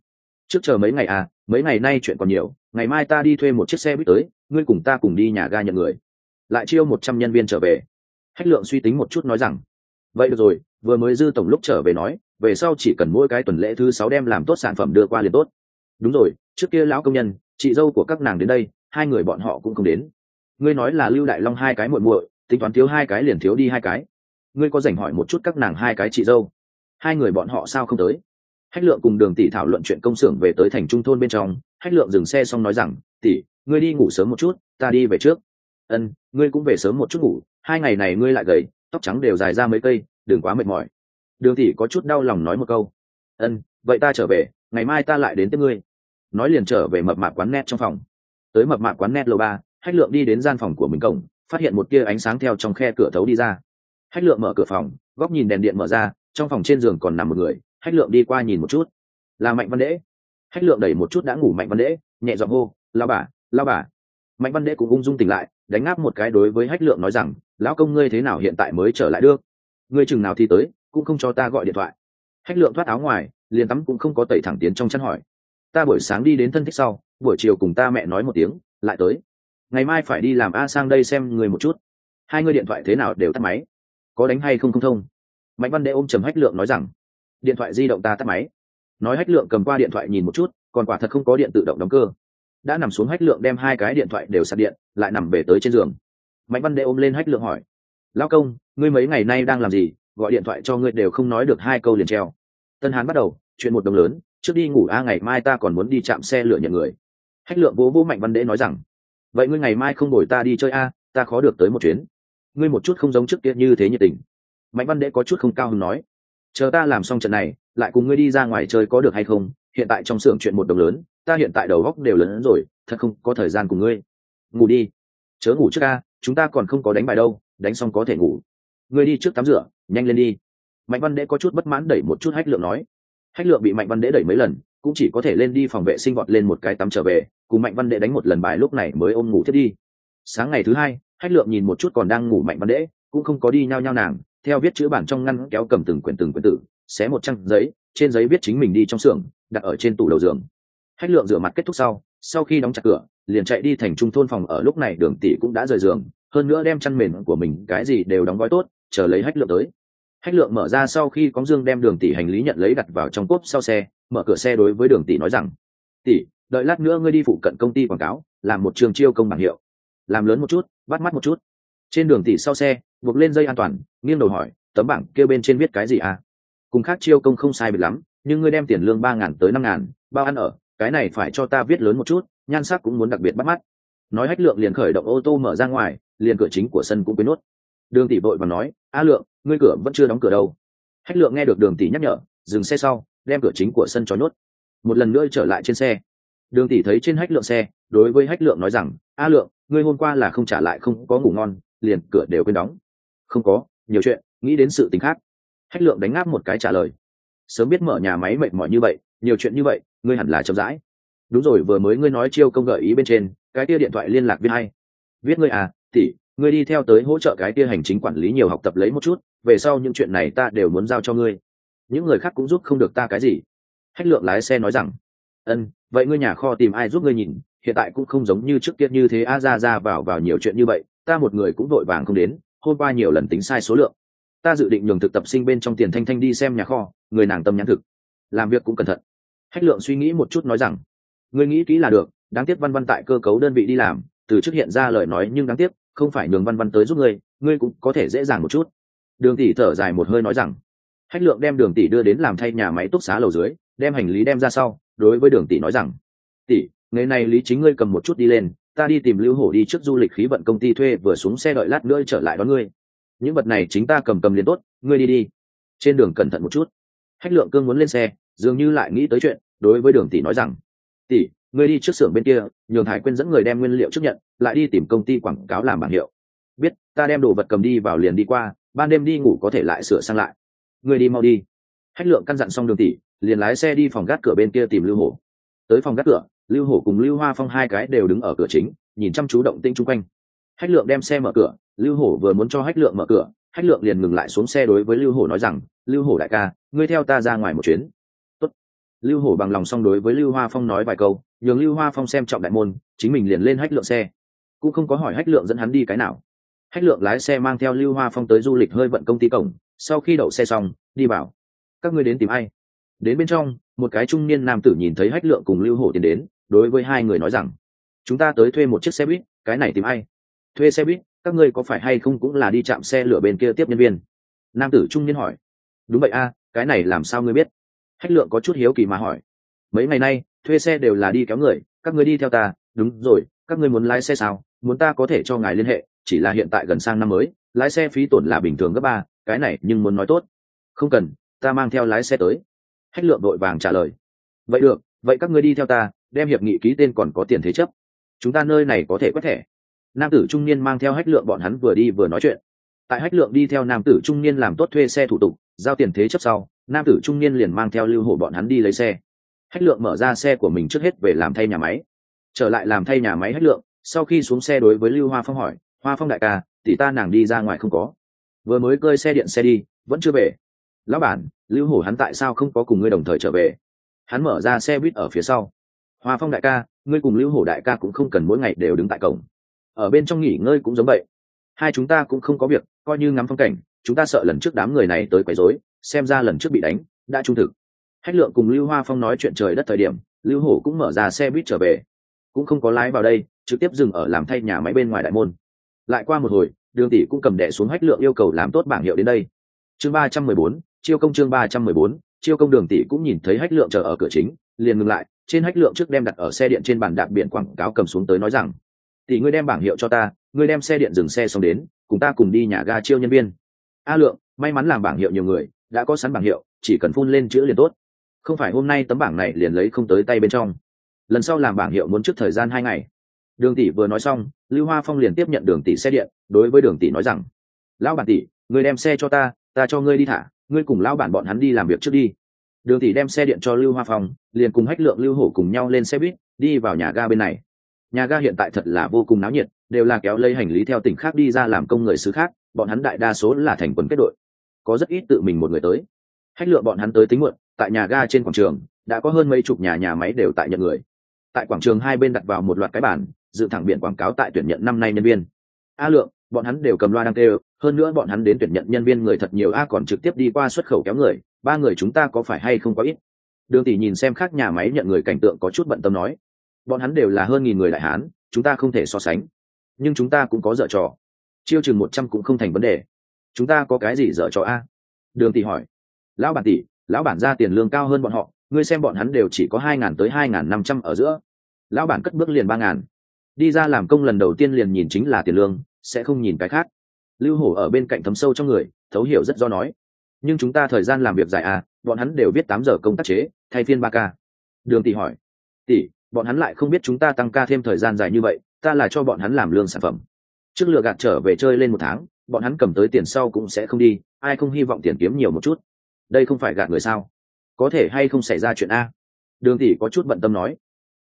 [SPEAKER 1] Trước chờ mấy ngày à mấy ngày nay chuyện còn nhiều, ngày mai ta đi thuê một chiếc xe buýt tới, ngươi cùng ta cùng đi nhà ga nhận người. Lại chiêu một trăm nhân viên trở về. Hách lượng suy tính một chút nói rằng vậy được rồi, vừa mới dư tổng lúc trở về nói, về sau chỉ cần mỗi cái tuần lễ thứ sáu đem làm tốt sản phẩm đưa qua liền tốt. Đúng rồi, trước kia lão công nhân, chị dâu của các nàng đến đây, hai người bọn họ cũng không đến. Ngươi nói là lưu đại long hai cái muội muội, tính toán thiếu hai cái liền thiếu đi hai cái. Ngươi có dành hỏi một chút các nàng hai cái chị dâu? Hai người bọn họ sao không tới? Hách lượng cùng đường tỷ thảo luận chuyện công xưởng về tới thành trung thôn bên trong, hách lượng dừng xe xong nói rằng, tỷ, ngươi đi ngủ sớm một chút, ta đi về trước. Ân, ngươi cũng về sớm một chút ngủ, hai ngày này ngươi lại gầy tóc trắng đều dài ra mấy cây đừng quá mệt mỏi. Đường tỷ có chút đau lòng nói một câu. Ân, vậy ta trở về, ngày mai ta lại đến tiếp ngươi. Nói liền trở về mập mạp quán net trong phòng. Tới mập mạp quán net lầu ba, hách lượng đi đến gian phòng của mình cổng, phát hiện một tia ánh sáng theo trong khe cửa thấu đi ra. Hách lượng mở cửa phòng, góc nhìn đèn điện mở ra, trong phòng trên giường còn nằm một người, hách lượng đi qua nhìn một chút. Là mạnh văn đễ. Hách lượng đẩy một chút đã ngủ mạnh văn đễ, nhẹ giọng hô lao bà lao bà. Mạnh văn đễ cũng ung dung tỉnh lại đánh áp một cái đối với hách lượng nói rằng, lão công ngươi thế nào hiện tại mới trở lại được? Ngươi chừng nào thì tới, cũng không cho ta gọi điện thoại. Hách lượng thoát áo ngoài, liền tắm cũng không có tẩy thẳng tiến trong chăn hỏi. Ta buổi sáng đi đến thân thích sau, buổi chiều cùng ta mẹ nói một tiếng, lại tới. Ngày mai phải đi làm a sang đây xem người một chút. Hai người điện thoại thế nào đều tắt máy. Có đánh hay không không thông? Mạnh văn đệ ôm trầm hách lượng nói rằng, điện thoại di động ta tắt máy. Nói hách lượng cầm qua điện thoại nhìn một chút, còn quả thật không có điện tự động đóng cơ đã nằm xuống hách lượng đem hai cái điện thoại đều sạc điện, lại nằm về tới trên giường. Mạnh văn đệ ôm lên hách lượng hỏi lao công, ngươi mấy ngày nay đang làm gì? Gọi điện thoại cho ngươi đều không nói được hai câu liền treo. Tân hán bắt đầu, chuyện một đồng lớn, trước đi ngủ, a, ngày mai ta còn muốn đi chạm xe lửa nhận người. Hách lượng vỗ vỗ mạnh văn đệ nói rằng, vậy ngươi ngày mai không đổi ta đi chơi, a, ta khó được tới một chuyến. Ngươi một chút không giống trước kia như thế nhiệt tình. Mạnh văn đệ có chút không cao hứng nói, chờ ta làm xong trận này, lại cùng ngươi đi ra ngoài chơi có được hay không? Hiện tại trong xưởng chuyện một đồng lớn ta hiện tại đầu góc đều lớn rồi thật không có thời gian cùng ngươi. Ngủ đi. Chớ ngủ trước a chúng ta còn không có đánh bài đâu đánh xong có thể ngủ. Ngươi đi trước tắm rửa nhanh lên đi. Mạnh văn đễ có chút bất mãn đẩy một chút hách lượng nói. Hách lượng bị mạnh văn đễ đẩy mấy lần cũng chỉ có thể lên đi phòng vệ sinh vọt lên một cái tắm trở về cùng mạnh văn đệ đánh một lần bài lúc này mới ôm ngủ thiết đi. Sáng ngày thứ hai hách lượng nhìn một chút còn đang ngủ mạnh văn đệ, cũng không có đi nhao nhao nàng theo viết chữ bản trong ngăn kéo cầm từng quyển từng quyển tử xé một trang giấy trên giấy viết chính mình đi trong xưởng, đặt ở trên tủ đầu giường. Hách lượng rửa mặt kết thúc sau sau khi đóng chặt cửa, liền chạy đi thành trung thôn phòng ở lúc này đường tỷ cũng đã rời giường, hơn nữa đem chăn mền của mình, cái gì đều đóng gói tốt, chờ lấy hách lượng tới. Hách lượng mở ra sau khi có dương đem đường tỷ hành lý nhận lấy đặt vào trong cốp sau xe, mở cửa xe đối với đường tỷ nói rằng, tỷ, đợi lát nữa ngươi đi phụ cận công ty quảng cáo, làm một trường chiêu công bảng hiệu. Làm lớn một chút, bắt mắt một chút. Trên đường tỷ sau xe, buộc lên dây an toàn, nghiêng đầu hỏi, tấm bảng kêu bên trên viết cái gì à? Cùng khác chiêu công không sai biệt lắm, nhưng ngươi đem tiền lương ba ngàn tới năm ngàn, bao ăn ở, cái này phải cho ta viết lớn một chút, nhan sắc cũng muốn đặc biệt bắt mắt. Nói hách lượng liền khởi động ô tô mở ra ngoài, liền cửa chính của sân cũng quên nốt. Đường tỷ vội và nói, a lượng, ngươi cửa vẫn chưa đóng cửa đâu. Hách lượng nghe được đường tỷ nhắc nhở, dừng xe sau, đem cửa chính của sân cho nốt. Một lần nữa trở lại trên xe. Đường tỷ thấy trên hách lượng xe, đối với hách lượng nói rằng, a lượng, ngươi hôm qua là không trả lại không có ngủ ngon, liền cửa đều quên đóng. Không có, nhiều chuyện, nghĩ đến sự tình khác hách lượng đánh ngáp một cái trả lời. Sớm biết mở nhà máy mệt mỏi như vậy, nhiều chuyện như vậy, ngươi hẳn là chậm rãi. Đúng rồi, vừa mới ngươi nói chiêu công gợi ý bên trên, cái kia điện thoại liên lạc viết hay. Viết ngươi à tỷ, ngươi đi theo tới hỗ trợ cái kia hành chính quản lý nhiều học tập lấy một chút, về sau những chuyện này ta đều muốn giao cho ngươi. Những người khác cũng giúp không được ta cái gì. Hách lượng lái xe nói rằng, ân, vậy ngươi nhà kho tìm ai giúp ngươi nhìn? Hiện tại cũng không giống như trước kia như thế, a ra ra vào vào nhiều chuyện như vậy, ta một người cũng vội vàng không đến, hôm qua nhiều lần tính sai số lượng ta dự định nhường thực tập sinh bên trong tiền thanh thanh đi xem nhà kho, người nàng tâm nhãn thực. Làm việc cũng cẩn thận. Hách lượng suy nghĩ một chút nói rằng, ngươi nghĩ kỹ là được, đáng tiếc văn văn tại cơ cấu đơn vị đi làm, từ trước hiện ra lời nói nhưng đáng tiếc, không phải nhường văn văn tới giúp ngươi ngươi cũng có thể dễ dàng một chút. Đường tỷ thở dài một hơi nói rằng, hách lượng đem đường tỷ đưa đến làm thay nhà máy túc xá lầu dưới, đem hành lý đem ra sau, đối với đường tỷ nói rằng, tỷ, ngày này lý chính ngươi cầm một chút đi lên, ta đi tìm lưu hổ đi trước du lịch khí vận công ty thuê, vừa xuống xe đợi lát nữa trở lại đón ngươi những vật này chính ta cầm cầm liền tốt, ngươi đi đi. Trên đường cẩn thận một chút. Hách lượng cương muốn lên xe, dường như lại nghĩ tới chuyện, đối với đường tỷ nói rằng, tỷ, ngươi đi trước xưởng bên kia, nhường hải quên dẫn người đem nguyên liệu trước nhận, lại đi tìm công ty quảng cáo làm bảng hiệu. Biết, ta đem đồ vật cầm đi vào liền đi qua, ban đêm đi ngủ có thể lại sửa sang lại. Ngươi đi mau đi. Hách lượng căn dặn xong đường tỷ, liền lái xe đi phòng gác cửa bên kia tìm lưu hổ. Tới phòng gác cửa, lưu hổ cùng lưu hoa phong hai cái đều đứng ở cửa chính, nhìn chăm chú động tinh chung quanh hách lượng đem xe mở cửa, lưu hổ vừa muốn cho hách lượng mở cửa, hách lượng liền ngừng lại xuống xe đối với lưu hổ nói rằng, lưu hổ đại ca, ngươi theo ta ra ngoài một chuyến. Tốt. lưu hổ bằng lòng xong đối với lưu hoa phong nói vài câu, nhường lưu hoa phong xem trọng đại môn, chính mình liền lên hách lượng xe. Cũng không có hỏi hách lượng dẫn hắn đi cái nào. Hách lượng lái xe mang theo lưu hoa phong tới du lịch hơi vận công ty cổng, sau khi đậu xe xong, đi bảo, các ngươi đến tìm ai? Đến bên trong, một cái trung niên nam tử nhìn thấy hách lượng cùng lưu hổ tiến đến, đối với hai người nói rằng, chúng ta tới thuê một chiếc xe buýt, cái này tìm ai? Thuê xe buýt, các ngươi có phải hay không cũng là đi chạm xe lửa bên kia tiếp nhân viên? Nam tử trung niên hỏi. Đúng vậy a, cái này làm sao ngươi biết? Hách lượng có chút hiếu kỳ mà hỏi. Mấy ngày nay, thuê xe đều là đi kéo người, các ngươi đi theo ta. Đúng rồi, các ngươi muốn lái xe sao? Muốn ta có thể cho ngài liên hệ, chỉ là hiện tại gần sang năm mới, lái xe phí tổn là bình thường gấp ba, cái này nhưng muốn nói tốt. Không cần, ta mang theo lái xe tới. Hách lượng đội vàng trả lời. Vậy được, vậy các ngươi đi theo ta, đem hiệp nghị ký tên còn có tiền thế chấp. Chúng ta nơi này có thể quét thẻ nam tử trung niên mang theo hách lượng bọn hắn vừa đi vừa nói chuyện. Tại hách lượng đi theo nam tử trung niên làm tốt thuê xe thủ tục, giao tiền thế chấp sau, nam tử trung niên liền mang theo lưu hổ bọn hắn đi lấy xe. Hách lượng mở ra xe của mình trước hết về làm thay nhà máy. Trở lại làm thay nhà máy hách lượng, sau khi xuống xe đối với lưu hoa phong hỏi, hoa phong đại ca, tỷ ta nàng đi ra ngoài không có? Vừa mới cơi xe điện xe đi, vẫn chưa về. Lão bản, lưu hổ hắn tại sao không có cùng ngươi đồng thời trở về? Hắn mở ra xe buýt ở phía sau. Hoa phong đại ca, ngươi cùng lưu hổ đại ca cũng không cần mỗi ngày đều đứng tại cổng ở bên trong nghỉ ngơi cũng giống vậy. Hai chúng ta cũng không có việc, coi như ngắm phong cảnh, chúng ta sợ lần trước đám người này tới quấy rối, xem ra lần trước bị đánh, đã trung thực. Hách lượng cùng lưu hoa phong nói chuyện trời đất thời điểm, lưu hổ cũng mở ra xe buýt trở về. Cũng không có lái vào đây, trực tiếp dừng ở làm thay nhà máy bên ngoài đại môn. Lại qua một hồi, đường tỷ cũng cầm đẻ xuống hách lượng yêu cầu làm tốt bảng hiệu đến đây. Chương ba trăm mười bốn, chiêu công chương ba trăm mười bốn, chiêu công đường tỷ cũng nhìn thấy hách lượng chờ ở cửa chính, liền ngừng lại, trên hách lượng trước đem đặt ở xe điện trên bàn đạp biển quảng cáo cầm xuống tới nói rằng thì ngươi đem bảng hiệu cho ta, ngươi đem xe điện dừng xe xong đến, cùng ta cùng đi nhà ga chiêu nhân viên. A lượng, may mắn làm bảng hiệu nhiều người, đã có sẵn bảng hiệu, chỉ cần phun lên chữ liền tốt. Không phải hôm nay tấm bảng này liền lấy không tới tay bên trong. Lần sau làm bảng hiệu muốn trước thời gian hai ngày. Đường tỷ vừa nói xong, lưu hoa phong liền tiếp nhận đường tỷ xe điện, đối với đường tỷ nói rằng, lão bản tỷ người đem xe cho ta ta cho ngươi đi thả, ngươi cùng lão bản bọn hắn đi làm việc trước đi. Đường tỷ đem xe điện cho lưu hoa phong, liền cùng hách lượng lưu hổ cùng nhau lên xe buýt, đi vào nhà ga bên này nhà ga hiện tại thật là vô cùng náo nhiệt, đều là kéo lấy hành lý theo tỉnh khác đi ra làm công người xứ khác, bọn hắn đại đa số là thành quần kết đội. Có rất ít tự mình một người tới. Hách lượng bọn hắn tới tính muộn, tại nhà ga trên quảng trường, đã có hơn mấy chục nhà nhà máy đều tại nhận người. Tại quảng trường hai bên đặt vào một loạt cái bản dự thẳng biển quảng cáo tại tuyển nhận năm nay nhân viên. A lượng, bọn hắn đều cầm loa đăng kêu, hơn nữa bọn hắn đến tuyển nhận nhân viên người thật nhiều, a còn trực tiếp đi qua xuất khẩu kéo người, ba người chúng ta có phải hay không có ít? Đường tỷ nhìn xem khác nhà máy nhận người cảnh tượng có chút bận tâm nói bọn hắn đều là hơn nghìn người đại hán, chúng ta không thể so sánh. Nhưng chúng ta cũng có dở trò. Chiêu chừng một trăm cũng không thành vấn đề. Chúng ta có cái gì dở trò a? Đường tỷ hỏi. Lão bản tỷ, lão bản ra tiền lương cao hơn bọn họ, ngươi xem bọn hắn đều chỉ có hai n g h n tới hai n g h n năm trăm ở giữa. Lão bản cất bước liền ba ngàn. Đi ra làm công lần đầu tiên liền nhìn chính là tiền lương, sẽ không nhìn cái khác. Lưu hổ ở bên cạnh thấm sâu trong người, thấu hiểu rất do nói. Nhưng chúng ta thời gian làm việc dài à bọn hắn đều biết tám giờ công tác chế, thay phiên ba ca. Đường tỷ hỏi. Tỷ bọn hắn lại không biết chúng ta tăng ca thêm thời gian dài như vậy, ta là cho bọn hắn làm lương sản phẩm. Trước lừa gạt trở về chơi lên một tháng, bọn hắn cầm tới tiền sau cũng sẽ không đi, ai không hy vọng tiền kiếm nhiều một chút. Đây không phải gạt người sao? Có thể hay không xảy ra chuyện a? Đường tỷ có chút bận tâm nói.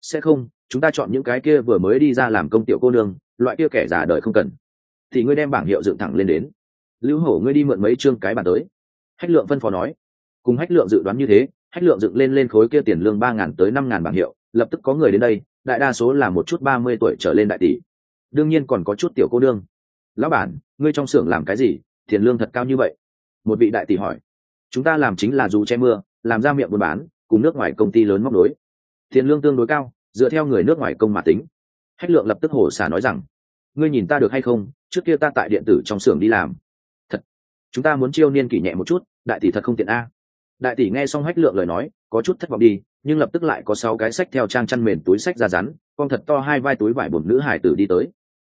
[SPEAKER 1] Sẽ không, chúng ta chọn những cái kia vừa mới đi ra làm công tiểu cô nương, loại kia kẻ giả đời không cần. Thì ngươi đem bảng hiệu dựng thẳng lên đến. Lưu hổ ngươi đi mượn mấy chương cái bàn tới. Hách lượng phân phó nói. Cùng hách lượng dự đoán như thế, hách lượng dựng lên lên khối kia tiền lương ba ngàn tới năm ngàn bảng hiệu lập tức có người đến đây, đại đa số là một chút ba mươi tuổi trở lên đại tỷ. Đương nhiên còn có chút tiểu cô đương lão bản, ngươi trong xưởng làm cái gì? Tiền lương thật cao như vậy? Một vị đại tỷ hỏi. Chúng ta làm chính là dù che mưa, làm ra miệng buôn bán, cùng nước ngoài công ty lớn móc nối. Tiền lương tương đối cao, dựa theo người nước ngoài công mà tính. Hách lượng lập tức hổ xả nói rằng, ngươi nhìn ta được hay không? Trước kia ta tại điện tử trong xưởng đi làm. Thật? Chúng ta muốn chiêu niên kỷ nhẹ một chút, đại tỷ thật không tiện a. Đại tỷ nghe xong hách lượng lời nói có chút thất vọng đi, nhưng lập tức lại có sáu cái sách theo trang chăn mền túi sách ra rắn, con thật to hai vai túi vải bột nữ hải tử đi tới.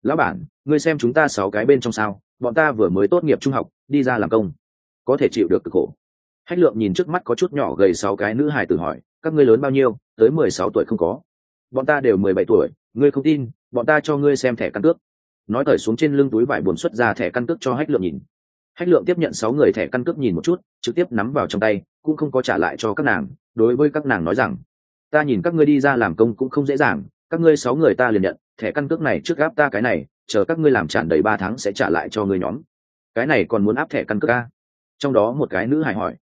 [SPEAKER 1] Lão bản, ngươi xem chúng ta sáu cái bên trong sao, bọn ta vừa mới tốt nghiệp trung học, đi ra làm công. Có thể chịu được cực khổ. Hách lượng nhìn trước mắt có chút nhỏ gầy sáu cái nữ hải tử hỏi, các ngươi lớn bao nhiêu, tới mười sáu tuổi không có? Bọn ta đều mười bảy tuổi, ngươi không tin, bọn ta cho ngươi xem thẻ căn cước. Nói thời xuống trên lưng túi vải buồn xuất ra thẻ căn cước cho hách lượng nhìn. Hách lượng tiếp nhận sáu người thẻ căn cước nhìn một chút, trực tiếp nắm vào trong tay, cũng không có trả lại cho các nàng đối với các nàng nói rằng, ta nhìn các ngươi đi ra làm công cũng không dễ dàng, các ngươi sáu người ta liền nhận, thẻ căn cước này trước gáp ta cái này, chờ các ngươi làm tràn đầy ba tháng sẽ trả lại cho ngươi nhóm. Cái này còn muốn áp thẻ căn cước a? Trong đó một cái nữ hài hỏi.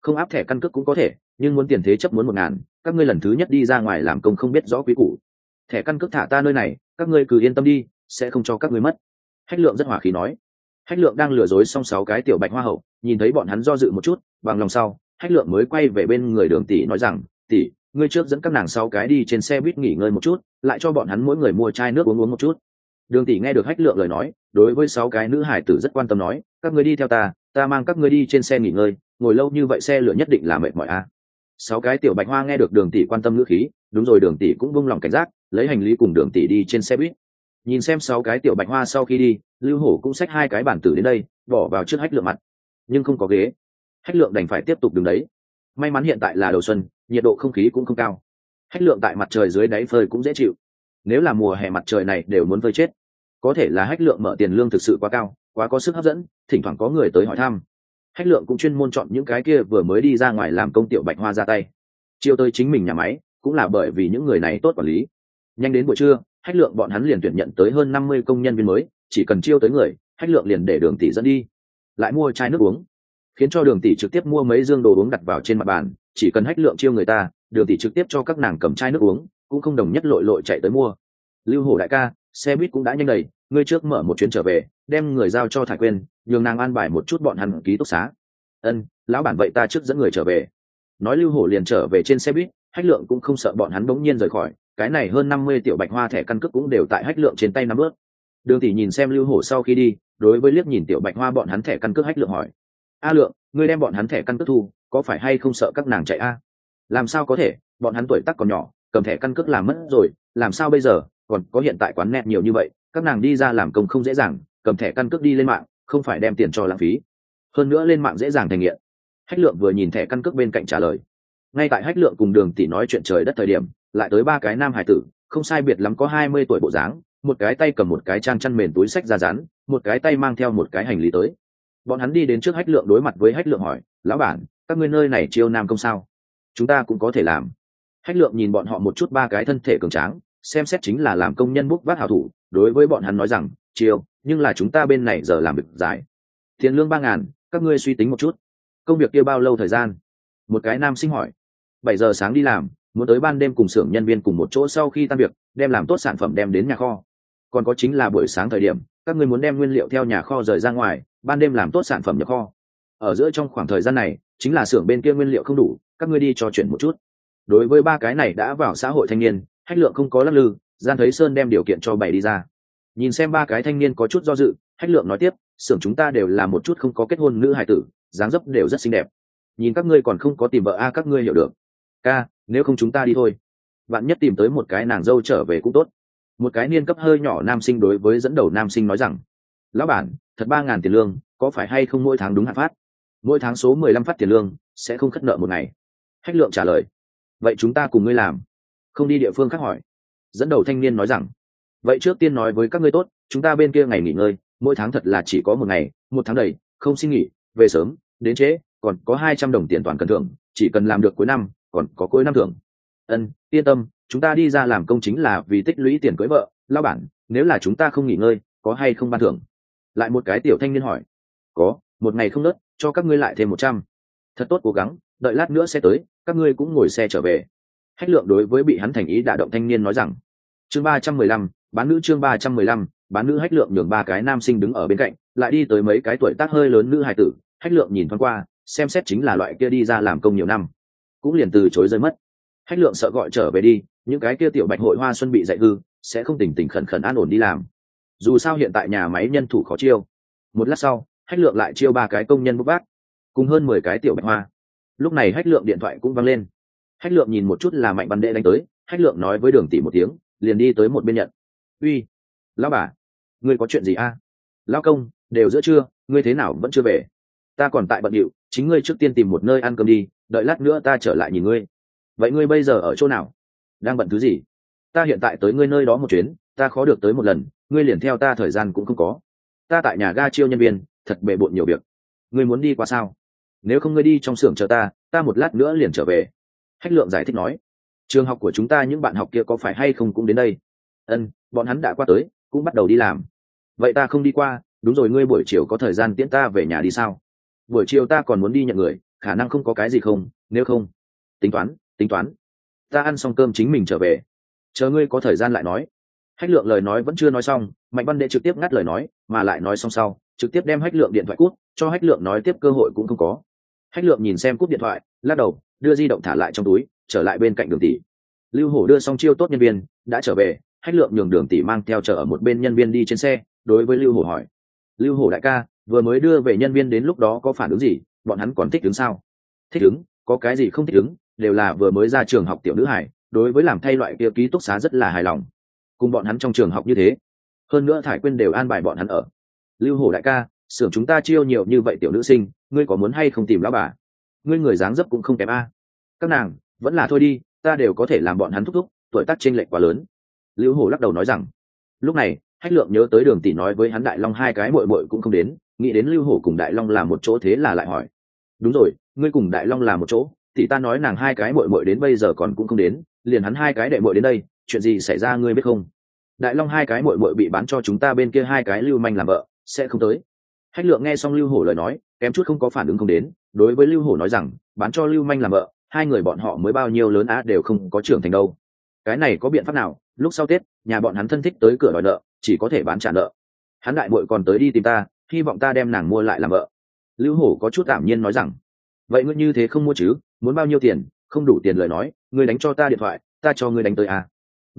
[SPEAKER 1] Không áp thẻ căn cước cũng có thể, nhưng muốn tiền thế chấp muốn một ngàn, các ngươi lần thứ nhất đi ra ngoài làm công không biết rõ quý củ. Thẻ căn cước thả ta nơi này, các ngươi cứ yên tâm đi, sẽ không cho các ngươi mất. Hách lượng rất hòa khí nói. Hách lượng đang lừa dối xong sáu cái tiểu bạch hoa hậu, nhìn thấy bọn hắn do dự một chút, bằng lòng sau hách lượng mới quay về bên người đường tỷ nói rằng, tỷ, ngươi trước dẫn các nàng sáu cái đi trên xe buýt nghỉ ngơi một chút, lại cho bọn hắn mỗi người mua chai nước uống uống một chút. Đường tỷ nghe được hách lượng lời nói, đối với sáu cái nữ hải tử rất quan tâm nói, các ngươi đi theo ta ta mang các ngươi đi trên xe nghỉ ngơi, ngồi lâu như vậy xe lửa nhất định là mệt mỏi a. À. sáu cái tiểu bạch hoa nghe được đường tỷ quan tâm ngữ khí, đúng rồi, đường tỷ cũng vung lòng cảnh giác, lấy hành lý cùng đường tỷ đi trên xe buýt. Nhìn xem sáu cái tiểu bạch hoa sau khi đi, lưu hổ cũng xách hai cái bản tử đến đây, bỏ vào trước hách lượng mặt. Nhưng không có ghế hách lượng đành phải tiếp tục đứng đấy. May mắn hiện tại là đầu xuân, nhiệt độ không khí cũng không cao. Hách lượng tại mặt trời dưới đáy phơi cũng dễ chịu. Nếu là mùa hè mặt trời này đều muốn phơi chết, có thể là hách lượng mở tiền lương thực sự quá cao, quá có sức hấp dẫn, thỉnh thoảng có người tới hỏi thăm. Hách lượng cũng chuyên môn chọn những cái kia vừa mới đi ra ngoài làm công tiểu bạch hoa ra tay. Chiêu tới chính mình nhà máy, cũng là bởi vì những người này tốt quản lý. Nhanh đến buổi trưa, hách lượng bọn hắn liền tuyển nhận tới hơn năm mươi công nhân viên mới, chỉ cần chiêu tới người, hách lượng liền để đường tỷ dẫn đi. Lại mua chai nước uống khiến cho đường tỷ trực tiếp mua mấy dương đồ uống đặt vào trên mặt bàn, chỉ cần hách lượng chiêu người ta, đường tỷ trực tiếp cho các nàng cầm chai nước uống, cũng không đồng nhất lội lội chạy tới mua. Lưu hổ đại ca, xe buýt cũng đã nhanh đầy, ngươi trước mở một chuyến trở về, đem người giao cho thải quyên, nhường nàng an bài một chút bọn hắn ký túc xá. Ân, lão bản vậy ta trước dẫn người trở về. Nói lưu hổ liền trở về trên xe buýt, hách lượng cũng không sợ bọn hắn bỗng nhiên rời khỏi, cái này hơn năm mươi tiểu bạch hoa thẻ căn cước cũng đều tại hách lượng trên tay năm bước đường tỷ nhìn xem lưu hổ sau khi đi, đối với liếc nhìn tiểu bạch hoa bọn hắn thẻ căn cước hách lượng hỏi a lượng, ngươi đem bọn hắn thẻ căn cước thu, có phải hay không sợ các nàng chạy a? Làm sao có thể, bọn hắn tuổi tác còn nhỏ, cầm thẻ căn cước làm mất rồi, làm sao bây giờ? Còn có hiện tại quán net nhiều như vậy, các nàng đi ra làm công không dễ dàng, cầm thẻ căn cước đi lên mạng, không phải đem tiền cho lãng phí. Hơn nữa lên mạng dễ dàng thành nghiện. Hách lượng vừa nhìn thẻ căn cước bên cạnh trả lời. Ngay tại hách lượng cùng đường tỷ nói chuyện trời đất thời điểm, lại tới ba cái nam hải tử, không sai biệt lắm có hai mươi tuổi bộ dáng, một cái tay cầm một cái trang chăn mền túi sách ra rán, một cái tay mang theo một cái hành lý tới bọn hắn đi đến trước hách lượng đối mặt với hách lượng hỏi, lão bản, các ngươi nơi này chiêu nam công sao? Chúng ta cũng có thể làm. Hách lượng nhìn bọn họ một chút ba cái thân thể cường tráng, xem xét chính là làm công nhân bút vác hảo thủ, đối với bọn hắn nói rằng, chiêu, nhưng là chúng ta bên này giờ làm việc dài. Tiền lương ba ngàn, các ngươi suy tính một chút. Công việc kia bao lâu thời gian? Một cái nam sinh hỏi. Bảy giờ sáng đi làm, muốn tới ban đêm cùng xưởng nhân viên cùng một chỗ sau khi tan việc, đem làm tốt sản phẩm đem đến nhà kho. Còn có chính là buổi sáng thời điểm, các ngươi muốn đem nguyên liệu theo nhà kho rời ra ngoài ban đêm làm tốt sản phẩm nhập kho. Ở giữa trong khoảng thời gian này, chính là xưởng bên kia nguyên liệu không đủ, các ngươi đi cho chuyển một chút. Đối với ba cái này đã vào xã hội thanh niên, hách lượng không có lắc lư gian thấy sơn đem điều kiện cho bảy đi ra. Nhìn xem ba cái thanh niên có chút do dự, hách lượng nói tiếp, xưởng chúng ta đều là một chút không có kết hôn nữ hài tử, dáng dấp đều rất xinh đẹp. Nhìn các ngươi còn không có tìm vợ a, các ngươi hiểu được. Ca, nếu không chúng ta đi thôi. Bạn nhất tìm tới một cái nàng dâu trở về cũng tốt. Một cái niên cấp hơi nhỏ nam sinh đối với dẫn đầu nam sinh nói rằng lão bản, thật ba ngàn tiền lương, có phải hay không mỗi tháng đúng hạn phát? Mỗi tháng số mười lăm phát tiền lương, sẽ không khất nợ một ngày. Hách lượng trả lời. Vậy chúng ta cùng ngươi làm. Không đi địa phương khác hỏi. Dẫn đầu thanh niên nói rằng. Vậy trước tiên nói với các ngươi tốt, chúng ta bên kia ngày nghỉ ngơi, mỗi tháng thật là chỉ có một ngày, một tháng đầy, không xin nghỉ, về sớm, đến trễ, còn có hai trăm đồng tiền toàn cần thưởng, chỉ cần làm được cuối năm, còn có cuối năm thưởng. Ân, yên tâm, chúng ta đi ra làm công chính là vì tích lũy tiền cưới vợ. Lao bản, nếu là chúng ta không nghỉ ngơi, có hay không ban thưởng? Lại một cái tiểu thanh niên hỏi, có, một ngày không nớt, cho các ngươi lại thêm một trăm. Thật tốt, cố gắng, đợi lát nữa sẽ tới, các ngươi cũng ngồi xe trở về. Hách lượng đối với bị hắn thành ý đả động thanh niên nói rằng, chương ba trăm mười lăm, bán nữ chương ba trăm mười lăm, bán nữ hách lượng nhường ba cái nam sinh đứng ở bên cạnh, lại đi tới mấy cái tuổi tác hơi lớn nữ hài tử. Hách lượng nhìn thoáng qua, xem xét chính là loại kia đi ra làm công nhiều năm, cũng liền từ chối rơi mất. Hách lượng sợ gọi trở về đi, những cái kia tiểu bạch hội hoa xuân bị dạy hư, sẽ không tỉnh tỉnh khẩn khẩn an ổn đi làm dù sao hiện tại nhà máy nhân thủ khó chiêu. Một lát sau, hách lượng lại chiêu ba cái công nhân bốc vác, cùng hơn mười cái tiểu bạch hoa. Lúc này hách lượng điện thoại cũng văng lên. Hách lượng nhìn một chút là mạnh văn đệ đánh tới, hách lượng nói với đường tỷ một tiếng, liền đi tới một bên nhận. Uy, lão bà, ngươi có chuyện gì a? À? lão công, đều giữa trưa, ngươi thế nào vẫn chưa về? Ta còn tại bận điệu, chính ngươi trước tiên tìm một nơi ăn cơm đi, đợi lát nữa ta trở lại nhìn ngươi. Vậy ngươi bây giờ ở chỗ nào? Đang bận thứ gì? Ta hiện tại tới ngươi nơi đó một chuyến ta khó được tới một lần, ngươi liền theo ta thời gian cũng không có. Ta tại nhà ga chiêu nhân viên, thật bề bộn nhiều việc. Ngươi muốn đi qua sao? Nếu không ngươi đi trong xưởng chờ ta ta một lát nữa liền trở về. Hách lượng giải thích nói. Trường học của chúng ta những bạn học kia có phải hay không cũng đến đây? Ân bọn hắn đã qua tới, cũng bắt đầu đi làm. Vậy ta không đi qua, đúng rồi ngươi buổi chiều có thời gian tiễn ta về nhà đi sao? Buổi chiều ta còn muốn đi nhận người, khả năng không có cái gì không, nếu không. Tính toán tính toán. Ta ăn xong cơm chính mình trở về. Chờ ngươi có thời gian lại nói hách lượng lời nói vẫn chưa nói xong mạnh văn đệ trực tiếp ngắt lời nói mà lại nói xong sau trực tiếp đem hách lượng điện thoại cút cho hách lượng nói tiếp cơ hội cũng không có. Hách lượng nhìn xem cút điện thoại lắc đầu đưa di động thả lại trong túi trở lại bên cạnh đường tỷ. Lưu hổ đưa xong chiêu tốt nhân viên đã trở về hách lượng nhường đường tỷ mang theo chờ ở một bên nhân viên đi trên xe đối với lưu hổ hỏi. Lưu hổ đại ca vừa mới đưa về nhân viên đến lúc đó có phản ứng gì bọn hắn còn thích đứng sao? Thích đứng, có cái gì không thích đứng, đều là vừa mới ra trường học tiểu nữ hải đối với làm thay loại kia ký túc xá rất là hài lòng cùng bọn hắn trong trường học như thế. Hơn nữa thải quyên đều an bài bọn hắn ở. Lưu hổ đại ca, xưởng chúng ta chiêu nhiều như vậy tiểu nữ sinh, ngươi có muốn hay không tìm lão bà? Ngươi người dáng dấp cũng không kém a. Các nàng, vẫn là thôi đi, ta đều có thể làm bọn hắn thúc thúc, tuổi tác chênh lệch quá lớn. Lưu hổ lắc đầu nói rằng, lúc này, hách lượng nhớ tới đường tỷ nói với hắn đại long hai cái bội bội cũng không đến, nghĩ đến lưu hổ cùng đại long là một chỗ thế là lại hỏi, đúng rồi, ngươi cùng đại long là một chỗ, thì ta nói nàng hai cái bội bội đến bây giờ còn cũng không đến, liền hắn hai cái đệ bội đến đây chuyện gì xảy ra ngươi biết không? Đại long hai cái mội mội bị bán cho chúng ta bên kia hai cái lưu manh làm vợ, sẽ không tới. Hách lượng nghe xong lưu hổ lời nói, kém chút không có phản ứng không đến, đối với lưu hổ nói rằng, bán cho lưu manh làm vợ, hai người bọn họ mới bao nhiêu lớn á đều không có trưởng thành đâu. Cái này có biện pháp nào? Lúc sau tết, nhà bọn hắn thân thích tới cửa đòi nợ, chỉ có thể bán trả nợ. Hắn đại muội còn tới đi tìm ta, hy vọng ta đem nàng mua lại làm vợ. Lưu hổ có chút tạm nhiên nói rằng, vậy ngươi như thế không mua chứ? Muốn bao nhiêu tiền? Không đủ tiền lời nói, ngươi đánh cho ta điện thoại, ta cho ngươi đánh tới à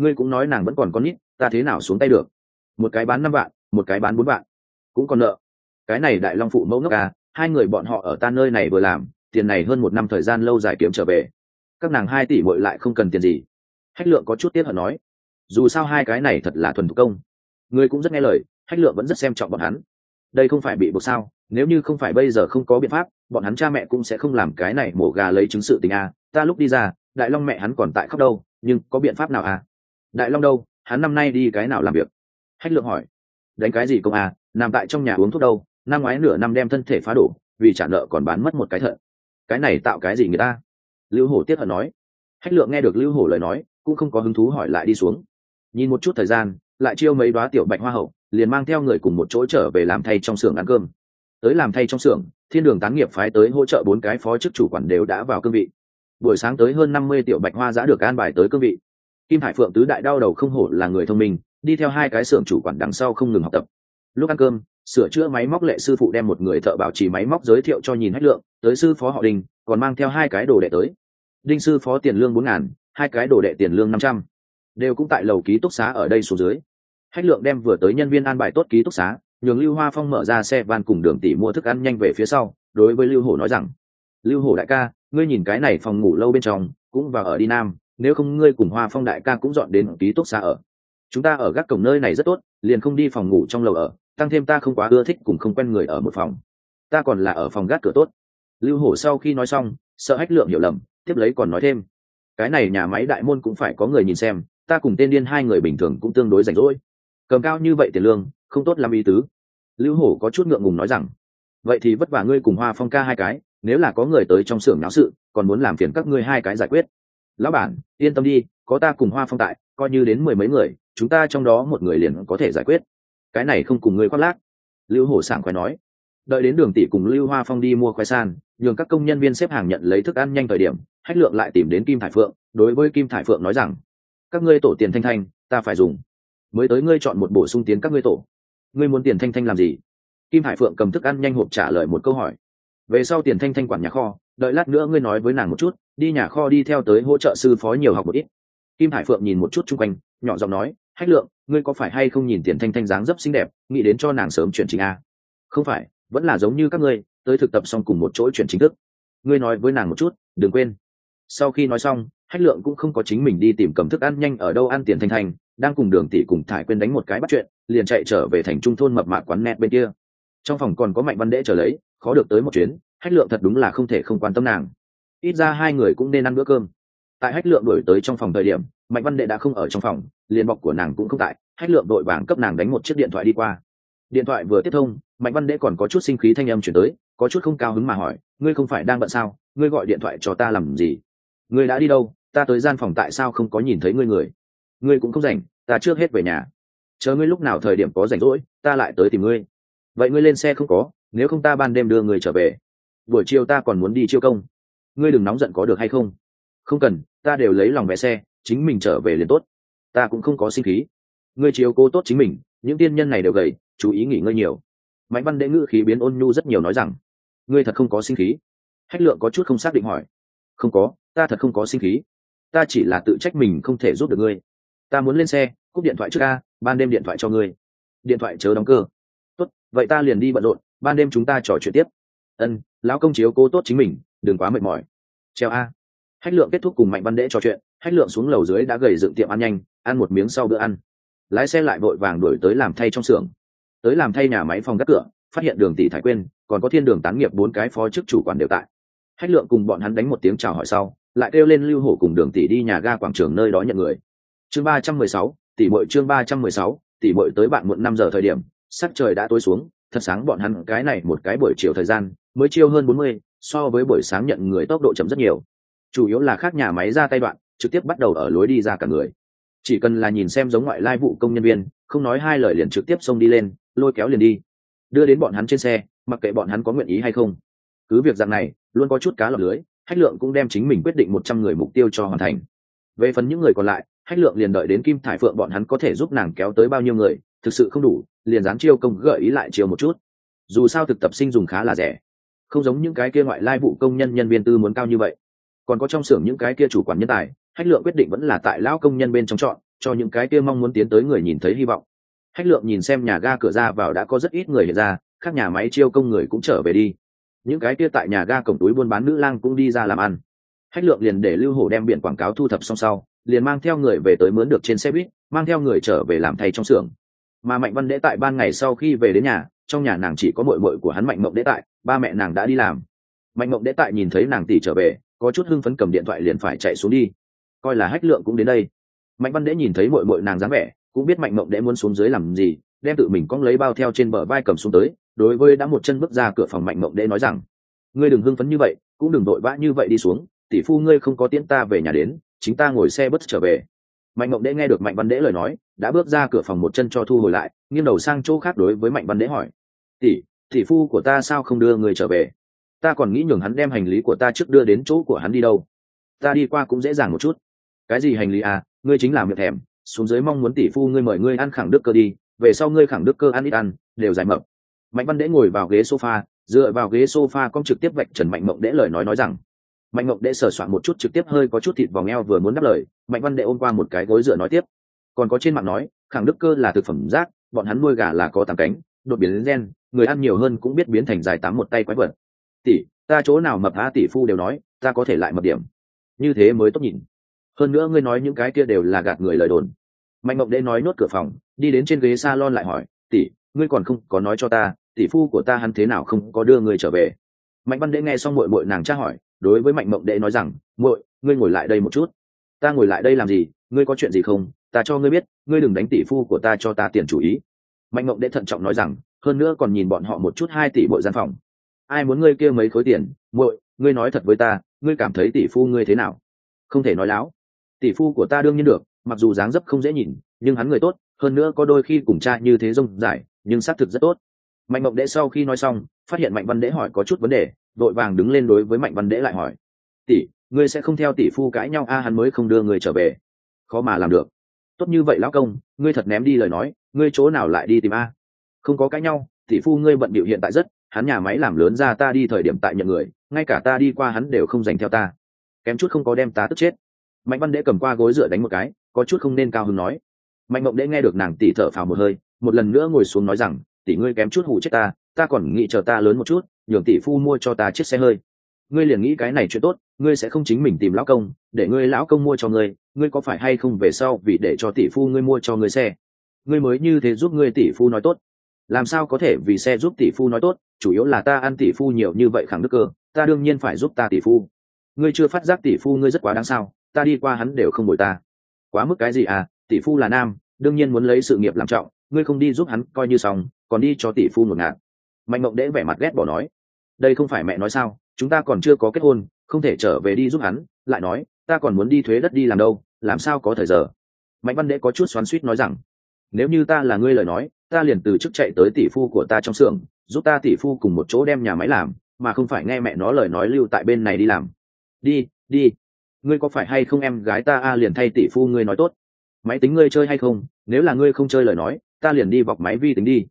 [SPEAKER 1] ngươi cũng nói nàng vẫn còn con nít, ta thế nào xuống tay được? Một cái bán năm vạn, một cái bán bốn vạn. Cũng còn nợ. Cái này đại long phụ mẫu ngốc à hai người bọn họ ở ta nơi này vừa làm, tiền này hơn một năm thời gian lâu dài kiếm trở về. Các nàng hai tỷ muội lại không cần tiền gì. Hách lượng có chút tiếc hận nói. Dù sao hai cái này thật là thuần thủ công. Ngươi cũng rất nghe lời, hách lượng vẫn rất xem trọng bọn hắn. Đây không phải bị buộc sao, nếu như không phải bây giờ không có biện pháp, bọn hắn cha mẹ cũng sẽ không làm cái này mổ gà lấy chứng sự tình a à. ta lúc đi ra, đại long mẹ hắn còn tại khóc đâu, nhưng có biện pháp nào à? Đại long đâu? Hắn năm nay đi cái nào làm việc? Hách lượng hỏi. Đánh cái gì công à? Nằm tại trong nhà uống thuốc đâu? Năm ngoái nửa năm đem thân thể phá đổ, vì trả nợ còn bán mất một cái thận cái này tạo cái gì người ta? Lưu hổ tiếp hận nói. Hách lượng nghe được lưu hổ lời nói, cũng không có hứng thú hỏi lại đi xuống. Nhìn một chút thời gian, lại chiêu mấy đoá tiểu bạch hoa hậu, liền mang theo người cùng một chỗ trở về làm thay trong xưởng ăn cơm. Tới làm thay trong xưởng, thiên đường tán nghiệp phái tới hỗ trợ bốn cái phó chức chủ quản đều đã vào cương vị. Buổi sáng tới hơn năm mươi tiểu bạch hoa đã được an bài tới cương vị kim hải phượng tứ đại đau đầu không hổ là người thông minh, đi theo hai cái xưởng chủ quản đằng sau không ngừng học tập. Lúc ăn cơm, sửa chữa máy móc lệ sư phụ đem một người thợ bảo trì máy móc giới thiệu cho nhìn hết lượng, tới sư phó họ đinh, còn mang theo hai cái đồ đệ tới. Đinh sư phó tiền lương bốn ngàn, hai cái đồ đệ tiền lương năm trăm. Đều cũng tại lầu ký túc xá ở đây xuống dưới. Hách lượng đem vừa tới nhân viên an bài tốt ký túc xá, nhường lưu hoa phong mở ra xe van cùng đường tỷ mua thức ăn nhanh về phía sau, đối với lưu hổ nói rằng, lưu hổ đại ca, ngươi nhìn cái này phòng ngủ lâu bên trong, cũng vào ở đi nam nếu không ngươi cùng hoa phong đại ca cũng dọn đến ký túc xa ở. Chúng ta ở gác cổng nơi này rất tốt, liền không đi phòng ngủ trong lầu ở, tăng thêm ta không quá ưa thích cùng không quen người ở một phòng. Ta còn là ở phòng gác cửa tốt. Lưu hổ sau khi nói xong, sợ hách lượng hiểu lầm, tiếp lấy còn nói thêm. Cái này nhà máy đại môn cũng phải có người nhìn xem, ta cùng tên điên hai người bình thường cũng tương đối rảnh rỗi. Cầm cao như vậy tiền lương, không tốt làm ý tứ. Lưu hổ có chút ngượng ngùng nói rằng, vậy thì vất vả ngươi cùng hoa phong ca hai cái, nếu là có người tới trong xưởng náo sự, còn muốn làm phiền các ngươi hai cái giải quyết lão bản, yên tâm đi, có ta cùng hoa phong tại, coi như đến mười mấy người, chúng ta trong đó một người liền có thể giải quyết. Cái này không cùng ngươi khoác lác. Lưu hổ sảng khoái nói. Đợi đến đường tỷ cùng lưu hoa phong đi mua khoai san, nhường các công nhân viên xếp hàng nhận lấy thức ăn nhanh thời điểm, hách lượng lại tìm đến kim thải phượng, đối với kim thải phượng nói rằng, các ngươi tổ tiền thanh thanh, ta phải dùng. Mới tới ngươi chọn một bổ sung tiến các ngươi tổ. Ngươi muốn tiền thanh thanh làm gì? Kim hải phượng cầm thức ăn nhanh hộp trả lời một câu hỏi. Về sau tiền thanh thanh quản nhà kho đợi lát nữa ngươi nói với nàng một chút, đi nhà kho đi theo tới hỗ trợ sư phó nhiều học một ít. Kim hải phượng nhìn một chút chung quanh, nhỏ giọng nói, hách lượng, ngươi có phải hay không nhìn tiền thanh thanh dáng dấp xinh đẹp, nghĩ đến cho nàng sớm chuyển chính a? Không phải, vẫn là giống như các ngươi, tới thực tập xong cùng một chỗ chuyển chính thức. Ngươi nói với nàng một chút, đừng quên. Sau khi nói xong, hách lượng cũng không có chính mình đi tìm cầm thức ăn nhanh ở đâu ăn tiền thanh thanh, đang cùng đường tỷ cùng thải quên đánh một cái bắt chuyện, liền chạy trở về thành trung thôn mập mạ quán nét bên kia. Trong phòng còn có mạnh văn đễ trở lấy, khó được tới một chuyến hách lượng thật đúng là không thể không quan tâm nàng. Ít ra hai người cũng nên ăn bữa cơm. Tại hách lượng đổi tới trong phòng thời điểm, mạnh văn đệ đã không ở trong phòng, liền bọc của nàng cũng không tại, hách lượng đội vàng cấp nàng đánh một chiếc điện thoại đi qua. Điện thoại vừa tiếp thông, mạnh văn đệ còn có chút sinh khí thanh âm chuyển tới, có chút không cao hứng mà hỏi, ngươi không phải đang bận sao? Ngươi gọi điện thoại cho ta làm gì? Ngươi đã đi đâu? Ta tới gian phòng tại sao không có nhìn thấy ngươi người? Ngươi cũng không rảnh, ta trước hết về nhà. Chờ ngươi lúc nào thời điểm có rảnh rỗi, ta lại tới tìm ngươi. Vậy ngươi lên xe không có, nếu không ta ban đêm đưa người trở về buổi chiều ta còn muốn đi chiêu công. Ngươi đừng nóng giận có được hay không? Không cần, ta đều lấy lòng vé xe, chính mình trở về liền tốt. Ta cũng không có sinh khí. Ngươi chiếu cố tốt chính mình, những tiên nhân này đều gầy, chú ý nghỉ ngơi nhiều. Mạnh văn đệ ngữ khí biến ôn nhu rất nhiều nói rằng, ngươi thật không có sinh khí? Hách lượng có chút không xác định hỏi. Không có, ta thật không có sinh khí. Ta chỉ là tự trách mình không thể giúp được ngươi. Ta muốn lên xe, cúp điện thoại trước ca ban đêm điện thoại cho ngươi. Điện thoại chớ đóng cơ. Tốt, vậy ta liền đi bận rộn, ban đêm chúng ta trò chuyện tiếp ân, lão công chiếu cố tốt chính mình, đừng quá mệt mỏi. Treo a. Hách lượng kết thúc cùng mạnh văn đễ trò chuyện, hách lượng xuống lầu dưới đã gầy dựng tiệm ăn nhanh, ăn một miếng sau bữa ăn. Lái xe lại vội vàng đuổi tới làm thay trong xưởng. Tới làm thay nhà máy phòng gác cửa, phát hiện đường tỷ thái quên, còn có thiên đường tán nghiệp bốn cái phó chức chủ quản đều tại. Hách lượng cùng bọn hắn đánh một tiếng chào hỏi sau, lại kêu lên lưu hổ cùng đường tỷ đi nhà ga quảng trường nơi đó nhận người. Chương ba trăm mười sáu tỷ bội chương ba trăm mười sáu tỷ bội tới bạn muộn năm giờ thời điểm, sắc trời đã tối xuống, thật sáng bọn hắn cái này một cái buổi chiều thời gian mới chiêu hơn bốn mươi, so với buổi sáng nhận người tốc độ chậm rất nhiều. Chủ yếu là khác nhà máy ra tay đoạn, trực tiếp bắt đầu ở lối đi ra cả người. Chỉ cần là nhìn xem giống ngoại lai vụ công nhân viên, không nói hai lời liền trực tiếp xông đi lên, lôi kéo liền đi. Đưa đến bọn hắn trên xe, mặc kệ bọn hắn có nguyện ý hay không. Cứ việc dạng này, luôn có chút cá lọc lưới, hách lượng cũng đem chính mình quyết định một trăm người mục tiêu cho hoàn thành. Về phần những người còn lại, hách lượng liền đợi đến kim thải phượng bọn hắn có thể giúp nàng kéo tới bao nhiêu người, thực sự không đủ, liền dán chiêu công gợi ý lại chiều một chút. Dù sao thực tập sinh dùng khá là rẻ không giống những cái kia ngoại lai vụ công nhân nhân viên tư muốn cao như vậy. Còn có trong xưởng những cái kia chủ quản nhân tài, hách lượng quyết định vẫn là tại lão công nhân bên trong chọn, cho những cái kia mong muốn tiến tới người nhìn thấy hy vọng. Hách lượng nhìn xem nhà ga cửa ra vào đã có rất ít người hiện ra các nhà máy chiêu công người cũng trở về đi. Những cái kia tại nhà ga cổng túi buôn bán nữ lang cũng đi ra làm ăn. Hách lượng liền để lưu hổ đem biển quảng cáo thu thập xong sau, liền mang theo người về tới mướn được trên xe buýt, mang theo người trở về làm thay trong xưởng. Mà mạnh văn đễ tại ban ngày sau khi về đến nhà trong nhà nàng chỉ có mội mội của hắn mạnh mộng đế tại, ba mẹ nàng đã đi làm. Mạnh mộng đế tại nhìn thấy nàng tỷ trở về, có chút hưng phấn cầm điện thoại liền phải chạy xuống đi. Coi là hách lượng cũng đến đây. Mạnh văn đế nhìn thấy mội mội nàng dáng vẻ, cũng biết mạnh mộng đế muốn xuống dưới làm gì, đem tự mình cong lấy bao theo trên bờ vai cầm xuống tới, đối với đã một chân bước ra cửa phòng mạnh mộng đế nói rằng, ngươi đừng hưng phấn như vậy, cũng đừng vội vã như vậy đi xuống, tỷ phu ngươi không có tiễn ta về nhà đến, chính ta ngồi xe bất trở về. Mạnh mộng đế nghe được mạnh văn đế lời nói, đã bước ra cửa phòng một chân cho thu hồi lại, nghiêng đầu sang chỗ khác đối với mạnh văn đế hỏi tỷ tỷ phu của ta sao không đưa người trở về? Ta còn nghĩ nhường hắn đem hành lý của ta trước đưa đến chỗ của hắn đi đâu. Ta đi qua cũng dễ dàng một chút. Cái gì hành lý à? Ngươi chính là miệng thèm. Xuống dưới mong muốn tỷ phu ngươi mời ngươi ăn khẳng đức cơ đi. Về sau ngươi khẳng đức cơ ăn ít ăn, đều giải mập. Mạnh văn đễ ngồi vào ghế sofa, dựa vào ghế sofa con trực tiếp vạch trần mạnh mộng đễ lời nói nói rằng, mạnh mộng đễ sờ soạn một chút trực tiếp hơi có chút thịt vòng eo vừa muốn đáp lời, mạnh văn đệ ôm qua một cái gối dựa nói tiếp. Còn có trên mạng nói, khẳng đức cơ là thực phẩm rác, bọn hắn nuôi gà là có tàng cánh, đột biến đến gen người ăn nhiều hơn cũng biết biến thành dài tám một tay quái vật. Tỷ, ta chỗ nào mập há tỷ phu đều nói, ta có thể lại mập điểm. Như thế mới tốt nhìn. Hơn nữa ngươi nói những cái kia đều là gạt người lời đồn. Mạnh mộng đế nói nốt cửa phòng, đi đến trên ghế s a lon lại hỏi, tỷ, ngươi còn không có nói cho ta, tỷ phu của ta hắn thế nào không có đưa người trở về? Mạnh văn đế nghe xong mội mội nàng tra hỏi, đối với mạnh mộng đế nói rằng, muội, ngươi ngồi lại đây một chút. Ta ngồi lại đây làm gì? Ngươi có chuyện gì không? Ta cho ngươi biết, ngươi đừng đánh tỷ phu của ta cho ta tiền chủ ý. Mạnh mộng đế thận trọng nói rằng hơn nữa còn nhìn bọn họ một chút hai tỷ bội gian phòng. Ai muốn ngươi kia mấy khối tiền? Muội, ngươi nói thật với ta, ngươi cảm thấy tỷ phu ngươi thế nào? Không thể nói láo. Tỷ phu của ta đương nhiên được, mặc dù dáng dấp không dễ nhìn, nhưng hắn người tốt, hơn nữa có đôi khi cùng cha như thế rông dài nhưng xác thực rất tốt. Mạnh mộng đệ sau khi nói xong, phát hiện mạnh văn đệ hỏi có chút vấn đề đội vàng đứng lên đối với mạnh văn đệ lại hỏi. Tỷ, ngươi sẽ không theo tỷ phu cãi nhau a, hắn mới không đưa người trở về. Khó mà làm được. Tốt như vậy lão công, ngươi thật ném đi lời nói, ngươi chỗ nào lại đi tìm a? Không có cãi nhau, tỷ phu ngươi bận biểu hiện tại rất, hắn nhà máy làm lớn ra ta đi thời điểm tại nhận người, ngay cả ta đi qua hắn đều không dành theo ta. Kém chút không có đem ta tức chết. Mạnh văn đễ cầm qua gối dựa đánh một cái, có chút không nên cao hứng nói. Mạnh mộng đễ nghe được nàng tỉ thở phào một hơi, một lần nữa ngồi xuống nói rằng, tỷ ngươi kém chút hụ chết ta ta còn nghĩ chờ ta lớn một chút, nhường tỷ phu mua cho ta chiếc xe hơi. Ngươi liền nghĩ cái này chuyện tốt, ngươi sẽ không chính mình tìm lão công, để ngươi lão công mua cho ngươi ngươi có phải hay không về sau vì để cho tỷ phu ngươi mua cho ngươi xe? Ngươi mới như thế giúp ngươi tỷ phu nói tốt làm sao có thể vì xe giúp tỷ phu nói tốt, chủ yếu là ta ăn tỷ phu nhiều như vậy khẳng đức cơ, ta đương nhiên phải giúp ta tỷ phu. Ngươi chưa phát giác tỷ phu ngươi rất quá đáng sao, ta đi qua hắn đều không bồi ta. Quá mức cái gì à tỷ phu là nam, đương nhiên muốn lấy sự nghiệp làm trọng, ngươi không đi giúp hắn coi như xong, còn đi cho tỷ phu một ngạt mạnh mộng đễ vẻ mặt ghét bỏ nói. Đây không phải mẹ nói sao, chúng ta còn chưa có kết hôn, không thể trở về đi giúp hắn, lại nói, ta còn muốn đi thuế đất đi làm đâu, làm sao có thời giờ. Mạnh văn đễ có chút xoắn suýt nói rằng, nếu như ta là ngươi lời nói ta liền từ chức chạy tới tỷ phu của ta trong xưởng, giúp ta tỷ phu cùng một chỗ đem nhà máy làm, mà không phải nghe mẹ nó lời nói lưu tại bên này đi làm. Đi đi. Ngươi có phải hay không em gái ta a, liền thay tỷ phu ngươi nói tốt. Máy tính ngươi chơi hay không? Nếu là ngươi không chơi lời nói, ta liền đi vọc máy vi tính đi.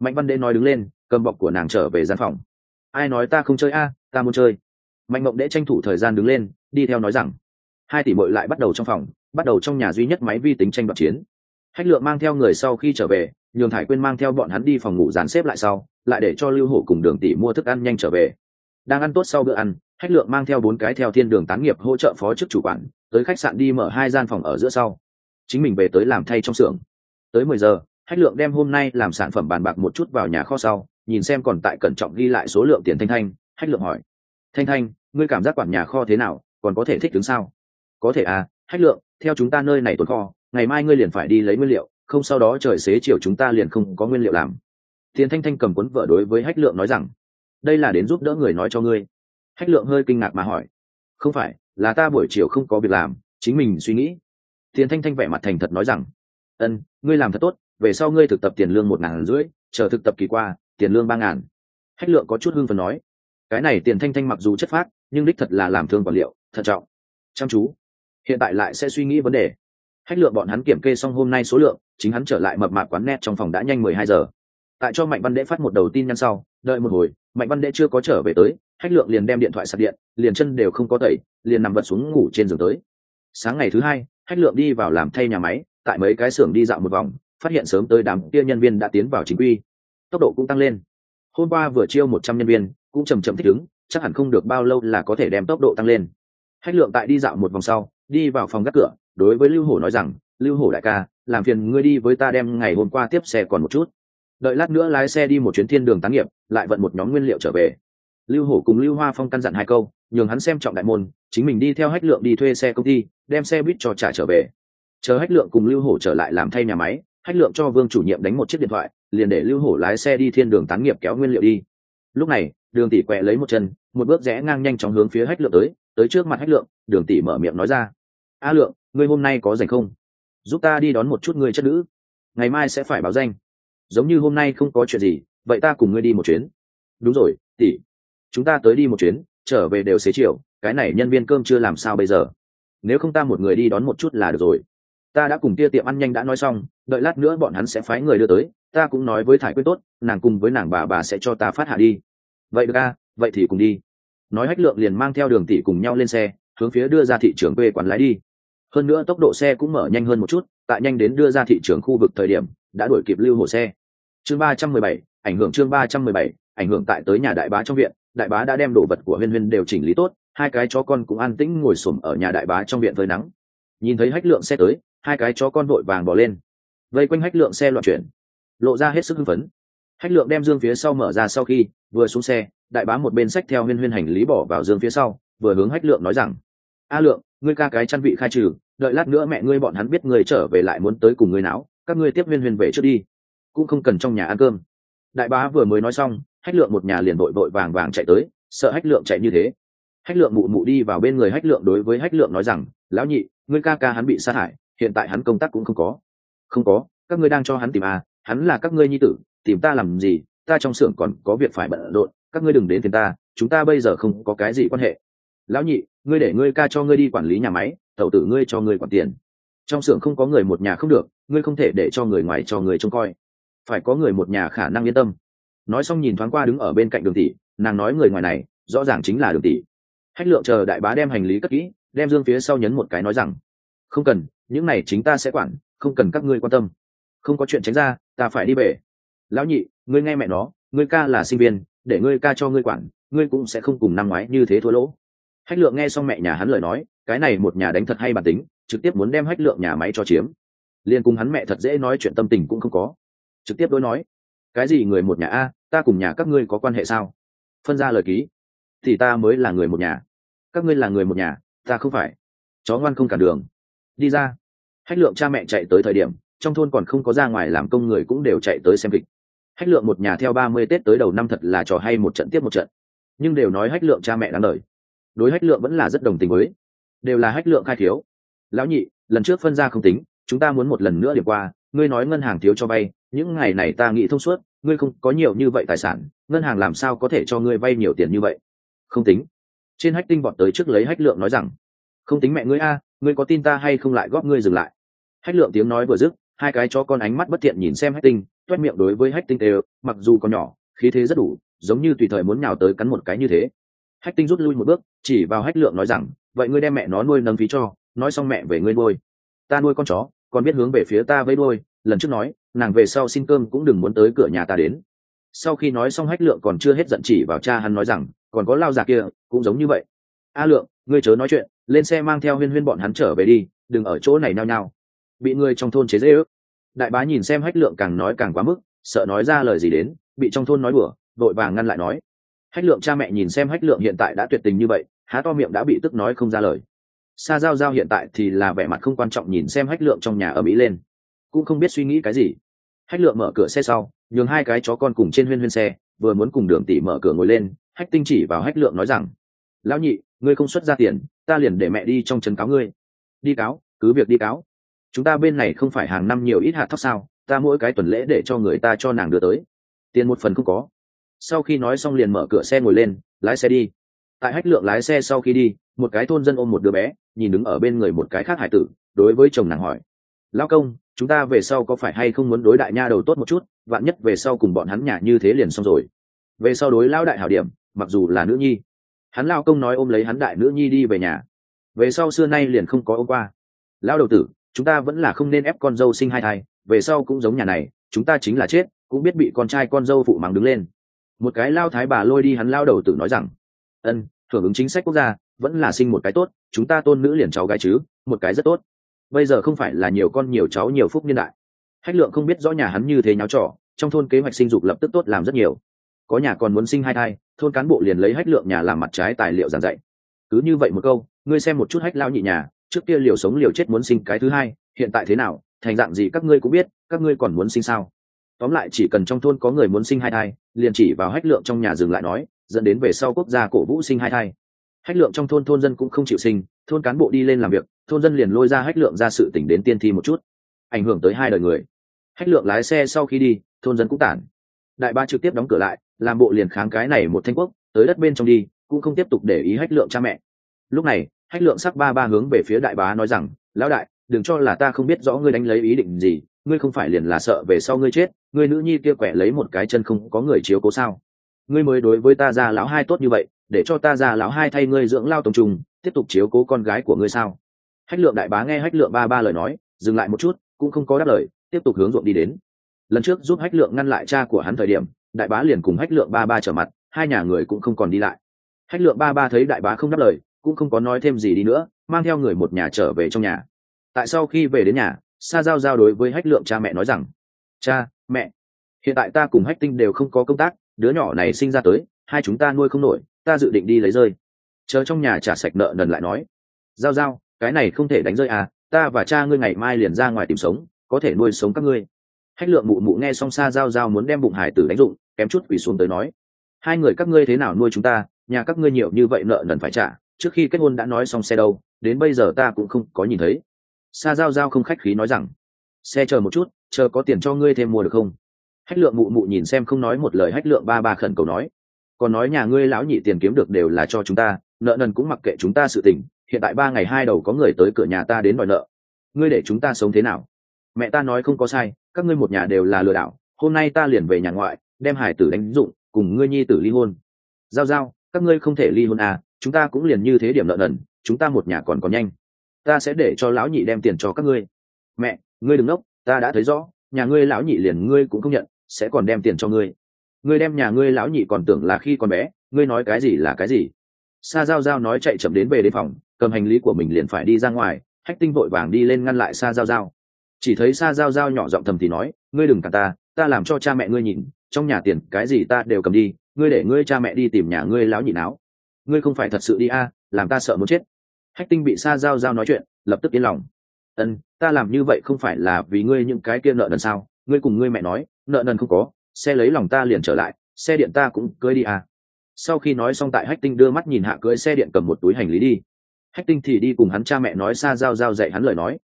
[SPEAKER 1] Mạnh văn đế nói đứng lên, cầm bọc của nàng trở về gian phòng. Ai nói ta không chơi a, ta muốn chơi. Mạnh mộng đế tranh thủ thời gian đứng lên, đi theo nói rằng, hai tỷ mội lại bắt đầu trong phòng, bắt đầu trong nhà duy nhất máy vi tính tranh đoạt chiến. Hách lượng mang theo người sau khi trở về nhường thải quyên mang theo bọn hắn đi phòng ngủ dàn xếp lại sau, lại để cho lưu hổ cùng đường tỷ mua thức ăn nhanh trở về. Đang ăn tốt sau bữa ăn, hách lượng mang theo bốn cái theo thiên đường tán nghiệp hỗ trợ phó chức chủ quản, tới khách sạn đi mở hai gian phòng ở giữa sau. Chính mình về tới làm thay trong xưởng. Tới mười giờ, hách lượng đem hôm nay làm sản phẩm bàn bạc một chút vào nhà kho sau, nhìn xem còn tại cẩn trọng ghi lại số lượng tiền thanh thanh, hách lượng hỏi. Thanh thanh, ngươi cảm giác quản nhà kho thế nào, còn có thể thích ứng sao? Có thể à hách lượng, theo chúng ta nơi này tồn kho, ngày mai ngươi liền phải đi lấy nguyên liệu không sau đó trời xế chiều chúng ta liền không có nguyên liệu làm. Tiền thanh thanh cầm cuốn vợ đối với hách lượng nói rằng, đây là đến giúp đỡ người nói cho ngươi. Hách lượng hơi kinh ngạc mà hỏi, không phải, là ta buổi chiều không có việc làm, chính mình suy nghĩ. Tiền thanh thanh vẻ mặt thành thật nói rằng, ân, ngươi làm thật tốt, về sau ngươi thực tập tiền lương một ngàn rưỡi, chờ thực tập kỳ qua, tiền lương ba ngàn. Hách lượng có chút hưng phần nói, cái này tiền thanh thanh mặc dù chất phát, nhưng đích thật là làm thương quản liệu, thận trọng. Chăm chú, hiện tại lại sẽ suy nghĩ vấn đề hách lượng bọn hắn kiểm kê xong hôm nay số lượng, chính hắn trở lại mập mạp quán net trong phòng đã nhanh mười hai giờ. Tại cho mạnh văn đễ phát một đầu tin nhắn sau, đợi một hồi, mạnh văn đễ chưa có trở về tới hách lượng liền đem điện thoại sạc điện, liền chân đều không có tẩy, liền nằm vật xuống ngủ trên giường tới. Sáng ngày thứ hai hách lượng đi vào làm thay nhà máy, tại mấy cái xưởng đi dạo một vòng, phát hiện sớm tới đám kia nhân viên đã tiến vào chính quy. Tốc độ cũng tăng lên. Hôm qua vừa chiêu một trăm nhân viên, cũng chầm chậm thích ứng, chắc hẳn không được bao lâu là có thể đem tốc độ tăng lên. Hách lượng tại đi dạo một vòng sau, đi vào phòng gác cửa đối với lưu hổ nói rằng, lưu hổ đại ca, làm phiền ngươi đi với ta đem ngày hôm qua tiếp xe còn một chút. Đợi lát nữa lái xe đi một chuyến thiên đường tán nghiệp, lại vận một nhóm nguyên liệu trở về. Lưu hổ cùng lưu hoa phong căn dặn hai câu, nhường hắn xem trọng đại môn, chính mình đi theo hách lượng đi thuê xe công ty, đem xe buýt cho trả trở về. Chờ hách lượng cùng lưu hổ trở lại làm thay nhà máy, hách lượng cho vương chủ nhiệm đánh một chiếc điện thoại, liền để lưu hổ lái xe đi thiên đường tán nghiệp kéo nguyên liệu đi. Lúc này, đường tỷ quẹ lấy một chân, một bước rẽ ngang nhanh chóng hướng phía hách lượng tới tới trước mặt hách lượng, đường tỷ mở miệng nói ra, a lượng ngươi hôm nay có rảnh không? Giúp ta đi đón một chút người chất nữ. Ngày mai sẽ phải báo danh. Giống như hôm nay không có chuyện gì, vậy ta cùng ngươi đi một chuyến. Đúng rồi, tỷ. Chúng ta tới đi một chuyến, trở về đều xế chiều, cái này nhân viên cơm chưa làm sao bây giờ? Nếu không ta một người đi đón một chút là được rồi. Ta đã cùng kia tiệm ăn nhanh đã nói xong, đợi lát nữa bọn hắn sẽ phái người đưa tới, ta cũng nói với thải quyết tốt, nàng cùng với nàng bà bà sẽ cho ta phát hạ đi. Vậy được a, vậy thì cùng đi. Nói hách lượng liền mang theo đường tỷ cùng nhau lên xe, hướng phía đưa ra thị trường quê quán lái đi hơn nữa tốc độ xe cũng mở nhanh hơn một chút, tại nhanh đến đưa ra thị trường khu vực thời điểm, đã đuổi kịp lưu hồ xe. Chương ba trăm mười bảy, ảnh hưởng chương ba trăm mười bảy, ảnh hưởng tại tới nhà đại bá trong viện, đại bá đã đem đồ vật của huyên huyên đều chỉnh lý tốt, hai cái chó con cũng an tĩnh ngồi xổm ở nhà đại bá trong viện với nắng. Nhìn thấy hách lượng xe tới, hai cái chó con vội vàng bỏ lên. Vây quanh hách lượng xe loạn chuyển, lộ ra hết sức hưng phấn. Hách lượng đem dương phía sau mở ra sau khi, vừa xuống xe, đại bá một bên sách theo huyên huyên hành lý bỏ vào dương phía sau, vừa hướng hách lượng nói rằng, a lượng ngươi ca cái chăn vị khai trừ, đợi lát nữa mẹ ngươi bọn hắn biết ngươi trở về lại muốn tới cùng ngươi não các ngươi tiếp huyên huyên về trước đi. Cũng không cần trong nhà ăn cơm. Đại bá vừa mới nói xong, hách lượng một nhà liền vội vội vàng vàng chạy tới, sợ hách lượng chạy như thế. Hách lượng mụ mụ đi vào bên người hách lượng đối với hách lượng nói rằng, lão nhị, ngươi ca ca hắn bị sát hại hiện tại hắn công tác cũng không có. Không có, các ngươi đang cho hắn tìm à hắn là các ngươi nhi tử, tìm ta làm gì, ta trong xưởng còn có việc phải bận rộn, các ngươi đừng đến tìm ta, chúng ta bây giờ không có cái gì quan hệ lão nhị, ngươi để ngươi ca cho ngươi đi quản lý nhà máy, tẩu tử ngươi cho ngươi quản tiền. Trong xưởng không có người một nhà không được, ngươi không thể để cho người ngoài cho người trông coi. Phải có người một nhà khả năng yên tâm. Nói xong nhìn thoáng qua đứng ở bên cạnh đường tỷ, nàng nói người ngoài này, rõ ràng chính là đường tỷ. Hách lượng chờ đại bá đem hành lý cất kỹ, đem dương phía sau nhấn một cái nói rằng, không cần, những này chính ta sẽ quản, không cần các ngươi quan tâm. Không có chuyện tránh ra, ta phải đi về. Lão nhị, ngươi nghe mẹ nó, ngươi ca là sinh viên, để ngươi ca cho ngươi quản, ngươi cũng sẽ không cùng năm ngoái như thế thua lỗ hách lượng nghe xong mẹ nhà hắn lời nói, cái này một nhà đánh thật hay bản tính, trực tiếp muốn đem hách lượng nhà máy cho chiếm. Liền cùng hắn mẹ thật dễ nói chuyện tâm tình cũng không có. Trực tiếp đối nói, cái gì người một nhà a, ta cùng nhà các ngươi có quan hệ sao? Phân ra lời ký, thì ta mới là người một nhà. Các ngươi là người một nhà, ta không phải. Chó ngoan không cản đường. Đi ra. Hách lượng cha mẹ chạy tới thời điểm, trong thôn còn không có ra ngoài làm công người cũng đều chạy tới xem kịch. Hách lượng một nhà theo ba mươi tết tới đầu năm thật là trò hay một trận tiếp một trận. Nhưng đều nói hách lượng cha mẹ đáng lời đối hách lượng vẫn là rất đồng tình với. Đều là hách lượng khai thiếu. Lão nhị, lần trước phân ra không tính, chúng ta muốn một lần nữa điểm qua, ngươi nói ngân hàng thiếu cho vay, những ngày này ta nghĩ thông suốt, ngươi không có nhiều như vậy tài sản, ngân hàng làm sao có thể cho ngươi vay nhiều tiền như vậy? Không tính. Trên hách tinh vọt tới trước lấy hách lượng nói rằng, không tính mẹ ngươi a, ngươi có tin ta hay không lại góp ngươi dừng lại? Hách lượng tiếng nói vừa dứt, hai cái chó con ánh mắt bất thiện nhìn xem hách tinh, toét miệng đối với hách tinh tê mặc dù còn nhỏ, khí thế rất đủ, giống như tùy thời muốn nhào tới cắn một cái như thế hách tinh rút lui một bước, chỉ vào hách lượng nói rằng, vậy ngươi đem mẹ nó nuôi nâng phí cho, nói xong mẹ về ngươi nuôi. Ta nuôi con chó, còn biết hướng về phía ta với nuôi. Lần trước nói, nàng về sau xin cơm cũng đừng muốn tới cửa nhà ta đến. Sau khi nói xong hách lượng còn chưa hết giận chỉ vào cha hắn nói rằng, còn có lao già kia, cũng giống như vậy. A lượng, ngươi chớ nói chuyện, lên xe mang theo huyên huyên bọn hắn trở về đi, đừng ở chỗ này nao nhao. Bị người trong thôn chế dễ ước. Đại bá nhìn xem hách lượng càng nói càng quá mức, sợ nói ra lời gì đến, bị trong thôn nói bừa vội vàng ngăn lại nói hách lượng cha mẹ nhìn xem hách lượng hiện tại đã tuyệt tình như vậy, há to miệng đã bị tức nói không ra lời. Sa giao giao hiện tại thì là vẻ mặt không quan trọng nhìn xem hách lượng trong nhà ở mỹ lên. Cũng không biết suy nghĩ cái gì. Hách lượng mở cửa xe sau, nhường hai cái chó con cùng trên huyên huyên xe, vừa muốn cùng đường tỷ mở cửa ngồi lên, hách tinh chỉ vào hách lượng nói rằng, lão nhị, ngươi không xuất ra tiền, ta liền để mẹ đi trong trấn cáo ngươi. Đi cáo, cứ việc đi cáo. Chúng ta bên này không phải hàng năm nhiều ít hạt thóc sao, ta mỗi cái tuần lễ để cho người ta cho nàng đưa tới. Tiền một phần không có sau khi nói xong liền mở cửa xe ngồi lên, lái xe đi. Tại hách lượng lái xe sau khi đi, một cái thôn dân ôm một đứa bé, nhìn đứng ở bên người một cái khác hải tử, đối với chồng nàng hỏi lao công, chúng ta về sau có phải hay không muốn đối đại nha đầu tốt một chút, vạn nhất về sau cùng bọn hắn nhà như thế liền xong rồi. Về sau đối lao đại hảo điểm, mặc dù là nữ nhi. Hắn lao công nói ôm lấy hắn đại nữ nhi đi về nhà. Về sau xưa nay liền không có ôm qua. Lao đầu tử, chúng ta vẫn là không nên ép con dâu sinh hai thai, về sau cũng giống nhà này, chúng ta chính là chết, cũng biết bị con trai con dâu phụ mắng đứng lên một cái lao thái bà lôi đi hắn lao đầu tử nói rằng, ân, hưởng ứng chính sách quốc gia, vẫn là sinh một cái tốt, chúng ta tôn nữ liền cháu gái chứ, một cái rất tốt. Bây giờ không phải là nhiều con nhiều cháu nhiều phúc niên đại. Hách lượng không biết rõ nhà hắn như thế nháo trỏ trong thôn kế hoạch sinh dục lập tức tốt làm rất nhiều. Có nhà còn muốn sinh hai thai, thôn cán bộ liền lấy hách lượng nhà làm mặt trái tài liệu giảng dạy. Cứ như vậy một câu, ngươi xem một chút hách lao nhị nhà, trước kia liều sống liều chết muốn sinh cái thứ hai, hiện tại thế nào, thành dạng gì các ngươi cũng biết, các ngươi còn muốn sinh sao? Tóm lại chỉ cần trong thôn có người muốn sinh hai thai, liền chỉ vào hách lượng trong nhà dừng lại nói, dẫn đến về sau quốc gia cổ vũ sinh hai thai. Hách lượng trong thôn thôn dân cũng không chịu sinh, thôn cán bộ đi lên làm việc, thôn dân liền lôi ra hách lượng ra sự tỉnh đến tiên thi một chút. Ảnh hưởng tới hai đời người. Hách lượng lái xe sau khi đi, thôn dân cũng tản. Đại ba trực tiếp đóng cửa lại, làm bộ liền kháng cái này một thanh quốc, tới đất bên trong đi, cũng không tiếp tục để ý hách lượng cha mẹ. Lúc này, hách lượng sắc ba ba hướng về phía đại bá nói rằng, lão đại đừng cho là ta không biết rõ ngươi đánh lấy ý định gì, ngươi không phải liền là sợ về sau ngươi chết, ngươi nữ nhi kia quẻ lấy một cái chân không có người chiếu cố sao? Ngươi mới đối với ta ra lão hai tốt như vậy, để cho ta ra lão hai thay ngươi dưỡng lao tổng trùng, tiếp tục chiếu cố con gái của ngươi sao? Hách lượng đại bá nghe hách lượng ba ba lời nói, dừng lại một chút, cũng không có đáp lời, tiếp tục hướng ruộng đi đến. Lần trước giúp hách lượng ngăn lại cha của hắn thời điểm, đại bá liền cùng hách lượng ba ba trở mặt, hai nhà người cũng không còn đi lại. Hách lượng ba ba thấy đại bá không đáp lời, cũng không có nói thêm gì đi nữa, mang theo người một nhà trở về trong nhà tại sau khi về đến nhà, sa giao giao đối với hách lượng cha mẹ nói rằng, cha, mẹ, hiện tại ta cùng hách tinh đều không có công tác, đứa nhỏ này sinh ra tới, hai chúng ta nuôi không nổi, ta dự định đi lấy rơi. Chờ trong nhà trả sạch nợ nần lại nói, giao giao, cái này không thể đánh rơi à ta và cha ngươi ngày mai liền ra ngoài tìm sống, có thể nuôi sống các ngươi. Hách lượng mụ mụ nghe xong xa giao giao muốn đem bụng hải tử đánh dụng, kém chút quỳ xuống tới nói, hai người các ngươi thế nào nuôi chúng ta, nhà các ngươi nhiều như vậy nợ nần phải trả, trước khi kết hôn đã nói xong xe đâu, đến bây giờ ta cũng không có nhìn thấy xa giao giao không khách khí nói rằng, xe chờ một chút, chờ có tiền cho ngươi thêm mua được không? Hách lượng mụ mụ nhìn xem không nói một lời hách lượng ba ba khẩn cầu nói, còn nói nhà ngươi lão nhị tiền kiếm được đều là cho chúng ta, nợ nần cũng mặc kệ chúng ta sự tình, hiện tại ba ngày hai đầu có người tới cửa nhà ta đến đòi nợ. Ngươi để chúng ta sống thế nào? Mẹ ta nói không có sai, các ngươi một nhà đều là lừa đảo, hôm nay ta liền về nhà ngoại, đem hải tử đánh dụng, cùng ngươi nhi tử ly hôn. Giao giao, các ngươi không thể ly hôn à chúng ta cũng liền như thế điểm nợ nần, chúng ta một nhà còn có nhanh ta sẽ để cho lão nhị đem tiền cho các ngươi. Mẹ, ngươi đừng ngốc ta đã thấy rõ, nhà ngươi lão nhị liền ngươi cũng không nhận, sẽ còn đem tiền cho ngươi. Ngươi đem nhà ngươi lão nhị còn tưởng là khi còn bé, ngươi nói cái gì là cái gì. Sa giao giao nói chạy chậm đến về đến phòng, cầm hành lý của mình liền phải đi ra ngoài, hách tinh vội vàng đi lên ngăn lại sa giao giao. Chỉ thấy sa giao giao nhỏ giọng thầm thì nói, ngươi đừng cả ta ta làm cho cha mẹ ngươi nhìn, trong nhà tiền cái gì ta đều cầm đi, ngươi để ngươi cha mẹ đi tìm nhà ngươi lão nhị áo ngươi không phải thật sự đi a, làm ta sợ muốn chết hách tinh bị sa giao giao nói chuyện, lập tức yên lòng. Ân, ta làm như vậy không phải là vì ngươi những cái kia nợ nần sao? Ngươi cùng ngươi mẹ nói, nợ nần không có, xe lấy lòng ta liền trở lại, xe điện ta cũng cưới đi à. sau khi nói xong tại hách tinh đưa mắt nhìn hạ cưới xe điện cầm một túi hành lý đi. Hách tinh thì đi cùng hắn cha mẹ nói xa giao giao dạy hắn lời nói.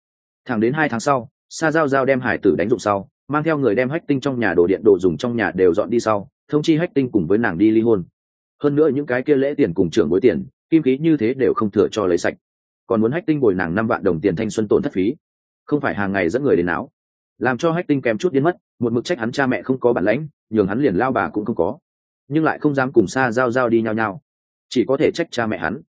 [SPEAKER 1] Thẳng đến hai tháng sau xa giao giao đem hải tử đánh dụng sau, mang theo người đem hách tinh trong nhà đồ điện đồ dùng trong nhà đều dọn đi sau, thông chi hách tinh cùng với nàng đi ly hôn. Hơn nữa những cái kia lễ tiền cùng trưởng bối tiền kim khí như thế đều không thừa cho lấy sạch. Còn muốn hách tinh bồi nàng năm vạn đồng tiền thanh xuân tổn thất phí. Không phải hàng ngày dẫn người đến não làm cho hách tinh kém chút biến mất, một mực trách hắn cha mẹ không có bản lãnh, nhường hắn liền lao bà cũng không có. Nhưng lại không dám cùng xa giao giao đi nhau nhau chỉ có thể trách cha mẹ hắn.